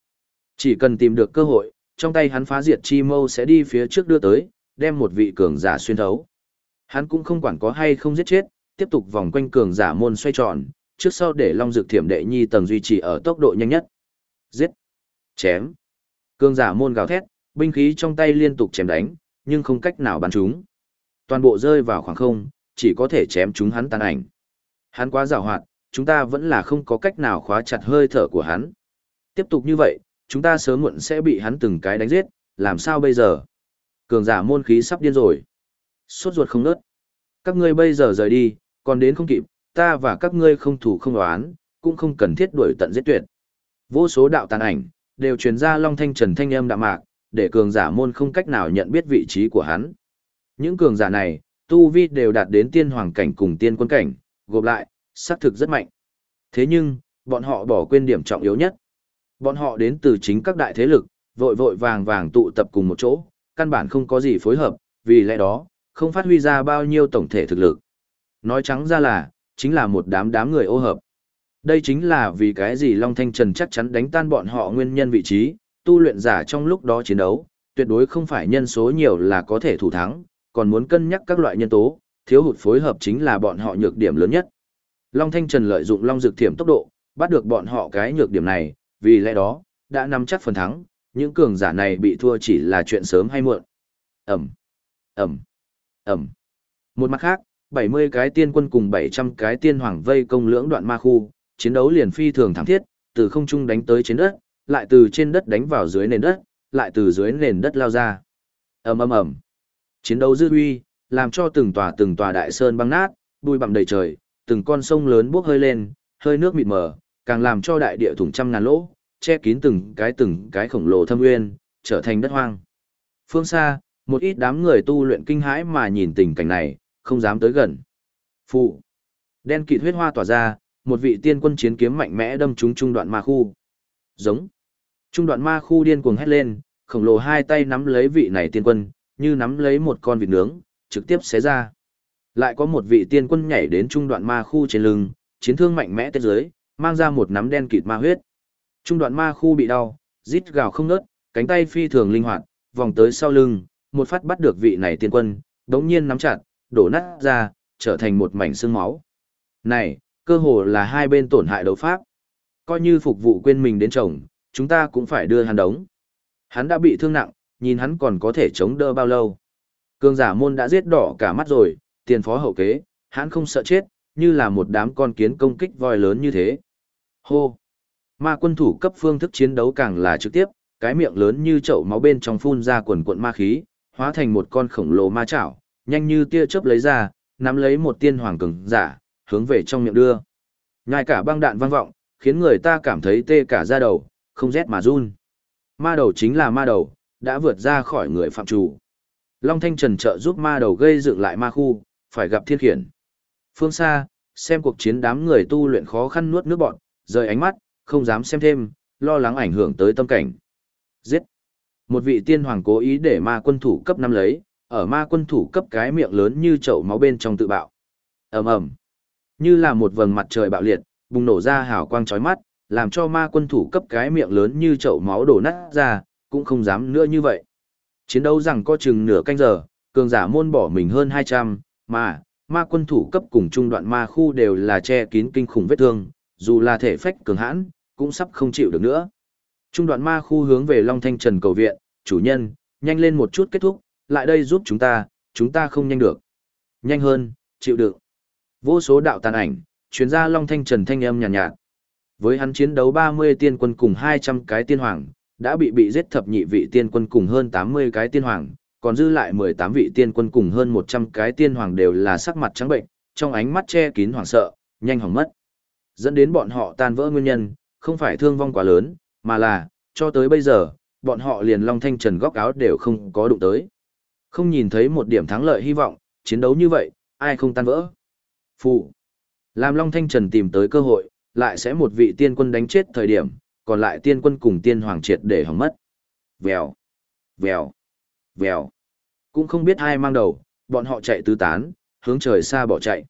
Chỉ cần tìm được cơ hội, trong tay hắn phá diệt chi mâu sẽ đi phía trước đưa tới, đem một vị cường giả xuyên thấu. Hắn cũng không quản có hay không giết chết, tiếp tục vòng quanh cường giả môn xoay tròn, trước sau để Long Dược Thiểm Đệ Nhi tầng duy trì ở tốc độ nhanh nhất. Giết, chém. Cường giả môn gào thét, binh khí trong tay liên tục chém đánh, nhưng không cách nào bắn chúng. Toàn bộ rơi vào khoảng không, chỉ có thể chém chúng hắn tàn ảnh. Hắn quá giàu hoạt, chúng ta vẫn là không có cách nào khóa chặt hơi thở của hắn. Tiếp tục như vậy, chúng ta sớm muộn sẽ bị hắn từng cái đánh giết, làm sao bây giờ? Cường giả môn khí sắp điên rồi. Sốt ruột không nớt. Các ngươi bây giờ rời đi, còn đến không kịp, ta và các ngươi không thủ không đoán, cũng không cần thiết đuổi tận giết tuyệt. Vô số đạo tàn ảnh, đều truyền ra long thanh trần thanh âm đạm mạc, để cường giả môn không cách nào nhận biết vị trí của hắn. Những cường giả này, tu vi đều đạt đến tiên hoàng cảnh cùng tiên quân cảnh, gộp lại, xác thực rất mạnh. Thế nhưng, bọn họ bỏ quên điểm trọng yếu nhất. Bọn họ đến từ chính các đại thế lực, vội vội vàng vàng tụ tập cùng một chỗ, căn bản không có gì phối hợp, vì lẽ đó, không phát huy ra bao nhiêu tổng thể thực lực. Nói trắng ra là, chính là một đám đám người ô hợp. Đây chính là vì cái gì Long Thanh Trần chắc chắn đánh tan bọn họ nguyên nhân vị trí, tu luyện giả trong lúc đó chiến đấu, tuyệt đối không phải nhân số nhiều là có thể thủ thắng, còn muốn cân nhắc các loại nhân tố, thiếu hụt phối hợp chính là bọn họ nhược điểm lớn nhất. Long Thanh Trần lợi dụng Long Dược Thiểm tốc độ, bắt được bọn họ cái nhược điểm này, vì lẽ đó, đã nắm chắc phần thắng, những cường giả này bị thua chỉ là chuyện sớm hay muộn. Ẩm, Ẩm, Ẩm. Một mặt khác, 70 cái tiên quân cùng 700 cái tiên hoàng vây công lưỡng đoạn ma khu, chiến đấu liền phi thường thảm thiết, từ không trung đánh tới trên đất, lại từ trên đất đánh vào dưới nền đất, lại từ dưới nền đất lao ra. ầm ầm ầm. Chiến đấu dư uy, làm cho từng tòa từng tòa đại sơn băng nát, bụi bặm đầy trời, từng con sông lớn bốc hơi lên, hơi nước mịt mờ, càng làm cho đại địa thủng trăm ngàn lỗ, che kín từng cái từng cái khổng lồ thâm nguyên, trở thành đất hoang. Phương xa, một ít đám người tu luyện kinh hãi mà nhìn tình cảnh này, không dám tới gần. Phụ. Đen kịt huyết hoa tỏa ra, một vị tiên quân chiến kiếm mạnh mẽ đâm trúng trung đoạn ma khu. Giống. Trung đoạn ma khu điên cuồng hét lên, khổng lồ hai tay nắm lấy vị này tiên quân, như nắm lấy một con vịt nướng, trực tiếp xé ra. Lại có một vị tiên quân nhảy đến trung đoạn ma khu trên lưng, chiến thương mạnh mẽ tới dưới, mang ra một nắm đen kịt ma huyết. Trung đoạn ma khu bị đau, rít gào không ngớt, cánh tay phi thường linh hoạt, vòng tới sau lưng, một phát bắt được vị này tiên quân, đống nhiên nắm chặt, đổ nát ra, trở thành một mảnh xương máu. Này, cơ hồ là hai bên tổn hại đấu pháp. Coi như phục vụ quên mình đến chồng, chúng ta cũng phải đưa hắn đống. Hắn đã bị thương nặng, nhìn hắn còn có thể chống đỡ bao lâu. Cương giả môn đã giết đỏ cả mắt rồi, tiền phó hậu kế, hắn không sợ chết, như là một đám con kiến công kích voi lớn như thế. Hô! Ma quân thủ cấp phương thức chiến đấu càng là trực tiếp, cái miệng lớn như chậu máu bên trong phun ra quần cuộn ma khí, hóa thành một con khổng lồ ma chảo, nhanh như tia chớp lấy ra, nắm lấy một tiên hoàng cường giả, hướng về trong miệng đưa. Ngay cả băng đạn vang vọng, khiến người ta cảm thấy tê cả da đầu, không rét mà run. Ma đầu chính là ma đầu, đã vượt ra khỏi người phạm chủ. Long Thanh Trần trợ giúp ma đầu gây dựng lại ma khu, phải gặp thiên khiển. Phương xa, xem cuộc chiến đám người tu luyện khó khăn nuốt nước bọn, rời ánh mắt, không dám xem thêm, lo lắng ảnh hưởng tới tâm cảnh. Giết! Một vị tiên hoàng cố ý để ma quân thủ cấp năm lấy, ở ma quân thủ cấp cái miệng lớn như chậu máu bên trong tự bạo. ầm ầm, như là một vầng mặt trời bạo liệt, bùng nổ ra hào quang chói mắt, làm cho ma quân thủ cấp cái miệng lớn như chậu máu đổ nát ra, cũng không dám nữa như vậy. Chiến đấu rằng có chừng nửa canh giờ, cường giả môn bỏ mình hơn 200, mà, ma quân thủ cấp cùng trung đoạn ma khu đều là che kín kinh khủng vết thương, dù là thể phách cường hãn, cũng sắp không chịu được nữa. Trung đoạn ma khu hướng về Long Thanh Trần cầu viện, chủ nhân, nhanh lên một chút kết thúc, lại đây giúp chúng ta, chúng ta không nhanh được. Nhanh hơn, chịu được. Vô số đạo tàn ảnh, chuyến ra Long Thanh Trần thanh âm nhàn nhạt, nhạt. Với hắn chiến đấu 30 tiên quân cùng 200 cái tiên hoàng, đã bị bị giết thập nhị vị tiên quân cùng hơn 80 cái tiên hoàng, còn dư lại 18 vị tiên quân cùng hơn 100 cái tiên hoàng đều là sắc mặt trắng bệnh, trong ánh mắt che kín hoảng sợ, nhanh hỏng mất. Dẫn đến bọn họ tan vỡ nguyên nhân, không phải thương vong quá lớn, mà là, cho tới bây giờ, bọn họ liền Long Thanh Trần góc áo đều không có đụng tới. Không nhìn thấy một điểm thắng lợi hy vọng, chiến đấu như vậy, ai không tan vỡ. Phụ. Làm Long Thanh Trần tìm tới cơ hội, lại sẽ một vị tiên quân đánh chết thời điểm, còn lại tiên quân cùng tiên hoàng triệt để hỏng mất. Vèo, vèo, vèo. Cũng không biết ai mang đầu, bọn họ chạy tứ tán, hướng trời xa bỏ chạy.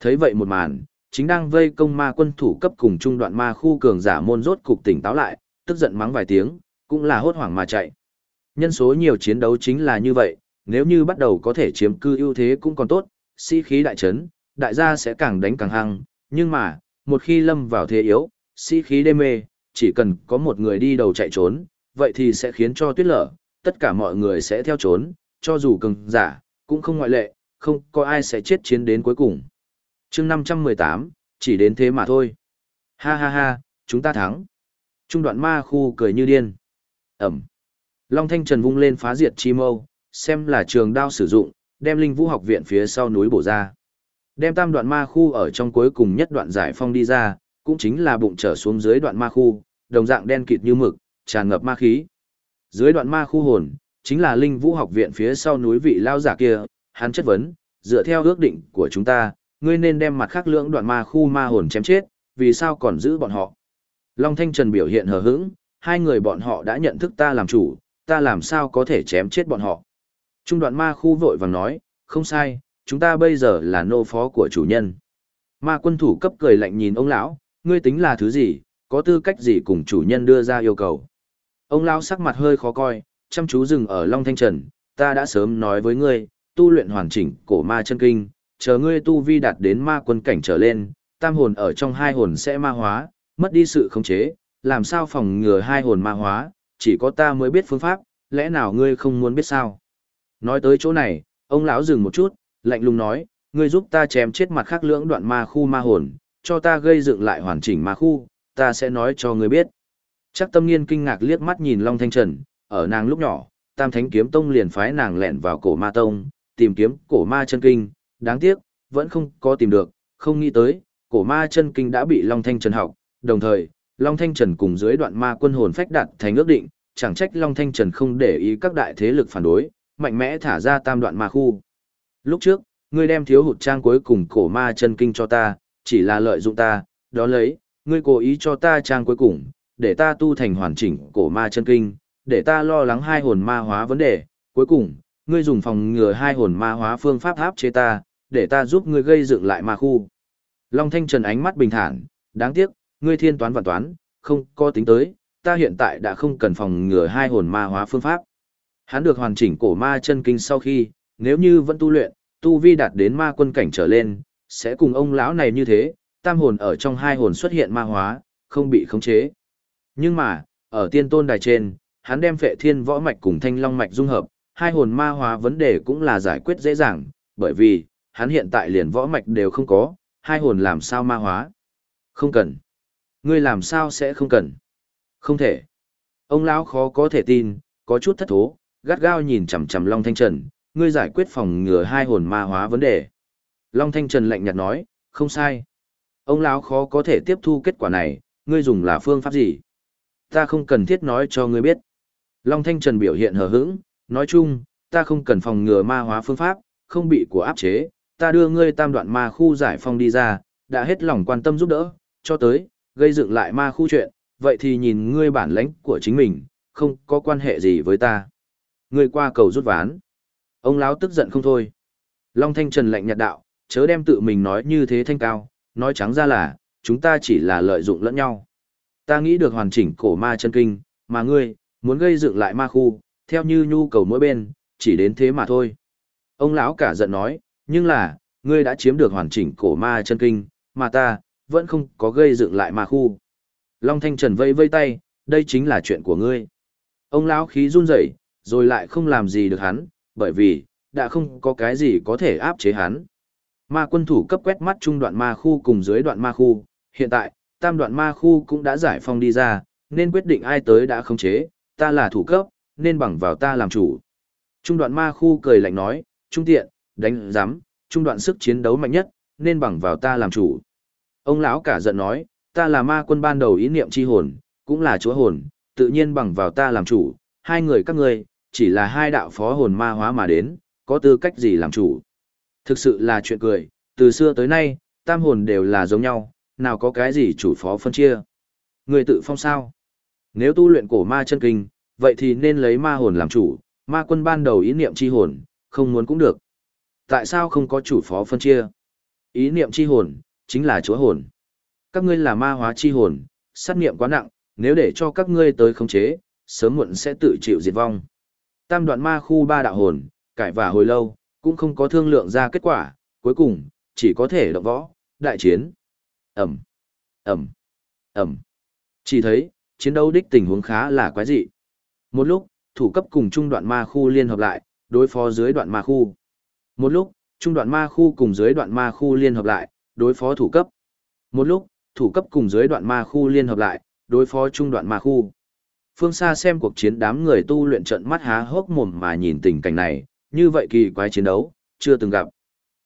Thấy vậy một màn, chính đang vây công ma quân thủ cấp cùng trung đoạn ma khu cường giả môn rốt cục tỉnh táo lại, tức giận mắng vài tiếng, cũng là hốt hoảng mà chạy. Nhân số nhiều chiến đấu chính là như vậy, nếu như bắt đầu có thể chiếm cư ưu thế cũng còn tốt, sĩ khí đại trấn, đại gia sẽ càng đánh càng hăng, nhưng mà, một khi lâm vào thế yếu, sĩ khí đê mê, chỉ cần có một người đi đầu chạy trốn, vậy thì sẽ khiến cho tuyết lở, tất cả mọi người sẽ theo trốn, cho dù cường giả, cũng không ngoại lệ, không có ai sẽ chết chiến đến cuối cùng. chương 518, chỉ đến thế mà thôi. Ha ha ha, chúng ta thắng. Trung đoạn ma khu cười như điên. Ẩm. Long Thanh Trần vung lên phá diệt chi mâu, xem là trường đao sử dụng, đem linh vũ học viện phía sau núi bổ ra. Đem tam đoạn ma khu ở trong cuối cùng nhất đoạn giải phong đi ra, cũng chính là bụng trở xuống dưới đoạn ma khu, đồng dạng đen kịt như mực, tràn ngập ma khí. Dưới đoạn ma khu hồn, chính là linh vũ học viện phía sau núi vị lao giả kia, hắn chất vấn, dựa theo ước định của chúng ta, ngươi nên đem mặt khác lưỡng đoạn ma khu ma hồn chém chết, vì sao còn giữ bọn họ. Long Thanh Trần biểu hiện hờ hững, hai người bọn họ đã nhận thức ta làm chủ, ta làm sao có thể chém chết bọn họ. Trung đoạn ma khu vội vàng nói, không sai, chúng ta bây giờ là nô phó của chủ nhân. Ma quân thủ cấp cười lạnh nhìn ông lão, ngươi tính là thứ gì, có tư cách gì cùng chủ nhân đưa ra yêu cầu. Ông lão sắc mặt hơi khó coi, chăm chú dừng ở Long Thanh Trần, ta đã sớm nói với ngươi, tu luyện hoàn chỉnh cổ ma chân kinh, chờ ngươi tu vi đạt đến ma quân cảnh trở lên, tam hồn ở trong hai hồn sẽ ma hóa, mất đi sự khống chế, làm sao phòng ngừa hai hồn ma hóa, chỉ có ta mới biết phương pháp, lẽ nào ngươi không muốn biết sao? Nói tới chỗ này, ông lão dừng một chút, lạnh lùng nói, ngươi giúp ta chém chết mặt khác lưỡng đoạn ma khu ma hồn, cho ta gây dựng lại hoàn chỉnh ma khu, ta sẽ nói cho ngươi biết. Chắc tâm nghiên kinh ngạc liếc mắt nhìn Long Thanh Trần, ở nàng lúc nhỏ, Tam Thánh Kiếm Tông liền phái nàng lẹn vào cổ ma tông, tìm kiếm cổ ma chân kinh, đáng tiếc, vẫn không có tìm được, không nghĩ tới, cổ ma chân kinh đã bị Long Thanh Trần học, đồng thời, Long Thanh Trần cùng dưới đoạn ma quân hồn phách đạt thành ước định, chẳng trách Long Thanh Trần không để ý các đại thế lực phản đối, mạnh mẽ thả ra tam đoạn ma khu. Lúc trước, ngươi đem thiếu hụt trang cuối cùng cổ ma chân kinh cho ta, chỉ là lợi dụng ta, đó lấy, ngươi cố ý cho ta trang cuối cùng, để ta tu thành hoàn chỉnh cổ ma chân kinh, để ta lo lắng hai hồn ma hóa vấn đề, cuối cùng, ngươi dùng phòng ngừa hai hồn ma hóa phương pháp áp chế ta, để ta giúp ngươi gây dựng lại ma khu. Long Thanh Trần ánh mắt bình thản, đáng tiếc, ngươi thiên toán vạn toán, không có tính tới, ta hiện tại đã không cần phòng ngừa hai hồn ma hóa phương pháp. Hắn được hoàn chỉnh cổ ma chân kinh sau khi, nếu như vẫn tu luyện, tu vi đạt đến ma quân cảnh trở lên, sẽ cùng ông lão này như thế, tam hồn ở trong hai hồn xuất hiện ma hóa, không bị khống chế. Nhưng mà, ở tiên tôn đài trên, hắn đem phệ thiên võ mạch cùng thanh long mạch dung hợp, hai hồn ma hóa vấn đề cũng là giải quyết dễ dàng, bởi vì, hắn hiện tại liền võ mạch đều không có, hai hồn làm sao ma hóa. Không cần. Ngươi làm sao sẽ không cần. Không thể. Ông lão khó có thể tin, có chút thất thố, gắt gao nhìn chằm chằm Long Thanh Trần, ngươi giải quyết phòng ngừa hai hồn ma hóa vấn đề. Long Thanh Trần lạnh nhạt nói, không sai. Ông lão khó có thể tiếp thu kết quả này, ngươi dùng là phương pháp gì? Ta không cần thiết nói cho ngươi biết. Long Thanh Trần biểu hiện hờ hững, nói chung, ta không cần phòng ngừa ma hóa phương pháp, không bị của áp chế, ta đưa ngươi tam đoạn ma khu giải phong đi ra, đã hết lòng quan tâm giúp đỡ, cho tới, gây dựng lại ma khu chuyện, vậy thì nhìn ngươi bản lãnh của chính mình, không có quan hệ gì với ta. Ngươi qua cầu rút ván. Ông lão tức giận không thôi. Long Thanh Trần lạnh nhạt đạo, chớ đem tự mình nói như thế thanh cao, nói trắng ra là, chúng ta chỉ là lợi dụng lẫn nhau. Ta nghĩ được hoàn chỉnh cổ ma chân kinh, mà ngươi, muốn gây dựng lại ma khu, theo như nhu cầu mỗi bên, chỉ đến thế mà thôi. Ông lão cả giận nói, nhưng là, ngươi đã chiếm được hoàn chỉnh cổ ma chân kinh, mà ta, vẫn không có gây dựng lại ma khu. Long Thanh Trần vây vây tay, đây chính là chuyện của ngươi. Ông lão khí run rẩy, rồi lại không làm gì được hắn, bởi vì, đã không có cái gì có thể áp chế hắn. Ma quân thủ cấp quét mắt trung đoạn ma khu cùng dưới đoạn ma khu, hiện tại, tam đoạn ma khu cũng đã giải phong đi ra, nên quyết định ai tới đã không chế, ta là thủ cấp, nên bằng vào ta làm chủ. Trung đoạn ma khu cười lạnh nói, trung tiện, đánh giám, trung đoạn sức chiến đấu mạnh nhất, nên bằng vào ta làm chủ. Ông lão cả giận nói, ta là ma quân ban đầu ý niệm chi hồn, cũng là chúa hồn, tự nhiên bằng vào ta làm chủ, hai người các ngươi, chỉ là hai đạo phó hồn ma hóa mà đến, có tư cách gì làm chủ. Thực sự là chuyện cười, từ xưa tới nay, tam hồn đều là giống nhau, nào có cái gì chủ phó phân chia. Người tự phong sao? Nếu tu luyện cổ ma chân kinh, vậy thì nên lấy ma hồn làm chủ, ma quân ban đầu ý niệm chi hồn, không muốn cũng được. Tại sao không có chủ phó phân chia? Ý niệm chi hồn, chính là chúa hồn. Các ngươi là ma hóa chi hồn, sát niệm quá nặng, nếu để cho các ngươi tới khống chế, sớm muộn sẽ tự chịu diệt vong. Tam đoạn ma khu ba đạo hồn, cải và hồi lâu, cũng không có thương lượng ra kết quả, cuối cùng, chỉ có thể động võ, đại chiến. Ẩm, Ẩm, Ẩm. Chỉ thấy, chiến đấu đích tình huống khá là quái dị. Một lúc, thủ cấp cùng trung đoạn ma khu liên hợp lại, đối phó dưới đoạn ma khu. Một lúc, trung đoạn ma khu cùng dưới đoạn ma khu liên hợp lại, đối phó thủ cấp. Một lúc, thủ cấp cùng dưới đoạn ma khu liên hợp lại, đối phó trung đoạn ma khu. Phương xa xem cuộc chiến đám người tu luyện trận mắt há hốc mồm mà nhìn tình cảnh này, như vậy kỳ quái chiến đấu, chưa từng gặp.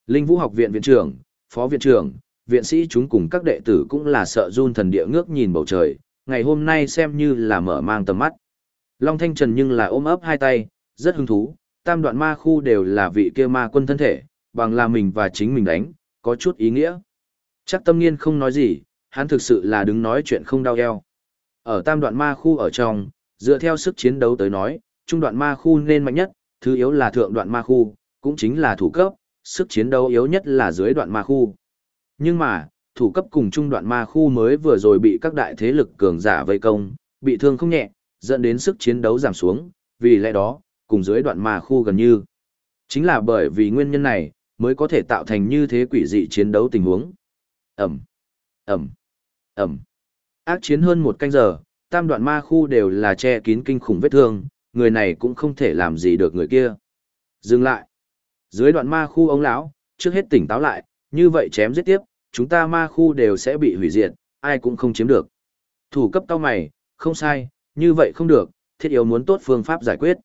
Linh Vũ học viện viện trưởng, phó viện trưởng, viện sĩ chúng cùng các đệ tử cũng là sợ run thần địa ngước nhìn bầu trời, ngày hôm nay xem như là mở mang tầm mắt. Long Thanh Trần nhưng là ôm ấp hai tay, rất hứng thú, tam đoạn ma khu đều là vị kia ma quân thân thể, bằng là mình và chính mình đánh, có chút ý nghĩa. Chắc tâm nghiên không nói gì, hắn thực sự là đứng nói chuyện không đau eo. Ở tam đoạn ma khu ở trong, dựa theo sức chiến đấu tới nói, trung đoạn ma khu nên mạnh nhất, thứ yếu là thượng đoạn ma khu, cũng chính là thủ cấp, sức chiến đấu yếu nhất là dưới đoạn ma khu. Nhưng mà, thủ cấp cùng trung đoạn ma khu mới vừa rồi bị các đại thế lực cường giả vây công, bị thương không nhẹ, dẫn đến sức chiến đấu giảm xuống, vì lẽ đó, cùng dưới đoạn ma khu gần như. Chính là bởi vì nguyên nhân này, mới có thể tạo thành như thế quỷ dị chiến đấu tình huống. Ẩm, Ẩm, Ẩm. Ác chiến hơn một canh giờ, tam đoạn ma khu đều là che kín kinh khủng vết thương, người này cũng không thể làm gì được người kia. Dừng lại. Dưới đoạn ma khu ông lão, trước hết tỉnh táo lại, như vậy chém giết tiếp, chúng ta ma khu đều sẽ bị hủy diệt, ai cũng không chiếm được. Thủ cấp tao mày, không sai, như vậy không được, thiết yếu muốn tốt phương pháp giải quyết.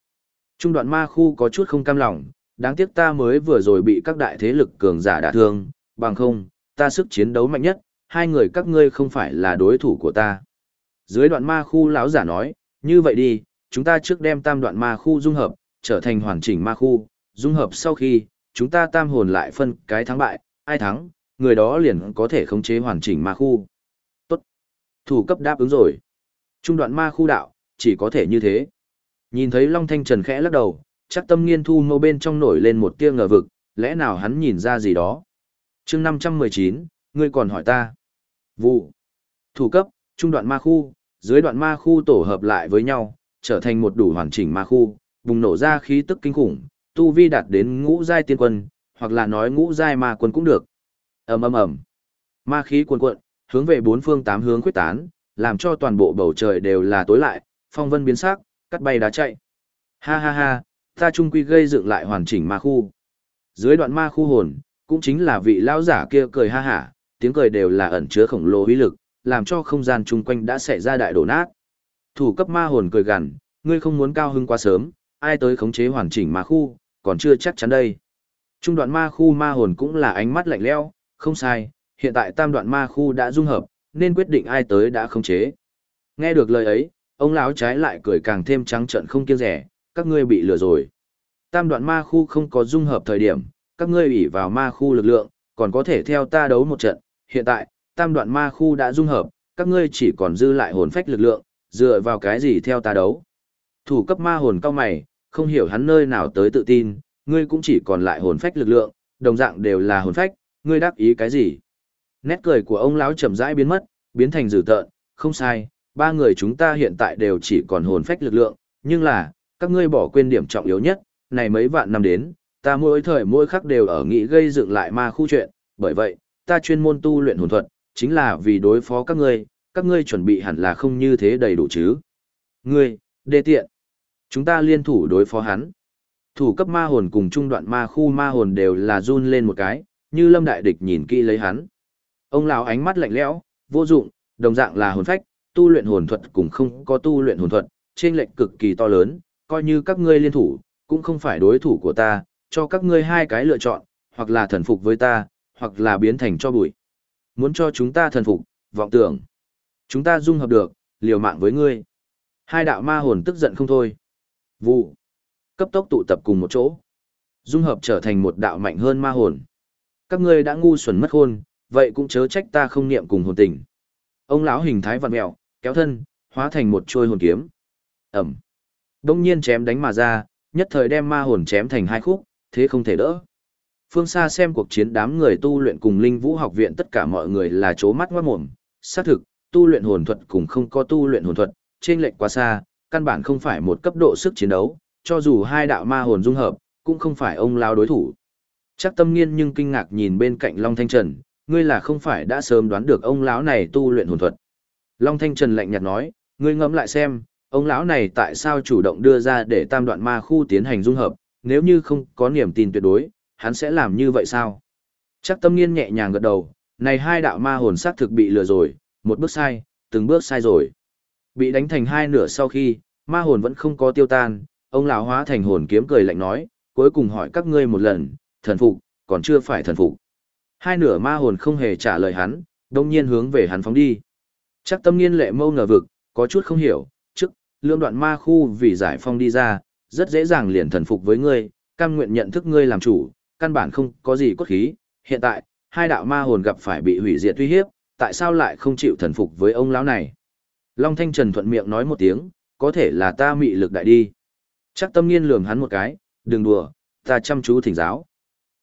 Trung đoạn ma khu có chút không cam lòng, đáng tiếc ta mới vừa rồi bị các đại thế lực cường giả đả thương, bằng không, ta sức chiến đấu mạnh nhất, hai người các ngươi không phải là đối thủ của ta. Dưới đoạn ma khu lão giả nói, như vậy đi, chúng ta trước đem tam đoạn ma khu dung hợp, trở thành hoàn chỉnh ma khu, dung hợp sau khi, chúng ta tam hồn lại phân cái thắng bại, ai thắng, người đó liền có thể khống chế hoàn chỉnh ma khu. Tốt. Thủ cấp đáp ứng rồi. Trung đoạn ma khu đạo, chỉ có thể như thế. Nhìn thấy Long Thanh Trần khẽ lắc đầu, chắc tâm nghiên thu mâu bên trong nổi lên một tia ngờ vực, lẽ nào hắn nhìn ra gì đó. chương 519, ngươi còn hỏi ta. Vụ. Thủ cấp, trung đoạn ma khu, dưới đoạn ma khu tổ hợp lại với nhau, trở thành một đủ hoàn chỉnh ma khu, bùng nổ ra khí tức kinh khủng, tu vi đạt đến ngũ giai tiên quân, hoặc là nói ngũ giai ma quân cũng được. Ầm ầm ầm. Ma khí cuồn cuộn, hướng về bốn phương tám hướng quyết tán, làm cho toàn bộ bầu trời đều là tối lại, phong vân biến sắc, cắt bay đá chạy. Ha ha ha, ta trung quy gây dựng lại hoàn chỉnh ma khu. Dưới đoạn ma khu hồn, cũng chính là vị lão giả kia cười ha hả, tiếng cười đều là ẩn chứa khổng lồ uy lực, làm cho không gian chung quanh đã xảy ra đại đổ nát. Thủ cấp ma hồn cười gằn, ngươi không muốn cao hưng quá sớm, ai tới khống chế hoàn chỉnh ma khu, còn chưa chắc chắn đây. Trung đoạn ma khu ma hồn cũng là ánh mắt lạnh lẽo, không sai, hiện tại tam đoạn ma khu đã dung hợp, nên quyết định ai tới đã khống chế. Nghe được lời ấy, ông lão trái lại cười càng thêm trắng trợn không kiêng rẻ, các ngươi bị lừa rồi. Tam đoạn ma khu không có dung hợp thời điểm, các ngươi ủy vào ma khu lực lượng, còn có thể theo ta đấu một trận, hiện tại, tam đoạn ma khu đã dung hợp, các ngươi chỉ còn dư lại hồn phách lực lượng, dựa vào cái gì theo ta đấu. Thủ cấp ma hồn cao mày, không hiểu hắn nơi nào tới tự tin, ngươi cũng chỉ còn lại hồn phách lực lượng, đồng dạng đều là hồn phách, ngươi đáp ý cái gì? Nét cười của ông lão chậm rãi biến mất, biến thành dữ tợn, không sai, ba người chúng ta hiện tại đều chỉ còn hồn phách lực lượng, nhưng là, các ngươi bỏ quên điểm trọng yếu nhất, này mấy vạn năm đến, ta mỗi thời mỗi khắc đều ở nghĩ gây dựng lại ma khu chuyện, bởi vậy, ta chuyên môn tu luyện hồn thuật, chính là vì đối phó các ngươi, các ngươi chuẩn bị hẳn là không như thế đầy đủ chứ. Ngươi, đê tiện. Chúng ta liên thủ đối phó hắn. Thủ cấp ma hồn cùng trung đoạn ma khu ma hồn đều là run lên một cái, như lâm đại địch nhìn kỹ lấy hắn. Ông lão ánh mắt lạnh lẽo, vô dụng, đồng dạng là hồn phách, tu luyện hồn thuật cùng không có tu luyện hồn thuật, trên lệnh cực kỳ to lớn, coi như các ngươi liên thủ, cũng không phải đối thủ của ta, cho các ngươi hai cái lựa chọn, hoặc là thần phục với ta, hoặc là biến thành cho bụi. Muốn cho chúng ta thần phục, vọng tưởng. Chúng ta dung hợp được, liều mạng với ngươi. Hai đạo ma hồn tức giận không thôi. Vụ. Cấp tốc tụ tập cùng một chỗ. Dung hợp trở thành một đạo mạnh hơn ma hồn. Các ngươi đã ngu xuẩn mất hồn, vậy cũng chớ trách ta không niệm cùng hồn tình. Ông lão hình thái vặn mèo kéo thân, hóa thành một trôi hồn kiếm. Ẩm. Đông nhiên chém đánh mà ra, nhất thời đem ma hồn chém thành hai khúc, thế không thể đỡ. Phương xa xem cuộc chiến đám người tu luyện cùng linh vũ học viện tất cả mọi người là chố mắt ngoắt mồm. Xác thực, tu luyện hồn thuật cùng không có tu luyện hồn thuật, trên lệnh quá xa, căn bản không phải một cấp độ sức chiến đấu, cho dù hai đạo ma hồn dung hợp, cũng không phải ông lao đối thủ. Chắc tâm nghiên nhưng kinh ngạc nhìn bên cạnh Long Thanh Trần, ngươi là không phải đã sớm đoán được ông lão này tu luyện hồn thuật. Long Thanh Trần lạnh nhạt nói, ngươi ngẫm lại xem, ông lão này tại sao chủ động đưa ra để tam đoạn ma khu tiến hành dung hợp, nếu như không có niềm tin tuyệt đối, hắn sẽ làm như vậy sao? Chắc tâm nghiên nhẹ nhàng gật đầu, này hai đạo ma hồn xác thực bị lừa rồi, một bước sai, từng bước sai rồi. Bị đánh thành hai nửa sau khi, ma hồn vẫn không có tiêu tan, ông lão hóa thành hồn kiếm cười lạnh nói, cuối cùng hỏi các ngươi một lần, thần phục, còn chưa phải thần phục. Hai nửa ma hồn không hề trả lời hắn, đông nhiên hướng về hắn phóng đi. Chắc tâm nghiên lệ mâu ngờ vực, có chút không hiểu, trước, lương đoạn ma khu vì giải phong đi ra, rất dễ dàng liền thần phục với ngươi, cam nguyện nhận thức ngươi làm chủ, căn bản không có gì cốt khí. Hiện tại, hai đạo ma hồn gặp phải bị hủy diệt uy hiếp, tại sao lại không chịu thần phục với ông lão này? Long Thanh Trần thuận miệng nói một tiếng, có thể là ta mị lực đại đi. Chắc tâm nghiên lường hắn một cái, đừng đùa, ta chăm chú thỉnh giáo.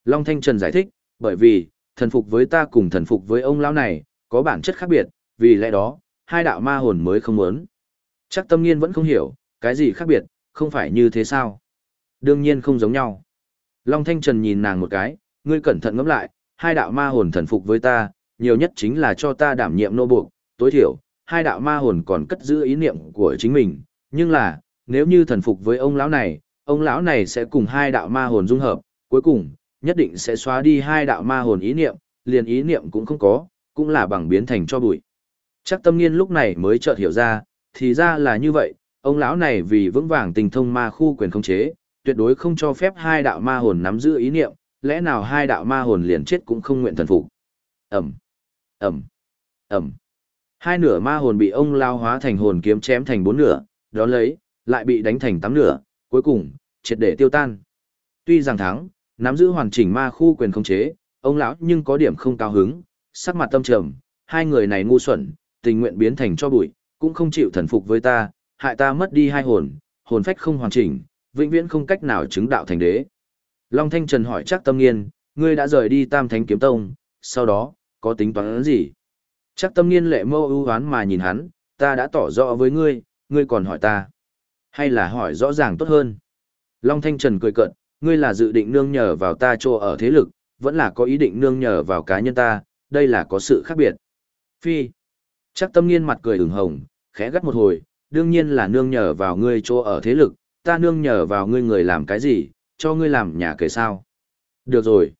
Long Thanh Trần giải thích, bởi vì, thần phục với ta cùng thần phục với ông lão này, có bản chất khác biệt, vì lẽ đó, hai đạo ma hồn mới không muốn. Chắc tâm nghiên vẫn không hiểu, cái gì khác biệt, không phải như thế sao? Đương nhiên không giống nhau. Long Thanh Trần nhìn nàng một cái, ngươi cẩn thận ngẫm lại, hai đạo ma hồn thần phục với ta, nhiều nhất chính là cho ta đảm nhiệm nô buộc, tối thiểu, hai đạo ma hồn còn cất giữ ý niệm của chính mình, nhưng là, nếu như thần phục với ông lão này, ông lão này sẽ cùng hai đạo ma hồn dung hợp, cuối cùng, nhất định sẽ xóa đi hai đạo ma hồn ý niệm, liền ý niệm cũng không có, cũng là bằng biến thành cho bụi. Chắc tâm nghiên lúc này mới chợt hiểu ra, thì ra là như vậy, ông lão này vì vững vàng tình thông ma khu quyền khống chế, tuyệt đối không cho phép hai đạo ma hồn nắm giữ ý niệm, lẽ nào hai đạo ma hồn liền chết cũng không nguyện thần phục. ầm ầm ầm, Hai nửa ma hồn bị ông lao hóa thành hồn kiếm chém thành bốn nửa, đó lấy, lại bị đánh thành tám nửa, cuối cùng, triệt để tiêu tan. Tuy rằng thắng, nắm giữ hoàn chỉnh ma khu quyền khống chế, ông lão nhưng có điểm không cao hứng, sắc mặt tâm trầm, hai người này ngu xuẩn, tình nguyện biến thành cho bụi, cũng không chịu thần phục với ta, hại ta mất đi hai hồn, hồn phách không hoàn chỉnh, vĩnh viễn không cách nào chứng đạo thành đế. Long Thanh Trần hỏi chắc tâm nghiên, ngươi đã rời đi Tam Thánh Kiếm Tông, sau đó, có tính toán gì? Chắc tâm nghiên lệ mâu ưu hoán mà nhìn hắn, ta đã tỏ rõ với ngươi, ngươi còn hỏi ta. Hay là hỏi rõ ràng tốt hơn? Long Thanh Trần cười cợt, ngươi là dự định nương nhờ vào ta cho ở thế lực, vẫn là có ý định nương nhờ vào cá nhân ta, đây là có sự khác biệt. Phi. Chắc tâm nghiên mặt cười ửng hồng, khẽ gắt một hồi, đương nhiên là nương nhờ vào ngươi cho ở thế lực, ta nương nhờ vào ngươi người làm cái gì, cho ngươi làm nhà kể sao. Được rồi.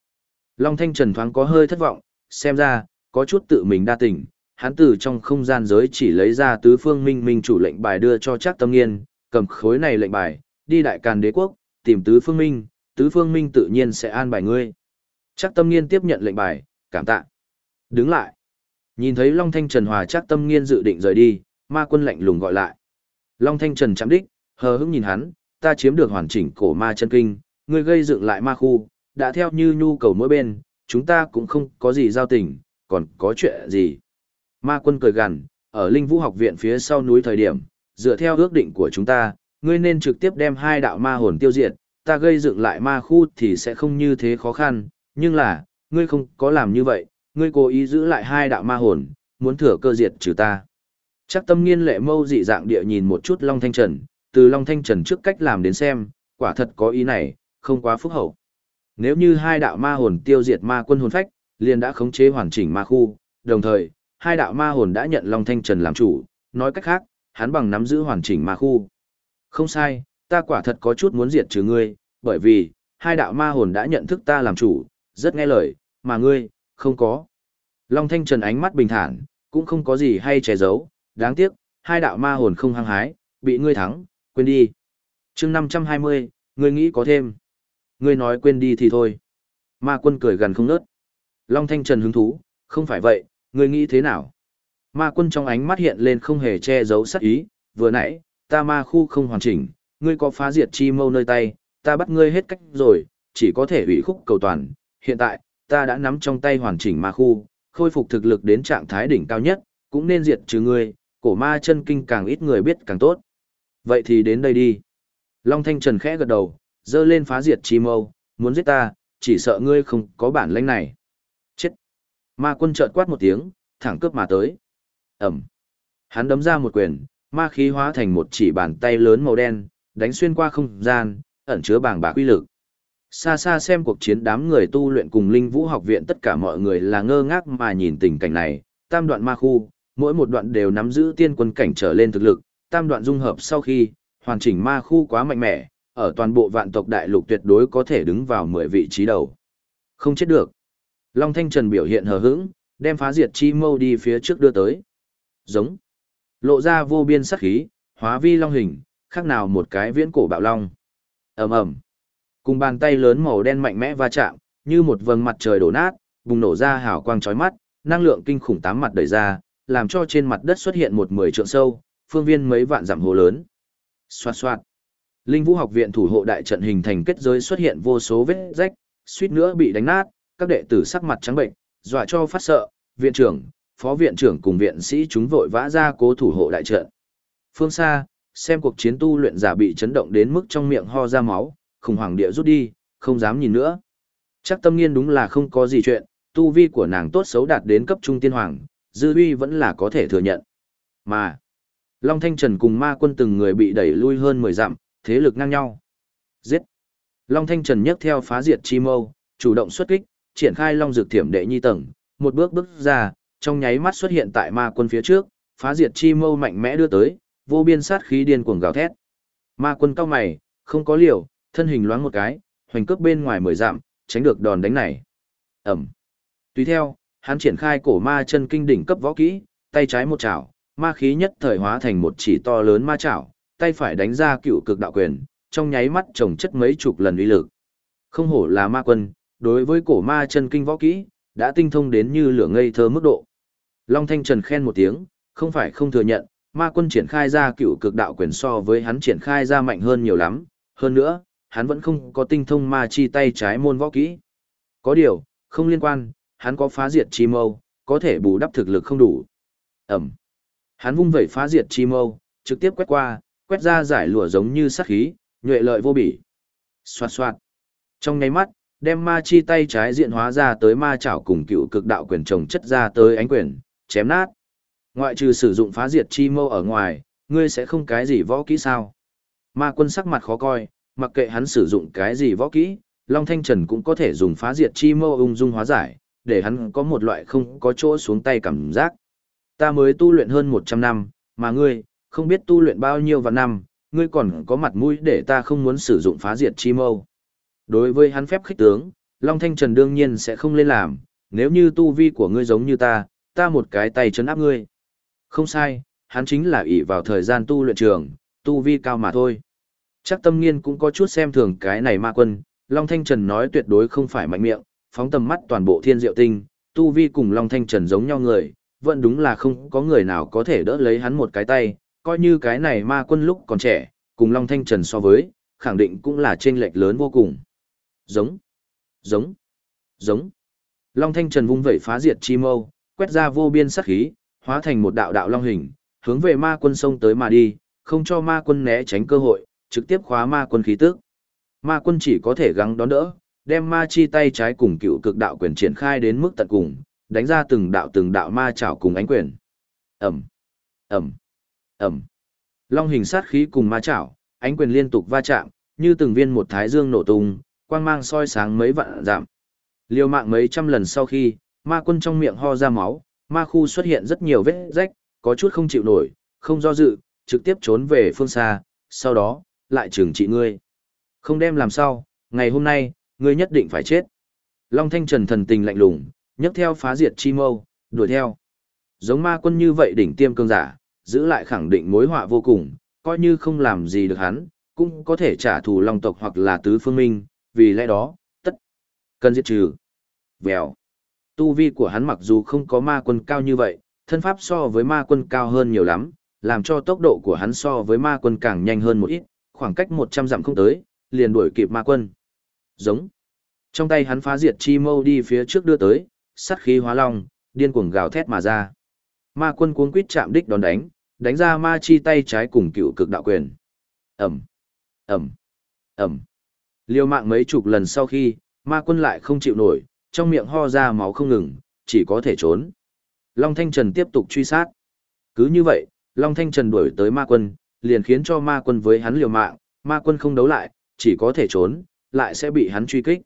Long Thanh Trần thoáng có hơi thất vọng, xem ra, có chút tự mình đa tình, hắn từ trong không gian giới chỉ lấy ra tứ phương minh minh chủ lệnh bài đưa cho chắc tâm nghiên, cầm khối này lệnh bài, đi đại càn đế quốc, tìm tứ phương minh, tứ phương minh tự nhiên sẽ an bài ngươi. Chắc tâm nghiên tiếp nhận lệnh bài, cảm tạ. Đứng lại. Nhìn thấy Long Thanh Trần Hòa chắc tâm nghiên dự định rời đi, ma quân lạnh lùng gọi lại. Long Thanh Trần chạm đích, hờ hững nhìn hắn, ta chiếm được hoàn chỉnh cổ ma chân kinh, ngươi gây dựng lại ma khu, đã theo như nhu cầu mỗi bên, chúng ta cũng không có gì giao tình, còn có chuyện gì. Ma quân cười gằn, ở Linh Vũ học viện phía sau núi thời điểm, dựa theo ước định của chúng ta, ngươi nên trực tiếp đem hai đạo ma hồn tiêu diệt, ta gây dựng lại ma khu thì sẽ không như thế khó khăn, nhưng là, ngươi không có làm như vậy, ngươi cố ý giữ lại hai đạo ma hồn, muốn thừa cơ diệt trừ ta. Chắc tâm nghiên lệ mâu dị dạng địa nhìn một chút Long Thanh Trần, từ Long Thanh Trần trước cách làm đến xem, quả thật có ý này, không quá phúc hậu. Nếu như hai đạo ma hồn tiêu diệt ma quân hồn phách, liền đã khống chế hoàn chỉnh ma khu, đồng thời, hai đạo ma hồn đã nhận Long Thanh Trần làm chủ, nói cách khác, hắn bằng nắm giữ hoàn chỉnh ma khu. Không sai, ta quả thật có chút muốn diệt trừ ngươi, bởi vì, hai đạo ma hồn đã nhận thức ta làm chủ, rất nghe lời, mà ngươi, không có. Long Thanh Trần ánh mắt bình thản, cũng không có gì hay che giấu, đáng tiếc, hai đạo ma hồn không hăng hái, bị ngươi thắng, quên đi. chương 520, ngươi nghĩ có thêm. Ngươi nói quên đi thì thôi. Ma quân cười gần không nớt. Long Thanh Trần hứng thú, không phải vậy, ngươi nghĩ thế nào? Ma quân trong ánh mắt hiện lên không hề che giấu sắc ý, vừa nãy, ta ma khu không hoàn chỉnh, ngươi có phá diệt chi mâu nơi tay, ta bắt ngươi hết cách rồi, chỉ có thể hủy khúc cầu toàn. Hiện tại, ta đã nắm trong tay hoàn chỉnh ma khu, khôi phục thực lực đến trạng thái đỉnh cao nhất, cũng nên diệt trừ ngươi, cổ ma chân kinh càng ít người biết càng tốt. Vậy thì đến đây đi. Long Thanh Trần khẽ gật đầu, dơ lên phá diệt chi mâu, muốn giết ta, chỉ sợ ngươi không có bản lĩnh này. Chết. Ma quân chợt quát một tiếng, thẳng cướp mà tới. Ẩm. Hắn đấm ra một quyền, ma khí hóa thành một chỉ bàn tay lớn màu đen, đánh xuyên qua không gian, ẩn chứa bàng bạc uy lực. Xa xa xem cuộc chiến đám người tu luyện cùng linh vũ học viện tất cả mọi người là ngơ ngác mà nhìn tình cảnh này, tam đoạn ma khu, mỗi một đoạn đều nắm giữ tiên quân cảnh trở lên thực lực, tam đoạn dung hợp sau khi, hoàn chỉnh ma khu quá mạnh mẽ, ở toàn bộ vạn tộc đại lục tuyệt đối có thể đứng vào 10 vị trí đầu. Không chết được. Long Thanh Trần biểu hiện hờ hững, đem phá diệt chi mâu đi phía trước đưa tới. Giống. Lộ ra vô biên sắc khí, hóa vi long hình, khác nào một cái viễn cổ bạo long. ầm ầm Cùng bàn tay lớn màu đen mạnh mẽ va chạm, như một vầng mặt trời đổ nát, bùng nổ ra hào quang chói mắt, năng lượng kinh khủng tám mặt đẩy ra, làm cho trên mặt đất xuất hiện một mười trượng sâu, phương viên mấy vạn dặm hồ lớn. Xoạt xoạt. Linh Vũ học viện thủ hộ đại trận hình thành kết giới xuất hiện vô số vết rách, suýt nữa bị đánh nát, các đệ tử sắc mặt trắng bệnh, dọa cho phát sợ, viện trưởng, phó viện trưởng cùng viện sĩ chúng vội vã ra cố thủ hộ đại trận. Phương xa, xem cuộc chiến tu luyện giả bị chấn động đến mức trong miệng ho ra máu, khủng hoảng địa rút đi, không dám nhìn nữa. Chắc tâm nghiên đúng là không có gì chuyện, tu vi của nàng tốt xấu đạt đến cấp trung tiên hoàng, dư uy vẫn là có thể thừa nhận. Mà, Long Thanh Trần cùng ma quân từng người bị đẩy lui hơn 10 dặm, thế lực ngang nhau. Giết! Long Thanh Trần nhấc theo phá diệt chi mâu, chủ động xuất kích, triển khai Long Dược Thiểm đệ nhi tầng, một bước bước ra, trong nháy mắt xuất hiện tại ma quân phía trước, phá diệt chi mâu mạnh mẽ đưa tới, vô biên sát khí điên cuồng gào thét. Ma quân cao mày, không có liều, thân hình loáng một cái, hoành cướp bên ngoài mười dặm, tránh được đòn đánh này. Ẩm. Tùy theo, hắn triển khai cổ ma chân kinh đỉnh cấp võ kỹ, tay trái một chảo, ma khí nhất thời hóa thành một chỉ to lớn ma chảo, tay phải đánh ra cựu cực đạo quyền, trong nháy mắt trồng chất mấy chục lần uy lực. Không hổ là ma quân, đối với cổ ma chân kinh võ kỹ, đã tinh thông đến như lửa ngây thơ mức độ. Long Thanh Trần khen một tiếng, không phải không thừa nhận, ma quân triển khai ra cựu cực đạo quyền so với hắn triển khai ra mạnh hơn nhiều lắm, hơn nữa, hắn vẫn không có tinh thông ma chi tay trái môn võ kỹ. Có điều, không liên quan, hắn có phá diệt chi mâu, có thể bù đắp thực lực không đủ. Ẩm. Hắn vung vẩy phá diệt chi mâu, trực tiếp quét qua, quét ra giải lụa giống như sát khí, nhuệ lợi vô bỉ. Xoạt xoạt. Trong nháy mắt, đem ma chi tay trái diện hóa ra tới ma chảo cùng cựu cực đạo quyền trồng chất ra tới ánh quyền, chém nát. Ngoại trừ sử dụng phá diệt chi mâu ở ngoài, ngươi sẽ không cái gì võ kỹ sao. Ma quân sắc mặt khó coi, mặc kệ hắn sử dụng cái gì võ kỹ, Long Thanh Trần cũng có thể dùng phá diệt chi mâu ung dung hóa giải, để hắn có một loại không có chỗ xuống tay cảm giác. Ta mới tu luyện hơn 100 năm, mà ngươi, không biết tu luyện bao nhiêu và năm, ngươi còn có mặt mũi để ta không muốn sử dụng phá diệt chi mâu. Đối với hắn phép khích tướng, Long Thanh Trần đương nhiên sẽ không lên làm, nếu như tu vi của ngươi giống như ta, ta một cái tay chấn áp ngươi. Không sai, hắn chính là ỷ vào thời gian tu luyện trường, tu vi cao mà thôi. Chắc tâm nghiên cũng có chút xem thường cái này ma quân, Long Thanh Trần nói tuyệt đối không phải mạnh miệng, phóng tầm mắt toàn bộ thiên diệu tinh, tu vi cùng Long Thanh Trần giống nhau người, vẫn đúng là không có người nào có thể đỡ lấy hắn một cái tay, coi như cái này ma quân lúc còn trẻ, cùng Long Thanh Trần so với, khẳng định cũng là chênh lệch lớn vô cùng. Giống, giống, giống. Long Thanh Trần vung vẩy phá diệt chi mâu, quét ra vô biên sát khí, hóa thành một đạo đạo long hình, hướng về ma quân sông tới mà đi, không cho ma quân né tránh cơ hội, trực tiếp khóa ma quân khí tức. Ma quân chỉ có thể gắng đón đỡ, đem ma chi tay trái cùng cựu cực đạo quyền triển khai đến mức tận cùng, đánh ra từng đạo từng đạo ma chảo cùng ánh quyền. Ẩm, Ẩm, Ẩm. Long hình sát khí cùng ma chảo, ánh quyền liên tục va chạm, như từng viên một thái dương nổ tung, quang mang soi sáng mấy vạn giảm. Liều mạng mấy trăm lần sau khi, ma quân trong miệng ho ra máu, ma khu xuất hiện rất nhiều vết rách, có chút không chịu nổi, không do dự, trực tiếp trốn về phương xa, sau đó, lại trừng trị ngươi. Không đem làm sao, ngày hôm nay, ngươi nhất định phải chết. Long Thanh Trần thần tình lạnh lùng, nhấc theo phá diệt chi mâu, đuổi theo. Giống ma quân như vậy đỉnh tiêm cương giả, giữ lại khẳng định mối họa vô cùng, coi như không làm gì được hắn, cũng có thể trả thù Long tộc hoặc là tứ phương minh, vì lẽ đó, tất cần diệt trừ. Vèo. Tu vi của hắn mặc dù không có ma quân cao như vậy, thân pháp so với ma quân cao hơn nhiều lắm, làm cho tốc độ của hắn so với ma quân càng nhanh hơn một ít, khoảng cách 100 dặm không tới, liền đuổi kịp ma quân. Giống. Trong tay hắn phá diệt chi mâu đi phía trước đưa tới, sắt khí hóa long, điên cuồng gào thét mà ra. Ma quân cuống quýt chạm đích đón đánh, đánh ra ma chi tay trái cùng cựu cực đạo quyền. Ẩm, Ẩm, Ẩm. Liêu mạng mấy chục lần sau khi, ma quân lại không chịu nổi, trong miệng ho ra máu không ngừng, chỉ có thể trốn. Long Thanh Trần tiếp tục truy sát. Cứ như vậy, Long Thanh Trần đuổi tới ma quân, liền khiến cho ma quân với hắn liều mạng, ma quân không đấu lại, chỉ có thể trốn, lại sẽ bị hắn truy kích.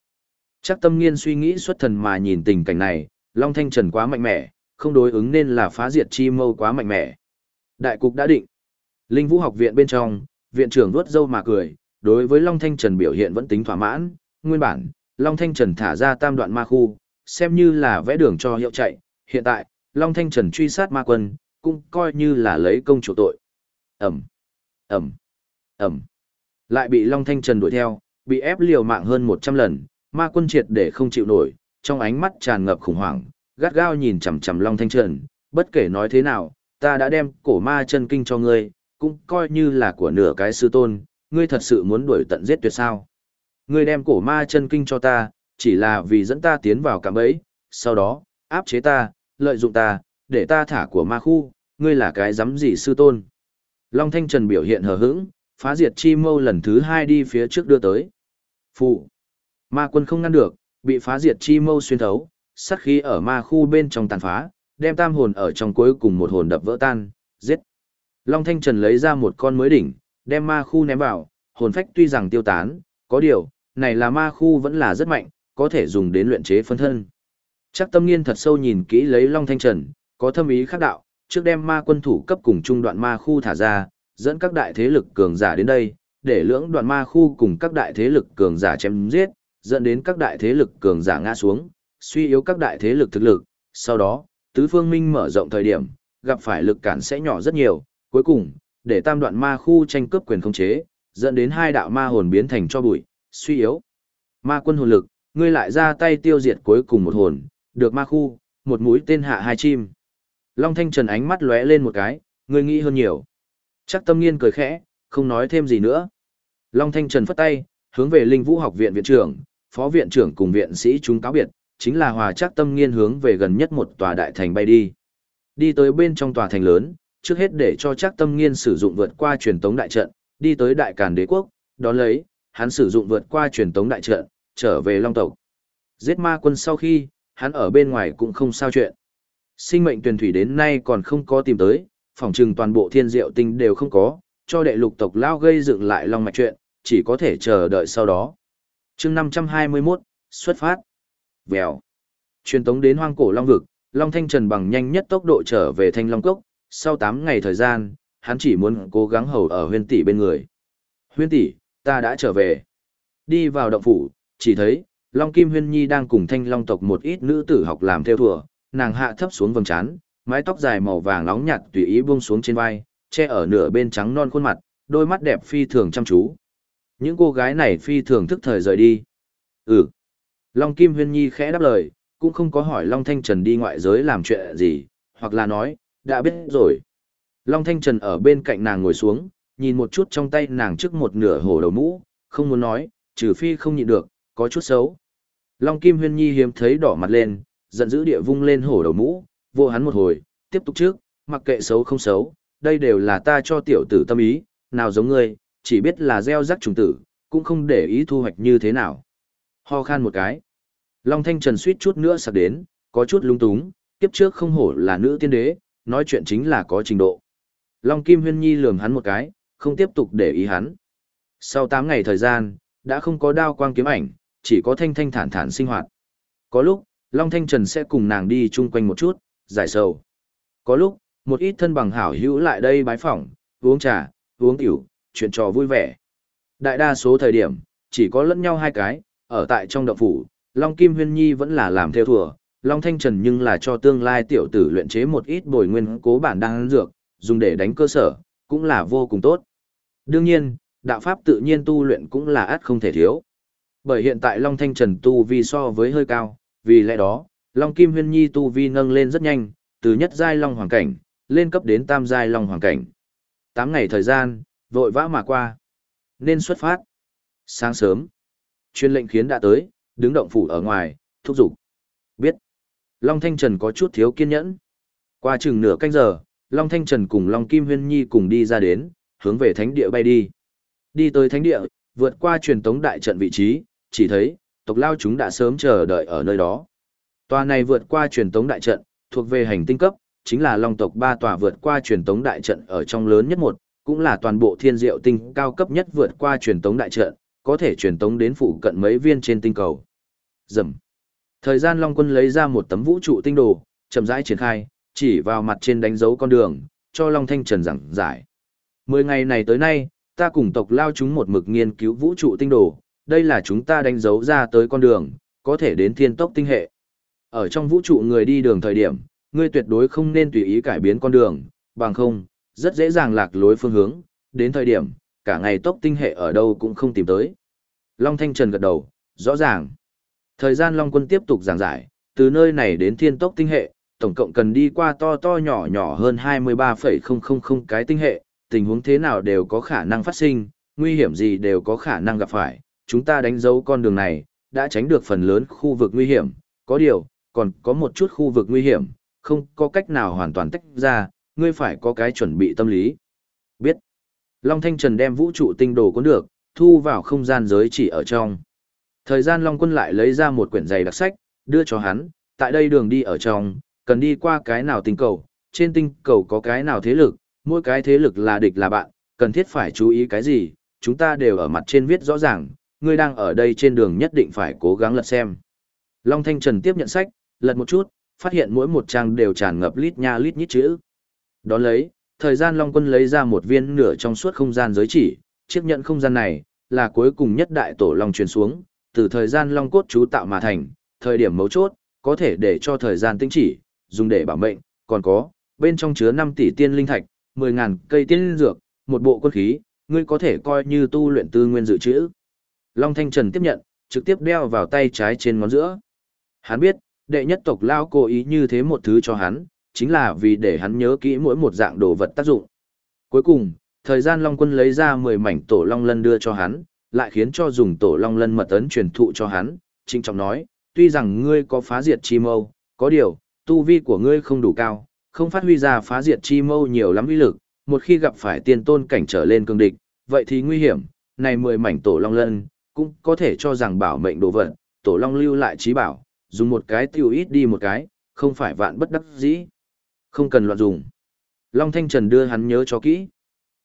Chắc tâm nghiên suy nghĩ xuất thần mà nhìn tình cảnh này, Long Thanh Trần quá mạnh mẽ, không đối ứng nên là phá diệt chi mâu quá mạnh mẽ. Đại cục đã định. Linh Vũ học viện bên trong, viện trưởng vuốt râu mà cười, đối với Long Thanh Trần biểu hiện vẫn tính thỏa mãn, nguyên bản, Long Thanh Trần thả ra tam đoạn ma khu, xem như là vẽ đường cho hiệu chạy, hiện tại, Long Thanh Trần truy sát ma quân, cũng coi như là lấy công chủ tội. Ẩm, Ẩm, Ẩm. Lại bị Long Thanh Trần đuổi theo, bị ép liều mạng hơn 100 lần, ma quân triệt để không chịu nổi, trong ánh mắt tràn ngập khủng hoảng, gắt gao nhìn chằm chằm Long Thanh Trần, bất kể nói thế nào, ta đã đem cổ ma chân kinh cho ngươi, cũng coi như là của nửa cái sư tôn, ngươi thật sự muốn đuổi tận giết tuyệt sao. Ngươi đem cổ ma chân kinh cho ta, chỉ là vì dẫn ta tiến vào cạm bẫy, sau đó, áp chế ta, lợi dụng ta, để ta thả của ma khu, ngươi là cái dám gì sư tôn. Long Thanh Trần biểu hiện hờ hững, phá diệt chi mâu lần thứ hai đi phía trước đưa tới. Phụ. Ma quân không ngăn được, bị phá diệt chi mâu xuyên thấu, sát khí ở ma khu bên trong tàn phá, đem tam hồn ở trong cuối cùng một hồn đập vỡ tan, giết. Long Thanh Trần lấy ra một con mới đỉnh, đem ma khu ném vào, hồn phách tuy rằng tiêu tán, có điều, này là ma khu vẫn là rất mạnh, có thể dùng đến luyện chế phân thân. Chắc tâm nghiên thật sâu nhìn kỹ lấy Long Thanh Trần, có thâm ý khác đạo, trước đem ma quân thủ cấp cùng trung đoạn ma khu thả ra, dẫn các đại thế lực cường giả đến đây, để lưỡng đoạn ma khu cùng các đại thế lực cường giả chém giết, dẫn đến các đại thế lực cường giả ngã xuống, suy yếu các đại thế lực thực lực, sau đó, tứ phương minh mở rộng thời điểm, gặp phải lực cản sẽ nhỏ rất nhiều, cuối cùng, để tam đoạn ma khu tranh cướp quyền khống chế, dẫn đến hai đạo ma hồn biến thành cho bụi, suy yếu. Ma quân hồn lực, ngươi lại ra tay tiêu diệt cuối cùng một hồn, được ma khu, một mũi tên hạ hai chim. Long Thanh Trần ánh mắt lóe lên một cái, ngươi nghĩ hơn nhiều. Chắc tâm nghiên cười khẽ, không nói thêm gì nữa. Long Thanh Trần phất tay, hướng về Linh Vũ học viện viện trưởng, phó viện trưởng cùng viện sĩ chúng cáo biệt, chính là hòa chắc tâm nghiên hướng về gần nhất một tòa đại thành bay đi. Đi tới bên trong tòa thành lớn, trước hết để cho chắc tâm nghiên sử dụng vượt qua truyền tống đại trận, đi tới đại càn đế quốc, đón lấy, hắn sử dụng vượt qua truyền tống đại trận, trở về Long tộc. Giết ma quân sau khi, hắn ở bên ngoài cũng không sao chuyện. Sinh mệnh tuyển thủy đến nay còn không có tìm tới, phòng trừng toàn bộ thiên diệu tinh đều không có, cho đệ lục tộc lao gây dựng lại long mạch chuyện, chỉ có thể chờ đợi sau đó chương 521, xuất phát. Vèo. Truyền tống đến hoang cổ long vực, Long Thanh Trần bằng nhanh nhất tốc độ trở về Thanh Long Cốc, sau 8 ngày thời gian, hắn chỉ muốn cố gắng hầu ở huyên tỷ bên người. Huyên tỷ, ta đã trở về. Đi vào động phủ, chỉ thấy, Long Kim Huyên Nhi đang cùng Thanh Long tộc một ít nữ tử học làm theo thùa, nàng hạ thấp xuống vầng trán, mái tóc dài màu vàng nóng nhạt tùy ý buông xuống trên vai, che ở nửa bên trắng non khuôn mặt, đôi mắt đẹp phi thường chăm chú. Những cô gái này phi thường thức thời rời đi. Ừ. Long Kim Huyên Nhi khẽ đáp lời, cũng không có hỏi Long Thanh Trần đi ngoại giới làm chuyện gì, hoặc là nói, đã biết rồi. Long Thanh Trần ở bên cạnh nàng ngồi xuống, nhìn một chút trong tay nàng trước một nửa hổ đầu mũ, không muốn nói, trừ phi không nhịn được, có chút xấu. Long Kim Huyên Nhi hiếm thấy đỏ mặt lên, giận dữ địa vung lên hổ đầu mũ, vô hắn một hồi, tiếp tục trước, mặc kệ xấu không xấu, đây đều là ta cho tiểu tử tâm ý, nào giống ngươi, chỉ biết là gieo rắc trùng tử, cũng không để ý thu hoạch như thế nào. Ho khan một cái. Long Thanh Trần suýt chút nữa sạc đến, có chút lung túng, kiếp trước không hổ là nữ tiên đế, nói chuyện chính là có trình độ. Long Kim Huyên Nhi lườm hắn một cái, không tiếp tục để ý hắn. Sau 8 ngày thời gian, đã không có đao quang kiếm ảnh, chỉ có thanh thanh thản thản sinh hoạt. Có lúc, Long Thanh Trần sẽ cùng nàng đi chung quanh một chút, giải sầu. Có lúc, một ít thân bằng hảo hữu lại đây bái phỏng, uống trà, uống tiểu, chuyện trò vui vẻ. Đại đa số thời điểm, chỉ có lẫn nhau hai cái, ở tại trong động phủ, Long Kim Huyên Nhi vẫn là làm theo thừa, Long Thanh Trần nhưng là cho tương lai tiểu tử luyện chế một ít bồi nguyên cố bản đang dược, dùng để đánh cơ sở, cũng là vô cùng tốt. Đương nhiên, đạo pháp tự nhiên tu luyện cũng là át không thể thiếu. Bởi hiện tại Long Thanh Trần tu vi so với hơi cao, vì lẽ đó, Long Kim Huyên Nhi tu vi nâng lên rất nhanh, từ nhất giai Long Hoàng Cảnh, lên cấp đến tam giai Long Hoàng Cảnh. 8 ngày thời gian, vội vã mà qua. Nên xuất phát. Sáng sớm. Chuyên lệnh khiến đã tới, đứng động phủ ở ngoài, thúc giục. Biết. Long Thanh Trần có chút thiếu kiên nhẫn. Qua chừng nửa canh giờ, Long Thanh Trần cùng Long Kim Huyên Nhi cùng đi ra đến, hướng về thánh địa bay đi. Đi tới thánh địa, vượt qua truyền tống đại trận vị trí, chỉ thấy, tộc lao chúng đã sớm chờ đợi ở nơi đó. Tòa này vượt qua truyền tống đại trận, thuộc về hành tinh cấp, chính là Long tộc ba tòa vượt qua truyền tống đại trận ở trong lớn nhất một, cũng là toàn bộ thiên diệu tinh cao cấp nhất vượt qua truyền tống đại trận, có thể truyền tống đến phụ cận mấy viên trên tinh cầu. Dầm. Thời gian Long quân lấy ra một tấm vũ trụ tinh đồ, chậm rãi triển khai, chỉ vào mặt trên đánh dấu con đường, cho Long Thanh Trần giảng giải. Mười ngày này tới nay, ta cùng tộc lao chúng một mực nghiên cứu vũ trụ tinh đồ, đây là chúng ta đánh dấu ra tới con đường, có thể đến thiên tốc tinh hệ. Ở trong vũ trụ người đi đường thời điểm, ngươi tuyệt đối không nên tùy ý cải biến con đường, bằng không, rất dễ dàng lạc lối phương hướng, đến thời điểm, cả ngày tốc tinh hệ ở đâu cũng không tìm tới. Long Thanh Trần gật đầu, rõ ràng. Thời gian Long Quân tiếp tục giảng giải, từ nơi này đến thiên tốc tinh hệ, tổng cộng cần đi qua to to nhỏ nhỏ hơn 23,000 cái tinh hệ, tình huống thế nào đều có khả năng phát sinh, nguy hiểm gì đều có khả năng gặp phải, chúng ta đánh dấu con đường này, đã tránh được phần lớn khu vực nguy hiểm, có điều, còn có một chút khu vực nguy hiểm, không có cách nào hoàn toàn tách ra, ngươi phải có cái chuẩn bị tâm lý. Biết. Long Thanh Trần đem vũ trụ tinh đồ cuốn được, thu vào không gian giới chỉ ở trong. Thời gian Long Quân lại lấy ra một quyển giày đặc sách, đưa cho hắn, tại đây đường đi ở trong, cần đi qua cái nào tinh cầu, trên tinh cầu có cái nào thế lực, mỗi cái thế lực là địch là bạn, cần thiết phải chú ý cái gì, chúng ta đều ở mặt trên viết rõ ràng, ngươi đang ở đây trên đường nhất định phải cố gắng lật xem. Long Thanh Trần tiếp nhận sách, lật một chút, phát hiện mỗi một trang đều tràn ngập lít nha lít nhít chữ. Đón lấy, thời gian Long Quân lấy ra một viên nửa trong suốt không gian giới chỉ, chiếc nhận không gian này, là cuối cùng nhất đại tổ Long truyền xuống, từ thời gian Long cốt chú tạo mà thành, thời điểm mấu chốt, có thể để cho thời gian tinh chỉ, dùng để bảo mệnh, còn có, bên trong chứa 5 tỷ tiên linh thạch, 10.000 cây tiên linh dược, một bộ quân khí, ngươi có thể coi như tu luyện tư nguyên dự trữ. Long Thanh Trần tiếp nhận, trực tiếp đeo vào tay trái trên ngón giữa. Hắn biết, đệ nhất tộc lao cố ý như thế một thứ cho hắn, chính là vì để hắn nhớ kỹ mỗi một dạng đồ vật tác dụng. Cuối cùng, thời gian Long Quân lấy ra 10 mảnh tổ Long Lân đưa cho hắn, lại khiến cho dùng tổ Long Lân mật ấn truyền thụ cho hắn, trinh trọng nói, tuy rằng ngươi có phá diệt chi mâu, có điều, tu vi của ngươi không đủ cao, không phát huy ra phá diệt chi mâu nhiều lắm uy lực, một khi gặp phải tiên tôn cảnh trở lên cương địch, vậy thì nguy hiểm, này 10 mảnh tổ Long Lân, cũng có thể cho rằng bảo mệnh đồ vật, tổ Long lưu lại trí bảo, dùng một cái tiêu ít đi một cái, không phải vạn bất đắc dĩ. Không cần loạn dùng. Long Thanh Trần đưa hắn nhớ cho kỹ.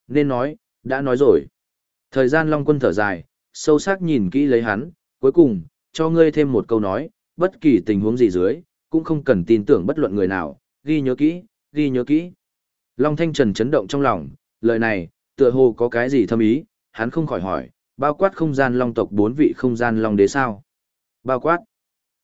Nên nói, đã nói rồi. Thời gian Long Quân thở dài, sâu sắc nhìn kỹ lấy hắn, cuối cùng, cho ngươi thêm một câu nói, bất kỳ tình huống gì dưới, cũng không cần tin tưởng bất luận người nào, ghi nhớ kỹ, ghi nhớ kỹ. Long Thanh Trần chấn động trong lòng, lời này, tựa hồ có cái gì thâm ý, hắn không khỏi hỏi, bao quát không gian Long tộc bốn vị không gian Long đế sao? Bao quát.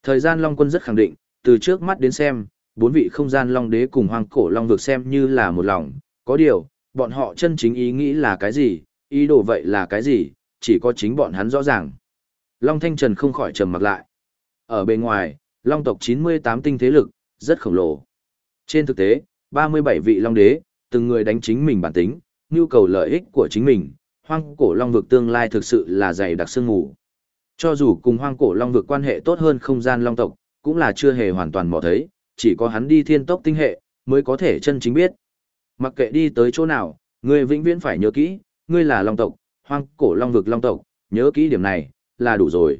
Thời gian Long Quân rất khẳng định, từ trước mắt đến xem, bốn vị không gian Long Đế cùng Hoang Cổ Long vực xem như là một lòng, có điều, bọn họ chân chính ý nghĩ là cái gì, ý đồ vậy là cái gì, chỉ có chính bọn hắn rõ ràng. Long Thanh Trần không khỏi trầm mặc lại. Ở bên ngoài, Long tộc 98 tinh thế lực, rất khổng lồ. Trên thực tế, 37 vị Long Đế, từng người đánh chính mình bản tính, nhu cầu lợi ích của chính mình, hoang cổ Long vực tương lai thực sự là dày đặc sương mù. Cho dù cùng hoang cổ long vực quan hệ tốt hơn không gian long tộc, cũng là chưa hề hoàn toàn mò thấy, chỉ có hắn đi thiên tốc tinh hệ, mới có thể chân chính biết. Mặc kệ đi tới chỗ nào, ngươi vĩnh viễn phải nhớ kỹ, ngươi là long tộc, hoang cổ long vực long tộc, nhớ kỹ điểm này, là đủ rồi.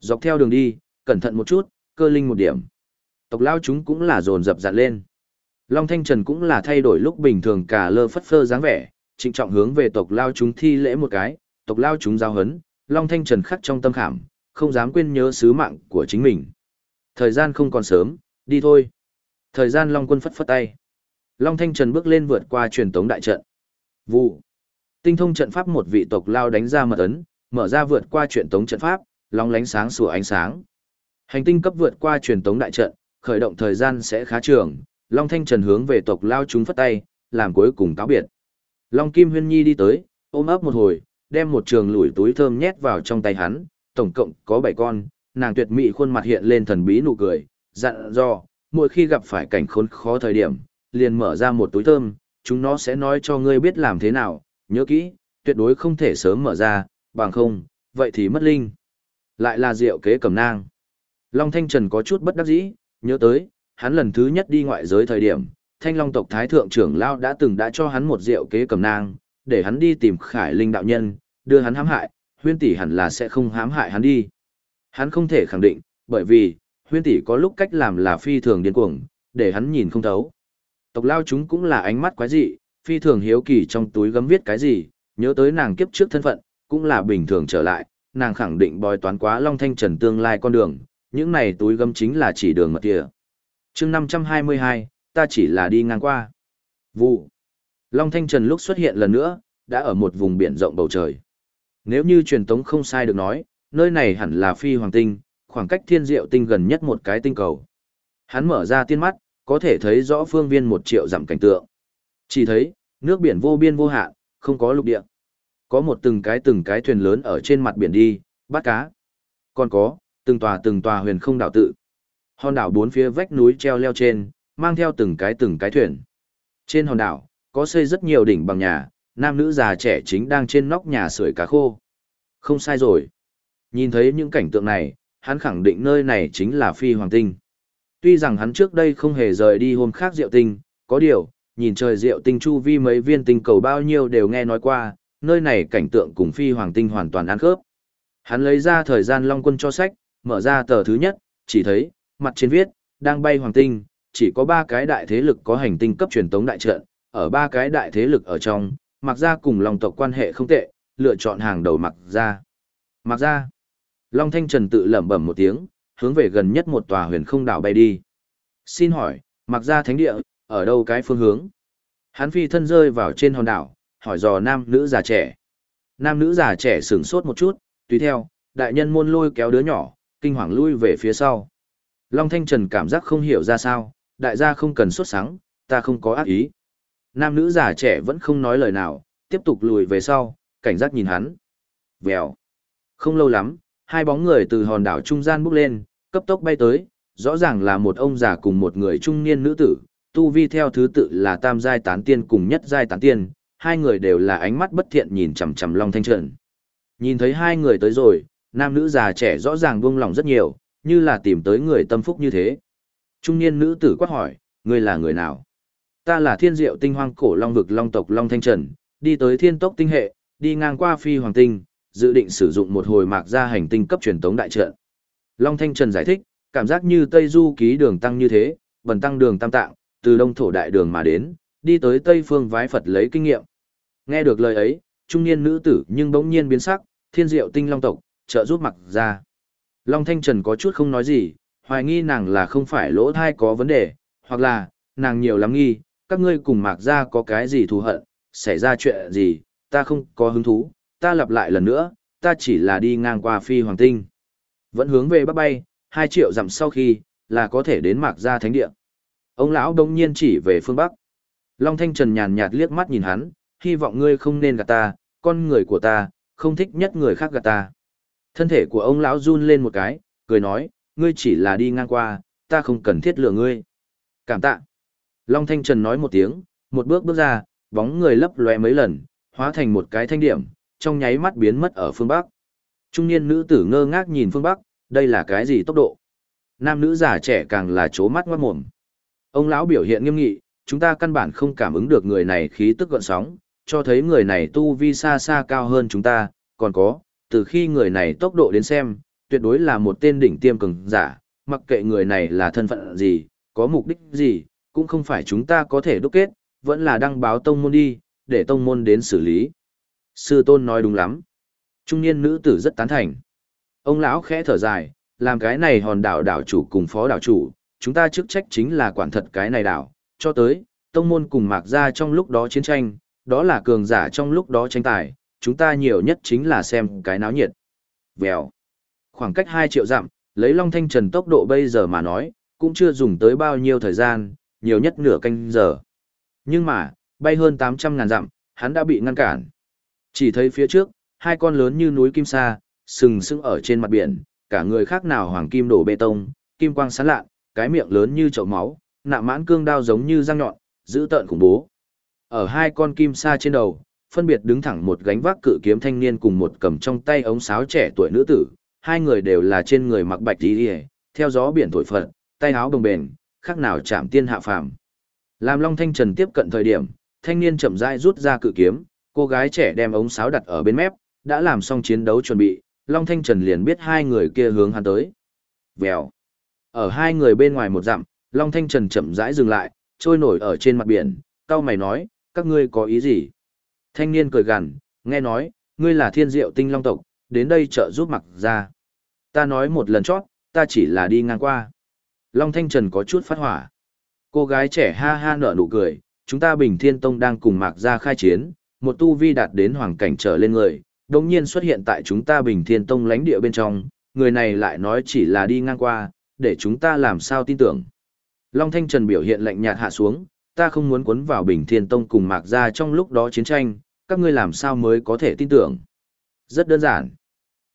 Dọc theo đường đi, cẩn thận một chút, cơ linh một điểm. Tộc lao chúng cũng là dồn dập dặn lên. Long Thanh Trần cũng là thay đổi lúc bình thường cả lơ phất phơ dáng vẻ, trịnh trọng hướng về tộc lao chúng thi lễ một cái, tộc lao chúng giao hấn, Long Thanh Trần khắc trong tâm khảm, không dám quên nhớ sứ mạng của chính mình. Thời gian không còn sớm, đi thôi. Thời gian Long Quân phất phất tay. Long Thanh Trần bước lên vượt qua truyền tống đại trận. Vụ. Tinh thông trận pháp một vị tộc lao đánh ra mật ấn, mở ra vượt qua truyền tống trận pháp, long lánh sáng sủa ánh sáng. Hành tinh cấp vượt qua truyền tống đại trận, khởi động thời gian sẽ khá trường. Long Thanh Trần hướng về tộc lao chúng phất tay, làm cuối cùng cáo biệt. Long Kim Huyên Nhi đi tới, ôm ấp một hồi, đem một trường lủi túi thơm nhét vào trong tay hắn, tổng cộng có 7 con, nàng tuyệt mỹ khuôn mặt hiện lên thần bí nụ cười, dặn dò, mỗi khi gặp phải cảnh khốn khó thời điểm, liền mở ra một túi thơm, chúng nó sẽ nói cho ngươi biết làm thế nào, nhớ kỹ, tuyệt đối không thể sớm mở ra, bằng không, vậy thì mất linh. Lại là rượu kế cầm nang. Long Thanh Trần có chút bất đắc dĩ, nhớ tới, hắn lần thứ nhất đi ngoại giới thời điểm, Thanh Long tộc Thái Thượng trưởng Lao đã từng đã cho hắn một rượu kế cầm nang, để hắn đi tìm Khải Linh đạo nhân, đưa hắn hãm hại, huyên tỷ hẳn là sẽ không hãm hại hắn đi. Hắn không thể khẳng định, bởi vì, huyên tỷ có lúc cách làm là phi thường điên cuồng, để hắn nhìn không thấu. Tộc lao chúng cũng là ánh mắt quái dị, phi thường hiếu kỳ trong túi gấm viết cái gì, nhớ tới nàng kiếp trước thân phận, cũng là bình thường trở lại, nàng khẳng định bói toán quá Long Thanh Trần tương lai con đường, những này túi gấm chính là chỉ đường mật địa. chương 522, ta chỉ là đi ngang qua. Vụ. Long Thanh Trần lúc xuất hiện lần nữa, đã ở một vùng biển rộng bầu trời. Nếu như truyền tống không sai được nói, nơi này hẳn là phi hoàng tinh, khoảng cách thiên diệu tinh gần nhất một cái tinh cầu. Hắn mở ra tiên mắt, có thể thấy rõ phương viên một triệu dặm cảnh tượng. Chỉ thấy, nước biển vô biên vô hạn, không có lục địa. Có một từng cái từng cái thuyền lớn ở trên mặt biển đi, bắt cá. Còn có, từng tòa từng tòa huyền không đảo tự. Hòn đảo bốn phía vách núi treo leo trên, mang theo từng cái từng cái thuyền. Trên hòn đảo, có xây rất nhiều đỉnh bằng nhà, nam nữ già trẻ chính đang trên nóc nhà sưởi cá khô. Không sai rồi. Nhìn thấy những cảnh tượng này, hắn khẳng định nơi này chính là phi hoàng tinh. Tuy rằng hắn trước đây không hề rời đi hôm khác diệu tinh, có điều, nhìn trời diệu tinh chu vi mấy viên tinh cầu bao nhiêu đều nghe nói qua, nơi này cảnh tượng cùng phi hoàng tinh hoàn toàn ăn khớp. Hắn lấy ra thời gian long quân cho sách, mở ra tờ thứ nhất, chỉ thấy, mặt trên viết, đang bay hoàng tinh, chỉ có ba cái đại thế lực có hành tinh cấp truyền tống đại trận, ở ba cái đại thế lực ở trong, mặc ra cùng lòng tộc quan hệ không tệ, lựa chọn hàng đầu mặc ra. Mặc ra, Long Thanh Trần tự lẩm bẩm một tiếng, hướng về gần nhất một tòa huyền không đảo bay đi. Xin hỏi, mặc ra thánh địa, ở đâu cái phương hướng? Hắn phi thân rơi vào trên hòn đảo, hỏi dò nam nữ già trẻ. Nam nữ già trẻ sửng sốt một chút, tùy theo, đại nhân môn lôi kéo đứa nhỏ, kinh hoàng lui về phía sau. Long Thanh Trần cảm giác không hiểu ra sao, đại gia không cần xuất sáng, ta không có ác ý. Nam nữ già trẻ vẫn không nói lời nào, tiếp tục lùi về sau, cảnh giác nhìn hắn. Vèo. Không lâu lắm, hai bóng người từ hòn đảo trung gian bước lên, cấp tốc bay tới, rõ ràng là một ông già cùng một người trung niên nữ tử, tu vi theo thứ tự là tam giai tán tiên cùng nhất giai tán tiên, hai người đều là ánh mắt bất thiện nhìn chằm chằm Long Thanh Trần. Nhìn thấy hai người tới rồi, nam nữ già trẻ rõ ràng buông lòng rất nhiều, như là tìm tới người tâm phúc như thế. Trung niên nữ tử quát hỏi, ngươi là người nào? Ta là thiên diệu tinh hoang cổ long vực long tộc Long Thanh Trần, đi tới thiên tốc tinh hệ, đi ngang qua phi hoàng tinh, dự định sử dụng một hồi mạc ra hành tinh cấp truyền tống đại trận. Long Thanh Trần giải thích, cảm giác như Tây Du ký đường tăng như thế, bần tăng đường tam tạng, từ đông thổ đại đường mà đến, đi tới Tây phương vái Phật lấy kinh nghiệm. Nghe được lời ấy, trung niên nữ tử nhưng bỗng nhiên biến sắc, thiên diệu tinh long tộc, trợ giúp mặc ra. Long Thanh Trần có chút không nói gì, hoài nghi nàng là không phải lỗ thai có vấn đề, hoặc là, nàng nhiều lắm nghi, các ngươi cùng mạc ra có cái gì thù hận, xảy ra chuyện gì, ta không có hứng thú, ta lặp lại lần nữa, ta chỉ là đi ngang qua phi hoàng tinh. Vẫn hướng về bắc bay, 2 triệu dặm sau khi, là có thể đến mạc gia thánh địa. Ông lão đông nhiên chỉ về phương bắc. Long Thanh Trần nhàn nhạt liếc mắt nhìn hắn, hy vọng ngươi không nên gạt ta, con người của ta, không thích nhất người khác gạt ta. Thân thể của ông lão run lên một cái, cười nói, ngươi chỉ là đi ngang qua, ta không cần thiết lừa ngươi. Cảm tạ. Long Thanh Trần nói một tiếng, một bước bước ra, bóng người lấp lóe mấy lần, hóa thành một cái thanh điểm, trong nháy mắt biến mất ở phương Bắc. Trung niên nữ tử ngơ ngác nhìn phương Bắc, đây là cái gì tốc độ? Nam nữ già trẻ càng là chố mắt ngoát mồm. Ông lão biểu hiện nghiêm nghị, chúng ta căn bản không cảm ứng được người này khí tức gợn sóng, cho thấy người này tu vi xa xa cao hơn chúng ta, còn có, từ khi người này tốc độ đến xem, tuyệt đối là một tên đỉnh tiêm cường giả, mặc kệ người này là thân phận gì, có mục đích gì, cũng không phải chúng ta có thể đúc kết, vẫn là đăng báo tông môn đi, để tông môn đến xử lý. Sư tôn nói đúng lắm. Trung niên nữ tử rất tán thành. Ông lão khẽ thở dài, làm cái này hòn đảo đảo chủ cùng phó đảo chủ, chúng ta chức trách chính là quản thật cái này đảo, cho tới, tông môn cùng mạc ra trong lúc đó chiến tranh, đó là cường giả trong lúc đó tranh tài, chúng ta nhiều nhất chính là xem cái náo nhiệt. Vèo. Khoảng cách 2 triệu dặm, lấy Long Thanh Trần tốc độ bây giờ mà nói, cũng chưa dùng tới bao nhiêu thời gian, nhiều nhất nửa canh giờ. Nhưng mà, bay hơn 800 ngàn dặm, hắn đã bị ngăn cản. Chỉ thấy phía trước, hai con lớn như núi kim sa, sừng sững ở trên mặt biển, cả người khác nào hoàng kim đổ bê tông, kim quang sáng lạ, cái miệng lớn như chậu máu, nạ mãn cương đao giống như răng nhọn, giữ tợn khủng bố. Ở hai con kim sa trên đầu, phân biệt đứng thẳng một gánh vác cự kiếm thanh niên cùng một cầm trong tay ống sáo trẻ tuổi nữ tử, hai người đều là trên người mặc bạch y, theo gió biển thổi phật, tay áo đồng bền, khác nào chạm tiên hạ phàm. Làm Long Thanh Trần tiếp cận thời điểm, thanh niên chậm rãi rút ra cự kiếm, cô gái trẻ đem ống sáo đặt ở bên mép, đã làm xong chiến đấu chuẩn bị, Long Thanh Trần liền biết hai người kia hướng hắn tới. Vèo. Ở hai người bên ngoài một dặm, Long Thanh Trần chậm rãi dừng lại, trôi nổi ở trên mặt biển, cao mày nói, các ngươi có ý gì? Thanh niên cười gằn, nghe nói, ngươi là thiên diệu tinh long tộc, đến đây trợ giúp mặc ra. Ta nói một lần chót, ta chỉ là đi ngang qua. Long Thanh Trần có chút phát hỏa. Cô gái trẻ ha ha nở nụ cười, chúng ta Bình Thiên Tông đang cùng Mạc Gia khai chiến, một tu vi đạt đến hoàng cảnh trở lên người, đồng nhiên xuất hiện tại chúng ta Bình Thiên Tông lãnh địa bên trong, người này lại nói chỉ là đi ngang qua, để chúng ta làm sao tin tưởng. Long Thanh Trần biểu hiện lạnh nhạt hạ xuống, ta không muốn cuốn vào Bình Thiên Tông cùng Mạc Gia trong lúc đó chiến tranh, các ngươi làm sao mới có thể tin tưởng. Rất đơn giản.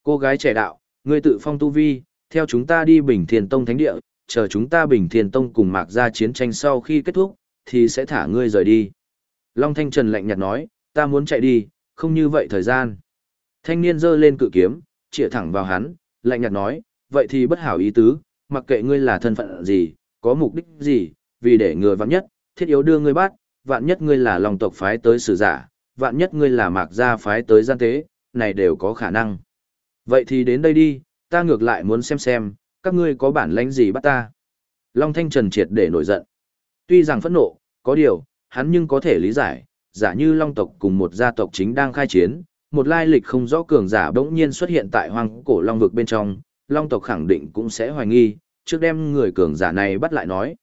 Cô gái trẻ đạo, ngươi tự phong tu vi, theo chúng ta đi Bình Thiên Tông Thánh Địa, chờ chúng ta Bình Thiên Tông cùng Mạc Gia chiến tranh sau khi kết thúc, thì sẽ thả ngươi rời đi. Long Thanh Trần lạnh nhạt nói, ta muốn chạy đi, không như vậy thời gian. Thanh niên giơ lên cự kiếm, chĩa thẳng vào hắn, lạnh nhạt nói, vậy thì bất hảo ý tứ, mặc kệ ngươi là thân phận gì, có mục đích gì, vì để ngừa vạn nhất, thiết yếu đưa ngươi bắt, vạn nhất ngươi là lòng tộc phái tới sử giả, vạn nhất ngươi là mạc gia phái tới gian tế, này đều có khả năng. Vậy thì đến đây đi, ta ngược lại muốn xem xem, các ngươi có bản lãnh gì bắt ta. Long Thanh Trần triệt để nổi giận. Tuy rằng phẫn nộ, có điều, hắn nhưng có thể lý giải, giả như Long tộc cùng một gia tộc chính đang khai chiến, một lai lịch không rõ cường giả bỗng nhiên xuất hiện tại hoang cổ Long vực bên trong, Long tộc khẳng định cũng sẽ hoài nghi, trước đem người cường giả này bắt lại nói.